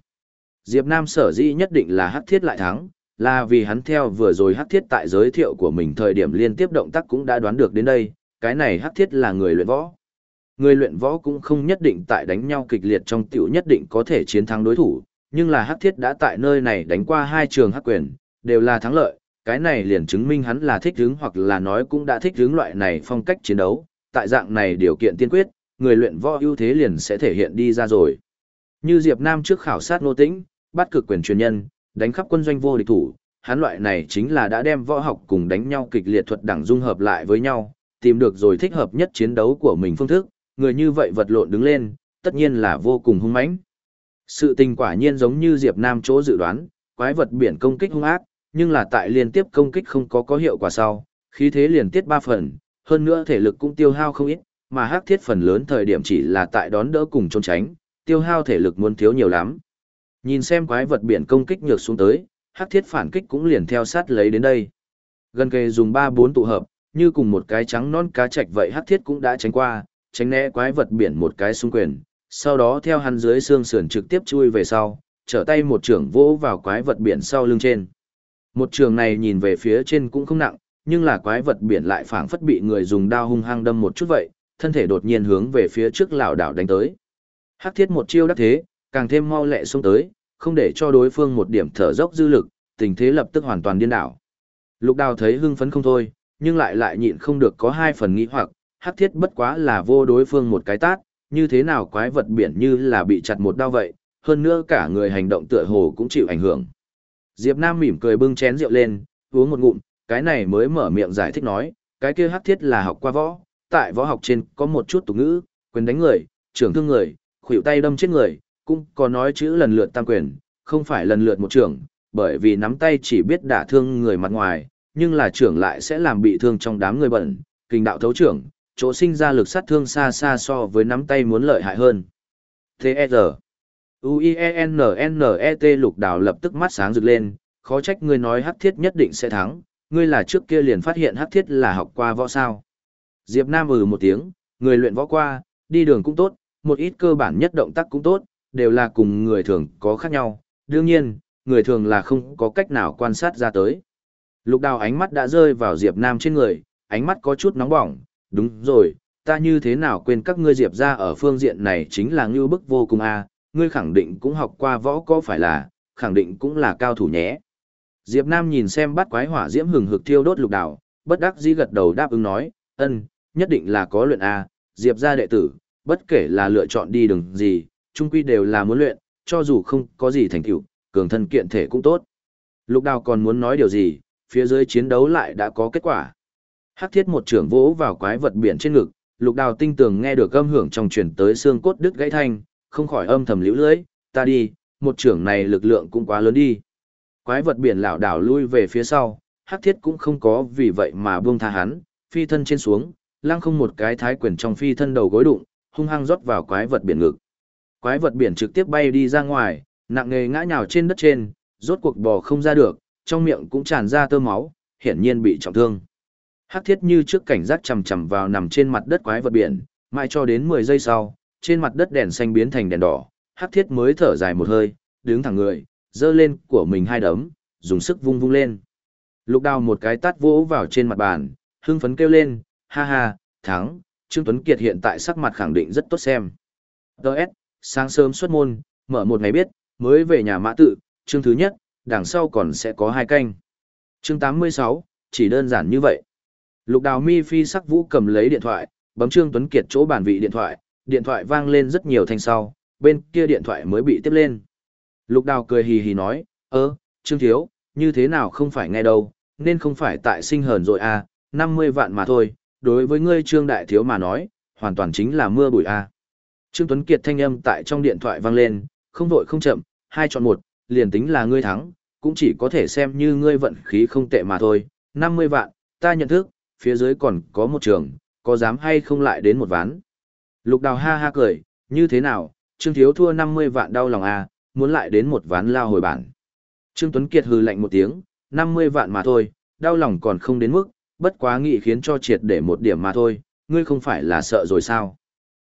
Diệp Nam sở dĩ nhất định là hắc thiết lại thắng, là vì hắn theo vừa rồi hắc thiết tại giới thiệu của mình thời điểm liên tiếp động tác cũng đã đoán được đến đây, cái này hắc thiết là người luyện võ. Người luyện võ cũng không nhất định tại đánh nhau kịch liệt trong tiểu nhất định có thể chiến thắng đối thủ, nhưng là hắc thiết đã tại nơi này đánh qua hai trường hắc quyền, đều là thắng lợi, cái này liền chứng minh hắn là thích hướng hoặc là nói cũng đã thích hướng loại này phong cách chiến đấu, tại dạng này điều kiện tiên quyết, người luyện võ ưu thế liền sẽ thể hiện đi ra rồi. Như Diệp Nam trước khảo sát nô tĩnh, bắt cực quyền truyền nhân, đánh khắp quân doanh vô địch thủ, hắn loại này chính là đã đem võ học cùng đánh nhau kịch liệt thuật đẳng dung hợp lại với nhau, tìm được rồi thích hợp nhất chiến đấu của mình phương thức, người như vậy vật lộn đứng lên, tất nhiên là vô cùng hung mãnh. Sự tình quả nhiên giống như Diệp Nam chỗ dự đoán, quái vật biển công kích hung ác, nhưng là tại liên tiếp công kích không có có hiệu quả sau, khí thế liền tiết ba phần, hơn nữa thể lực cũng tiêu hao không ít, mà hắc thiết phần lớn thời điểm chỉ là tại đón đỡ cùng trốn tránh, tiêu hao thể lực muốn thiếu nhiều lắm. Nhìn xem quái vật biển công kích nhược xuống tới, hắc thiết phản kích cũng liền theo sát lấy đến đây. Gần kề dùng 3-4 tụ hợp, như cùng một cái trắng non cá chạch vậy hắc thiết cũng đã tránh qua, tránh né quái vật biển một cái xung quyền, sau đó theo hắn dưới xương sườn trực tiếp chui về sau, trở tay một trường vỗ vào quái vật biển sau lưng trên. Một trường này nhìn về phía trên cũng không nặng, nhưng là quái vật biển lại phảng phất bị người dùng đao hung hăng đâm một chút vậy, thân thể đột nhiên hướng về phía trước lảo đảo đánh tới. Hắc thiết một chiêu đắc thế, càng thêm mau lẹ xông tới, không để cho đối phương một điểm thở dốc dư lực, tình thế lập tức hoàn toàn điên đảo. Lục đào thấy hưng phấn không thôi, nhưng lại lại nhịn không được có hai phần nghĩ hoặc, hắc thiết bất quá là vô đối phương một cái tát, như thế nào quái vật biển như là bị chặt một đao vậy, hơn nữa cả người hành động tựa hồ cũng chịu ảnh hưởng. Diệp Nam mỉm cười bưng chén rượu lên, uống một ngụm, cái này mới mở miệng giải thích nói, cái kia hắc thiết là học qua võ, tại võ học trên có một chút tục ngữ, quyền đánh người, trưởng thương người, khuỷu tay đâm chết người, cũng có nói chữ lần lượt tam quyền, không phải lần lượt một trưởng, bởi vì nắm tay chỉ biết đả thương người mặt ngoài, nhưng là trưởng lại sẽ làm bị thương trong đám người bẩn, kinh đạo thấu trưởng, chỗ sinh ra lực sát thương xa xa so với nắm tay muốn lợi hại hơn. T.E.R. U-I-E-N-N-E-T lục đào lập tức mắt sáng rực lên, khó trách người nói hắc thiết nhất định sẽ thắng, ngươi là trước kia liền phát hiện hắc thiết là học qua võ sao. Diệp Nam ừ một tiếng, người luyện võ qua, đi đường cũng tốt, một ít cơ bản nhất động tác cũng tốt, đều là cùng người thường có khác nhau, đương nhiên, người thường là không có cách nào quan sát ra tới. Lục đào ánh mắt đã rơi vào Diệp Nam trên người, ánh mắt có chút nóng bỏng, đúng rồi, ta như thế nào quên các ngươi Diệp ra ở phương diện này chính là ngưu bức vô cùng a ngươi khẳng định cũng học qua võ có phải là, khẳng định cũng là cao thủ nhé. Diệp Nam nhìn xem bắt quái hỏa diễm hừng hực thiêu đốt lục đào, bất đắc dĩ gật đầu đáp ứng nói, ân, nhất định là có luyện A, Diệp gia đệ tử, bất kể là lựa chọn đi đường gì, chung quy đều là muốn luyện, cho dù không có gì thành tựu, cường thân kiện thể cũng tốt. Lục đào còn muốn nói điều gì, phía dưới chiến đấu lại đã có kết quả. Hắc thiết một trưởng vỗ vào quái vật biển trên ngực, lục đào tinh tường nghe được âm hưởng trong truyền tới xương cốt đứt gãy thanh, không khỏi âm thầm liễu lưỡi, ta đi, một trưởng này lực lượng cũng quá lớn đi. Quái vật biển lảo đảo lui về phía sau, hắc thiết cũng không có vì vậy mà buông tha hắn, phi thân trên xuống, lăng không một cái thái quyền trong phi thân đầu gối đụng, hung hăng rót vào quái vật biển ngực. Quái vật biển trực tiếp bay đi ra ngoài, nặng nề ngã nhào trên đất trên, rốt cuộc bò không ra được, trong miệng cũng tràn ra tơ máu, hiển nhiên bị trọng thương. Hắc thiết như trước cảnh giác chầm chầm vào nằm trên mặt đất quái vật biển, mãi cho đến 10 giây sau, trên mặt đất đèn xanh biến thành đèn đỏ, hắc thiết mới thở dài một hơi, đứng thẳng người, giơ lên của mình hai đấm, dùng sức vung vung lên. Lục đào một cái tát vỗ vào trên mặt bàn, hưng phấn kêu lên, ha ha, thắng, Trương Tuấn Kiệt hiện tại sắc mặt khẳng định rất tốt xem. Đợt, sáng sớm xuất môn, mở một ngày biết, mới về nhà mã tự, chương thứ nhất, đằng sau còn sẽ có hai canh. Chương 86, chỉ đơn giản như vậy. Lục đào mi phi sắc vũ cầm lấy điện thoại, bấm Trương Tuấn Kiệt chỗ bản vị điện thoại, điện thoại vang lên rất nhiều thanh sau, bên kia điện thoại mới bị tiếp lên. Lục đào cười hì hì nói, ơ, Trương Thiếu, như thế nào không phải nghe đâu, nên không phải tại sinh hờn rồi à, 50 vạn mà thôi, đối với ngươi Trương Đại Thiếu mà nói, hoàn toàn chính là mưa bụi à. Trương Tuấn Kiệt thanh âm tại trong điện thoại vang lên, không vội không chậm, hai chọn một, liền tính là ngươi thắng, cũng chỉ có thể xem như ngươi vận khí không tệ mà thôi, 50 vạn, ta nhận thức, phía dưới còn có một trường, có dám hay không lại đến một ván. Lục đào ha ha cười, như thế nào, Trương Thiếu thua 50 vạn đau lòng à, muốn lại đến một ván lao hồi bản. Trương Tuấn Kiệt hừ lạnh một tiếng, 50 vạn mà thôi, đau lòng còn không đến mức, bất quá nghị khiến cho triệt để một điểm mà thôi, ngươi không phải là sợ rồi sao.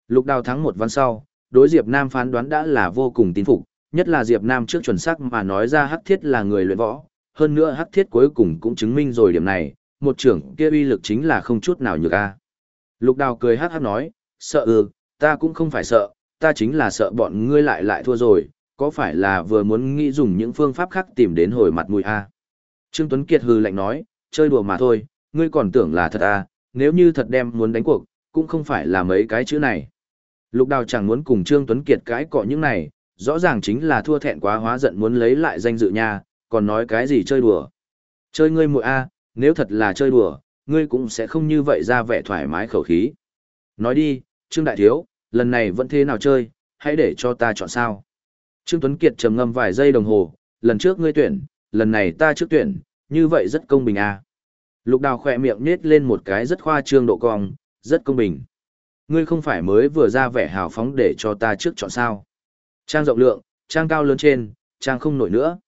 Lục đào thắng một ván sau, đối Diệp Nam phán đoán đã là vô cùng tín phục, nhất là Diệp Nam trước chuẩn xác mà nói ra Hắc Thiết là người luyện võ, hơn nữa Hắc Thiết cuối cùng cũng chứng minh rồi điểm này, một trưởng kia uy lực chính là không chút nào nhược a. Lục Đào cười hắc hắc nói, sợ ư, ta cũng không phải sợ, ta chính là sợ bọn ngươi lại lại thua rồi, có phải là vừa muốn nghĩ dùng những phương pháp khác tìm đến hồi mặt mũi a? Trương Tuấn Kiệt hừ lạnh nói, chơi đùa mà thôi, ngươi còn tưởng là thật a, nếu như thật đem muốn đánh cuộc, cũng không phải là mấy cái chữ này. Lục Đào chẳng muốn cùng Trương Tuấn Kiệt cãi cọ những này, rõ ràng chính là thua thẹn quá hóa giận muốn lấy lại danh dự nha, còn nói cái gì chơi đùa. Chơi ngươi muội a, nếu thật là chơi đùa, ngươi cũng sẽ không như vậy ra vẻ thoải mái khẩu khí. Nói đi, Trương Đại Thiếu, lần này vẫn thế nào chơi, hãy để cho ta chọn sao. Trương Tuấn Kiệt trầm ngâm vài giây đồng hồ, lần trước ngươi tuyển, lần này ta trước tuyển, như vậy rất công bình à. Lục đào khỏe miệng nết lên một cái rất khoa trương độ cong, rất công bình. Ngươi không phải mới vừa ra vẻ hào phóng để cho ta trước chọn sao. Trang rộng lượng, trang cao lớn trên, trang không nổi nữa.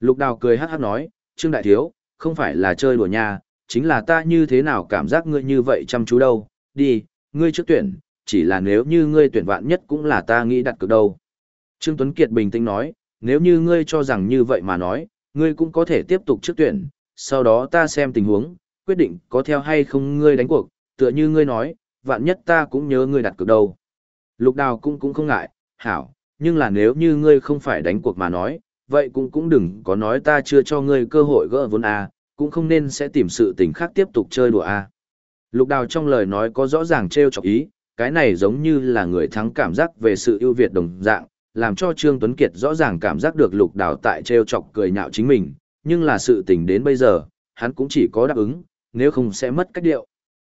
Lục đào cười hát hát nói, Trương Đại Thiếu, không phải là chơi đùa nhà, chính là ta như thế nào cảm giác ngươi như vậy chăm chú đâu, đi, ngươi trước tuyển, chỉ là nếu như ngươi tuyển vạn nhất cũng là ta nghĩ đặt cược đâu. Trương Tuấn Kiệt bình tĩnh nói, nếu như ngươi cho rằng như vậy mà nói, ngươi cũng có thể tiếp tục trước tuyển, sau đó ta xem tình huống, quyết định có theo hay không ngươi đánh cuộc, tựa như ngươi nói, vạn nhất ta cũng nhớ ngươi đặt cược đâu. Lục đào cũng cũng không ngại, hảo, nhưng là nếu như ngươi không phải đánh cuộc mà nói, vậy cũng cũng đừng có nói ta chưa cho ngươi cơ hội gỡ vốn a, cũng không nên sẽ tìm sự tình khác tiếp tục chơi đùa a. Lục Đào trong lời nói có rõ ràng trêu chọc ý, cái này giống như là người thắng cảm giác về sự ưu việt đồng dạng, làm cho Trương Tuấn Kiệt rõ ràng cảm giác được Lục Đào tại treo chọc cười nhạo chính mình, nhưng là sự tình đến bây giờ, hắn cũng chỉ có đáp ứng, nếu không sẽ mất cách điệu.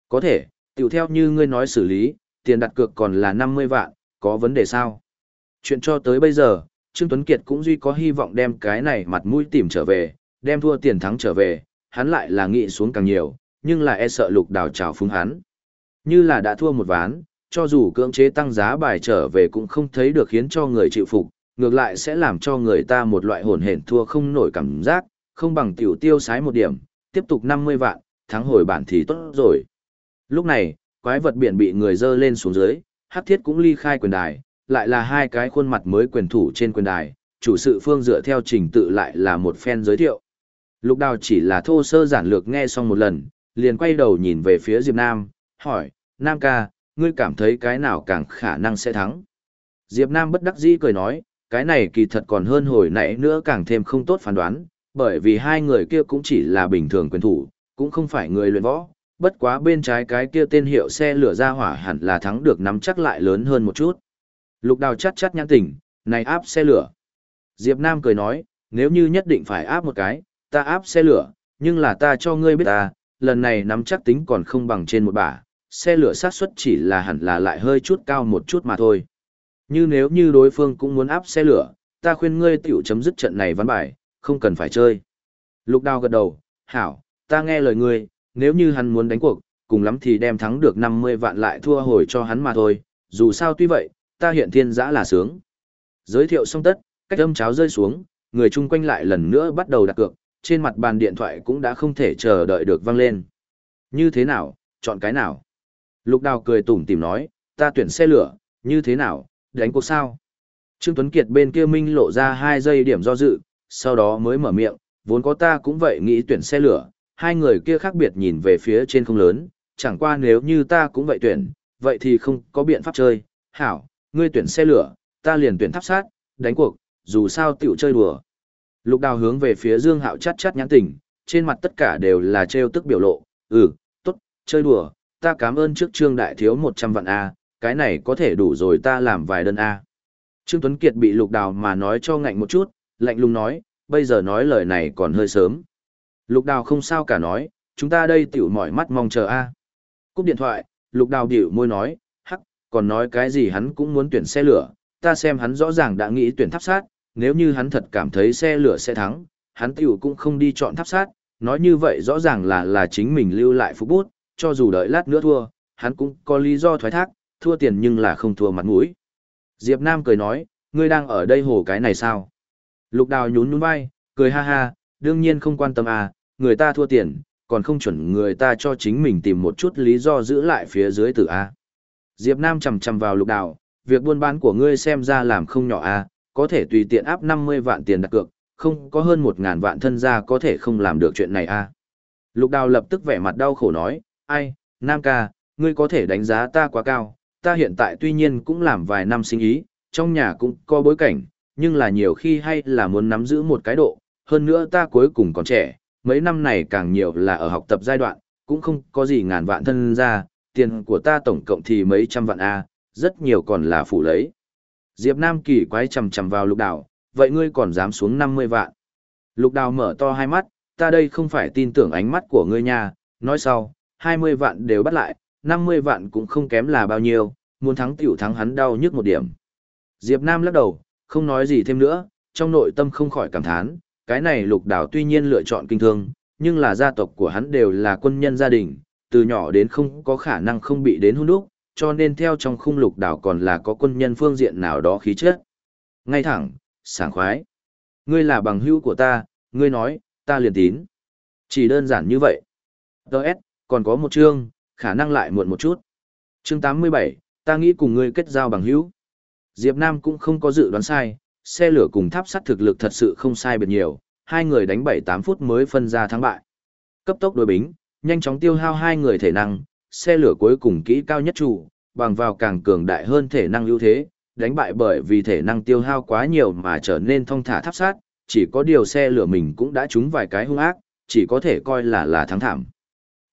Có thể, tiểu theo như ngươi nói xử lý, tiền đặt cược còn là 50 vạn, có vấn đề sao? Chuyện cho tới bây giờ, Trương Tuấn Kiệt cũng duy có hy vọng đem cái này mặt mũi tìm trở về, đem thua tiền thắng trở về, hắn lại là nghĩ xuống càng nhiều, nhưng là e sợ lục đào trào phúng hắn. Như là đã thua một ván, cho dù cưỡng chế tăng giá bài trở về cũng không thấy được khiến cho người chịu phục, ngược lại sẽ làm cho người ta một loại hồn hển thua không nổi cảm giác, không bằng tiểu tiêu sái một điểm, tiếp tục 50 vạn, thắng hồi bản thì tốt rồi. Lúc này, quái vật biển bị người dơ lên xuống dưới, hắc thiết cũng ly khai quyền đài, lại là hai cái khuôn mặt mới quyền thủ trên quyền đài, chủ sự phương dựa theo trình tự lại là một phen giới thiệu. Lục đào chỉ là thô sơ giản lược nghe xong một lần, liền quay đầu nhìn về phía Diệp Nam, hỏi, Nam ca, ngươi cảm thấy cái nào càng khả năng sẽ thắng? Diệp Nam bất đắc dĩ cười nói, cái này kỳ thật còn hơn hồi nãy nữa càng thêm không tốt phán đoán, bởi vì hai người kia cũng chỉ là bình thường quyền thủ, cũng không phải người luyện võ, bất quá bên trái cái kia tên hiệu xe lửa ra hỏa hẳn là thắng được nắm chắc lại lớn hơn một chút. Lục đào chắt chắt nhãn tỉnh, này áp xe lửa. Diệp Nam cười nói, nếu như nhất định phải áp một cái, ta áp xe lửa, nhưng là ta cho ngươi biết ta, lần này nắm chắc tính còn không bằng trên một bả, xe lửa sát suất chỉ là hẳn là lại hơi chút cao một chút mà thôi. Như nếu như đối phương cũng muốn áp xe lửa, ta khuyên ngươi tiểu chấm dứt trận này ván bài, không cần phải chơi. Lục đào gật đầu, hảo, ta nghe lời ngươi, nếu như hắn muốn đánh cuộc, cùng lắm thì đem thắng được 50 vạn lại thua hồi cho hắn mà thôi, dù sao tuy vậy, ta hiện thiên giã là sướng. Giới thiệu xong tất, cách âm cháo rơi xuống, người chung quanh lại lần nữa bắt đầu đặt cược, trên mặt bàn điện thoại cũng đã không thể chờ đợi được vang lên. Như thế nào, chọn cái nào? Lục đào cười tủm tìm nói, ta tuyển xe lửa, như thế nào, đánh cuộc sao? Trương Tuấn Kiệt bên kia minh lộ ra hai giây điểm do dự, sau đó mới mở miệng, vốn có ta cũng vậy nghĩ tuyển xe lửa, hai người kia khác biệt nhìn về phía trên không lớn, chẳng qua nếu như ta cũng vậy tuyển, vậy thì không có biện pháp chơi, hảo, ngươi tuyển xe lửa, ta liền tuyển tháp sát, đánh cuộc, dù sao tiểu chơi đùa. Lục đào hướng về phía Dương Hạo chát chát nhãn tình, trên mặt tất cả đều là trêu tức biểu lộ, ừ, tốt, chơi đùa, ta cảm ơn trước Trương Đại Thiếu 100 vạn A, cái này có thể đủ rồi ta làm vài đơn A. Trương Tuấn Kiệt bị lục đào mà nói cho ngạnh một chút, lạnh lùng nói, bây giờ nói lời này còn hơi sớm. Lục đào không sao cả nói, chúng ta đây tiểu mỏi mắt mong chờ A. Cúp điện thoại, lục đào điệu môi nói, hắc, còn nói cái gì hắn cũng muốn tuyển xe lửa, ta xem hắn rõ ràng đã nghĩ tuyển tháp sát, nếu như hắn thật cảm thấy xe lửa sẽ thắng, hắn tiểu cũng không đi chọn tháp sát, nói như vậy rõ ràng là là chính mình lưu lại phục bút, cho dù đợi lát nữa thua, hắn cũng có lý do thoái thác, thua tiền nhưng là không thua mặt mũi. Diệp Nam cười nói, ngươi đang ở đây hồ cái này sao? Lục đào nhún nhún vai, cười ha ha, đương nhiên không quan tâm à, người ta thua tiền, còn không chuẩn người ta cho chính mình tìm một chút lý do giữ lại phía dưới tử A. Diệp Nam chầm chầm vào lục đào, việc buôn bán của ngươi xem ra làm không nhỏ A, có thể tùy tiện áp 50 vạn tiền đặt cược, không có hơn 1.000 vạn thân gia có thể không làm được chuyện này A. Lục đào lập tức vẻ mặt đau khổ nói, ai, Nam ca, ngươi có thể đánh giá ta quá cao, ta hiện tại tuy nhiên cũng làm vài năm sinh ý, trong nhà cũng có bối cảnh, nhưng là nhiều khi hay là muốn nắm giữ một cái độ, hơn nữa ta cuối cùng còn trẻ, mấy năm này càng nhiều là ở học tập giai đoạn, cũng không có gì ngàn vạn thân ra, tiền của ta tổng cộng thì mấy trăm vạn A, rất nhiều còn là phủ lấy. Diệp Nam kỳ quái chầm chầm vào lục đào, vậy ngươi còn dám xuống 50 vạn. Lục đào mở to hai mắt, ta đây không phải tin tưởng ánh mắt của ngươi nha, nói sau, 20 vạn đều bắt lại, 50 vạn cũng không kém là bao nhiêu, muốn thắng tiểu thắng hắn đau nhức một điểm. Diệp Nam lắc đầu, không nói gì thêm nữa, trong nội tâm không khỏi cảm thán, cái này lục đảo tuy nhiên lựa chọn kinh thương, nhưng là gia tộc của hắn đều là quân nhân gia đình, từ nhỏ đến không có khả năng không bị đến hôn đúc, cho nên theo trong khung lục đảo còn là có quân nhân phương diện nào đó khí chất. Ngay thẳng, sảng khoái. Ngươi là bằng hữu của ta, ngươi nói, ta liền tín. Chỉ đơn giản như vậy. Đợt, còn có một chương, khả năng lại muộn một chút. Chương 87, ta nghĩ cùng ngươi kết giao bằng hữu. Diệp Nam cũng không có dự đoán sai, xe lửa cùng tháp sắt thực lực thật sự không sai biệt nhiều, hai người đánh 7-8 phút mới phân ra thắng bại. Cấp tốc đối bính, nhanh chóng tiêu hao hai người thể năng, xe lửa cuối cùng kỹ cao nhất chủ, bằng vào càng cường đại hơn thể năng ưu thế, đánh bại bởi vì thể năng tiêu hao quá nhiều mà trở nên thông thả tháp sát, chỉ có điều xe lửa mình cũng đã trúng vài cái hung ác, chỉ có thể coi là là thắng thảm.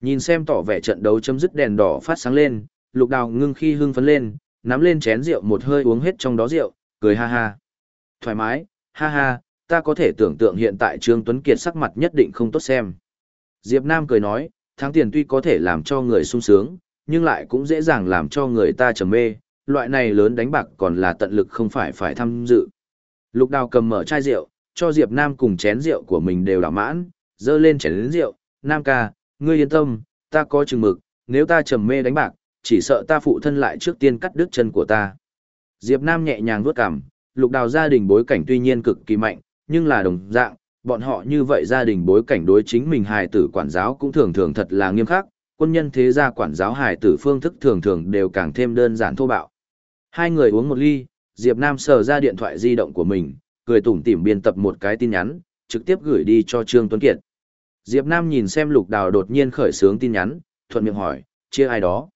Nhìn xem tỏ vẻ trận đấu chấm dứt đèn đỏ phát sáng lên, lục đào ngưng khi hưng phấn lên, nắm lên chén rượu một hơi uống hết trong đó rượu, cười ha ha. Thoải mái, ha ha, ta có thể tưởng tượng hiện tại Trương Tuấn Kiệt sắc mặt nhất định không tốt xem. Diệp Nam cười nói, thắng tiền tuy có thể làm cho người sung sướng, nhưng lại cũng dễ dàng làm cho người ta trầm mê, loại này lớn đánh bạc còn là tận lực không phải phải tham dự. Lục đào cầm mở chai rượu, cho Diệp Nam cùng chén rượu của mình đều đảo mãn, dơ lên chén rượu, Nam ca, ngươi yên tâm, ta có chừng mực, nếu ta trầm mê đánh bạc, chỉ sợ ta phụ thân lại trước tiên cắt đứt chân của ta. Diệp Nam nhẹ nhàng vuốt cằm, lục đào gia đình bối cảnh tuy nhiên cực kỳ mạnh, nhưng là đồng dạng, bọn họ như vậy gia đình bối cảnh đối chính mình hài tử quản giáo cũng thường thường thật là nghiêm khắc, quân nhân thế gia quản giáo hài tử phương thức thường thường đều càng thêm đơn giản thô bạo. Hai người uống một ly, Diệp Nam sờ ra điện thoại di động của mình, cười tủm tỉm biên tập một cái tin nhắn, trực tiếp gửi đi cho Trương Tuấn Kiệt. Diệp Nam nhìn xem lục đào đột nhiên khởi sướng tin nhắn, thuận miệng hỏi, chia ai đó.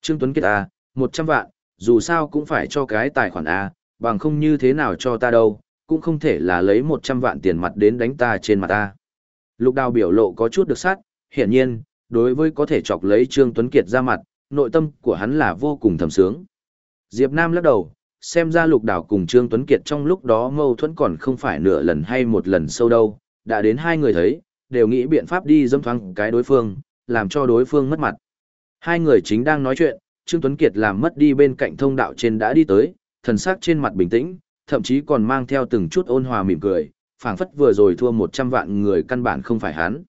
Trương Tuấn Kiệt à, 100 vạn, dù sao cũng phải cho cái tài khoản A, bằng không như thế nào cho ta đâu, cũng không thể là lấy 100 vạn tiền mặt đến đánh ta trên mặt ta. Lục đào biểu lộ có chút được sát, hiển nhiên, đối với có thể chọc lấy Trương Tuấn Kiệt ra mặt, nội tâm của hắn là vô cùng thầm sướng. Diệp Nam lắc đầu, xem ra lục đào cùng Trương Tuấn Kiệt trong lúc đó mâu thuẫn còn không phải nửa lần hay một lần sâu đâu, đã đến hai người thấy, đều nghĩ biện pháp đi dâm thoáng cái đối phương, làm cho đối phương mất mặt. Hai người chính đang nói chuyện, Trương Tuấn Kiệt làm mất đi bên cạnh thông đạo trên đã đi tới, thần sắc trên mặt bình tĩnh, thậm chí còn mang theo từng chút ôn hòa mỉm cười, phảng phất vừa rồi thua 100 vạn người căn bản không phải hắn.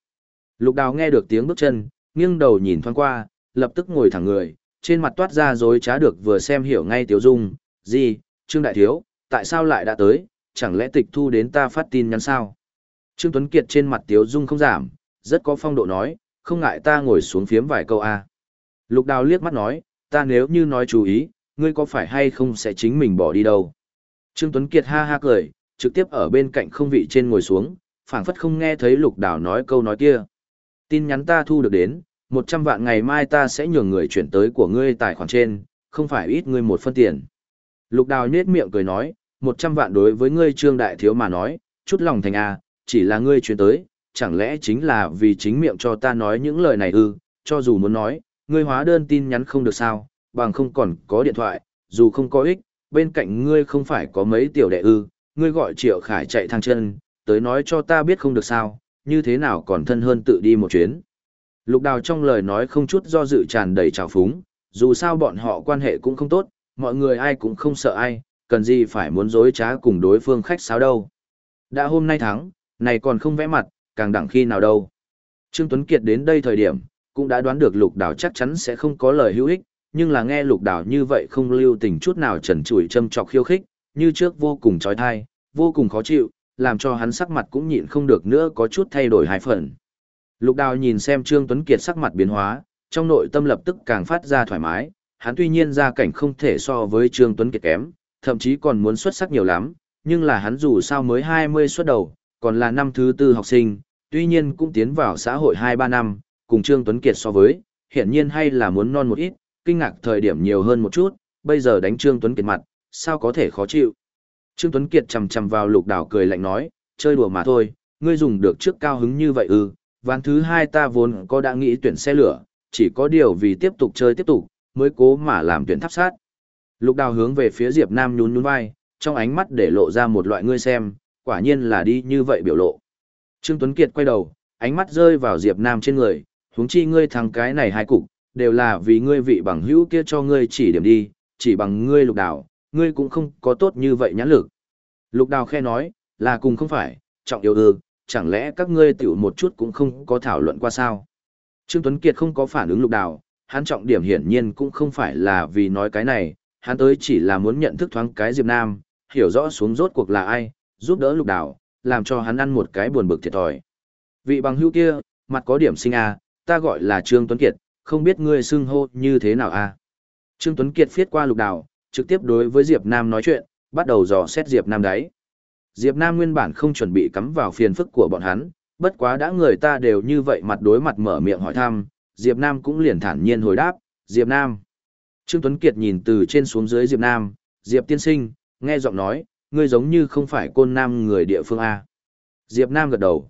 Lục Đào nghe được tiếng bước chân, nghiêng đầu nhìn thoáng qua, lập tức ngồi thẳng người, trên mặt toát ra dối trá được vừa xem hiểu ngay Tiểu Dung, gì, Trương Đại Thiếu, tại sao lại đã tới, chẳng lẽ tịch thu đến ta phát tin nhắn sao? Trương Tuấn Kiệt trên mặt tiếu Dung không giảm, rất có phong độ nói, không ngại ta ngồi xuống phiếm vài câu a. Lục Đào liếc mắt nói, ta nếu như nói chú ý, ngươi có phải hay không sẽ chính mình bỏ đi đâu? Trương Tuấn Kiệt ha ha cười, trực tiếp ở bên cạnh không vị trên ngồi xuống, phảng phất không nghe thấy Lục Đào nói câu nói kia. Tin nhắn ta thu được đến, 100 vạn ngày mai ta sẽ nhường người chuyển tới của ngươi tài khoản trên, không phải ít ngươi một phân tiền. Lục Đào nhếch miệng cười nói, 100 vạn đối với ngươi Trương Đại Thiếu mà nói, chút lòng thành a, chỉ là ngươi chuyển tới, chẳng lẽ chính là vì chính miệng cho ta nói những lời này ư, cho dù muốn nói, ngươi hóa đơn tin nhắn không được sao, bằng không còn có điện thoại, dù không có ích, bên cạnh ngươi không phải có mấy tiểu đệ ư, ngươi gọi Triệu Khải chạy thang chân, tới nói cho ta biết không được sao, như thế nào còn thân hơn tự đi một chuyến. Lục đào trong lời nói không chút do dự tràn đầy trào phúng, dù sao bọn họ quan hệ cũng không tốt, mọi người ai cũng không sợ ai, cần gì phải muốn dối trá cùng đối phương khách sáo đâu. Đã hôm nay thắng, này còn không vẽ mặt, càng đẳng khi nào đâu. Trương Tuấn Kiệt đến đây thời điểm, cũng đã đoán được lục Đảo chắc chắn sẽ không có lời hữu ích, nhưng là nghe lục Đảo như vậy không lưu tình chút nào trần trụi châm trọc khiêu khích, như trước vô cùng trói thai, vô cùng khó chịu, làm cho hắn sắc mặt cũng nhịn không được nữa có chút thay đổi hai phần. Lục đào nhìn xem Trương Tuấn Kiệt sắc mặt biến hóa, trong nội tâm lập tức càng phát ra thoải mái, hắn tuy nhiên ra cảnh không thể so với Trương Tuấn Kiệt kém, thậm chí còn muốn xuất sắc nhiều lắm, nhưng là hắn dù sao mới 20 xuất đầu, còn là năm thứ tư học sinh, tuy nhiên cũng tiến vào xã hội 2-3 năm, cùng Trương Tuấn Kiệt so với, hiện nhiên hay là muốn non một ít, kinh ngạc thời điểm nhiều hơn một chút, bây giờ đánh Trương Tuấn Kiệt mặt, sao có thể khó chịu. Trương Tuấn Kiệt chầm chầm vào lục đảo cười lạnh nói, chơi đùa mà thôi, ngươi dùng được trước cao hứng như vậy ư, ván thứ hai ta vốn có đã nghĩ tuyển xe lửa, chỉ có điều vì tiếp tục chơi tiếp tục, mới cố mà làm tuyển tháp sát. Lục đào hướng về phía Diệp Nam nhún nhún vai, trong ánh mắt để lộ ra một loại ngươi xem, quả nhiên là đi như vậy biểu lộ. Trương Tuấn Kiệt quay đầu, ánh mắt rơi vào Diệp Nam trên người, huống chi ngươi thằng cái này hai cục, đều là vì ngươi vị bằng hữu kia cho ngươi chỉ điểm đi, chỉ bằng ngươi lục đào, ngươi cũng không có tốt như vậy nhãn lực. Lục đào khe nói, là cùng không phải, trọng yêu ư, chẳng lẽ các ngươi tiểu một chút cũng không có thảo luận qua sao? Trương Tuấn Kiệt không có phản ứng lục đào, hắn trọng điểm hiển nhiên cũng không phải là vì nói cái này, hắn tới chỉ là muốn nhận thức thoáng cái Diệp Nam, hiểu rõ xuống rốt cuộc là ai, giúp đỡ lục đảo làm cho hắn ăn một cái buồn bực thiệt thòi. Vị bằng hữu kia, mặt có điểm sinh a, à, ta gọi là Trương Tuấn Kiệt, không biết ngươi xưng hô như thế nào a? Trương Tuấn Kiệt viết qua lục đảo trực tiếp đối với Diệp Nam nói chuyện, bắt đầu dò xét Diệp Nam đấy. Diệp Nam nguyên bản không chuẩn bị cắm vào phiền phức của bọn hắn, bất quá đã người ta đều như vậy mặt đối mặt mở miệng hỏi thăm, Diệp Nam cũng liền thản nhiên hồi đáp, Diệp Nam. Trương Tuấn Kiệt nhìn từ trên xuống dưới Diệp Nam, Diệp tiên sinh, nghe giọng nói, ngươi giống như không phải côn nam người địa phương A. Diệp Nam gật đầu.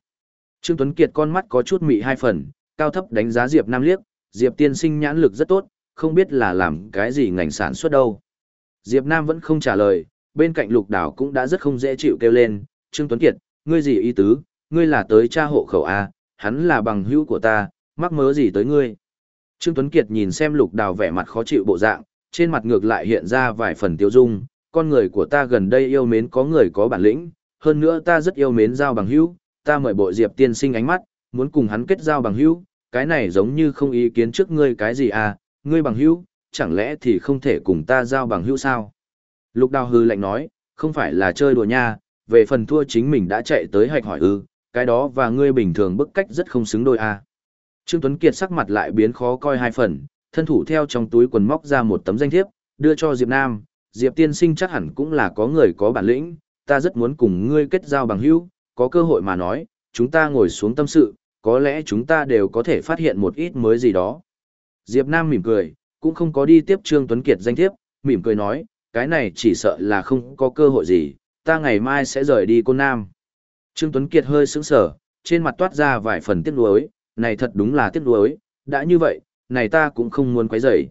Trương Tuấn Kiệt con mắt có chút mị hai phần, cao thấp đánh giá Diệp Nam liếc, Diệp tiên sinh nhãn lực rất tốt, không biết là làm cái gì ngành sản xuất đâu. Diệp Nam vẫn không trả lời, bên cạnh lục đảo cũng đã rất không dễ chịu kêu lên, Trương Tuấn Kiệt, ngươi gì ý tứ, ngươi là tới cha hộ khẩu A, hắn là bằng hữu của ta, mắc mớ gì tới ngươi. Trương Tuấn Kiệt nhìn xem lục đào vẻ mặt khó chịu bộ dạng, trên mặt ngược lại hiện ra vài phần tiêu dung, con người của ta gần đây yêu mến có người có bản lĩnh, hơn nữa ta rất yêu mến giao bằng hữu, ta mời bộ diệp tiên sinh ánh mắt, muốn cùng hắn kết giao bằng hữu, cái này giống như không ý kiến trước ngươi cái gì à, ngươi bằng hữu, chẳng lẽ thì không thể cùng ta giao bằng hữu sao? Lục đào hư lạnh nói, không phải là chơi đùa nha, về phần thua chính mình đã chạy tới hạch hỏi ư, cái đó và ngươi bình thường bức cách rất không xứng đôi à. Trương Tuấn Kiệt sắc mặt lại biến khó coi hai phần, thân thủ theo trong túi quần móc ra một tấm danh thiếp, đưa cho Diệp Nam, Diệp tiên sinh chắc hẳn cũng là có người có bản lĩnh, ta rất muốn cùng ngươi kết giao bằng hữu, có cơ hội mà nói, chúng ta ngồi xuống tâm sự, có lẽ chúng ta đều có thể phát hiện một ít mới gì đó. Diệp Nam mỉm cười, cũng không có đi tiếp Trương Tuấn Kiệt danh thiếp, mỉm cười nói, cái này chỉ sợ là không có cơ hội gì, ta ngày mai sẽ rời đi Côn Nam. Trương Tuấn Kiệt hơi sững sờ, trên mặt toát ra vài phần tiếc nuối, này thật đúng là tiếc nuối, đã như vậy, này ta cũng không muốn quấy rầy.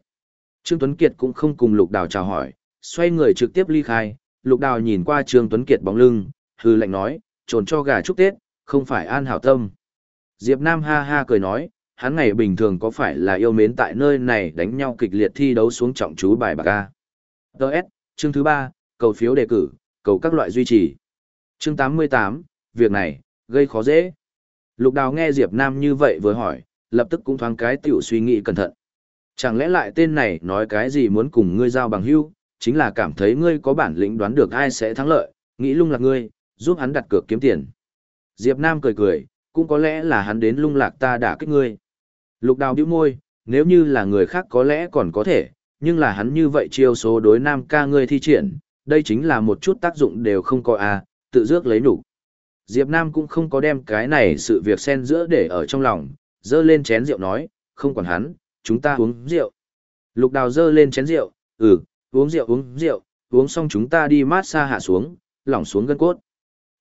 Trương Tuấn Kiệt cũng không cùng Lục Đào chào hỏi, xoay người trực tiếp ly khai, Lục Đào nhìn qua Trương Tuấn Kiệt bóng lưng, hư lạnh nói, trồn cho gà chúc Tết, không phải an hảo tâm. Diệp Nam ha ha cười nói, hắn ngày bình thường có phải là yêu mến tại nơi này đánh nhau kịch liệt thi đấu xuống trọng chú bài bạc a. Đợt, chương thứ 3, cầu phiếu đề cử, cầu các loại duy trì. Chương 88, việc này, gây khó dễ. Lục đào nghe Diệp Nam như vậy vừa hỏi, lập tức cũng thoáng cái tiểu suy nghĩ cẩn thận. Chẳng lẽ lại tên này nói cái gì muốn cùng ngươi giao bằng hữu, chính là cảm thấy ngươi có bản lĩnh đoán được ai sẽ thắng lợi, nghĩ lung lạc ngươi, giúp hắn đặt cược kiếm tiền. Diệp Nam cười cười, cũng có lẽ là hắn đến lung lạc ta đã kích ngươi. Lục đào bĩu môi, nếu như là người khác có lẽ còn có thể, nhưng là hắn như vậy chiêu số đối nam ca ngươi thi triển, đây chính là một chút tác dụng đều không có à, tự dước lấy nụ. Diệp Nam cũng không có đem cái này sự việc xen giữa để ở trong lòng, dơ lên chén rượu nói, không còn hắn, chúng ta uống rượu. Lục đào dơ lên chén rượu, ừ, uống rượu uống rượu, uống xong chúng ta đi mát xa hạ xuống, lỏng xuống gân cốt.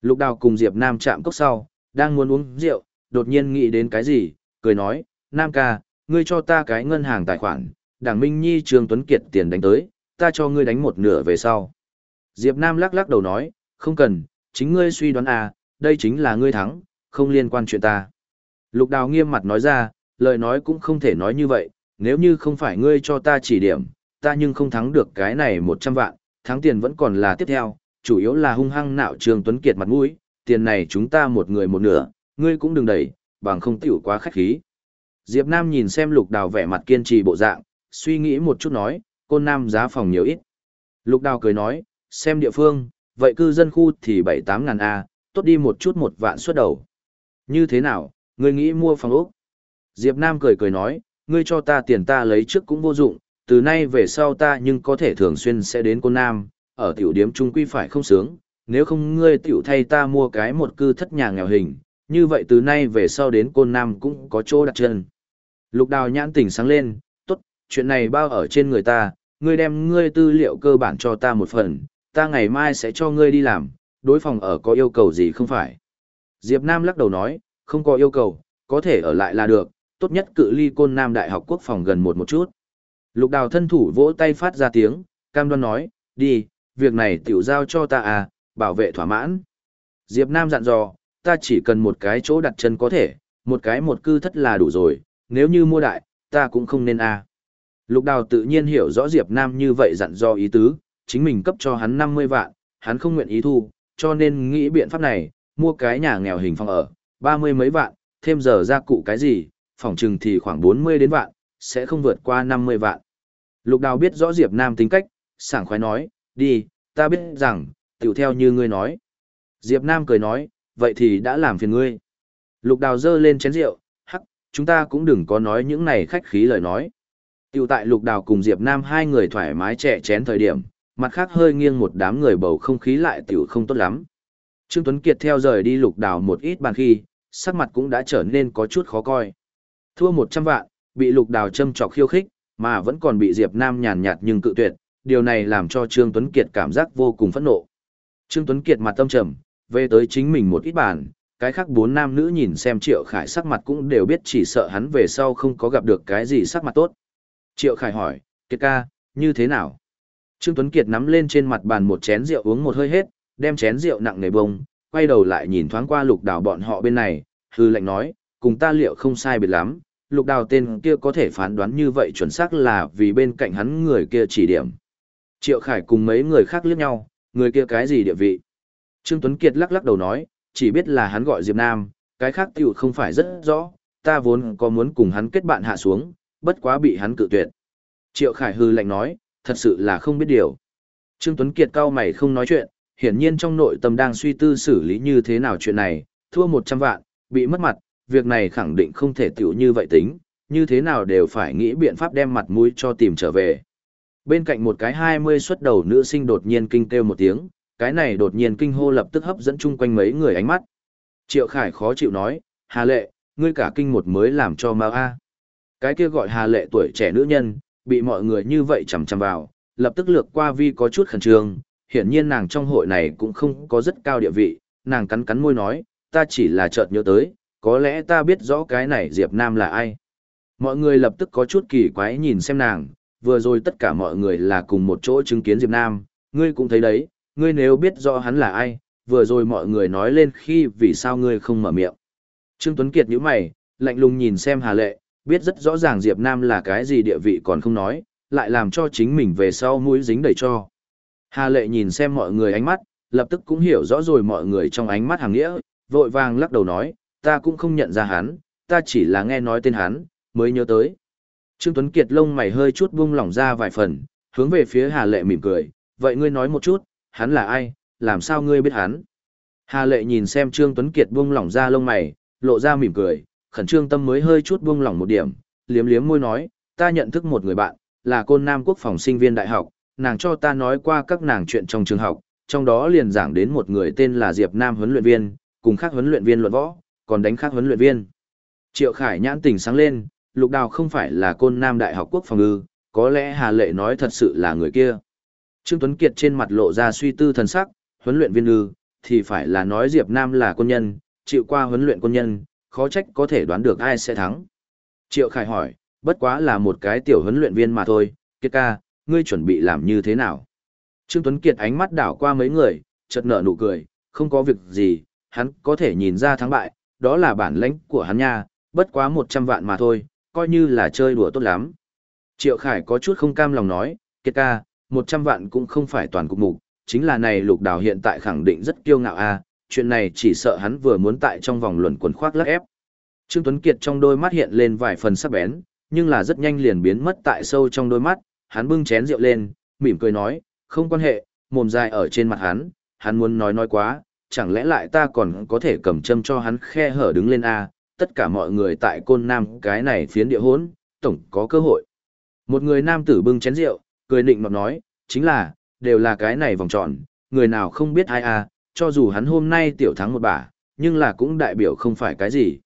Lục đào cùng Diệp Nam chạm cốc sau, đang muốn uống rượu, đột nhiên nghĩ đến cái gì, cười nói, Nam ca, ngươi cho ta cái ngân hàng tài khoản, đảng Minh Nhi Trương Tuấn Kiệt tiền đánh tới, ta cho ngươi đánh một nửa về sau. Diệp Nam lắc lắc đầu nói, không cần, chính ngươi suy đoán à, đây chính là ngươi thắng, không liên quan chuyện ta. Lục đào nghiêm mặt nói ra, lời nói cũng không thể nói như vậy, nếu như không phải ngươi cho ta chỉ điểm, ta nhưng không thắng được cái này 100 vạn, thắng tiền vẫn còn là tiếp theo, chủ yếu là hung hăng nạo Trường Tuấn Kiệt mặt mũi, tiền này chúng ta một người một nửa, ngươi cũng đừng đẩy, bằng không tiểu quá khách khí. Diệp Nam nhìn xem lục đào vẻ mặt kiên trì bộ dạng, suy nghĩ một chút nói, côn nam giá phòng nhiều ít. Lục đào cười nói, xem địa phương, vậy cư dân khu thì 7-8 ngàn A, tốt đi một chút một vạn suất đầu. Như thế nào, ngươi nghĩ mua phòng ốc? Diệp Nam cười cười nói, ngươi cho ta tiền ta lấy trước cũng vô dụng, từ nay về sau ta nhưng có thể thường xuyên sẽ đến côn nam, ở tiểu điếm trung quy phải không sướng, nếu không ngươi tiểu thay ta mua cái một cư thất nhà nghèo hình, như vậy từ nay về sau đến côn nam cũng có chỗ đặt chân. Lục đào nhãn tỉnh sáng lên, tốt, chuyện này bao ở trên người ta, ngươi đem ngươi tư liệu cơ bản cho ta một phần, ta ngày mai sẽ cho ngươi đi làm, đối phòng ở có yêu cầu gì không phải. Diệp Nam lắc đầu nói, không có yêu cầu, có thể ở lại là được, tốt nhất cự ly côn Nam Đại học quốc phòng gần một một chút. Lục đào thân thủ vỗ tay phát ra tiếng, cam đoan nói, đi, việc này tiểu giao cho ta à, bảo vệ thỏa mãn. Diệp Nam dặn dò, ta chỉ cần một cái chỗ đặt chân có thể, một cái một cư thất là đủ rồi, nếu như mua đại, ta cũng không nên à. Lục Đào tự nhiên hiểu rõ Diệp Nam như vậy dặn dò ý tứ, chính mình cấp cho hắn 50 vạn, hắn không nguyện ý thu, cho nên nghĩ biện pháp này, mua cái nhà nghèo hình phòng ở, 30 mấy vạn, thêm giờ gia cụ cái gì, phòng trừng thì khoảng 40 đến vạn, sẽ không vượt qua 50 vạn. Lục Đào biết rõ Diệp Nam tính cách, sảng khoái nói, đi, ta biết rằng, tiểu theo như ngươi nói. Diệp Nam cười nói, vậy thì đã làm phiền ngươi. Lục Đào dơ lên chén rượu, hắc, chúng ta cũng đừng có nói những này khách khí lời nói. Tiểu tại Lục Đào cùng Diệp Nam hai người thoải mái trẻ chén thời điểm, mặt khác hơi nghiêng một đám người bầu không khí lại tiểu không tốt lắm. Trương Tuấn Kiệt theo rời đi Lục Đào một ít bàn khi, sắc mặt cũng đã trở nên có chút khó coi. Thua 100 vạn, bị Lục Đào châm trọc khiêu khích, mà vẫn còn bị Diệp Nam nhàn nhạt nhưng cự tuyệt, điều này làm cho Trương Tuấn Kiệt cảm giác vô cùng phẫn nộ. Trương Tuấn Kiệt mặt tâm trầm, về tới chính mình một ít bàn, cái khác bốn nam nữ nhìn xem Triệu Khải sắc mặt cũng đều biết chỉ sợ hắn về sau không có gặp được cái gì sắc mặt tốt. Triệu Khải hỏi, Kiệt ca, như thế nào? Trương Tuấn Kiệt nắm lên trên mặt bàn một chén rượu uống một hơi hết, đem chén rượu nặng nề bông, quay đầu lại nhìn thoáng qua lục đào bọn họ bên này, hư lệnh nói, cùng ta liệu không sai biệt lắm, lục đào tên kia có thể phán đoán như vậy chuẩn xác là vì bên cạnh hắn người kia chỉ điểm. Triệu Khải cùng mấy người khác liếc nhau, người kia cái gì địa vị? Trương Tuấn Kiệt lắc lắc đầu nói, chỉ biết là hắn gọi Diệp Nam, cái khác tiểu không phải rất rõ, ta vốn có muốn cùng hắn kết bạn hạ xuống, bất quá bị hắn cự tuyệt. Triệu Khải hư lạnh nói, thật sự là không biết điều. Trương Tuấn Kiệt cao mày không nói chuyện, hiển nhiên trong nội tâm đang suy tư xử lý như thế nào chuyện này, thua 100 vạn, bị mất mặt, việc này khẳng định không thể tiểu như vậy tính, như thế nào đều phải nghĩ biện pháp đem mặt mũi cho tìm trở về. Bên cạnh một cái 20 xuất đầu nữ sinh đột nhiên kinh kêu một tiếng, cái này đột nhiên kinh hô lập tức hấp dẫn chung quanh mấy người ánh mắt. Triệu Khải khó chịu nói, Hà Lệ, ngươi cả kinh một mới làm cho mau a. Cái kia gọi Hà Lệ tuổi trẻ nữ nhân, bị mọi người như vậy chằm chằm vào, lập tức lược qua vi có chút khẩn trương, hiển nhiên nàng trong hội này cũng không có rất cao địa vị, nàng cắn cắn môi nói, ta chỉ là chợt nhớ tới, có lẽ ta biết rõ cái này Diệp Nam là ai. Mọi người lập tức có chút kỳ quái nhìn xem nàng, vừa rồi tất cả mọi người là cùng một chỗ chứng kiến Diệp Nam, ngươi cũng thấy đấy, ngươi nếu biết rõ hắn là ai, vừa rồi mọi người nói lên khi vì sao ngươi không mở miệng. Trương Tuấn Kiệt nhíu mày, lạnh lùng nhìn xem Hà Lệ, biết rất rõ ràng Diệp Nam là cái gì địa vị còn không nói, lại làm cho chính mình về sau mũi dính đầy cho. Hà Lệ nhìn xem mọi người ánh mắt, lập tức cũng hiểu rõ rồi mọi người trong ánh mắt hàng nghĩa, vội vàng lắc đầu nói, ta cũng không nhận ra hắn, ta chỉ là nghe nói tên hắn, mới nhớ tới. Trương Tuấn Kiệt lông mày hơi chút buông lỏng ra vài phần, hướng về phía Hà Lệ mỉm cười, vậy ngươi nói một chút, hắn là ai, làm sao ngươi biết hắn? Hà Lệ nhìn xem Trương Tuấn Kiệt buông lỏng ra lông mày, lộ ra mỉm cười, khẩn trương tâm mới hơi chút buông lỏng một điểm, liếm liếm môi nói, ta nhận thức một người bạn, là côn Nam Quốc phòng sinh viên đại học, nàng cho ta nói qua các nàng chuyện trong trường học, trong đó liền giảng đến một người tên là Diệp Nam huấn luyện viên, cùng khác huấn luyện viên luận võ, còn đánh khác huấn luyện viên. Triệu Khải nhãn tỉnh sáng lên, Lục Đào không phải là côn Nam Đại học quốc phòng ư, có lẽ Hà Lệ nói thật sự là người kia. Trương Tuấn Kiệt trên mặt lộ ra suy tư thần sắc, huấn luyện viên ư, thì phải là nói Diệp Nam là quân nhân, chịu qua huấn luyện quân nhân, khó trách có thể đoán được ai sẽ thắng. Triệu Khải hỏi, bất quá là một cái tiểu huấn luyện viên mà thôi, Kiệt ca, ngươi chuẩn bị làm như thế nào? Trương Tuấn Kiệt ánh mắt đảo qua mấy người, chợt nở nụ cười, không có việc gì, hắn có thể nhìn ra thắng bại, đó là bản lãnh của hắn nha, bất quá 100 vạn mà thôi, coi như là chơi đùa tốt lắm. Triệu Khải có chút không cam lòng nói, Kiệt ca, 100 vạn cũng không phải toàn cục mục, chính là này lục đào hiện tại khẳng định rất kiêu ngạo a chuyện này chỉ sợ hắn vừa muốn tại trong vòng luẩn quần khoác lắc ép. Trương Tuấn Kiệt trong đôi mắt hiện lên vài phần sắc bén, nhưng là rất nhanh liền biến mất tại sâu trong đôi mắt, hắn bưng chén rượu lên, mỉm cười nói, không quan hệ, mồm dài ở trên mặt hắn, hắn muốn nói nói quá, chẳng lẽ lại ta còn có thể cầm châm cho hắn khe hở đứng lên a tất cả mọi người tại côn nam cái này phiến địa hốn, tổng có cơ hội. Một người nam tử bưng chén rượu, cười nịnh mặt nói, chính là, đều là cái này vòng tròn, người nào không biết ai a cho dù hắn hôm nay tiểu thắng một bả, nhưng là cũng đại biểu không phải cái gì.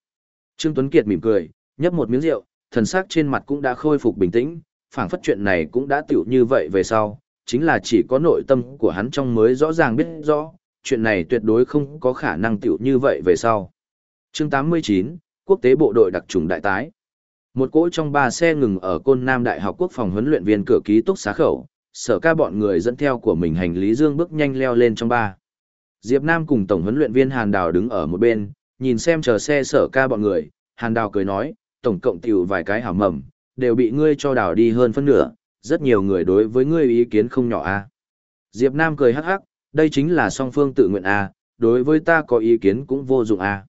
Trương Tuấn Kiệt mỉm cười, nhấp một miếng rượu, thần sắc trên mặt cũng đã khôi phục bình tĩnh, phảng phất chuyện này cũng đã tiểu như vậy về sau, chính là chỉ có nội tâm của hắn trong mới rõ ràng biết rõ, chuyện này tuyệt đối không có khả năng tiểu như vậy về sau. Chương 89, Quốc tế bộ đội đặc trùng đại tái. Một cỗ trong ba xe ngừng ở Côn Nam Đại học Quốc phòng huấn luyện viên cửa ký túc xá khẩu, sở ca bọn người dẫn theo của mình hành lý dương bước nhanh leo lên trong ba. Diệp Nam cùng tổng huấn luyện viên Hàn Đào đứng ở một bên, nhìn xem chờ xe sở ca bọn người, Hàn Đào cười nói, tổng cộng tiểu vài cái hảo mầm, đều bị ngươi cho đào đi hơn phân nửa, rất nhiều người đối với ngươi ý kiến không nhỏ a. Diệp Nam cười hắc hắc, đây chính là song phương tự nguyện a, đối với ta có ý kiến cũng vô dụng a.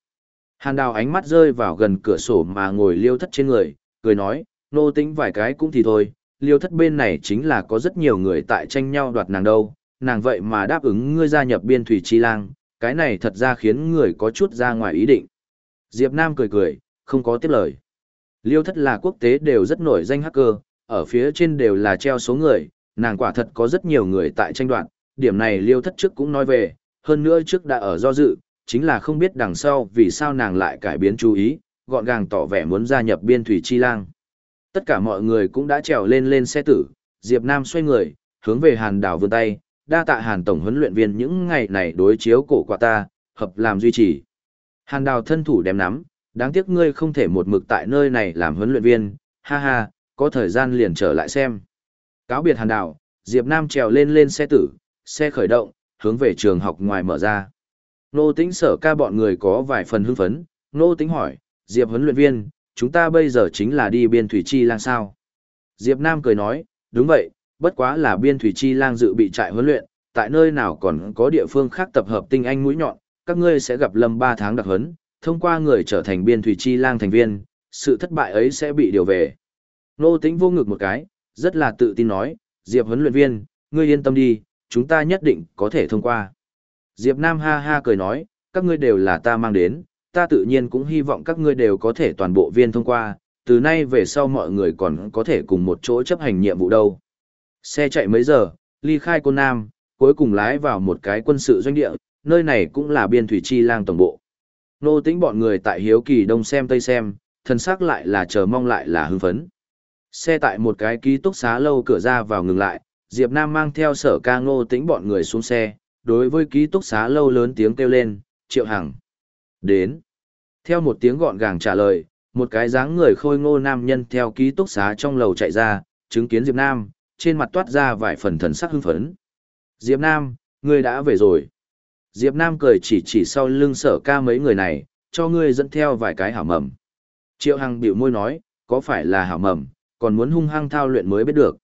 Hàn Đào ánh mắt rơi vào gần cửa sổ mà ngồi liêu thất trên người, cười nói, nô tính vài cái cũng thì thôi, liêu thất bên này chính là có rất nhiều người tại tranh nhau đoạt nàng đâu, nàng vậy mà đáp ứng ngươi gia nhập biên thủy chi lang, cái này thật ra khiến người có chút ra ngoài ý định. Diệp Nam cười cười, không có tiếp lời. Liêu thất là quốc tế đều rất nổi danh hacker, ở phía trên đều là treo số người, nàng quả thật có rất nhiều người tại tranh đoạt, điểm này liêu thất trước cũng nói về, hơn nữa trước đã ở do dự, chính là không biết đằng sau vì sao nàng lại cải biến chú ý, gọn gàng tỏ vẻ muốn gia nhập biên thủy chi lang. Tất cả mọi người cũng đã trèo lên lên xe tử, Diệp Nam xoay người, hướng về hàn đảo vươn tay, đa tạ hàn tổng huấn luyện viên những ngày này đối chiếu cổ qua ta, hợp làm duy trì. Hàn đào thân thủ đem nắm, đáng tiếc ngươi không thể một mực tại nơi này làm huấn luyện viên, ha ha, có thời gian liền trở lại xem. Cáo biệt hàn đào, Diệp Nam trèo lên lên xe tử, xe khởi động, hướng về trường học ngoài mở ra. Nô tính sở ca bọn người có vài phần hưng phấn, nô tính hỏi, Diệp huấn luyện viên, chúng ta bây giờ chính là đi biên thủy chi lang sao. Diệp Nam cười nói, đúng vậy, bất quá là biên thủy chi lang dự bị trại huấn luyện, tại nơi nào còn có địa phương khác tập hợp tinh anh mũi nhọn, các ngươi sẽ gặp lâm 3 tháng đặc huấn, thông qua người trở thành biên thủy chi lang thành viên, sự thất bại ấy sẽ bị điều về. Nô tính vô ngực một cái, rất là tự tin nói, Diệp huấn luyện viên, ngươi yên tâm đi, chúng ta nhất định có thể thông qua. Diệp Nam ha ha cười nói, các ngươi đều là ta mang đến, ta tự nhiên cũng hy vọng các ngươi đều có thể toàn bộ viên thông qua, từ nay về sau mọi người còn có thể cùng một chỗ chấp hành nhiệm vụ đâu. Xe chạy mấy giờ, ly khai Côn Nam, cuối cùng lái vào một cái quân sự doanh địa, nơi này cũng là biên thủy chi lang tổng bộ. Nô tính bọn người tại Hiếu Kỳ Đông xem Tây xem, thân xác lại là chờ mong lại là hưng phấn. Xe tại một cái ký túc xá lâu cửa ra vào ngừng lại, Diệp Nam mang theo sở ca ngô tính bọn người xuống xe, đối với ký túc xá lâu lớn tiếng kêu lên, triệu hằng. Đến. Theo một tiếng gọn gàng trả lời, một cái dáng người khôi ngô nam nhân theo ký túc xá trong lầu chạy ra, chứng kiến Diệp Nam, trên mặt toát ra vài phần thần sắc hưng phấn. Diệp Nam, ngươi đã về rồi. Diệp Nam cười chỉ chỉ sau lưng sở ca mấy người này, cho ngươi dẫn theo vài cái hảo mầm. Triệu Hằng biểu môi nói, có phải là hảo mầm, còn muốn hung hăng thao luyện mới biết được.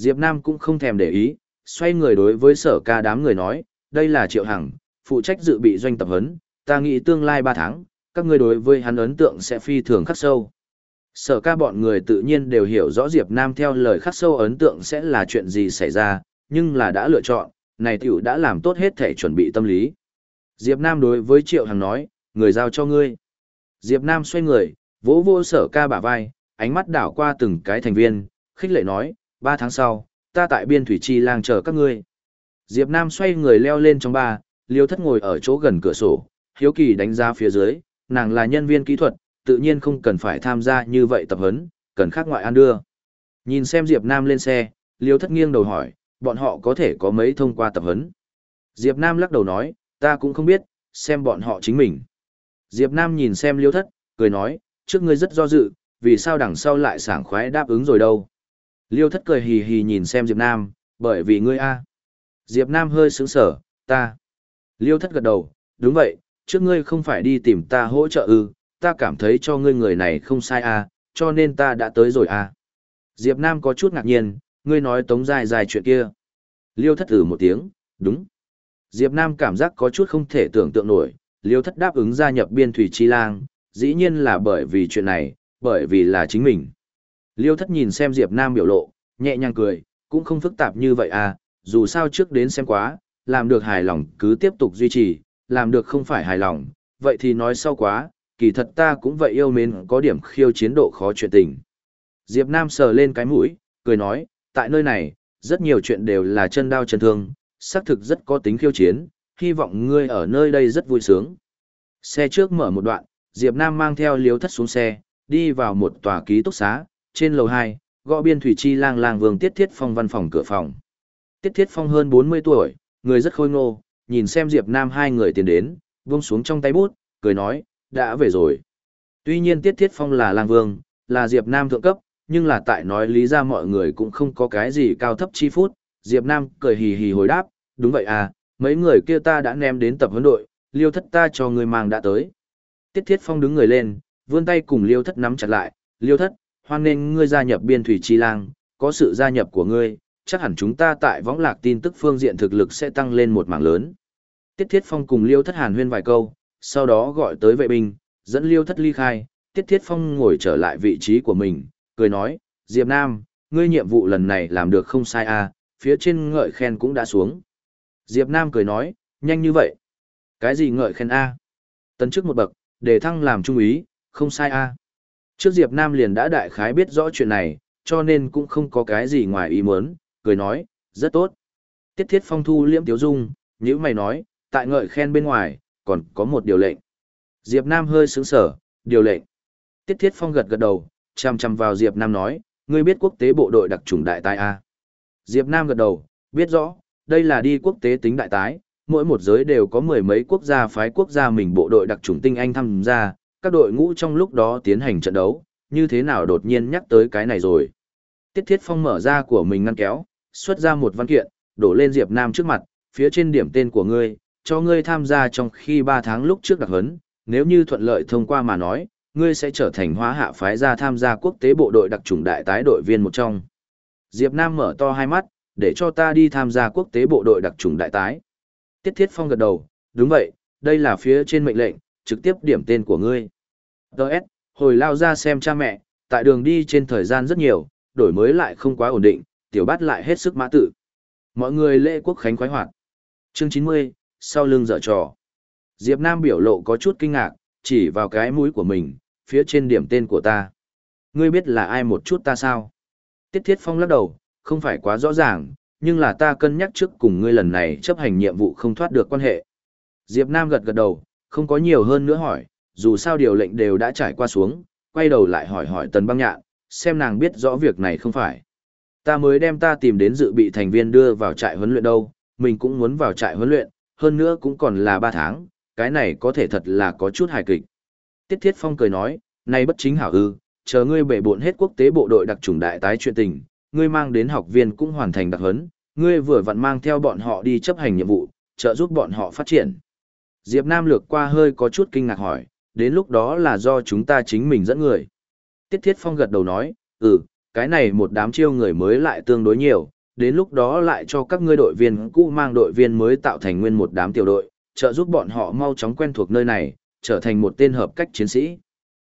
Diệp Nam cũng không thèm để ý, xoay người đối với sở ca đám người nói, đây là Triệu Hằng, phụ trách dự bị doanh tập huấn, ta nghĩ tương lai 3 tháng, các ngươi đối với hắn ấn tượng sẽ phi thường khắc sâu. Sở ca bọn người tự nhiên đều hiểu rõ Diệp Nam theo lời khắc sâu ấn tượng sẽ là chuyện gì xảy ra, nhưng là đã lựa chọn, này tiểu đã làm tốt hết thể chuẩn bị tâm lý. Diệp Nam đối với Triệu Hằng nói, người giao cho ngươi. Diệp Nam xoay người, vỗ vô sở ca bả vai, ánh mắt đảo qua từng cái thành viên, khích lệ nói, ba tháng sau, ta tại biên thủy chi lang chờ các ngươi. Diệp Nam xoay người leo lên trong ba, liêu thất ngồi ở chỗ gần cửa sổ, hiếu kỳ đánh giá phía dưới, nàng là nhân viên kỹ thuật, tự nhiên không cần phải tham gia như vậy tập huấn, cần khác ngoại an đưa. Nhìn xem Diệp Nam lên xe, liêu thất nghiêng đầu hỏi, bọn họ có thể có mấy thông qua tập huấn. Diệp Nam lắc đầu nói, ta cũng không biết, xem bọn họ chính mình. Diệp Nam nhìn xem liêu thất, cười nói, trước ngươi rất do dự, vì sao đằng sau lại sảng khoái đáp ứng rồi đâu. Liêu thất cười hì hì nhìn xem Diệp Nam, bởi vì ngươi a. Diệp Nam hơi sững sờ, ta. Liêu thất gật đầu, đúng vậy, trước ngươi không phải đi tìm ta hỗ trợ ư, ta cảm thấy cho ngươi người này không sai a, cho nên ta đã tới rồi a. Diệp Nam có chút ngạc nhiên, ngươi nói tống dài dài chuyện kia. Liêu thất ử một tiếng, đúng. Diệp Nam cảm giác có chút không thể tưởng tượng nổi, liêu thất đáp ứng gia nhập biên thủy chi lang, dĩ nhiên là bởi vì chuyện này, bởi vì là chính mình. Liêu thất nhìn xem Diệp Nam biểu lộ, nhẹ nhàng cười, cũng không phức tạp như vậy à, dù sao trước đến xem quá, làm được hài lòng cứ tiếp tục duy trì, làm được không phải hài lòng, vậy thì nói sau quá, kỳ thật ta cũng vậy yêu mến có điểm khiêu chiến độ khó chuyện tình. Diệp Nam sờ lên cái mũi, cười nói, tại nơi này, rất nhiều chuyện đều là chân đau chân thương, xác thực rất có tính khiêu chiến, hy vọng ngươi ở nơi đây rất vui sướng. Xe trước mở một đoạn, Diệp Nam mang theo liếu thất xuống xe, đi vào một tòa ký túc xá, trên lầu 2, gõ biên thủy chi lang lang vương tiết thiết phong văn phòng cửa phòng. Tiết thiết phong hơn 40 tuổi, người rất khôi ngô, nhìn xem Diệp Nam hai người tiến đến, buông xuống trong tay bút, cười nói, đã về rồi. Tuy nhiên tiết thiết phong là lang vương, là Diệp Nam thượng cấp, nhưng là tại nói lý ra mọi người cũng không có cái gì cao thấp chi phút. Diệp Nam cười hì hì hồi đáp, đúng vậy à, mấy người kia ta đã ném đến tập huấn đội, liêu thất ta cho người mang đã tới. Tiết thiết phong đứng người lên, vươn tay cùng liêu thất nắm chặt lại, liêu thất, hoan nên ngươi gia nhập biên thủy chi lang, có sự gia nhập của ngươi, chắc hẳn chúng ta tại võng lạc tin tức phương diện thực lực sẽ tăng lên một mảng lớn. Tiết Thiết Phong cùng Liêu Thất Hàn huyên vài câu, sau đó gọi tới vệ binh, dẫn Liêu Thất ly khai, Tiết Thiết Phong ngồi trở lại vị trí của mình, cười nói, Diệp Nam, ngươi nhiệm vụ lần này làm được không sai à, phía trên ngợi khen cũng đã xuống. Diệp Nam cười nói, nhanh như vậy. Cái gì ngợi khen A? Tấn chức một bậc, để thăng làm trung úy, không sai A. Trước Diệp Nam liền đã đại khái biết rõ chuyện này, cho nên cũng không có cái gì ngoài ý muốn, cười nói, rất tốt. Tiết thiết phong thu liễm tiếu dung, như mày nói, tại ngợi khen bên ngoài, còn có một điều lệnh. Diệp Nam hơi sướng sở, điều lệnh. Tiết thiết phong gật gật đầu, chăm chăm vào Diệp Nam nói, ngươi biết quốc tế bộ đội đặc trùng đại tái A. Diệp Nam gật đầu, biết rõ, đây là đi quốc tế tính đại tái, mỗi một giới đều có mười mấy quốc gia phái quốc gia mình bộ đội đặc trùng tinh anh tham gia, các đội ngũ trong lúc đó tiến hành trận đấu, như thế nào đột nhiên nhắc tới cái này rồi. Tiết Thiết Phong mở ra của mình ngăn kéo, xuất ra một văn kiện, đổ lên Diệp Nam trước mặt, phía trên điểm tên của ngươi, cho ngươi tham gia trong khi 3 tháng lúc trước đặc huấn, nếu như thuận lợi thông qua mà nói, ngươi sẽ trở thành hóa hạ phái ra tham gia quốc tế bộ đội đặc chủng đại tái đội viên một trong. Diệp Nam mở to hai mắt, để cho ta đi tham gia quốc tế bộ đội đặc chủng đại tái. Tiết Thiết Phong gật đầu, đúng vậy, đây là phía trên mệnh lệnh, trực tiếp điểm tên của ngươi. Đợt, hồi lao ra xem cha mẹ, tại đường đi trên thời gian rất nhiều, đổi mới lại không quá ổn định, tiểu bát lại hết sức mã tự. Mọi người lễ quốc khánh khoái hoạt. Chương 90, sau lưng dở trò. Diệp Nam biểu lộ có chút kinh ngạc, chỉ vào cái mũi của mình, phía trên điểm tên của ta. Ngươi biết là ai một chút ta sao? Tiết Thiết Phong lắc đầu, không phải quá rõ ràng, nhưng là ta cân nhắc trước cùng ngươi lần này chấp hành nhiệm vụ không thoát được quan hệ. Diệp Nam gật gật đầu, không có nhiều hơn nữa hỏi, dù sao điều lệnh đều đã trải qua xuống, quay đầu lại hỏi hỏi Tần Băng Nhạn, xem nàng biết rõ việc này không phải. Ta mới đem ta tìm đến dự bị thành viên đưa vào trại huấn luyện đâu, mình cũng muốn vào trại huấn luyện, hơn nữa cũng còn là 3 tháng, cái này có thể thật là có chút hài kịch. Tiết Thiết Phong cười nói, nay bất chính hảo ư, chờ ngươi bể bộn hết quốc tế bộ đội đặc trùng đại tái chuyện tình, ngươi mang đến học viên cũng hoàn thành đặc huấn, ngươi vừa vặn mang theo bọn họ đi chấp hành nhiệm vụ, trợ giúp bọn họ phát triển. Diệp Nam lược qua hơi có chút kinh ngạc hỏi, đến lúc đó là do chúng ta chính mình dẫn người. Tiết Thiết Phong gật đầu nói, ừ, cái này một đám chiêu người mới lại tương đối nhiều, đến lúc đó lại cho các ngươi đội viên cũ mang đội viên mới tạo thành nguyên một đám tiểu đội, trợ giúp bọn họ mau chóng quen thuộc nơi này, trở thành một tên hợp cách chiến sĩ.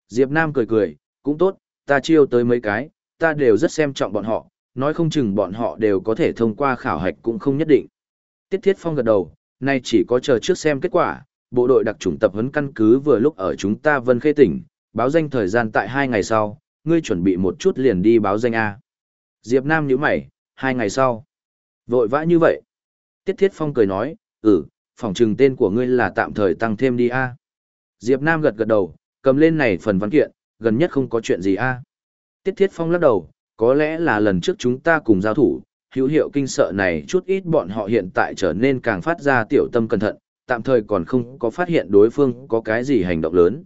Diệp Nam cười cười, cũng tốt, ta chiêu tới mấy cái, ta đều rất xem trọng bọn họ, nói không chừng bọn họ đều có thể thông qua khảo hạch cũng không nhất định. Tiết Thiết Phong gật đầu, nay chỉ có chờ trước xem kết quả, bộ đội đặc chủng tập huấn căn cứ vừa lúc ở chúng ta Vân Khê tỉnh, báo danh thời gian tại hai ngày sau, ngươi chuẩn bị một chút liền đi báo danh A. Diệp Nam nhíu mày, hai ngày sau. Vội vã như vậy. Tiết Thiết Phong cười nói, ừ, phòng trừng tên của ngươi là tạm thời tăng thêm đi A. Diệp Nam gật gật đầu, cầm lên này phần văn kiện, gần nhất không có chuyện gì A. Tiết Thiết Phong lắc đầu, có lẽ là lần trước chúng ta cùng giao thủ, hữu hiệu kinh sợ này chút ít bọn họ hiện tại trở nên càng phát ra tiểu tâm cẩn thận, tạm thời còn không có phát hiện đối phương có cái gì hành động lớn.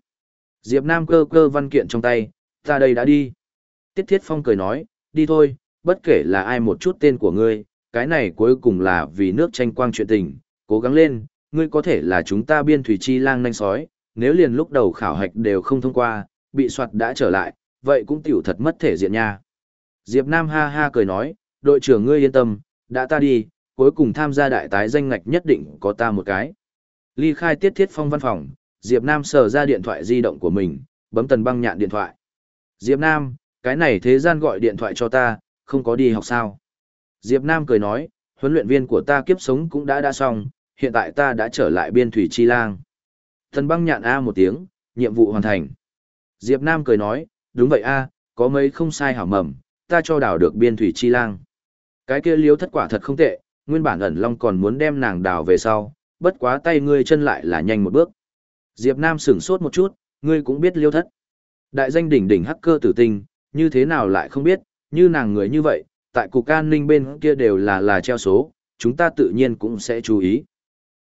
Diệp Nam cơ cơ văn kiện trong tay, ta đây đã đi. Tiết Thiết Phong cười nói, đi thôi, bất kể là ai một chút tên của ngươi, cái này cuối cùng là vì nước tranh quang chuyện tình, cố gắng lên, ngươi có thể là chúng ta biên thủy chi lang nanh sói, nếu liền lúc đầu khảo hạch đều không thông qua, bị soạt đã trở lại, vậy cũng tiểu thật mất thể diện nha. Diệp Nam ha ha cười nói, đội trưởng ngươi yên tâm, đã ta đi, cuối cùng tham gia đại tái danh ngạch nhất định có ta một cái. Ly khai tiết thiết phong văn phòng, Diệp Nam sờ ra điện thoại di động của mình, bấm tần băng nhạn điện thoại. Diệp Nam, cái này thế gian gọi điện thoại cho ta, không có đi học sao. Diệp Nam cười nói, huấn luyện viên của ta kiếp sống cũng đã đã xong, hiện tại ta đã trở lại biên thủy chi lang. Tần băng nhạn A một tiếng, nhiệm vụ hoàn thành. Diệp Nam cười nói, đúng vậy A, có mấy không sai hảo mầm, ta cho đào được biên thủy chi lang. Cái kia liếu thất quả thật không tệ, nguyên bản ẩn long còn muốn đem nàng đào về sau, bất quá tay ngươi chân lại là nhanh một bước. Diệp Nam sửng sốt một chút, ngươi cũng biết liêu thất. Đại danh đỉnh đỉnh hacker tử tinh, như thế nào lại không biết, như nàng người như vậy, tại cục an ninh bên kia đều là là treo số, chúng ta tự nhiên cũng sẽ chú ý.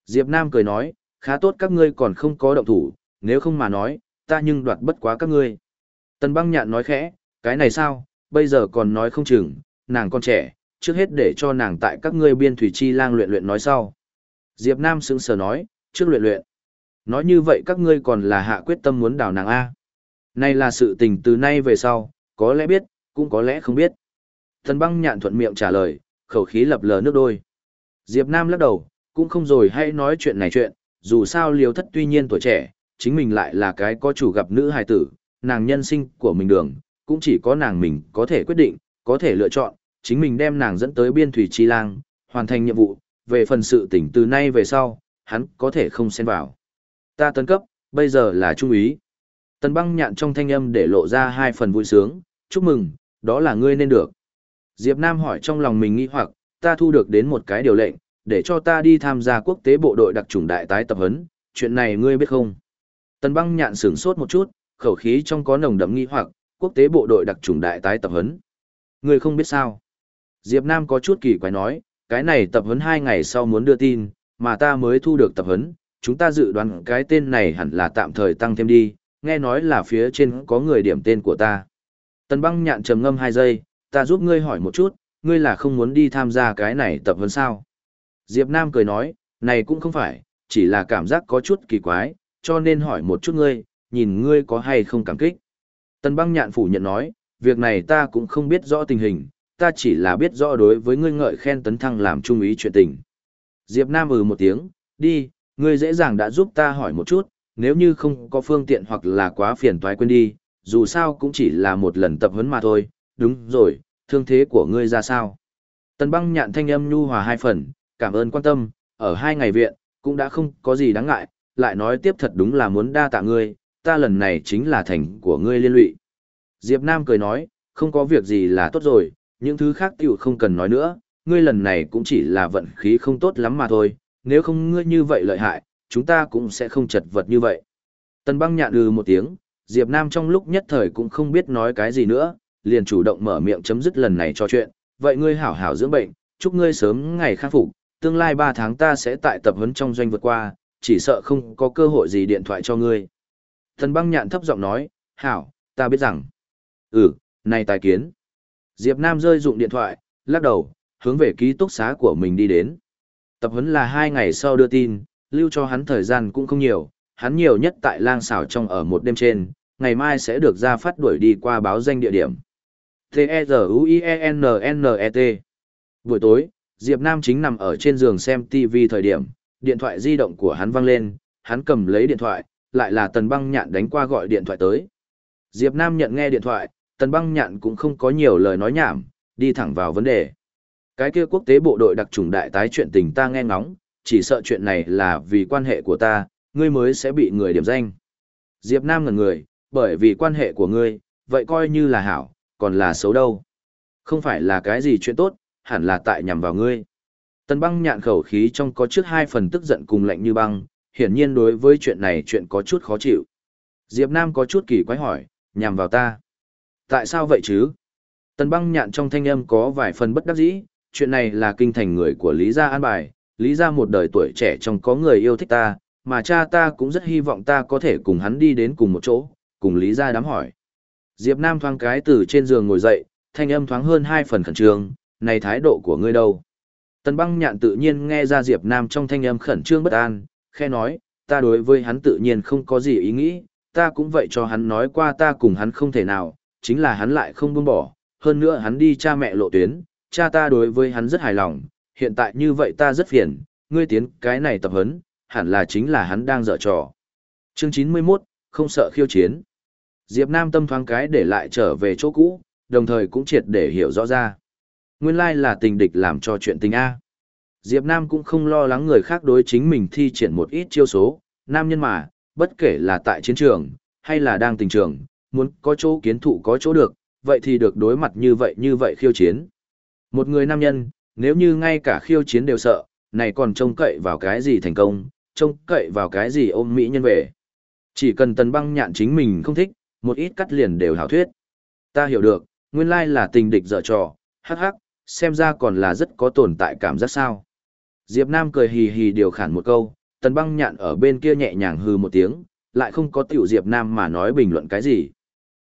Diệp Nam cười nói, khá tốt các ngươi còn không có động thủ, nếu không mà nói, ta nhưng đoạt bất quá các ngươi. Tần băng nhạn nói khẽ, cái này sao, bây giờ còn nói không chừng, nàng còn trẻ, trước hết để cho nàng tại các ngươi biên thủy chi lang luyện luyện nói sau. Diệp Nam sững sờ nói, trước luyện luyện. Nói như vậy các ngươi còn là hạ quyết tâm muốn đào nàng A. Này là sự tình từ nay về sau, có lẽ biết, cũng có lẽ không biết. Thần băng nhạn thuận miệng trả lời, khẩu khí lập lờ nước đôi. Diệp Nam lắc đầu, cũng không rồi hay nói chuyện này chuyện, dù sao liều thất tuy nhiên tuổi trẻ, chính mình lại là cái có chủ gặp nữ hài tử, nàng nhân sinh của mình đường, cũng chỉ có nàng mình có thể quyết định, có thể lựa chọn, chính mình đem nàng dẫn tới biên thủy chi lang, hoàn thành nhiệm vụ, về phần sự tỉnh từ nay về sau, hắn có thể không xen vào. Ta tấn cấp, bây giờ là trung úy. Tần băng nhạn trong thanh âm để lộ ra hai phần vui sướng, chúc mừng, đó là ngươi nên được. Diệp Nam hỏi trong lòng mình nghi hoặc, ta thu được đến một cái điều lệnh, để cho ta đi tham gia quốc tế bộ đội đặc chủng đại tái tập huấn, chuyện này ngươi biết không? Tần băng nhạn sửng sốt một chút, khẩu khí trong có nồng đậm nghi hoặc, quốc tế bộ đội đặc chủng đại tái tập huấn. Ngươi không biết sao? Diệp Nam có chút kỳ quái nói, cái này tập huấn hai ngày sau muốn đưa tin, mà ta mới thu được tập huấn, chúng ta dự đoán cái tên này hẳn là tạm thời tăng thêm đi, nghe nói là phía trên có người điểm tên của ta. Tần băng nhạn trầm ngâm hai giây, ta giúp ngươi hỏi một chút, ngươi là không muốn đi tham gia cái này tập huấn sao? Diệp Nam cười nói, này cũng không phải, chỉ là cảm giác có chút kỳ quái, cho nên hỏi một chút ngươi, nhìn ngươi có hay không cảm kích. Tần băng nhạn phủ nhận nói, việc này ta cũng không biết rõ tình hình, ta chỉ là biết rõ đối với ngươi ngợi khen tấn thăng làm trung ý chuyện tình. Diệp Nam ừ một tiếng, đi, ngươi dễ dàng đã giúp ta hỏi một chút, nếu như không có phương tiện hoặc là quá phiền toái quên đi, dù sao cũng chỉ là một lần tập huấn mà thôi, đúng rồi, thương thế của ngươi ra sao? Tần băng nhạn thanh âm nhu hòa hai phần, cảm ơn quan tâm, ở hai ngày viện, cũng đã không có gì đáng ngại, lại nói tiếp thật đúng là muốn đa tạ ngươi, ta lần này chính là thành của ngươi liên lụy. Diệp Nam cười nói, không có việc gì là tốt rồi, những thứ khác tiểu không cần nói nữa, ngươi lần này cũng chỉ là vận khí không tốt lắm mà thôi, nếu không ngươi như vậy lợi hại, chúng ta cũng sẽ không chật vật như vậy. Tần băng nhạn ừ một tiếng, Diệp Nam trong lúc nhất thời cũng không biết nói cái gì nữa, liền chủ động mở miệng chấm dứt lần này cho chuyện, vậy ngươi hảo hảo dưỡng bệnh, chúc ngươi sớm ngày khắc phục, tương lai 3 tháng ta sẽ tại tập huấn trong doanh vượt qua, chỉ sợ không có cơ hội gì điện thoại cho ngươi. Tần băng nhạn thấp giọng nói, hảo, ta biết rằng, ừ, này tài kiến. Diệp Nam rơi dụng điện thoại, lắc đầu, hướng về ký túc xá của mình đi đến. Tập huấn là hai ngày sau đưa tin, lưu cho hắn thời gian cũng không nhiều, hắn nhiều nhất tại lang xảo trong ở một đêm trên, ngày mai sẽ được ra phát đuổi đi qua báo danh địa điểm. T-E-Z-U-I-E-N-N-E-T Buổi tối, Diệp Nam chính nằm ở trên giường xem TV thời điểm, điện thoại di động của hắn vang lên, hắn cầm lấy điện thoại, lại là tần băng nhạn đánh qua gọi điện thoại tới. Diệp Nam nhận nghe điện thoại, tần băng nhạn cũng không có nhiều lời nói nhảm, đi thẳng vào vấn đề. Cái kia quốc tế bộ đội đặc trùng đại tái chuyện tình ta nghe ngóng, chỉ sợ chuyện này là vì quan hệ của ta, ngươi mới sẽ bị người điểm danh. Diệp Nam ngẩn người, bởi vì quan hệ của ngươi, vậy coi như là hảo, còn là xấu đâu. Không phải là cái gì chuyện tốt, hẳn là tại nhằm vào ngươi. Tần băng nhạn khẩu khí trong có trước hai phần tức giận cùng lạnh như băng, hiển nhiên đối với chuyện này chuyện có chút khó chịu. Diệp Nam có chút kỳ quái hỏi, nhằm vào ta. Tại sao vậy chứ? Tần băng nhạn trong thanh âm có vài phần bất đắc dĩ, chuyện này là kinh thành người của Lý Gia an bài, Lý Gia một đời tuổi trẻ trong có người yêu thích ta, mà cha ta cũng rất hy vọng ta có thể cùng hắn đi đến cùng một chỗ, cùng Lý Gia đám hỏi. Diệp Nam thoáng cái từ trên giường ngồi dậy, thanh âm thoáng hơn hai phần khẩn trương, này thái độ của ngươi đâu? Tần băng nhạn tự nhiên nghe ra Diệp Nam trong thanh âm khẩn trương bất an, khe nói, ta đối với hắn tự nhiên không có gì ý nghĩ, ta cũng vậy cho hắn nói qua ta cùng hắn không thể nào, chính là hắn lại không buông bỏ, hơn nữa hắn đi cha mẹ lộ tuyến, cha ta đối với hắn rất hài lòng, hiện tại như vậy ta rất phiền, ngươi tiến cái này tập huấn, hẳn là chính là hắn đang dở trò. Chương 91, không sợ khiêu chiến. Diệp Nam tâm thoáng cái để lại trở về chỗ cũ, đồng thời cũng triệt để hiểu rõ ra. Nguyên lai là tình địch làm cho chuyện tình A. Diệp Nam cũng không lo lắng người khác đối chính mình thi triển một ít chiêu số, nam nhân mà, bất kể là tại chiến trường, hay là đang tình trường, muốn có chỗ kiến thụ có chỗ được, vậy thì được đối mặt như vậy như vậy khiêu chiến. Một người nam nhân, nếu như ngay cả khiêu chiến đều sợ, này còn trông cậy vào cái gì thành công, trông cậy vào cái gì ôm mỹ nhân về. Chỉ cần tần băng nhạn chính mình không thích, một ít cắt liền đều hảo thuyết. Ta hiểu được, nguyên lai là tình địch dở trò, hắc hắc, xem ra còn là rất có tồn tại cảm giác sao. Diệp Nam cười hì hì điều khản một câu, tần băng nhạn ở bên kia nhẹ nhàng hừ một tiếng, lại không có tiểu Diệp Nam mà nói bình luận cái gì.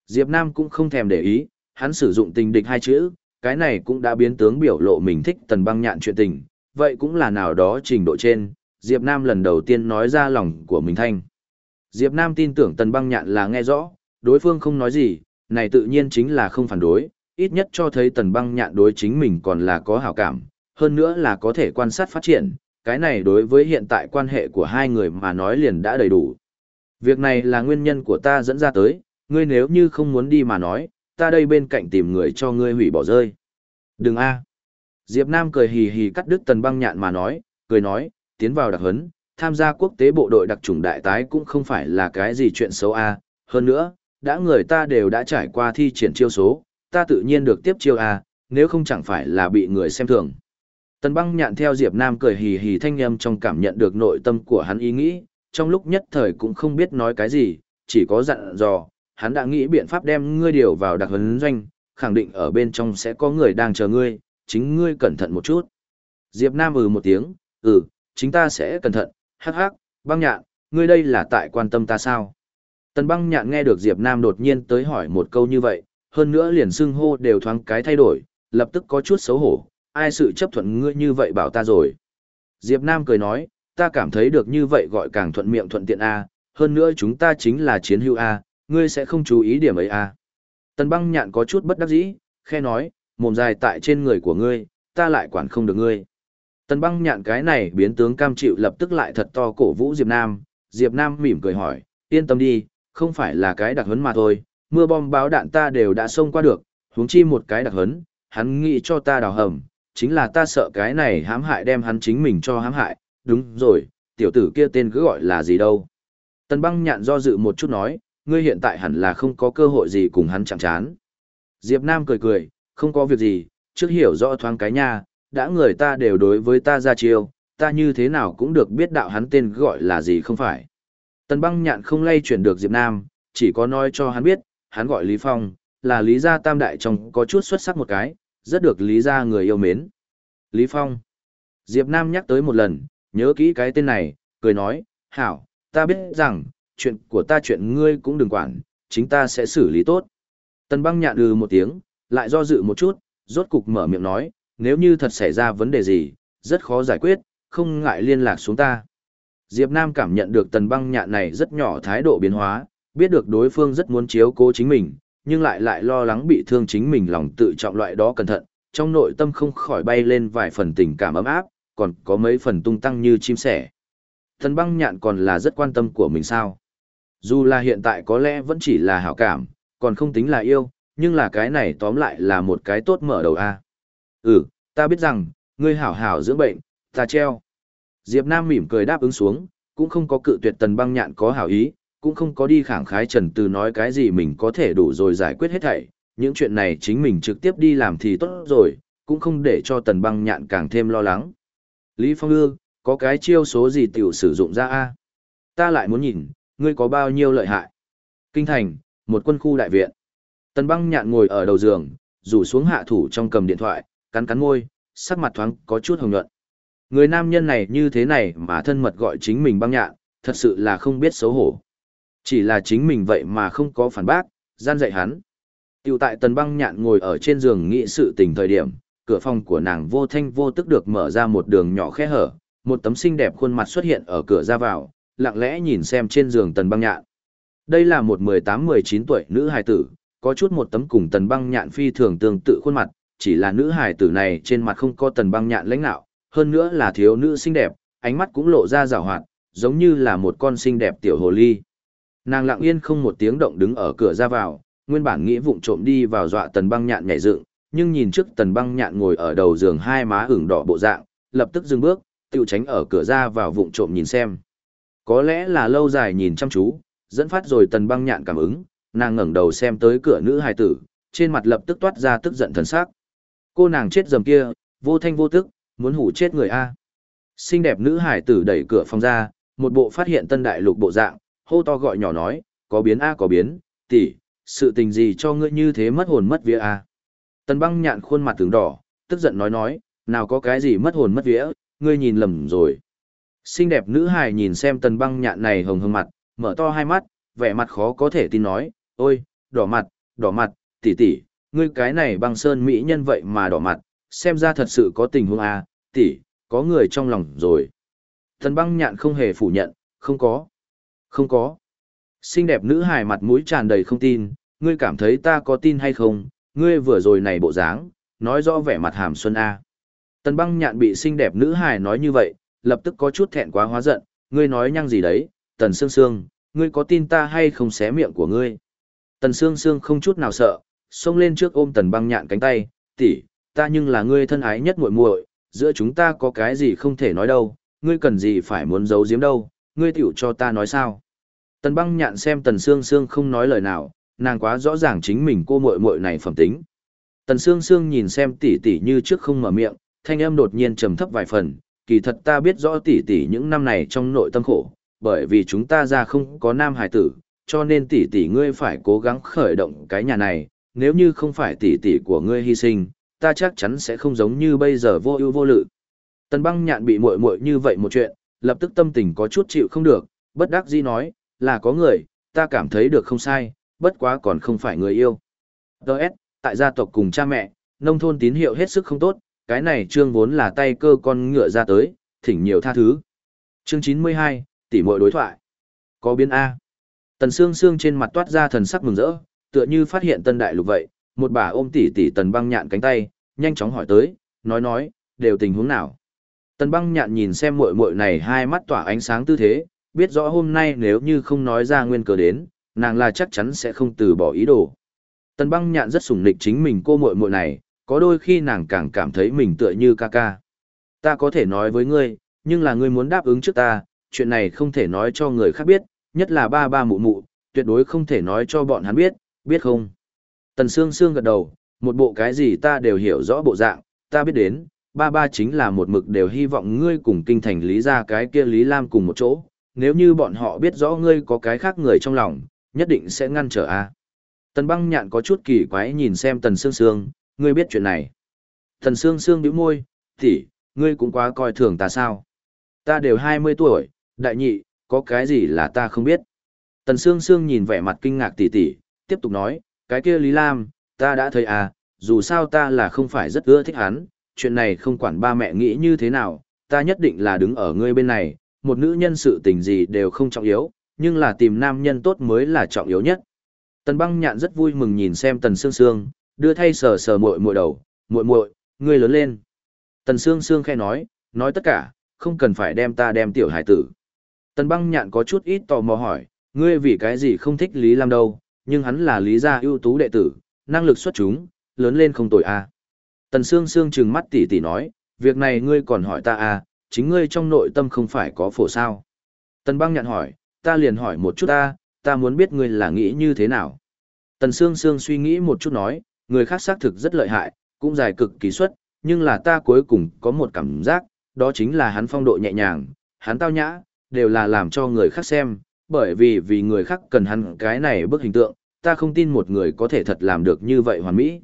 Diệp Nam cũng không thèm để ý, hắn sử dụng tình địch hai chữ, cái này cũng đã biến tướng biểu lộ mình thích tần băng nhạn chuyện tình, vậy cũng là nào đó trình độ trên, Diệp Nam lần đầu tiên nói ra lòng của mình thanh. Diệp Nam tin tưởng tần băng nhạn là nghe rõ, đối phương không nói gì, này tự nhiên chính là không phản đối, ít nhất cho thấy tần băng nhạn đối chính mình còn là có hảo cảm, hơn nữa là có thể quan sát phát triển, cái này đối với hiện tại quan hệ của hai người mà nói liền đã đầy đủ. Việc này là nguyên nhân của ta dẫn ra tới, ngươi nếu như không muốn đi mà nói, ta đây bên cạnh tìm người cho ngươi hủy bỏ rơi. Đừng a. Diệp Nam cười hì hì cắt đứt tần băng nhạn mà nói, cười nói, tiến vào đặc huấn, tham gia quốc tế bộ đội đặc chủng đại tái cũng không phải là cái gì chuyện xấu a. hơn nữa, đã người ta đều đã trải qua thi triển chiêu số, ta tự nhiên được tiếp chiêu a, nếu không chẳng phải là bị người xem thường. Tần băng nhạn theo Diệp Nam cười hì hì thanh âm trong cảm nhận được nội tâm của hắn ý nghĩ, trong lúc nhất thời cũng không biết nói cái gì, chỉ có dặn dò, hắn đã nghĩ biện pháp đem ngươi điều vào đặc huấn doanh, khẳng định ở bên trong sẽ có người đang chờ ngươi, chính ngươi cẩn thận một chút. Diệp Nam ừ một tiếng, ừ, chính ta sẽ cẩn thận, hắc hắc, băng nhạn, ngươi đây là tại quan tâm ta sao? Tần băng nhạn nghe được Diệp Nam đột nhiên tới hỏi một câu như vậy, hơn nữa liền xưng hô đều thoáng cái thay đổi, lập tức có chút xấu hổ, ai sự chấp thuận ngươi như vậy bảo ta rồi. Diệp Nam cười nói, ta cảm thấy được như vậy gọi càng thuận miệng thuận tiện A, hơn nữa chúng ta chính là chiến hữu A, ngươi sẽ không chú ý điểm ấy à? Tần băng nhạn có chút bất đắc dĩ, khe nói, mồm dài tại trên người của ngươi, ta lại quản không được ngươi. Tần băng nhạn cái này biến tướng cam chịu lập tức lại thật to cổ vũ Diệp Nam, Diệp Nam mỉm cười hỏi, yên tâm đi, không phải là cái đặc huấn mà thôi, mưa bom báo đạn ta đều đã xông qua được, huống chi một cái đặc huấn, hắn nghĩ cho ta đào hầm, chính là ta sợ cái này hãm hại đem hắn chính mình cho hãm hại, đúng rồi, tiểu tử kia tên cứ gọi là gì đâu. Tần băng nhạn do dự một chút nói, ngươi hiện tại hẳn là không có cơ hội gì cùng hắn chạm chán. Diệp Nam cười cười, không có việc gì, trước hiểu rõ thoáng cái nha, đã người ta đều đối với ta ra chiêu, ta như thế nào cũng được biết đạo hắn tên gọi là gì không phải. Tần băng nhạn không lay chuyển được Diệp Nam, chỉ có nói cho hắn biết, hắn gọi Lý Phong, là Lý gia tam đại trong có chút xuất sắc một cái, rất được Lý gia người yêu mến. Lý Phong. Diệp Nam nhắc tới một lần, nhớ kỹ cái tên này, cười nói, hảo, ta biết rằng, chuyện của ta chuyện ngươi cũng đừng quản, chính ta sẽ xử lý tốt. Tần băng nhạn ừ một tiếng, lại do dự một chút, rốt cục mở miệng nói, nếu như thật xảy ra vấn đề gì, rất khó giải quyết, không ngại liên lạc xuống ta. Diệp Nam cảm nhận được tần băng nhạn này rất nhỏ thái độ biến hóa, biết được đối phương rất muốn chiếu cố chính mình, nhưng lại lại lo lắng bị thương chính mình lòng tự trọng loại đó cẩn thận, trong nội tâm không khỏi bay lên vài phần tình cảm ấm áp, còn có mấy phần tung tăng như chim sẻ. Tần băng nhạn còn là rất quan tâm của mình sao. Dù là hiện tại có lẽ vẫn chỉ là hảo cảm, còn không tính là yêu, nhưng là cái này tóm lại là một cái tốt mở đầu a. Ừ, ta biết rằng, ngươi hảo hảo dưỡng bệnh, ta treo. Diệp Nam mỉm cười đáp ứng xuống, cũng không có cự tuyệt tần băng nhạn có hảo ý, cũng không có đi khẳng khái trần từ nói cái gì mình có thể đủ rồi giải quyết hết thảy. Những chuyện này chính mình trực tiếp đi làm thì tốt rồi, cũng không để cho tần băng nhạn càng thêm lo lắng. Lý Phong ư, có cái chiêu số gì tiểu sử dụng ra a? Ta lại muốn nhìn, ngươi có bao nhiêu lợi hại. Kinh thành, một quân khu đại viện. Tần băng nhạn ngồi ở đầu giường, rủ xuống hạ thủ trong cầm điện thoại, cắn cắn môi, sắc mặt thoáng có chút hồng nhuận. Người nam nhân này như thế này mà thân mật gọi chính mình băng nhạn, thật sự là không biết xấu hổ. Chỉ là chính mình vậy mà không có phản bác, gian dạy hắn. Tiểu tại tần băng nhạn ngồi ở trên giường nghĩ sự tình thời điểm, cửa phòng của nàng vô thanh vô tức được mở ra một đường nhỏ khe hở, một tấm xinh đẹp khuôn mặt xuất hiện ở cửa ra vào, lặng lẽ nhìn xem trên giường tần băng nhạn. Đây là một 18-19 tuổi nữ hài tử, có chút một tấm cùng tần băng nhạn phi thường tương tự khuôn mặt, chỉ là nữ hài tử này trên mặt không có tần băng nhạn lãnh nạo, hơn nữa là thiếu nữ xinh đẹp, ánh mắt cũng lộ ra rào hoạt, giống như là một con xinh đẹp tiểu hồ ly. Nàng lặng yên không một tiếng động đứng ở cửa ra vào, nguyên bản nghĩ vụng trộm đi vào dọa tần băng nhạn nhảy dựng, nhưng nhìn trước tần băng nhạn ngồi ở đầu giường hai má ửng đỏ bộ dạng, lập tức dừng bước, tiêu tránh ở cửa ra vào vụng trộm nhìn xem. Có lẽ là lâu dài nhìn chăm chú, dẫn phát rồi tần băng nhạn cảm ứng, nàng ngẩng đầu xem tới cửa nữ hài tử, trên mặt lập tức toát ra tức giận thần sắc. Cô nàng chết dầm kia, vô thanh vô tức, muốn hủ chết người a. Xinh đẹp nữ hải tử đẩy cửa phòng ra, một bộ phát hiện tân đại lục bộ dạng, hô to gọi nhỏ nói, có biến a có biến, tỷ, sự tình gì cho ngươi như thế mất hồn mất vía a. Tần băng nhạn khuôn mặt tướng đỏ, tức giận nói nói, nào có cái gì mất hồn mất vía, ngươi nhìn lầm rồi. Xinh đẹp nữ hài nhìn xem tần băng nhạn này hồng hồng mặt, mở to hai mắt, vẻ mặt khó có thể tin nói, ôi, đỏ mặt, đỏ mặt, tỷ tỷ, ngươi cái này băng sơn mỹ nhân vậy mà đỏ mặt, xem ra thật sự có tình huống à, tỷ, có người trong lòng rồi. Tần băng nhạn không hề phủ nhận, không có, không có. Xinh đẹp nữ hài mặt mũi tràn đầy không tin, ngươi cảm thấy ta có tin hay không, ngươi vừa rồi này bộ dáng, nói rõ vẻ mặt hàm xuân a. À. Tần băng nhạn bị xinh đẹp nữ hài nói như vậy, lập tức có chút thẹn quá hóa giận, ngươi nói nhăng gì đấy, tần sương sương, ngươi có tin ta hay không xé miệng của ngươi. Tần sương sương không chút nào sợ, xông lên trước ôm tần băng nhạn cánh tay, tỷ, ta nhưng là ngươi thân ái nhất muội muội, giữa chúng ta có cái gì không thể nói đâu, ngươi cần gì phải muốn giấu giếm đâu, ngươi tiểu cho ta nói sao. Tần băng nhạn xem tần sương sương không nói lời nào, nàng quá rõ ràng chính mình cô muội muội này phẩm tính. Tần sương sương nhìn xem tỷ tỷ như trước không mở miệng, thanh âm đột nhiên trầm thấp vài phần, kỳ thật ta biết rõ tỷ tỷ những năm này trong nội tâm khổ, bởi vì chúng ta ra không có nam hải tử, cho nên tỷ tỷ ngươi phải cố gắng khởi động cái nhà này, nếu như không phải tỷ tỷ của ngươi hy sinh, ta chắc chắn sẽ không giống như bây giờ vô ưu vô lự. Tần băng nhạn bị muội muội như vậy một chuyện, lập tức tâm tình có chút chịu không được, bất đắc dĩ nói, là có người, ta cảm thấy được không sai, bất quá còn không phải người yêu. Đợt, tại gia tộc cùng cha mẹ, nông thôn tín hiệu hết sức không tốt, cái này trương vốn là tay cơ con ngựa ra tới, thỉnh nhiều tha thứ. Chương 92, tỷ muội đối thoại. Có biến A. Tần Sương Sương trên mặt toát ra thần sắc mừng rỡ, tựa như phát hiện tân đại lục vậy, một bà ôm tỷ tỷ Tần Băng Nhạn cánh tay, nhanh chóng hỏi tới, nói nói, đều tình huống nào. Tần Băng Nhạn nhìn xem muội muội này hai mắt tỏa ánh sáng tư thế, biết rõ hôm nay nếu như không nói ra nguyên cớ đến, nàng là chắc chắn sẽ không từ bỏ ý đồ. Tần Băng Nhạn rất sủng nịch chính mình cô muội muội này, có đôi khi nàng càng cảm thấy mình tựa như ca ca. Ta có thể nói với ngươi, nhưng là ngươi muốn đáp ứng trước ta, chuyện này không thể nói cho người khác biết, nhất là ba ba mụ mụ, tuyệt đối không thể nói cho bọn hắn biết, biết không? Tần Sương Sương gật đầu, một bộ cái gì ta đều hiểu rõ bộ dạng, ta biết đến, ba ba chính là một mực đều hy vọng ngươi cùng kinh thành lý ra cái kia Lý Lam cùng một chỗ, nếu như bọn họ biết rõ ngươi có cái khác người trong lòng, nhất định sẽ ngăn trở a. Tần băng nhạn có chút kỳ quái nhìn xem Tần Sương Sương, ngươi biết chuyện này. thần Sương Sương bĩu môi, tỷ, ngươi cũng quá coi thường ta sao. Ta đều 20 tuổi, đại nhị, có cái gì là ta không biết. Tần Sương Sương nhìn vẻ mặt kinh ngạc tỷ tỷ, tiếp tục nói, cái kia Lý Lam, ta đã thấy à, dù sao ta là không phải rất ưa thích hắn, chuyện này không quản ba mẹ nghĩ như thế nào, ta nhất định là đứng ở ngươi bên này, một nữ nhân sự tình gì đều không trọng yếu, nhưng là tìm nam nhân tốt mới là trọng yếu nhất. Tần băng nhạn rất vui mừng nhìn xem tần sương sương, đưa thay sờ sờ muội muội đầu, muội muội, ngươi lớn lên. Tần sương sương khẽ nói, nói tất cả, không cần phải đem ta đem tiểu hải tử. Tần băng nhạn có chút ít tò mò hỏi, ngươi vì cái gì không thích Lý Lam đâu, nhưng hắn là Lý gia ưu tú đệ tử, năng lực xuất chúng, lớn lên không tồi a. Tần Sương Sương trừng mắt tỉ tỉ nói, việc này ngươi còn hỏi ta à, chính ngươi trong nội tâm không phải có phổ sao. Tần băng nhạn hỏi, ta liền hỏi một chút ta, ta muốn biết ngươi là nghĩ như thế nào. Tần Sương Sương suy nghĩ một chút nói, người khác xác thực rất lợi hại, cũng dài cực kỳ xuất, nhưng là ta cuối cùng có một cảm giác, đó chính là hắn phong độ nhẹ nhàng, hắn tao nhã, đều là làm cho người khác xem, bởi vì vì người khác cần hắn cái này bức hình tượng, ta không tin một người có thể thật làm được như vậy hoàn mỹ.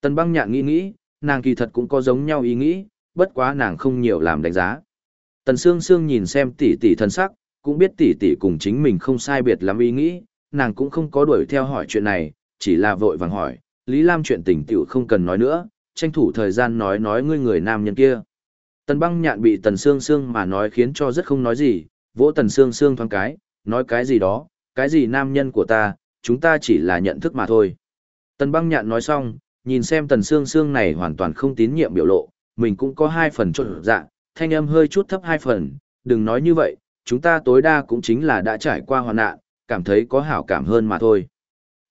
Tần băng nhạn nghĩ nghĩ, nàng kỳ thật cũng có giống nhau ý nghĩ, bất quá nàng không nhiều làm đánh giá. Tần Sương Sương nhìn xem tỷ tỷ thân sắc, cũng biết tỷ tỷ cùng chính mình không sai biệt lắm ý nghĩ, nàng cũng không có đuổi theo hỏi chuyện này, chỉ là vội vàng hỏi, Lý Lam chuyện tình tiểu không cần nói nữa, tranh thủ thời gian nói nói ngươi người nam nhân kia. Tần băng nhạn bị Tần Sương Sương mà nói khiến cho rất không nói gì, vỗ Tần Sương Sương thoáng cái, nói cái gì đó, cái gì nam nhân của ta, chúng ta chỉ là nhận thức mà thôi. Tần băng nhạn nói xong, nhìn xem Tần Sương Sương này hoàn toàn không tín nhiệm biểu lộ, mình cũng có hai phần trộn dạ, thanh âm hơi chút thấp hai phần, đừng nói như vậy, chúng ta tối đa cũng chính là đã trải qua hoàn nạn, cảm thấy có hảo cảm hơn mà thôi.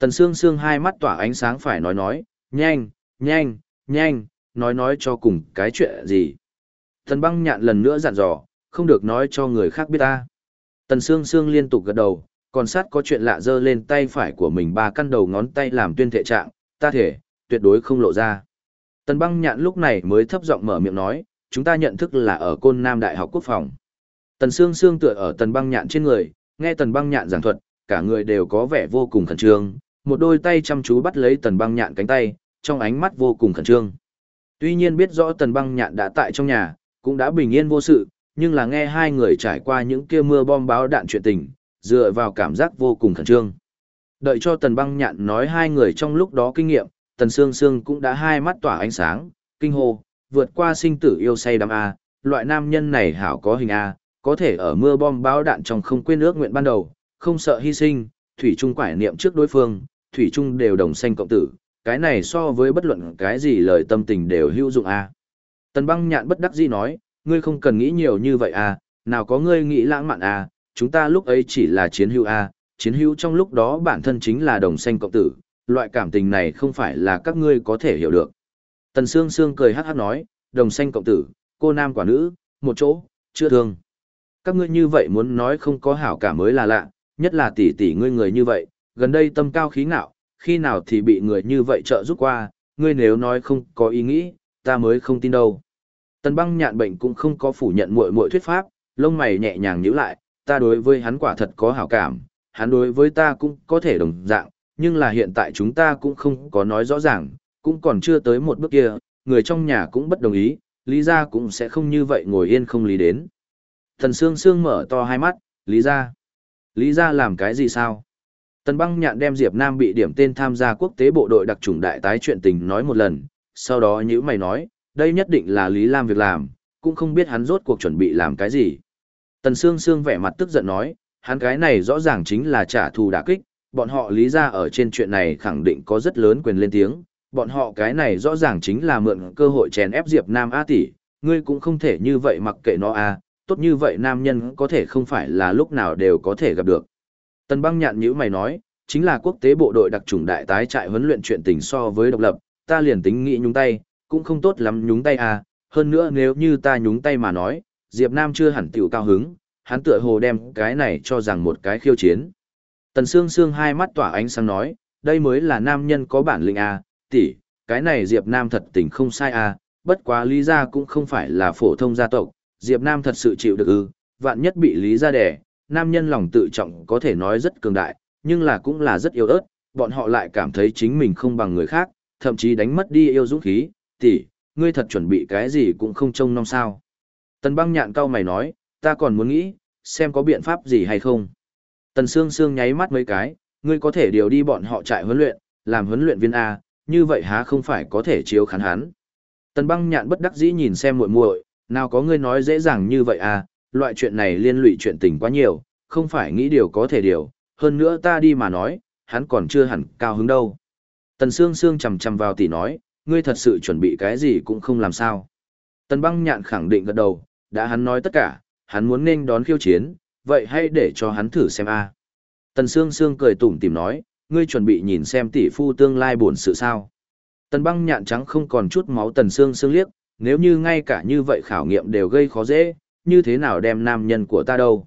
Tần Sương Sương hai mắt tỏa ánh sáng phải nói nói, nhanh, nhanh, nhanh, nói nói cho cùng cái chuyện gì. Tần băng nhạn lần nữa dặn dò, không được nói cho người khác biết ta. Tần Sương Sương liên tục gật đầu, còn sát có chuyện lạ dơ lên tay phải của mình ba căn đầu ngón tay làm tuyên thệ trạng, ta thể, tuyệt đối không lộ ra. Tần băng nhạn lúc này mới thấp giọng mở miệng nói, chúng ta nhận thức là ở Côn Nam Đại học Quốc phòng. Tần Sương Sương tựa ở tần băng nhạn trên người, nghe tần băng nhạn giảng thuật, cả người đều có vẻ vô cùng khẩn trương, một đôi tay chăm chú bắt lấy tần băng nhạn cánh tay, trong ánh mắt vô cùng khẩn trương. Tuy nhiên biết rõ tần băng nhạn đã tại trong nhà, cũng đã bình yên vô sự, nhưng là nghe hai người trải qua những kia mưa bom báo đạn chuyện tình, dựa vào cảm giác vô cùng khẩn trương. Đợi cho tần băng nhạn nói hai người trong lúc đó kinh nghiệm, tần sương sương cũng đã hai mắt tỏa ánh sáng, kinh hô, vượt qua sinh tử yêu say đắm A, loại nam nhân này hảo có hình A, có thể ở mưa bom báo đạn trong không quên ước nguyện ban đầu, không sợ hy sinh, thủy trung quải niệm trước đối phương, thủy trung đều đồng xanh cộng tử, cái này so với bất luận cái gì lời tâm tình đều hữu dụng a. Tần băng nhạn bất đắc dĩ nói, ngươi không cần nghĩ nhiều như vậy a, nào có ngươi nghĩ lãng mạn a, chúng ta lúc ấy chỉ là chiến hữu a, chiến hữu trong lúc đó bản thân chính là đồng xanh cộng tử, loại cảm tình này không phải là các ngươi có thể hiểu được. Tần Sương Sương cười hát hát nói, đồng xanh cộng tử, cô nam quả nữ, một chỗ, chưa thương. Các ngươi như vậy muốn nói không có hảo cả mới là lạ, nhất là tỷ tỷ ngươi người như vậy, gần đây tâm cao khí ngạo, khi nào thì bị người như vậy trợ giúp qua, ngươi nếu nói không có ý nghĩ, ta mới không tin đâu. Tần băng nhạn bệnh cũng không có phủ nhận muội muội thuyết pháp, lông mày nhẹ nhàng nhíu lại, ta đối với hắn quả thật có hảo cảm, hắn đối với ta cũng có thể đồng dạng, nhưng là hiện tại chúng ta cũng không có nói rõ ràng, cũng còn chưa tới một bước kia, người trong nhà cũng bất đồng ý, lý ra cũng sẽ không như vậy ngồi yên không lý đến. Thần Sương Sương mở to hai mắt, lý ra. Lý ra làm cái gì sao? Tần băng nhạn đem Diệp Nam bị điểm tên tham gia quốc tế bộ đội đặc trùng đại tái chuyện tình nói một lần, sau đó nhữ mày nói, đây nhất định là Lý Lam việc làm, cũng không biết hắn rốt cuộc chuẩn bị làm cái gì. Tần Sương Sương vẻ mặt tức giận nói, hắn cái này rõ ràng chính là trả thù đả kích, bọn họ lý ra ở trên chuyện này khẳng định có rất lớn quyền lên tiếng, bọn họ cái này rõ ràng chính là mượn cơ hội chèn ép Diệp Nam A tỷ, ngươi cũng không thể như vậy mặc kệ nó a, tốt như vậy nam nhân có thể không phải là lúc nào đều có thể gặp được. Tần băng nhạn nhữ mày nói, chính là quốc tế bộ đội đặc trùng đại tái trại huấn luyện chuyện tình so với độc lập, ta liền tính nghĩ nhúng tay, cũng không tốt lắm nhúng tay à, hơn nữa nếu như ta nhúng tay mà nói, Diệp Nam chưa hẳn tiểu cao hứng, hắn tựa hồ đem cái này cho rằng một cái khiêu chiến. Tần Sương Sương hai mắt tỏa ánh sáng nói, đây mới là nam nhân có bản lĩnh à, tỷ, cái này Diệp Nam thật tình không sai à, bất quá lý gia cũng không phải là phổ thông gia tộc, Diệp Nam thật sự chịu được ư, vạn nhất bị lý gia đẻ, nam nhân lòng tự trọng có thể nói rất cường đại, nhưng là cũng là rất yếu ớt, bọn họ lại cảm thấy chính mình không bằng người khác, thậm chí đánh mất đi yêu dũng khí, tỷ, ngươi thật chuẩn bị cái gì cũng không trông nom sao. Tần băng nhạn cao mày nói, ta còn muốn nghĩ, xem có biện pháp gì hay không. Tần Sương Sương nháy mắt mấy cái, ngươi có thể điều đi bọn họ trại huấn luyện, làm huấn luyện viên A, như vậy há không phải có thể chiếu khán hắn. Tần băng nhạn bất đắc dĩ nhìn xem muội muội, nào có ngươi nói dễ dàng như vậy à, loại chuyện này liên lụy chuyện tình quá nhiều, không phải nghĩ điều có thể điều, hơn nữa ta đi mà nói, hắn còn chưa hẳn cao hứng đâu. Tần Sương Sương chầm chầm vào tỷ nói, ngươi thật sự chuẩn bị cái gì cũng không làm sao. Tần băng nhạn khẳng định gật đầu, đã hắn nói tất cả, hắn muốn nên đón khiêu chiến, vậy hãy để cho hắn thử xem a. Tần Sương Sương cười tủm tỉm nói, ngươi chuẩn bị nhìn xem tỷ phu tương lai buồn sự sao. Tần băng nhạn trắng không còn chút máu Tần Sương Sương liếc, nếu như ngay cả như vậy khảo nghiệm đều gây khó dễ, như thế nào đem nam nhân của ta đâu.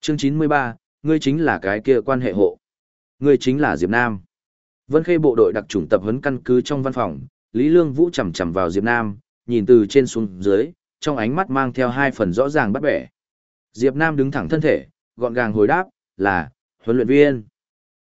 Chương 93, ngươi chính là cái kia quan hệ hộ. Ngươi chính là Diệp Nam. Vân Khê bộ đội đặc trùng tập huấn căn cứ trong văn phòng, Lý Lương Vũ chầm chầm vào Diệp Nam, nhìn từ trên xuống dưới, trong ánh mắt mang theo hai phần rõ ràng bắt bẻ. Diệp Nam đứng thẳng thân thể, gọn gàng hồi đáp, là, huấn luyện viên.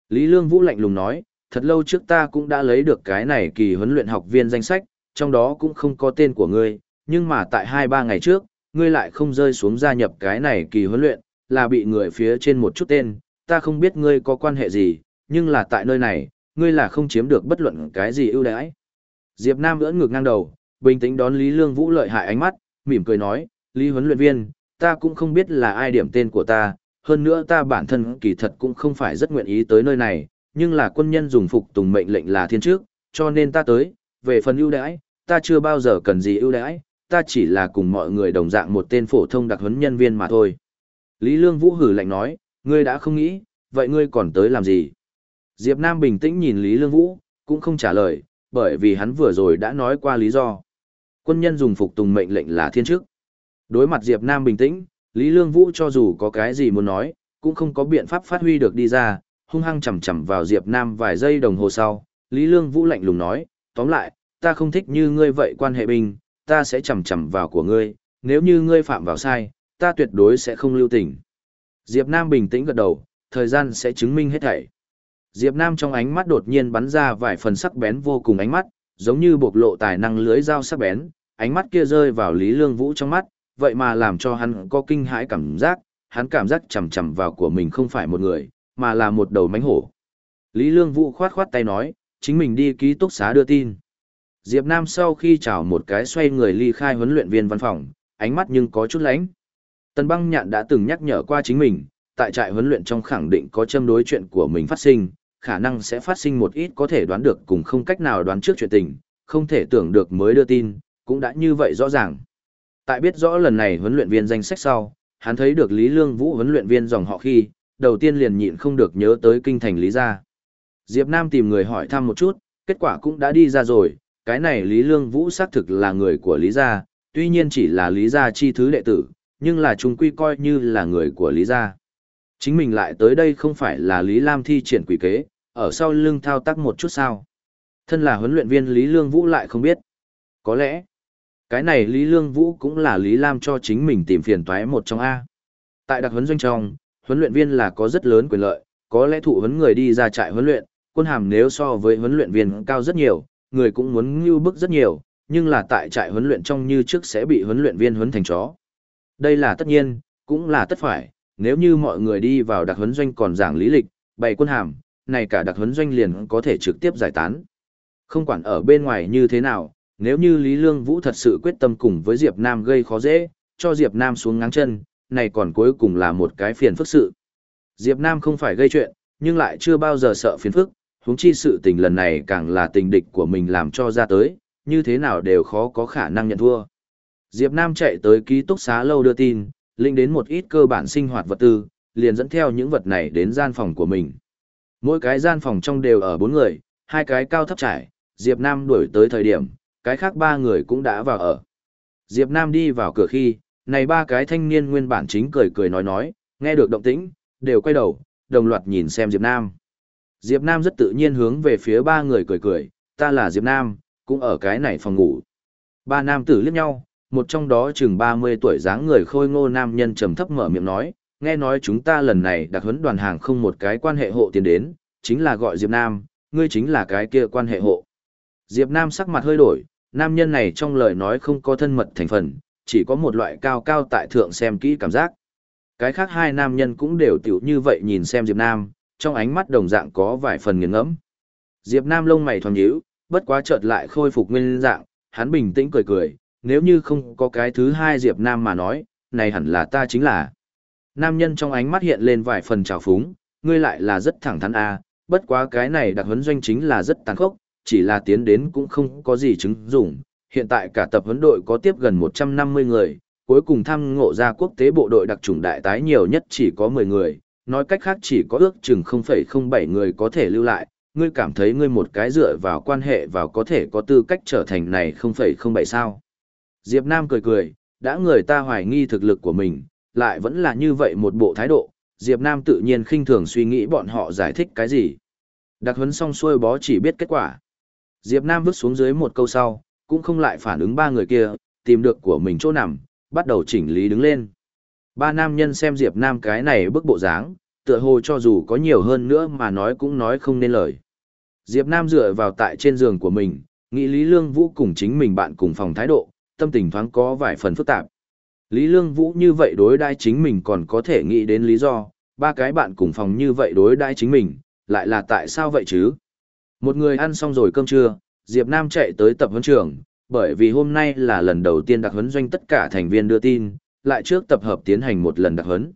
Lý Lương Vũ lạnh lùng nói, thật lâu trước ta cũng đã lấy được cái này kỳ huấn luyện học viên danh sách, trong đó cũng không có tên của ngươi, nhưng mà tại 2-3 ngày trước, ngươi lại không rơi xuống gia nhập cái này kỳ huấn luyện, là bị người phía trên một chút tên, ta không biết ngươi có quan hệ gì, nhưng là tại nơi này, ngươi là không chiếm được bất luận cái gì ưu đãi. Diệp Nam ưỡn ngược ngang đầu, bình tĩnh đón Lý Lương Vũ lợi hại ánh mắt, mỉm cười nói, Lý huấn luyện viên, ta cũng không biết là ai điểm tên của ta, hơn nữa ta bản thân kỳ thật cũng không phải rất nguyện ý tới nơi này, nhưng là quân nhân dùng phục tùng mệnh lệnh là thiên trước, cho nên ta tới, về phần ưu đãi, ta chưa bao giờ cần gì ưu đãi, ta chỉ là cùng mọi người đồng dạng một tên phổ thông đặc huấn nhân viên mà thôi. Lý Lương Vũ hử lạnh nói, ngươi đã không nghĩ, vậy ngươi còn tới làm gì? Diệp Nam bình tĩnh nhìn Lý Lương Vũ, cũng không trả lời, bởi vì hắn vừa rồi đã nói qua lý do. Quân nhân dùng phục tùng mệnh lệnh là thiên chức. Đối mặt Diệp Nam bình tĩnh, Lý Lương Vũ cho dù có cái gì muốn nói, cũng không có biện pháp phát huy được đi ra, hung hăng chầm chầm vào Diệp Nam vài giây đồng hồ sau. Lý Lương Vũ lạnh lùng nói, tóm lại, ta không thích như ngươi vậy quan hệ bình, ta sẽ chầm chầm vào của ngươi, nếu như ngươi phạm vào sai, ta tuyệt đối sẽ không lưu tình. Diệp Nam bình tĩnh gật đầu, thời gian sẽ chứng minh hết thảy. Diệp Nam trong ánh mắt đột nhiên bắn ra vài phần sắc bén vô cùng ánh mắt, giống như bộc lộ tài năng lưới dao sắc bén, ánh mắt kia rơi vào Lý Lương Vũ trong mắt, vậy mà làm cho hắn có kinh hãi cảm giác, hắn cảm giác chầm chầm vào của mình không phải một người, mà là một đầu mánh hổ. Lý Lương Vũ khoát khoát tay nói, chính mình đi ký túc xá đưa tin. Diệp Nam sau khi chào một cái xoay người ly khai huấn luyện viên văn phòng, ánh mắt nhưng có chút lánh. Tần băng nhạn đã từng nhắc nhở qua chính mình, tại trại huấn luyện trong khẳng định có châm đối chuyện của mình phát sinh, khả năng sẽ phát sinh một ít có thể đoán được cùng không cách nào đoán trước chuyện tình, không thể tưởng được mới đưa tin, cũng đã như vậy rõ ràng. Tại biết rõ lần này huấn luyện viên danh sách sau, hắn thấy được Lý Lương Vũ huấn luyện viên dòng họ khi, đầu tiên liền nhịn không được nhớ tới kinh thành Lý Gia. Diệp Nam tìm người hỏi thăm một chút, kết quả cũng đã đi ra rồi, cái này Lý Lương Vũ xác thực là người của Lý Gia, tuy nhiên chỉ là Lý Gia chi thứ đệ tử, nhưng là chúng quy coi như là người của Lý Gia. Chính mình lại tới đây không phải là Lý Lam thi triển quỷ kế, ở sau lưng thao tác một chút sao. Thân là huấn luyện viên Lý Lương Vũ lại không biết. Có lẽ, cái này Lý Lương Vũ cũng là Lý Lam cho chính mình tìm phiền toái một trong A. Tại đặc huấn doanh trong, huấn luyện viên là có rất lớn quyền lợi, có lẽ thụ huấn người đi ra trại huấn luyện, quân hàm nếu so với huấn luyện viên cao rất nhiều, người cũng muốn ngưu bức rất nhiều, nhưng là tại trại huấn luyện trong như trước sẽ bị huấn luyện viên huấn thành chó. Đây là tất nhiên, cũng là tất phải, nếu như mọi người đi vào đặc huấn doanh còn giảng lý lịch, bày quân hàm, này cả đặc huấn doanh liền có thể trực tiếp giải tán. Không quản ở bên ngoài như thế nào, nếu như Lý Lương Vũ thật sự quyết tâm cùng với Diệp Nam gây khó dễ, cho Diệp Nam xuống ngáng chân, này còn cuối cùng là một cái phiền phức sự. Diệp Nam không phải gây chuyện, nhưng lại chưa bao giờ sợ phiền phức, huống chi sự tình lần này càng là tình địch của mình làm cho ra tới, như thế nào đều khó có khả năng nhận thua. Diệp Nam chạy tới ký túc xá lâu đưa tin, linh đến một ít cơ bản sinh hoạt vật tư, liền dẫn theo những vật này đến gian phòng của mình. Mỗi cái gian phòng trong đều ở bốn người, hai cái cao thấp trải, Diệp Nam đuổi tới thời điểm, cái khác ba người cũng đã vào ở. Diệp Nam đi vào cửa khi, này ba cái thanh niên nguyên bản chính cười cười nói nói, nghe được động tĩnh, đều quay đầu, đồng loạt nhìn xem Diệp Nam. Diệp Nam rất tự nhiên hướng về phía ba người cười cười, ta là Diệp Nam, cũng ở cái này phòng ngủ. Ba nam tử liếc nhau, một trong đó chừng 30 tuổi dáng người khôi ngô nam nhân trầm thấp mở miệng nói, nghe nói chúng ta lần này đặc huấn đoàn hàng không một cái quan hệ hộ tiền đến, chính là gọi Diệp Nam, ngươi chính là cái kia quan hệ hộ. Diệp Nam sắc mặt hơi đổi, nam nhân này trong lời nói không có thân mật thành phần, chỉ có một loại cao cao tại thượng xem kỹ cảm giác. Cái khác hai nam nhân cũng đều tiểu như vậy nhìn xem Diệp Nam, trong ánh mắt đồng dạng có vài phần nghiền ngẫm. Diệp Nam lông mày thoáng nhíu, bất quá chợt lại khôi phục nguyên dạng, hắn bình tĩnh cười cười, nếu như không có cái thứ hai Diệp Nam mà nói, này hẳn là ta chính là. Nam nhân trong ánh mắt hiện lên vài phần trào phúng, ngươi lại là rất thẳng thắn a, bất quá cái này đặc huấn doanh chính là rất tàn khốc, chỉ là tiến đến cũng không có gì chứng dụng. Hiện tại cả tập huấn đội có tiếp gần 150 người, cuối cùng thăm ngộ ra quốc tế bộ đội đặc chủng đại tái nhiều nhất chỉ có 10 người, nói cách khác chỉ có ước chừng 0,07 người có thể lưu lại, ngươi cảm thấy ngươi một cái dựa vào quan hệ vào có thể có tư cách trở thành này 0,07 sao. Diệp Nam cười cười, đã người ta hoài nghi thực lực của mình, lại vẫn là như vậy một bộ thái độ, Diệp Nam tự nhiên khinh thường suy nghĩ bọn họ giải thích cái gì. Đặc huấn xong xuôi bó chỉ biết kết quả. Diệp Nam vứt xuống dưới một câu sau, cũng không lại phản ứng ba người kia, tìm được của mình chỗ nằm, bắt đầu chỉnh lý đứng lên. Ba nam nhân xem Diệp Nam cái này bức bộ dáng, tựa hồ cho dù có nhiều hơn nữa mà nói cũng nói không nên lời. Diệp Nam dựa vào tại trên giường của mình, nghĩ Lý Lương Vũ cùng chính mình bạn cùng phòng thái độ, tâm tình thoáng có vài phần phức tạp. Lý Lương Vũ như vậy đối đãi chính mình còn có thể nghĩ đến lý do, ba cái bạn cùng phòng như vậy đối đãi chính mình, lại là tại sao vậy chứ? Một người ăn xong rồi cơm trưa, Diệp Nam chạy tới tập huấn trường, bởi vì hôm nay là lần đầu tiên đặc huấn doanh tất cả thành viên đưa tin, lại trước tập hợp tiến hành một lần đặc huấn.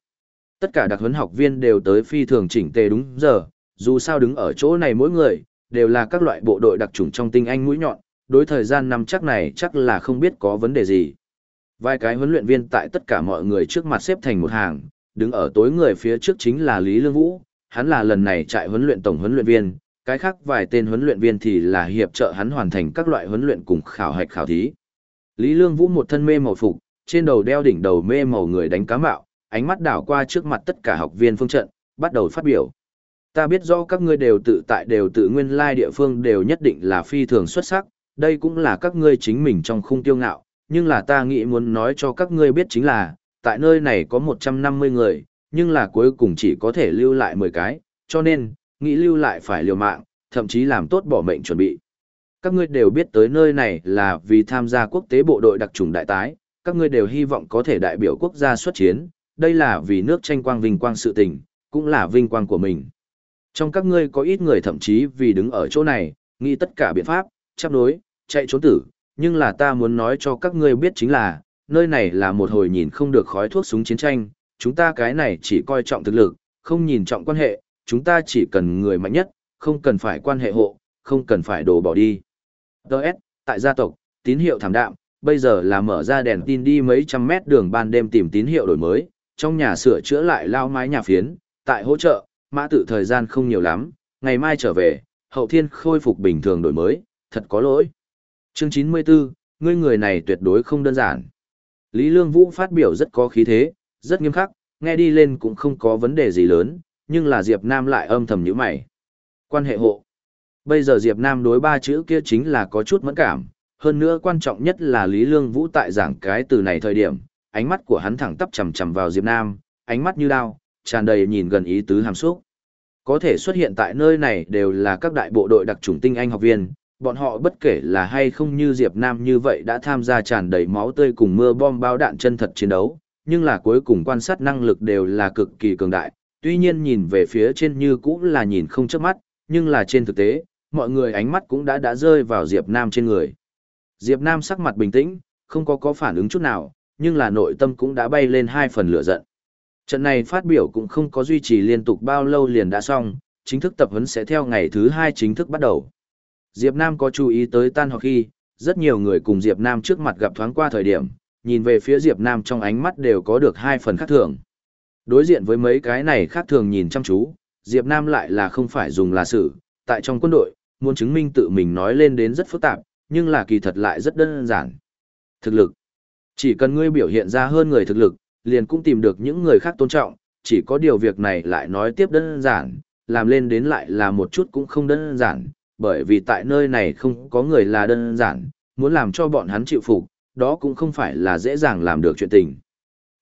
Tất cả đặc huấn học viên đều tới phi thường chỉnh tề đúng giờ, dù sao đứng ở chỗ này mỗi người, đều là các loại bộ đội đặc chủng trong tinh anh mũi nhọn, đối thời gian năm chắc này chắc là không biết có vấn đề gì. Vài cái huấn luyện viên tại tất cả mọi người trước mặt xếp thành một hàng, đứng ở tối người phía trước chính là Lý Lương Vũ, hắn là lần này trại huấn luyện tổng huấn luyện viên, cái khác vài tên huấn luyện viên thì là hiệp trợ hắn hoàn thành các loại huấn luyện cùng khảo hạch khảo thí. Lý Lương Vũ một thân mê màu phục, trên đầu đeo đỉnh đầu mê màu người đánh cá mạo, ánh mắt đảo qua trước mặt tất cả học viên phương trận, bắt đầu phát biểu. Ta biết rõ các ngươi đều tự tại đều tự nguyên lai địa phương đều nhất định là phi thường xuất sắc, đây cũng là các ngươi chính mình trong khung tiêu ngạo, nhưng là ta nghĩ muốn nói cho các ngươi biết chính là, tại nơi này có 150 người, nhưng là cuối cùng chỉ có thể lưu lại 10 cái, cho nên, nghĩ lưu lại phải liều mạng, thậm chí làm tốt bỏ mệnh chuẩn bị. Các ngươi đều biết tới nơi này là vì tham gia quốc tế bộ đội đặc trùng đại tái, các ngươi đều hy vọng có thể đại biểu quốc gia xuất chiến, đây là vì nước tranh quang vinh quang sự tình, cũng là vinh quang của mình. Trong các ngươi có ít người thậm chí vì đứng ở chỗ này, nghĩ tất cả biện pháp, chấp đối, chạy trốn tử, nhưng là ta muốn nói cho các ngươi biết chính là, nơi này là một hồi nhìn không được khói thuốc súng chiến tranh, chúng ta cái này chỉ coi trọng thực lực, không nhìn trọng quan hệ, chúng ta chỉ cần người mạnh nhất, không cần phải quan hệ hộ, không cần phải đổ bỏ đi. Đợt, tại gia tộc, tín hiệu thảm đạm, bây giờ là mở ra đèn tin đi mấy trăm mét đường ban đêm tìm tín hiệu đổi mới, trong nhà sửa chữa lại lao mái nhà phiến, tại hỗ trợ, mã tự thời gian không nhiều lắm, ngày mai trở về, hậu thiên khôi phục bình thường đổi mới, thật có lỗi. Chương 94, ngươi người này tuyệt đối không đơn giản. Lý Lương Vũ phát biểu rất có khí thế, rất nghiêm khắc, nghe đi lên cũng không có vấn đề gì lớn, nhưng là Diệp Nam lại âm thầm nhíu mày. Quan hệ hộ. Bây giờ Diệp Nam đối ba chữ kia chính là có chút mẫn cảm, hơn nữa quan trọng nhất là Lý Lương Vũ tại giảng cái từ này thời điểm, ánh mắt của hắn thẳng tắp chằm chằm vào Diệp Nam, ánh mắt như đao, tràn đầy nhìn gần ý tứ hàm xúc. Có thể xuất hiện tại nơi này đều là các đại bộ đội đặc chủng tinh anh học viên, bọn họ bất kể là hay không như Diệp Nam như vậy đã tham gia tràn đầy máu tươi cùng mưa bom bao đạn chân thật chiến đấu, nhưng là cuối cùng quan sát năng lực đều là cực kỳ cường đại, tuy nhiên nhìn về phía trên như cũng là nhìn không chớp mắt, nhưng là trên thực tế, mọi người ánh mắt cũng đã đã rơi vào Diệp Nam trên người. Diệp Nam sắc mặt bình tĩnh, không có có phản ứng chút nào, nhưng là nội tâm cũng đã bay lên hai phần lửa giận. Trận này phát biểu cũng không có duy trì liên tục bao lâu liền đã xong, chính thức tập huấn sẽ theo ngày thứ hai chính thức bắt đầu. Diệp Nam có chú ý tới tan học khi, rất nhiều người cùng Diệp Nam trước mặt gặp thoáng qua thời điểm, nhìn về phía Diệp Nam trong ánh mắt đều có được hai phần khác thường. Đối diện với mấy cái này khác thường nhìn chăm chú, Diệp Nam lại là không phải dùng là sự, tại trong quân đội, muốn chứng minh tự mình nói lên đến rất phức tạp, nhưng là kỳ thật lại rất đơn giản. Thực lực. Chỉ cần ngươi biểu hiện ra hơn người thực lực, liền cũng tìm được những người khác tôn trọng, chỉ có điều việc này lại nói tiếp đơn giản, làm lên đến lại là một chút cũng không đơn giản, bởi vì tại nơi này không có người là đơn giản, muốn làm cho bọn hắn chịu phục, đó cũng không phải là dễ dàng làm được chuyện tình.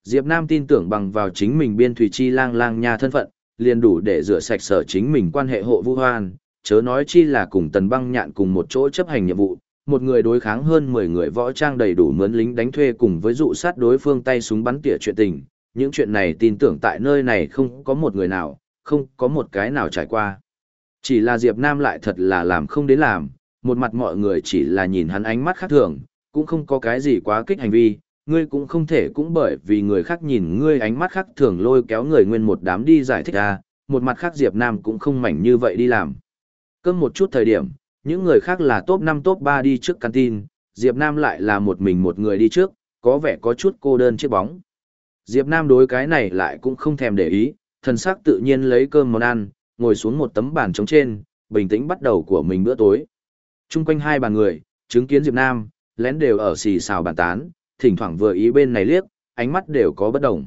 Diệp Nam tin tưởng bằng vào chính mình biên thủy chi lang lang nha thân phận, liền đủ để rửa sạch sở chính mình quan hệ hộ vu hoan, chớ nói chi là cùng tần băng nhạn cùng một chỗ chấp hành nhiệm vụ, một người đối kháng hơn 10 người võ trang đầy đủ mướn lính đánh thuê cùng với dụ sát đối phương tay súng bắn tỉa chuyện tình, những chuyện này tin tưởng tại nơi này không có một người nào, không có một cái nào trải qua. Chỉ là Diệp Nam lại thật là làm không đến làm, một mặt mọi người chỉ là nhìn hắn ánh mắt khác thường, cũng không có cái gì quá kích hành vi, ngươi cũng không thể cũng bởi vì người khác nhìn ngươi ánh mắt khác thường lôi kéo người nguyên một đám đi giải thích ra, một mặt khác Diệp Nam cũng không mảnh như vậy đi làm. Cơm một chút thời điểm, những người khác là top 5 top 3 đi trước canteen, Diệp Nam lại là một mình một người đi trước, có vẻ có chút cô đơn chiếc bóng. Diệp Nam đối cái này lại cũng không thèm để ý, thần sắc tự nhiên lấy cơm món ăn, ngồi xuống một tấm bàn trống trên, bình tĩnh bắt đầu của mình bữa tối. Trung quanh hai bàn người, chứng kiến Diệp Nam, lén đều ở xì xào bàn tán, thỉnh thoảng vừa ý bên này liếc, ánh mắt đều có bất đồng.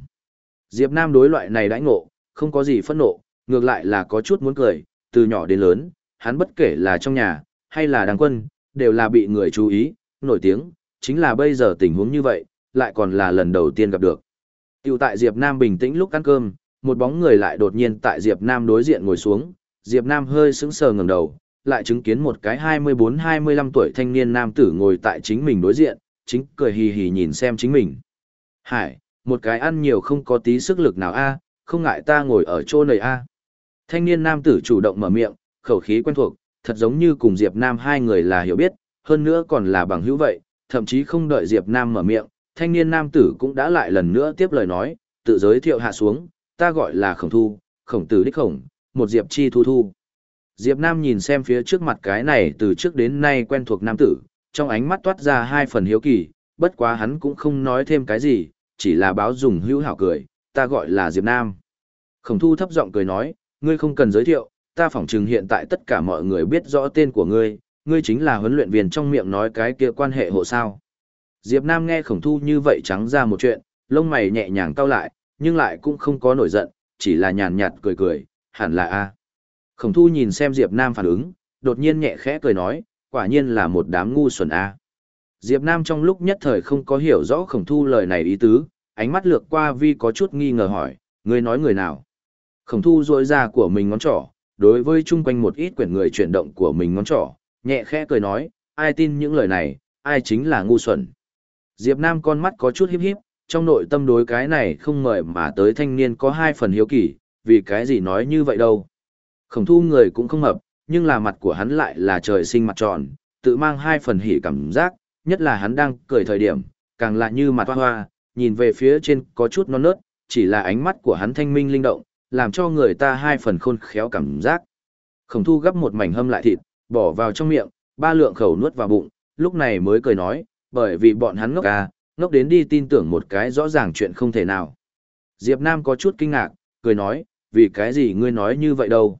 Diệp Nam đối loại này đãi ngộ, không có gì phẫn nộ, ngược lại là có chút muốn cười, từ nhỏ đến lớn, hắn bất kể là trong nhà, hay là đàng quân, đều là bị người chú ý, nổi tiếng, chính là bây giờ tình huống như vậy, lại còn là lần đầu tiên gặp được. Tiểu tại Diệp Nam bình tĩnh lúc ăn cơm, một bóng người lại đột nhiên tại Diệp Nam đối diện ngồi xuống, Diệp Nam hơi sững sờ ngẩng đầu, lại chứng kiến một cái 24-25 tuổi thanh niên nam tử ngồi tại chính mình đối diện, chính cười hì hì nhìn xem chính mình. Hải, một cái ăn nhiều không có tí sức lực nào a, không ngại ta ngồi ở chỗ này a. Thanh niên nam tử chủ động mở miệng, khẩu khí quen thuộc, thật giống như cùng Diệp Nam hai người là hiểu biết, hơn nữa còn là bằng hữu vậy, thậm chí không đợi Diệp Nam mở miệng, thanh niên nam tử cũng đã lại lần nữa tiếp lời nói, tự giới thiệu hạ xuống, ta gọi là khổng thu, khổng tử đích khổng, một Diệp chi thu thu. Diệp Nam nhìn xem phía trước mặt cái này từ trước đến nay quen thuộc nam tử, trong ánh mắt toát ra hai phần hiếu kỳ, bất quá hắn cũng không nói thêm cái gì, chỉ là báo dùng hữu hảo cười, ta gọi là Diệp Nam. Khổng thu thấp giọng cười nói, ngươi không cần giới thiệu, ta phỏng chừng hiện tại tất cả mọi người biết rõ tên của ngươi, ngươi chính là huấn luyện viên trong miệng nói cái kia quan hệ hộ sao. Diệp Nam nghe khổng thu như vậy trắng ra một chuyện, lông mày nhẹ nhàng cau lại, nhưng lại cũng không có nổi giận, chỉ là nhàn nhạt cười cười, hẳn là A. Khổng thu nhìn xem Diệp Nam phản ứng, đột nhiên nhẹ khẽ cười nói, quả nhiên là một đám ngu xuẩn A. Diệp Nam trong lúc nhất thời không có hiểu rõ khổng thu lời này ý tứ, ánh mắt lược qua vi có chút nghi ngờ hỏi, ngươi nói người nào? Khổng thu rôi ra của mình ngón trỏ, đối với chung quanh một ít quyển người chuyển động của mình ngón trỏ, nhẹ khẽ cười nói, ai tin những lời này, ai chính là ngu xuẩn. Diệp Nam con mắt có chút híp híp, trong nội tâm đối cái này không mời mà tới thanh niên có hai phần hiếu kỳ, vì cái gì nói như vậy đâu. Khổng thu người cũng không hợp, nhưng là mặt của hắn lại là trời sinh mặt tròn, tự mang hai phần hỉ cảm giác, nhất là hắn đang cười thời điểm, càng lạ như mặt hoa hoa, nhìn về phía trên có chút non nớt, chỉ là ánh mắt của hắn thanh minh linh động, làm cho người ta hai phần khôn khéo cảm giác. Khổng thu gấp một mảnh hâm lại thịt, bỏ vào trong miệng, ba lượng khẩu nuốt vào bụng, lúc này mới cười nói, bởi vì bọn hắn ngốc à, ngốc đến đi tin tưởng một cái rõ ràng chuyện không thể nào. Diệp Nam có chút kinh ngạc, cười nói, vì cái gì ngươi nói như vậy đâu.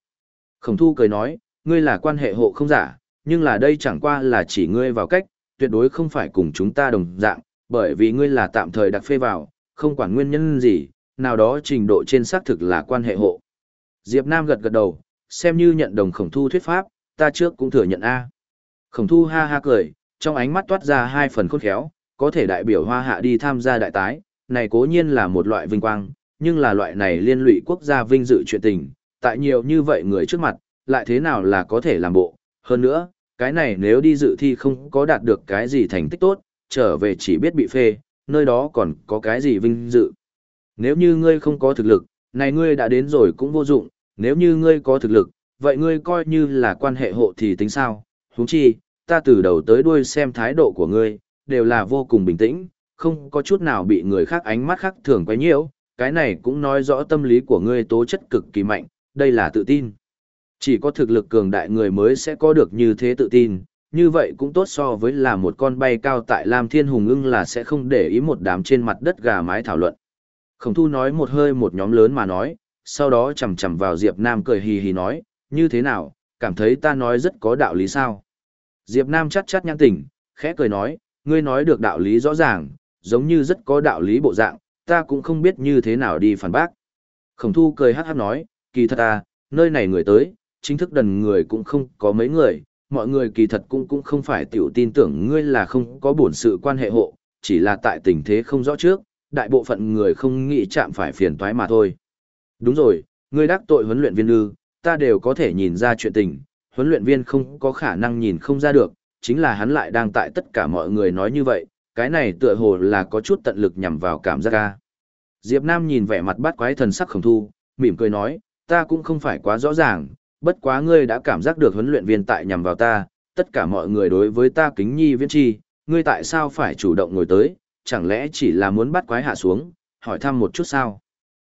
Khổng thu cười nói, ngươi là quan hệ hộ không giả, nhưng là đây chẳng qua là chỉ ngươi vào cách, tuyệt đối không phải cùng chúng ta đồng dạng, bởi vì ngươi là tạm thời đặc phê vào, không quản nguyên nhân gì, nào đó trình độ trên xác thực là quan hệ hộ. Diệp Nam gật gật đầu, xem như nhận đồng khổng thu thuyết pháp, ta trước cũng thừa nhận A. Khổng thu ha ha cười, trong ánh mắt toát ra hai phần khôn khéo, có thể đại biểu hoa hạ đi tham gia đại tái, này cố nhiên là một loại vinh quang, nhưng là loại này liên lụy quốc gia vinh dự chuyện tình, tại nhiều như vậy người trước mặt, lại thế nào là có thể làm bộ, hơn nữa, cái này nếu đi dự thi không có đạt được cái gì thành tích tốt, trở về chỉ biết bị phê, nơi đó còn có cái gì vinh dự. Nếu như ngươi không có thực lực, này ngươi đã đến rồi cũng vô dụng, nếu như ngươi có thực lực, vậy ngươi coi như là quan hệ hộ thì tính sao, huống chi, ta từ đầu tới đuôi xem thái độ của ngươi, đều là vô cùng bình tĩnh, không có chút nào bị người khác ánh mắt khác thường quấy nhiễu, cái này cũng nói rõ tâm lý của ngươi tố chất cực kỳ mạnh, đây là tự tin. Chỉ có thực lực cường đại người mới sẽ có được như thế tự tin, như vậy cũng tốt so với là một con bay cao tại Lam Thiên Hùng ưng là sẽ không để ý một đám trên mặt đất gà mái thảo luận. Khổng thu nói một hơi một nhóm lớn mà nói, sau đó chầm chầm vào Diệp Nam cười hì hì nói, như thế nào, cảm thấy ta nói rất có đạo lý sao. Diệp Nam chắt chắt nhãn tỉnh, khẽ cười nói, ngươi nói được đạo lý rõ ràng, giống như rất có đạo lý bộ dạng, ta cũng không biết như thế nào đi phản bác. Khổng thu cười hát hát nói, kỳ thật à, nơi này người tới, chính thức đần người cũng không có mấy người, mọi người kỳ thật cũng cũng không phải tiểu tin tưởng ngươi là không có bổn sự quan hệ hộ, chỉ là tại tình thế không rõ trước, đại bộ phận người không nghĩ chạm phải phiền toái mà thôi. Đúng rồi, ngươi đắc tội huấn luyện viên ư, ta đều có thể nhìn ra chuyện tình, huấn luyện viên không có khả năng nhìn không ra được, chính là hắn lại đang tại tất cả mọi người nói như vậy, cái này tựa hồ là có chút tận lực nhằm vào cảm giác ca. Diệp Nam nhìn vẻ mặt bắt quái thần sắc khổng thu, mỉm cười nói, ta cũng không phải quá rõ ràng, bất quá ngươi đã cảm giác được huấn luyện viên tại nhằm vào ta, tất cả mọi người đối với ta kính nhi viễn chi, ngươi tại sao phải chủ động ngồi tới, chẳng lẽ chỉ là muốn bắt quái hạ xuống, hỏi thăm một chút sao?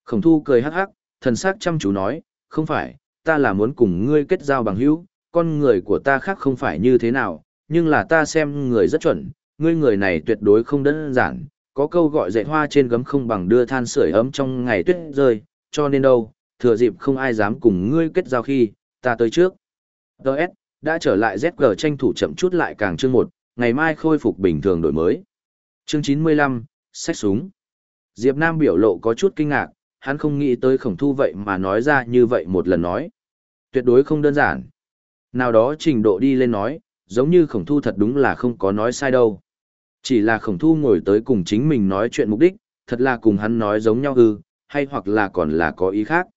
Khổng thu cười hắc hắc, thần sắc chăm chú nói, không phải, ta là muốn cùng ngươi kết giao bằng hữu, con người của ta khác không phải như thế nào, nhưng là ta xem người rất chuẩn, ngươi người này tuyệt đối không đơn giản, có câu gọi dạy hoa trên gấm không bằng đưa than sưởi ấm trong ngày tuyết rơi, cho nên đâu, thừa dịp không ai dám cùng ngươi kết giao khi, ta tới trước. Đợt, đã trở lại ZG tranh thủ chậm chút lại càng chương một, ngày mai khôi phục bình thường đổi mới. Chương 95, sách súng. Diệp Nam biểu lộ có chút kinh ngạc, hắn không nghĩ tới khổng thu vậy mà nói ra như vậy một lần nói. Tuyệt đối không đơn giản. Nào đó trình độ đi lên nói, giống như khổng thu thật đúng là không có nói sai đâu. Chỉ là khổng thu ngồi tới cùng chính mình nói chuyện mục đích, thật là cùng hắn nói giống nhau ư, hay hoặc là còn là có ý khác.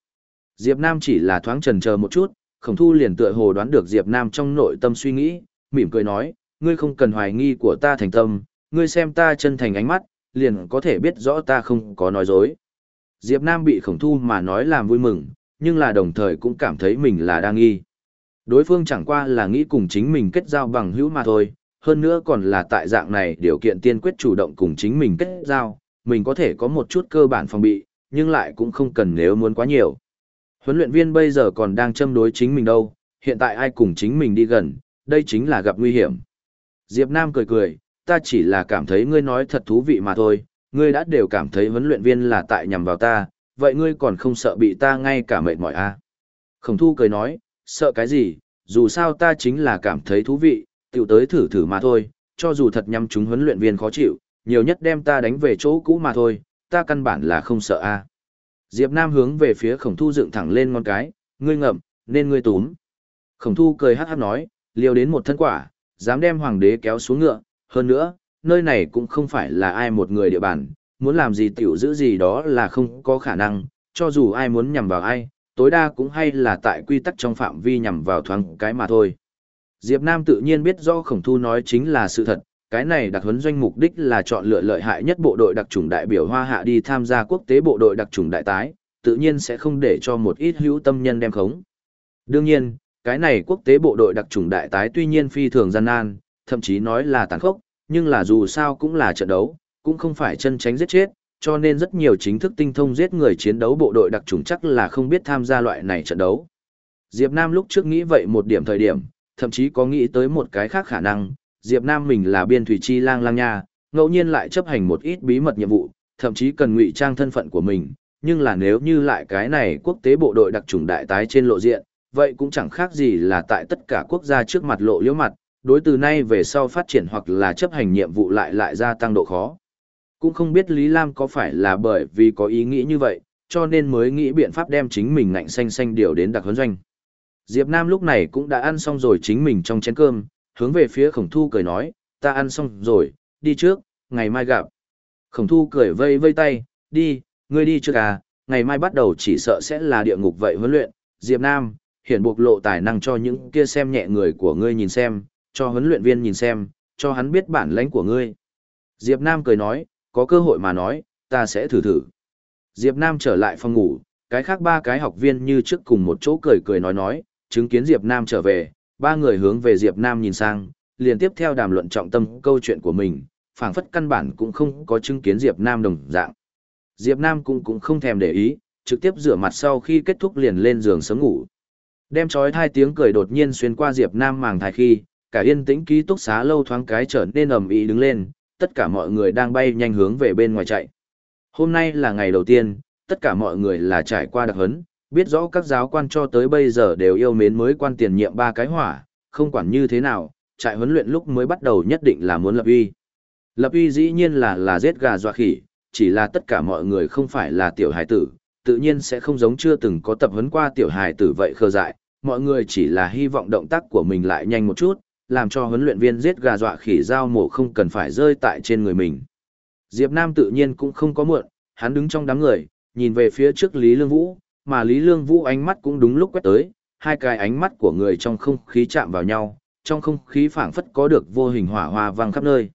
Diệp Nam chỉ là thoáng trần chờ một chút, khổng thu liền tựa hồ đoán được Diệp Nam trong nội tâm suy nghĩ, mỉm cười nói, ngươi không cần hoài nghi của ta thành tâm, ngươi xem ta chân thành ánh mắt, liền có thể biết rõ ta không có nói dối. Diệp Nam bị khổng thu mà nói làm vui mừng, nhưng là đồng thời cũng cảm thấy mình là đang nghi. Đối phương chẳng qua là nghĩ cùng chính mình kết giao bằng hữu mà thôi, hơn nữa còn là tại dạng này điều kiện tiên quyết chủ động cùng chính mình kết giao, mình có thể có một chút cơ bản phòng bị, nhưng lại cũng không cần nếu muốn quá nhiều. Huấn luyện viên bây giờ còn đang châm đối chính mình đâu, hiện tại ai cùng chính mình đi gần, đây chính là gặp nguy hiểm. Diệp Nam cười cười, ta chỉ là cảm thấy ngươi nói thật thú vị mà thôi, ngươi đã đều cảm thấy huấn luyện viên là tại nhằm vào ta, vậy ngươi còn không sợ bị ta ngay cả mệt mỏi à? Khổng thu cười nói, sợ cái gì, dù sao ta chính là cảm thấy thú vị, tiểu tới thử thử mà thôi, cho dù thật nhằm chúng huấn luyện viên khó chịu, nhiều nhất đem ta đánh về chỗ cũ mà thôi, ta căn bản là không sợ a. Diệp Nam hướng về phía khổng thu dựng thẳng lên ngón cái, ngươi ngậm, nên ngươi túm. Khổng thu cười hát hát nói, liều đến một thân quả, dám đem hoàng đế kéo xuống ngựa, hơn nữa, nơi này cũng không phải là ai một người địa bàn, muốn làm gì tiểu giữ gì đó là không có khả năng, cho dù ai muốn nhằm vào ai, tối đa cũng hay là tại quy tắc trong phạm vi nhằm vào thoáng cái mà thôi. Diệp Nam tự nhiên biết rõ khổng thu nói chính là sự thật, cái này đặc huấn doanh mục đích là chọn lựa lợi hại nhất bộ đội đặc chủng đại biểu Hoa Hạ đi tham gia quốc tế bộ đội đặc chủng đại tái, tự nhiên sẽ không để cho một ít hữu tâm nhân đem khống. Đương nhiên, cái này quốc tế bộ đội đặc chủng đại tái tuy nhiên phi thường gian nan, thậm chí nói là tàn khốc, nhưng là dù sao cũng là trận đấu, cũng không phải chân tránh giết chết, cho nên rất nhiều chính thức tinh thông giết người chiến đấu bộ đội đặc trùng chắc là không biết tham gia loại này trận đấu. Diệp Nam lúc trước nghĩ vậy một điểm thời điểm, thậm chí có nghĩ tới một cái khác khả năng, Diệp Nam mình là biên thủy chi lang lang nha, ngẫu nhiên lại chấp hành một ít bí mật nhiệm vụ, thậm chí cần ngụy trang thân phận của mình, nhưng là nếu như lại cái này quốc tế bộ đội đặc trùng đại tái trên lộ diện, vậy cũng chẳng khác gì là tại tất cả quốc gia trước mặt lộ liễu mặt, đối từ nay về sau phát triển hoặc là chấp hành nhiệm vụ lại lại gia tăng độ khó. Cũng không biết Lý Lam có phải là bởi vì có ý nghĩ như vậy, cho nên mới nghĩ biện pháp đem chính mình ngạnh xanh xanh điều đến đặc huấn doanh. Diệp Nam lúc này cũng đã ăn xong rồi chính mình trong chén cơm, hướng về phía khổng thu cười nói, ta ăn xong rồi, đi trước, ngày mai gặp. Khổng thu cười vây vây tay, đi, ngươi đi trước à, ngày mai bắt đầu chỉ sợ sẽ là địa ngục vậy huấn luyện, Diệp Nam, hiện buộc lộ tài năng cho những kia xem nhẹ người của ngươi nhìn xem, cho huấn luyện viên nhìn xem, cho hắn biết bản lãnh của ngươi. Diệp Nam cười nói, có cơ hội mà nói, ta sẽ thử thử. Diệp Nam trở lại phòng ngủ, cái khác ba cái học viên như trước cùng một chỗ cười cười nói nói, chứng kiến Diệp Nam trở về, ba người hướng về Diệp Nam nhìn sang, liền tiếp theo đàm luận trọng tâm câu chuyện của mình, phảng phất căn bản cũng không có chứng kiến Diệp Nam đồng dạng. Diệp Nam cũng cũng không thèm để ý, trực tiếp rửa mặt sau khi kết thúc liền lên giường sớm ngủ. Đem chói hai tiếng cười đột nhiên xuyên qua Diệp Nam màng thai khi, cả yên tĩnh ký túc xá lâu thoáng cái trở nên ầm ĩ đứng lên, tất cả mọi người đang bay nhanh hướng về bên ngoài chạy. Hôm nay là ngày đầu tiên, tất cả mọi người là trải qua đặc huấn, biết rõ các giáo quan cho tới bây giờ đều yêu mến mới quan tiền nhiệm ba cái hỏa, không quản như thế nào, trại huấn luyện lúc mới bắt đầu nhất định là muốn lập uy. Lập uy dĩ nhiên là là giết gà dọa khỉ, chỉ là tất cả mọi người không phải là tiểu hài tử, tự nhiên sẽ không giống chưa từng có tập huấn qua tiểu hài tử vậy khờ dại, mọi người chỉ là hy vọng động tác của mình lại nhanh một chút, làm cho huấn luyện viên giết gà dọa khỉ giao mổ không cần phải rơi tại trên người mình. Diệp Nam tự nhiên cũng không có muộn, hắn đứng trong đám người, nhìn về phía trước Lý Lương Vũ, mà Lý Lương Vũ ánh mắt cũng đúng lúc quét tới, hai cái ánh mắt của người trong không khí chạm vào nhau, trong không khí phảng phất có được vô hình hỏa hoa vang khắp nơi.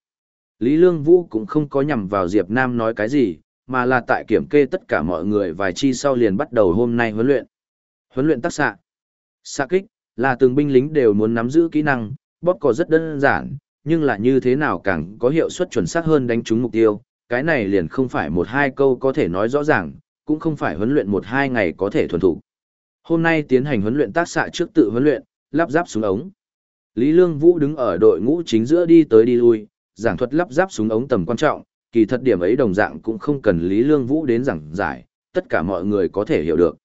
Lý Lương Vũ cũng không có nhằm vào Diệp Nam nói cái gì, mà là tại kiểm kê tất cả mọi người vài chi sau liền bắt đầu hôm nay huấn luyện. Huấn luyện tác xạ. Xạ kích, là từng binh lính đều muốn nắm giữ kỹ năng, bóp cò rất đơn giản, nhưng là như thế nào càng có hiệu suất chuẩn xác hơn đánh trúng mục tiêu, cái này liền không phải một hai câu có thể nói rõ ràng, cũng không phải huấn luyện một hai ngày có thể thuần thủ. Hôm nay tiến hành huấn luyện tác xạ trước tự huấn luyện, lắp ráp súng ống. Lý Lương Vũ đứng ở đội ngũ chính giữa đi tới đi lui, giảng thuật lắp ráp súng ống tầm quan trọng, kỳ thật điểm ấy đồng dạng cũng không cần Lý Lương Vũ đến giảng giải, tất cả mọi người có thể hiểu được.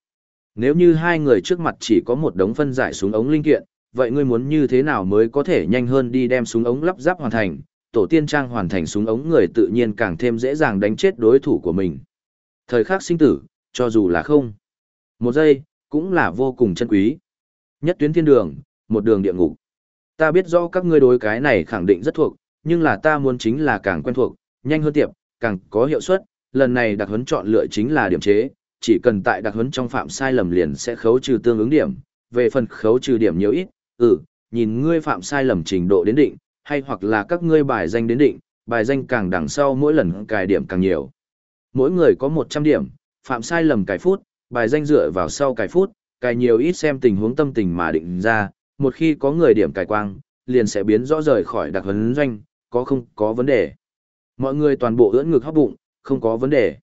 Nếu như hai người trước mặt chỉ có một đống phân giải súng ống linh kiện, vậy ngươi muốn như thế nào mới có thể nhanh hơn đi đem súng ống lắp ráp hoàn thành, tổ tiên trang hoàn thành súng ống người tự nhiên càng thêm dễ dàng đánh chết đối thủ của mình. Thời khắc sinh tử, cho dù là không. Một giây, cũng là vô cùng chân quý. Nhất tuyến thiên đường, một đường địa ngục. Ta biết rõ các ngươi đối cái này khẳng định rất thuộc, nhưng là ta muốn chính là càng quen thuộc, nhanh hơn tiệp, càng có hiệu suất. Lần này đặc huấn chọn lựa chính là điểm chế, chỉ cần tại đặc huấn trong phạm sai lầm liền sẽ khấu trừ tương ứng điểm. Về phần khấu trừ điểm nhiều ít, ừ, nhìn ngươi phạm sai lầm trình độ đến định, hay hoặc là các ngươi bài danh đến định, bài danh càng đằng sau mỗi lần cài điểm càng nhiều. Mỗi người có 100 điểm, phạm sai lầm cài phút, bài danh dựa vào sau cài phút, cài nhiều ít xem tình huống tâm tình mà định ra, một khi có người điểm cài quang, liền sẽ biến rõ rời khỏi đặc huấn doanh, có không có vấn đề. Mọi người toàn bộ ưỡn ngực hóc bụng, không có vấn đề.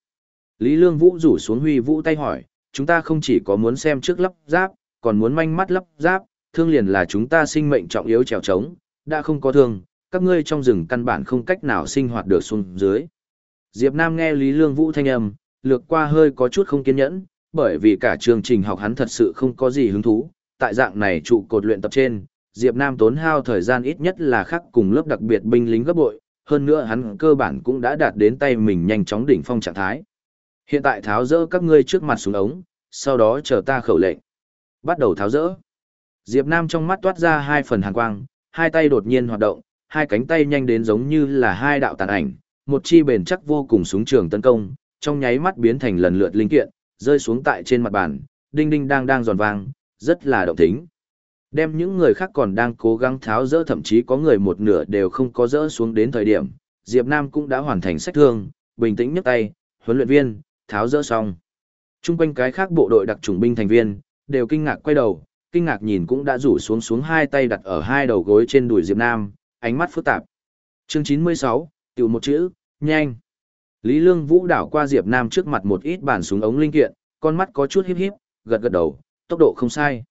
Lý Lương Vũ rủ xuống Huy Vũ tay hỏi, chúng ta không chỉ có muốn xem trước lắp ráp, còn muốn manh mắt lắp ráp thương liền là chúng ta sinh mệnh trọng yếu trèo trống, đã không có thương, các ngươi trong rừng căn bản không cách nào sinh hoạt được xuống dưới. Diệp Nam nghe Lý Lương Vũ thanh âm, lược qua hơi có chút không kiên nhẫn, bởi vì cả chương trình học hắn thật sự không có gì hứng thú, tại dạng này trụ cột luyện tập trên, Diệp Nam tốn hao thời gian ít nhất là khác cùng lớp đặc biệt binh lính gấp bội, hơn nữa hắn cơ bản cũng đã đạt đến tay mình nhanh chóng đỉnh phong trạng thái. Hiện tại tháo rỡ các ngươi trước mặt xuống ống, sau đó chờ ta khẩu lệnh. Bắt đầu tháo rỡ. Diệp Nam trong mắt toát ra hai phần hàn quang, hai tay đột nhiên hoạt động, hai cánh tay nhanh đến giống như là hai đạo tàn ảnh, một chi bền chắc vô cùng súng trường tấn công, trong nháy mắt biến thành lần lượt linh kiện, rơi xuống tại trên mặt bàn, đinh đinh đang đang giòn vang, rất là động tính. Đem những người khác còn đang cố gắng tháo dỡ thậm chí có người một nửa đều không có dỡ xuống đến thời điểm, Diệp Nam cũng đã hoàn thành sách thương, bình tĩnh nhấc tay, huấn luyện viên, tháo dỡ xong. Trung quanh cái khác bộ đội đặc chủng binh thành viên, đều kinh ngạc quay đầu, kinh ngạc nhìn cũng đã rủ xuống xuống hai tay đặt ở hai đầu gối trên đùi Diệp Nam, ánh mắt phức tạp. Chương 96, tiểu một chữ, nhanh. Lý Lương Vũ đảo qua Diệp Nam trước mặt một ít bản súng ống linh kiện, con mắt có chút híp híp, gật gật đầu, tốc độ không sai.